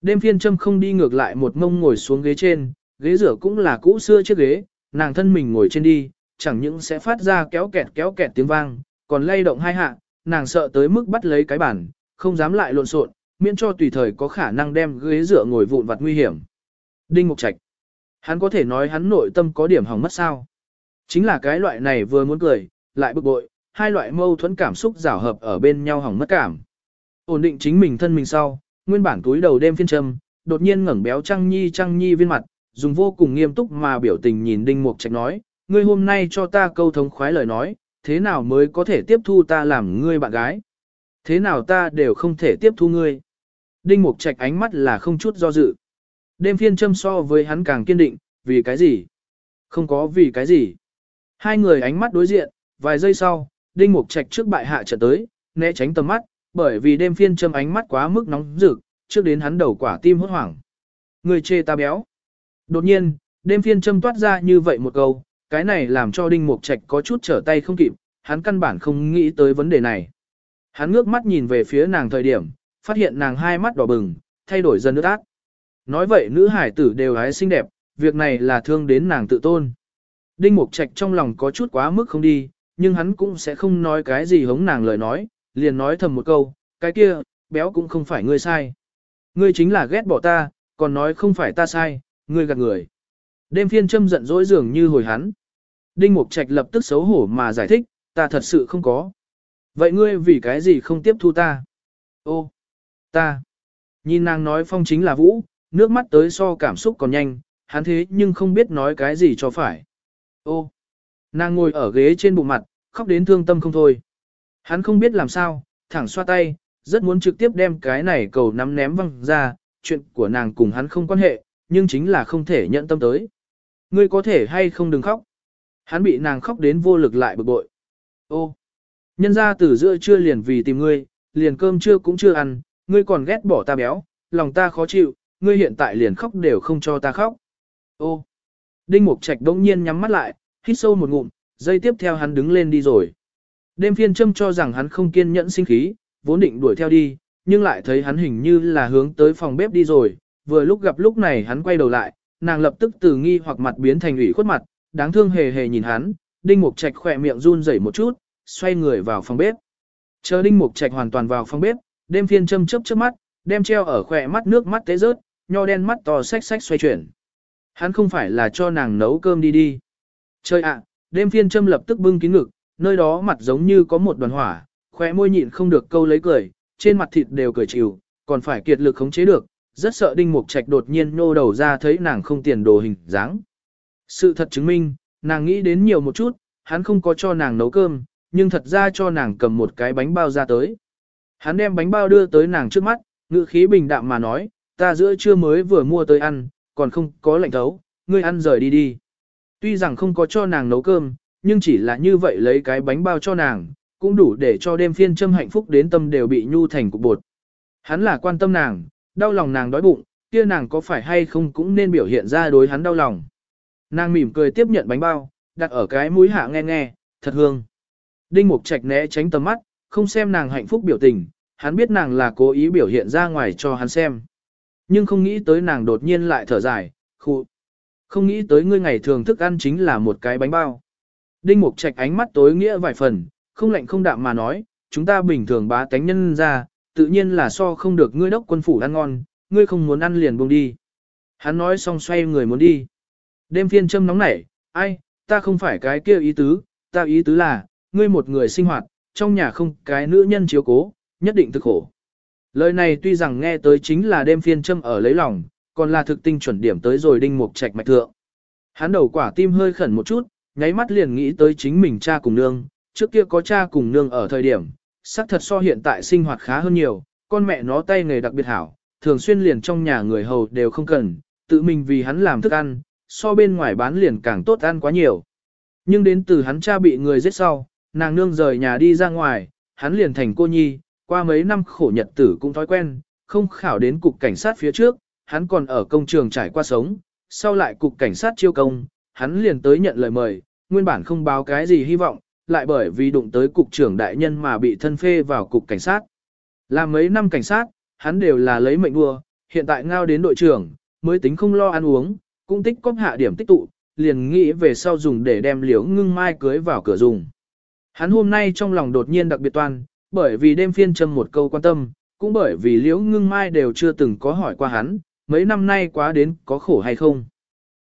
Đêm phiên châm không đi ngược lại một mông ngồi xuống ghế trên, ghế rửa cũng là cũ xưa chiếc ghế, nàng thân mình ngồi trên đi, chẳng những sẽ phát ra kéo kẹt kéo kẹt tiếng vang, còn lay động hai hạ, nàng sợ tới mức bắt lấy cái bản, không dám lại lộn xộn, miễn cho tùy thời có khả năng đem ghế dựa ngồi vụn vặt nguy hiểm. Đinh Mục Trạch. Hắn có thể nói hắn nội tâm có điểm hỏng mất sao? Chính là cái loại này vừa muốn cười, lại bực bội, hai loại mâu thuẫn cảm xúc rảo hợp ở bên nhau hỏng mất cảm. Ổn định chính mình thân mình sau, nguyên bản túi đầu đêm phiên trầm, đột nhiên ngẩng béo trăng nhi trăng nhi viên mặt, dùng vô cùng nghiêm túc mà biểu tình nhìn Đinh Mục Trạch nói, ngươi hôm nay cho ta câu thống khoái lời nói, thế nào mới có thể tiếp thu ta làm ngươi bạn gái? Thế nào ta đều không thể tiếp thu ngươi? Đinh Mục Trạch ánh mắt là không chút do dự. Đêm phiên châm so với hắn càng kiên định, vì cái gì? Không có vì cái gì. Hai người ánh mắt đối diện, vài giây sau, Đinh Mục Trạch trước bại hạ trở tới, né tránh tầm mắt, bởi vì đêm phiên châm ánh mắt quá mức nóng rực, trước đến hắn đầu quả tim hốt hoảng. Người chê ta béo. Đột nhiên, đêm phiên châm toát ra như vậy một câu, cái này làm cho Đinh Mục Trạch có chút trở tay không kịp, hắn căn bản không nghĩ tới vấn đề này. Hắn ngước mắt nhìn về phía nàng thời điểm, phát hiện nàng hai mắt đỏ bừng, thay đổi dần nước ác. Nói vậy nữ hải tử đều hái xinh đẹp, việc này là thương đến nàng tự tôn. Đinh Mục Trạch trong lòng có chút quá mức không đi, nhưng hắn cũng sẽ không nói cái gì hống nàng lời nói, liền nói thầm một câu, cái kia, béo cũng không phải ngươi sai. Ngươi chính là ghét bỏ ta, còn nói không phải ta sai, ngươi gạt người. Đêm phiên châm giận dỗi dường như hồi hắn. Đinh Mục Trạch lập tức xấu hổ mà giải thích, ta thật sự không có. Vậy ngươi vì cái gì không tiếp thu ta? Ô, ta. Nhìn nàng nói phong chính là vũ, nước mắt tới so cảm xúc còn nhanh, hắn thế nhưng không biết nói cái gì cho phải. Ô, nàng ngồi ở ghế trên bụng mặt, khóc đến thương tâm không thôi. Hắn không biết làm sao, thẳng xoa tay, rất muốn trực tiếp đem cái này cầu nắm ném văng ra, chuyện của nàng cùng hắn không quan hệ, nhưng chính là không thể nhận tâm tới. Ngươi có thể hay không đừng khóc. Hắn bị nàng khóc đến vô lực lại bực bội. Ô, nhân ra từ giữa trưa liền vì tìm ngươi, liền cơm trưa cũng chưa ăn, ngươi còn ghét bỏ ta béo, lòng ta khó chịu, ngươi hiện tại liền khóc đều không cho ta khóc. Ô, Đinh Mục Trạch đông nhiên nhắm mắt lại, hít sâu một ngụm, dây tiếp theo hắn đứng lên đi rồi. Đêm phiên châm cho rằng hắn không kiên nhẫn sinh khí, vốn định đuổi theo đi, nhưng lại thấy hắn hình như là hướng tới phòng bếp đi rồi, vừa lúc gặp lúc này hắn quay đầu lại, nàng lập tức từ nghi hoặc mặt biến thành ủy khuất mặt, đáng thương hề hề nhìn hắn, Đinh Mục Trạch khỏe miệng run rẩy một chút, xoay người vào phòng bếp. Chờ Đinh Mục Trạch hoàn toàn vào phòng bếp, đêm phiên châm chớp chớp mắt, đem treo ở khỏe mắt nước mắt tế rớt, nho đen mắt to xách xách xoay chuyển. Hắn không phải là cho nàng nấu cơm đi đi. Chơi ạ, đêm phiên châm lập tức bưng kín ngực, nơi đó mặt giống như có một đoàn hỏa, khóe môi nhịn không được câu lấy cười, trên mặt thịt đều cười chịu, còn phải kiệt lực khống chế được, rất sợ đinh mục trạch đột nhiên nô đầu ra thấy nàng không tiền đồ hình dáng. Sự thật chứng minh, nàng nghĩ đến nhiều một chút, hắn không có cho nàng nấu cơm, nhưng thật ra cho nàng cầm một cái bánh bao ra tới. Hắn đem bánh bao đưa tới nàng trước mắt, ngữ khí bình đạm mà nói, ta giữa trưa mới vừa mua tới ăn, còn không có lạnh thấu, ngươi ăn rời đi đi. Tuy rằng không có cho nàng nấu cơm, nhưng chỉ là như vậy lấy cái bánh bao cho nàng, cũng đủ để cho đêm phiên châm hạnh phúc đến tâm đều bị nhu thành cục bột. Hắn là quan tâm nàng, đau lòng nàng đói bụng, kia nàng có phải hay không cũng nên biểu hiện ra đối hắn đau lòng. Nàng mỉm cười tiếp nhận bánh bao, đặt ở cái mũi hạ nghe nghe, thật hương. Đinh Mục Trạch né tránh tầm mắt, không xem nàng hạnh phúc biểu tình, hắn biết nàng là cố ý biểu hiện ra ngoài cho hắn xem. Nhưng không nghĩ tới nàng đột nhiên lại thở dài, khu. Không nghĩ tới ngươi ngày thường thức ăn chính là một cái bánh bao. Đinh Mục Trạch ánh mắt tối nghĩa vài phần, không lạnh không đạm mà nói, chúng ta bình thường bá tánh nhân ra, tự nhiên là so không được ngươi đốc quân phủ ăn ngon, ngươi không muốn ăn liền buông đi. Hắn nói xong xoay người muốn đi. Đêm phiên châm nóng nảy, ai, ta không phải cái kia ý tứ, ta ý tứ là, ngươi một người sinh hoạt, trong nhà không cái nữ nhân chiếu cố, nhất định thực khổ. Lời này tuy rằng nghe tới chính là đêm phiên châm ở lấy lòng, còn là thực tinh chuẩn điểm tới rồi đinh mục trạch mạch thượng. Hắn đầu quả tim hơi khẩn một chút, nháy mắt liền nghĩ tới chính mình cha cùng nương, trước kia có cha cùng nương ở thời điểm, xác thật so hiện tại sinh hoạt khá hơn nhiều, con mẹ nó tay nghề đặc biệt hảo, thường xuyên liền trong nhà người hầu đều không cần, tự mình vì hắn làm thức ăn, so bên ngoài bán liền càng tốt ăn quá nhiều. Nhưng đến từ hắn cha bị người giết sau, nàng nương rời nhà đi ra ngoài, hắn liền thành cô nhi, qua mấy năm khổ nhật tử cũng thói quen, không khảo đến cục cảnh sát phía trước, hắn còn ở công trường trải qua sống, sau lại cục cảnh sát chiêu công, hắn liền tới nhận lời mời, nguyên bản không báo cái gì hy vọng, lại bởi vì đụng tới cục trưởng đại nhân mà bị thân phê vào cục cảnh sát. Làm mấy năm cảnh sát, hắn đều là lấy mệnh đua, hiện tại ngao đến đội trưởng, mới tính không lo ăn uống, cũng tích cóp hạ điểm tích tụ, liền nghĩ về sau dùng để đem liễu ngưng mai cưới vào cửa dùng. Hắn hôm nay trong lòng đột nhiên đặc biệt toan, bởi vì đêm phiên châm một câu quan tâm, cũng bởi vì liễu ngưng mai đều chưa từng có hỏi qua hắn, mấy năm nay quá đến có khổ hay không.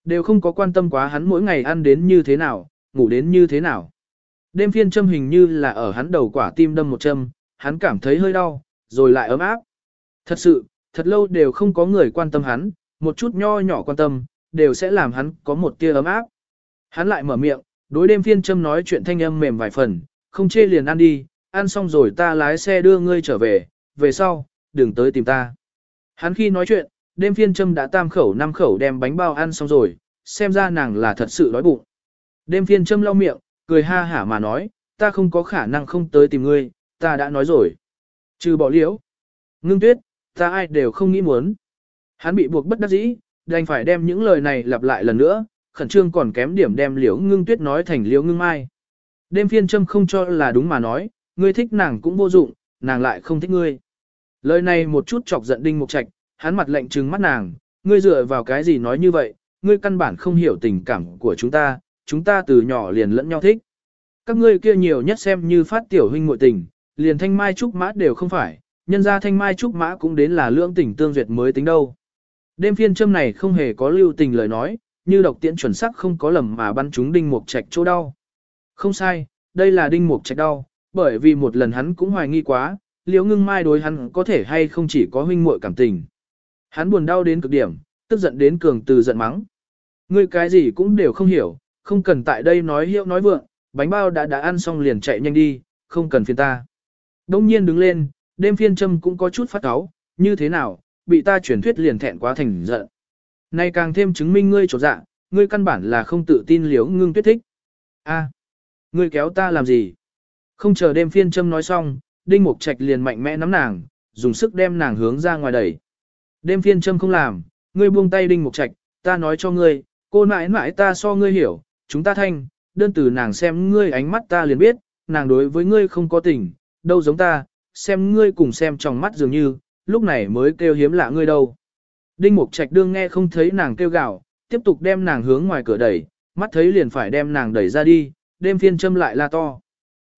Đều không có quan tâm quá hắn mỗi ngày ăn đến như thế nào, ngủ đến như thế nào. Đêm phiên châm hình như là ở hắn đầu quả tim đâm một châm, hắn cảm thấy hơi đau, rồi lại ấm áp. Thật sự, thật lâu đều không có người quan tâm hắn, một chút nho nhỏ quan tâm, đều sẽ làm hắn có một tia ấm áp. Hắn lại mở miệng, đối đêm phiên châm nói chuyện thanh âm mềm vài phần, không chê liền ăn đi, ăn xong rồi ta lái xe đưa ngươi trở về, về sau, đừng tới tìm ta. Hắn khi nói chuyện, đêm phiên châm đã tam khẩu năm khẩu đem bánh bao ăn xong rồi, xem ra nàng là thật sự đói bụng. Đêm phiên châm lau miệng, cười ha hả mà nói, ta không có khả năng không tới tìm ngươi, ta đã nói rồi. Trừ bỏ liễu. Ngưng tuyết, ta ai đều không nghĩ muốn. Hắn bị buộc bất đắc dĩ, đành phải đem những lời này lặp lại lần nữa, khẩn trương còn kém điểm đem liễu ngưng tuyết nói thành liễu ngưng mai. Đêm phiên châm không cho là đúng mà nói, ngươi thích nàng cũng vô dụng, nàng lại không thích ngươi. Lời này một chút chọc giận đinh mục trạch, hắn mặt lạnh trừng mắt nàng, ngươi dựa vào cái gì nói như vậy, ngươi căn bản không hiểu tình cảm của chúng ta, chúng ta từ nhỏ liền lẫn nhau thích. Các ngươi kia nhiều nhất xem như phát tiểu huynh muội tình, liền thanh mai trúc mã đều không phải, nhân ra thanh mai trúc mã cũng đến là lưỡng tình tương duyệt mới tính đâu. Đêm phiên châm này không hề có lưu tình lời nói, như độc tiễn chuẩn sắc không có lầm mà bắn chúng đinh mục trạch chỗ đau. Không sai, đây là đinh mục trạch đau, bởi vì một lần hắn cũng hoài nghi quá, liễu ngưng mai đối hắn có thể hay không chỉ có huynh muội cảm tình. Hắn buồn đau đến cực điểm, tức giận đến cường từ giận mắng. Ngươi cái gì cũng đều không hiểu, không cần tại đây nói hiệu nói vượng, bánh bao đã đã ăn xong liền chạy nhanh đi, không cần phiền ta. Đông nhiên đứng lên, đêm phiên châm cũng có chút phát áo, như thế nào, bị ta truyền thuyết liền thẹn quá thành giận. Này càng thêm chứng minh ngươi trột dạ, ngươi căn bản là không tự tin liếu ngưng tuyết thích. a ngươi kéo ta làm gì? Không chờ đêm phiên châm nói xong, đinh mục trạch liền mạnh mẽ nắm nàng, dùng sức đem nàng hướng ra ngoài đẩy. Đêm phiên châm không làm, ngươi buông tay đinh mục trạch, ta nói cho ngươi, cô mãi mãi ta so ngươi hiểu, chúng ta thanh, đơn từ nàng xem ngươi ánh mắt ta liền biết, nàng đối với ngươi không có tình, đâu giống ta, xem ngươi cùng xem trong mắt dường như, lúc này mới kêu hiếm lạ ngươi đâu. Đinh Mục Trạch đương nghe không thấy nàng kêu gào, tiếp tục đem nàng hướng ngoài cửa đẩy, mắt thấy liền phải đem nàng đẩy ra đi, đêm phiên châm lại la to.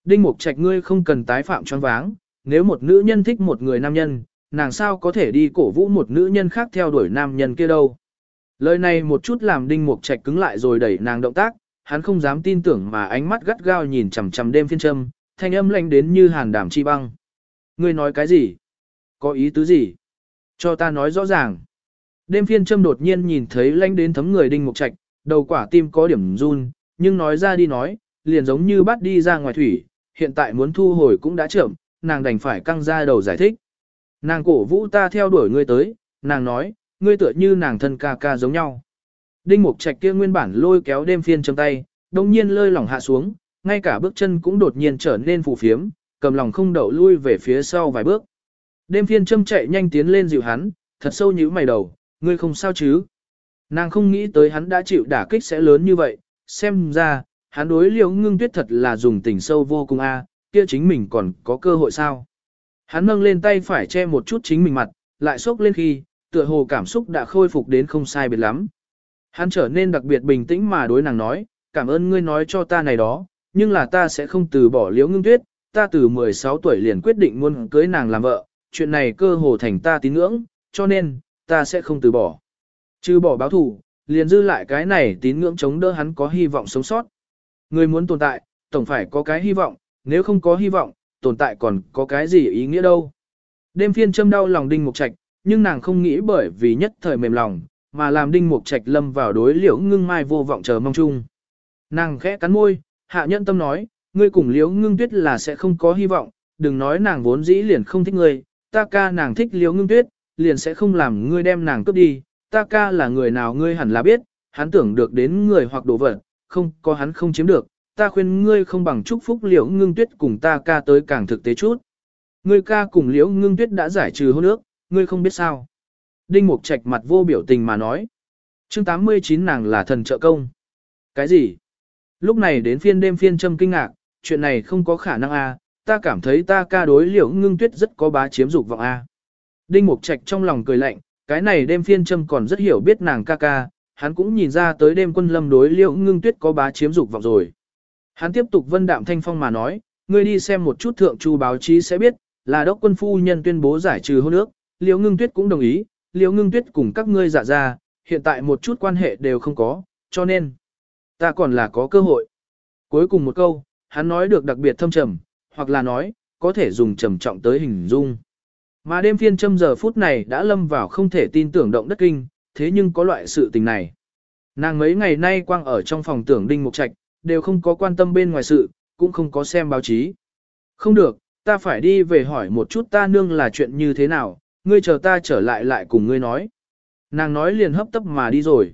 Đinh Mục Trạch ngươi không cần tái phạm choáng váng, nếu một nữ nhân thích một người nam nhân, nàng sao có thể đi cổ vũ một nữ nhân khác theo đuổi nam nhân kia đâu. Lời này một chút làm đinh mục trạch cứng lại rồi đẩy nàng động tác, hắn không dám tin tưởng mà ánh mắt gắt gao nhìn chằm chằm đêm phiên trâm, thanh âm lạnh đến như hàn đảm chi băng. Ngươi nói cái gì? Có ý tứ gì? Cho ta nói rõ ràng. Đêm phiên trâm đột nhiên nhìn thấy lanh đến thấm người đinh mục trạch, đầu quả tim có điểm run, nhưng nói ra đi nói, liền giống như bắt đi ra ngoài thủy, hiện tại muốn thu hồi cũng đã chậm, nàng đành phải căng ra đầu giải thích. Nàng cổ vũ ta theo đuổi ngươi tới, nàng nói, ngươi tựa như nàng thân ca ca giống nhau. Đinh mục trạch kia nguyên bản lôi kéo đêm phiên trong tay, đồng nhiên lơi lỏng hạ xuống, ngay cả bước chân cũng đột nhiên trở nên phù phiếm, cầm lòng không đậu lui về phía sau vài bước. Đêm phiên châm chạy nhanh tiến lên dịu hắn, thật sâu nhíu mày đầu, ngươi không sao chứ. Nàng không nghĩ tới hắn đã chịu đả kích sẽ lớn như vậy, xem ra, hắn đối liễu ngưng tuyết thật là dùng tình sâu vô cùng a, kia chính mình còn có cơ hội sao. Hắn nâng lên tay phải che một chút chính mình mặt, lại sốc lên khi, tựa hồ cảm xúc đã khôi phục đến không sai biệt lắm. Hắn trở nên đặc biệt bình tĩnh mà đối nàng nói, cảm ơn ngươi nói cho ta này đó, nhưng là ta sẽ không từ bỏ liễu ngưng tuyết, ta từ 16 tuổi liền quyết định muốn cưới nàng làm vợ, chuyện này cơ hồ thành ta tín ngưỡng, cho nên, ta sẽ không từ bỏ. Chứ bỏ báo thủ, liền dư lại cái này tín ngưỡng chống đỡ hắn có hy vọng sống sót. Người muốn tồn tại, tổng phải có cái hy vọng, nếu không có hy vọng, tồn tại còn có cái gì ý nghĩa đâu. Đêm phiên châm đau lòng đinh mục trạch, nhưng nàng không nghĩ bởi vì nhất thời mềm lòng, mà làm đinh mục trạch lâm vào đối liễu ngưng mai vô vọng chờ mong chung. Nàng khẽ cắn môi, hạ nhân tâm nói, ngươi cùng liễu ngưng tuyết là sẽ không có hy vọng, đừng nói nàng vốn dĩ liền không thích ngươi, ta ca nàng thích liễu ngưng tuyết, liền sẽ không làm ngươi đem nàng cướp đi, ta ca là người nào ngươi hẳn là biết, hắn tưởng được đến người hoặc đồ vật, không có hắn không chiếm được, ta khuyên ngươi không bằng chúc phúc liễu ngưng tuyết cùng ta ca tới càng thực tế chút. Ngươi ca cùng liễu ngưng tuyết đã giải trừ hôn ước, ngươi không biết sao. Đinh Mục Trạch mặt vô biểu tình mà nói. chương 89 nàng là thần trợ công. Cái gì? Lúc này đến phiên đêm phiên châm kinh ngạc, chuyện này không có khả năng a à, ta cảm thấy ta ca đối liễu ngưng tuyết rất có bá chiếm dục vọng a à. Đinh Mục Trạch trong lòng cười lạnh, cái này đêm phiên châm còn rất hiểu biết nàng ca ca, hắn cũng nhìn ra tới đêm quân lâm đối liễu ngưng tuyết có bá chiếm dục vọng rồi. Hắn tiếp tục vân đạm thanh phong mà nói, ngươi đi xem một chút thượng chu báo chí sẽ biết, là đốc quân phu nhân tuyên bố giải trừ hôn ước, liễu ngưng tuyết cũng đồng ý, liễu ngưng tuyết cùng các ngươi dạ ra, hiện tại một chút quan hệ đều không có, cho nên, ta còn là có cơ hội. Cuối cùng một câu, hắn nói được đặc biệt thâm trầm, hoặc là nói, có thể dùng trầm trọng tới hình dung. Mà đêm phiên châm giờ phút này đã lâm vào không thể tin tưởng động đất kinh, thế nhưng có loại sự tình này. Nàng mấy ngày nay quang ở trong phòng tưởng đinh mục trạch, đều không có quan tâm bên ngoài sự, cũng không có xem báo chí. Không được, ta phải đi về hỏi một chút ta nương là chuyện như thế nào, ngươi chờ ta trở lại lại cùng ngươi nói. Nàng nói liền hấp tấp mà đi rồi.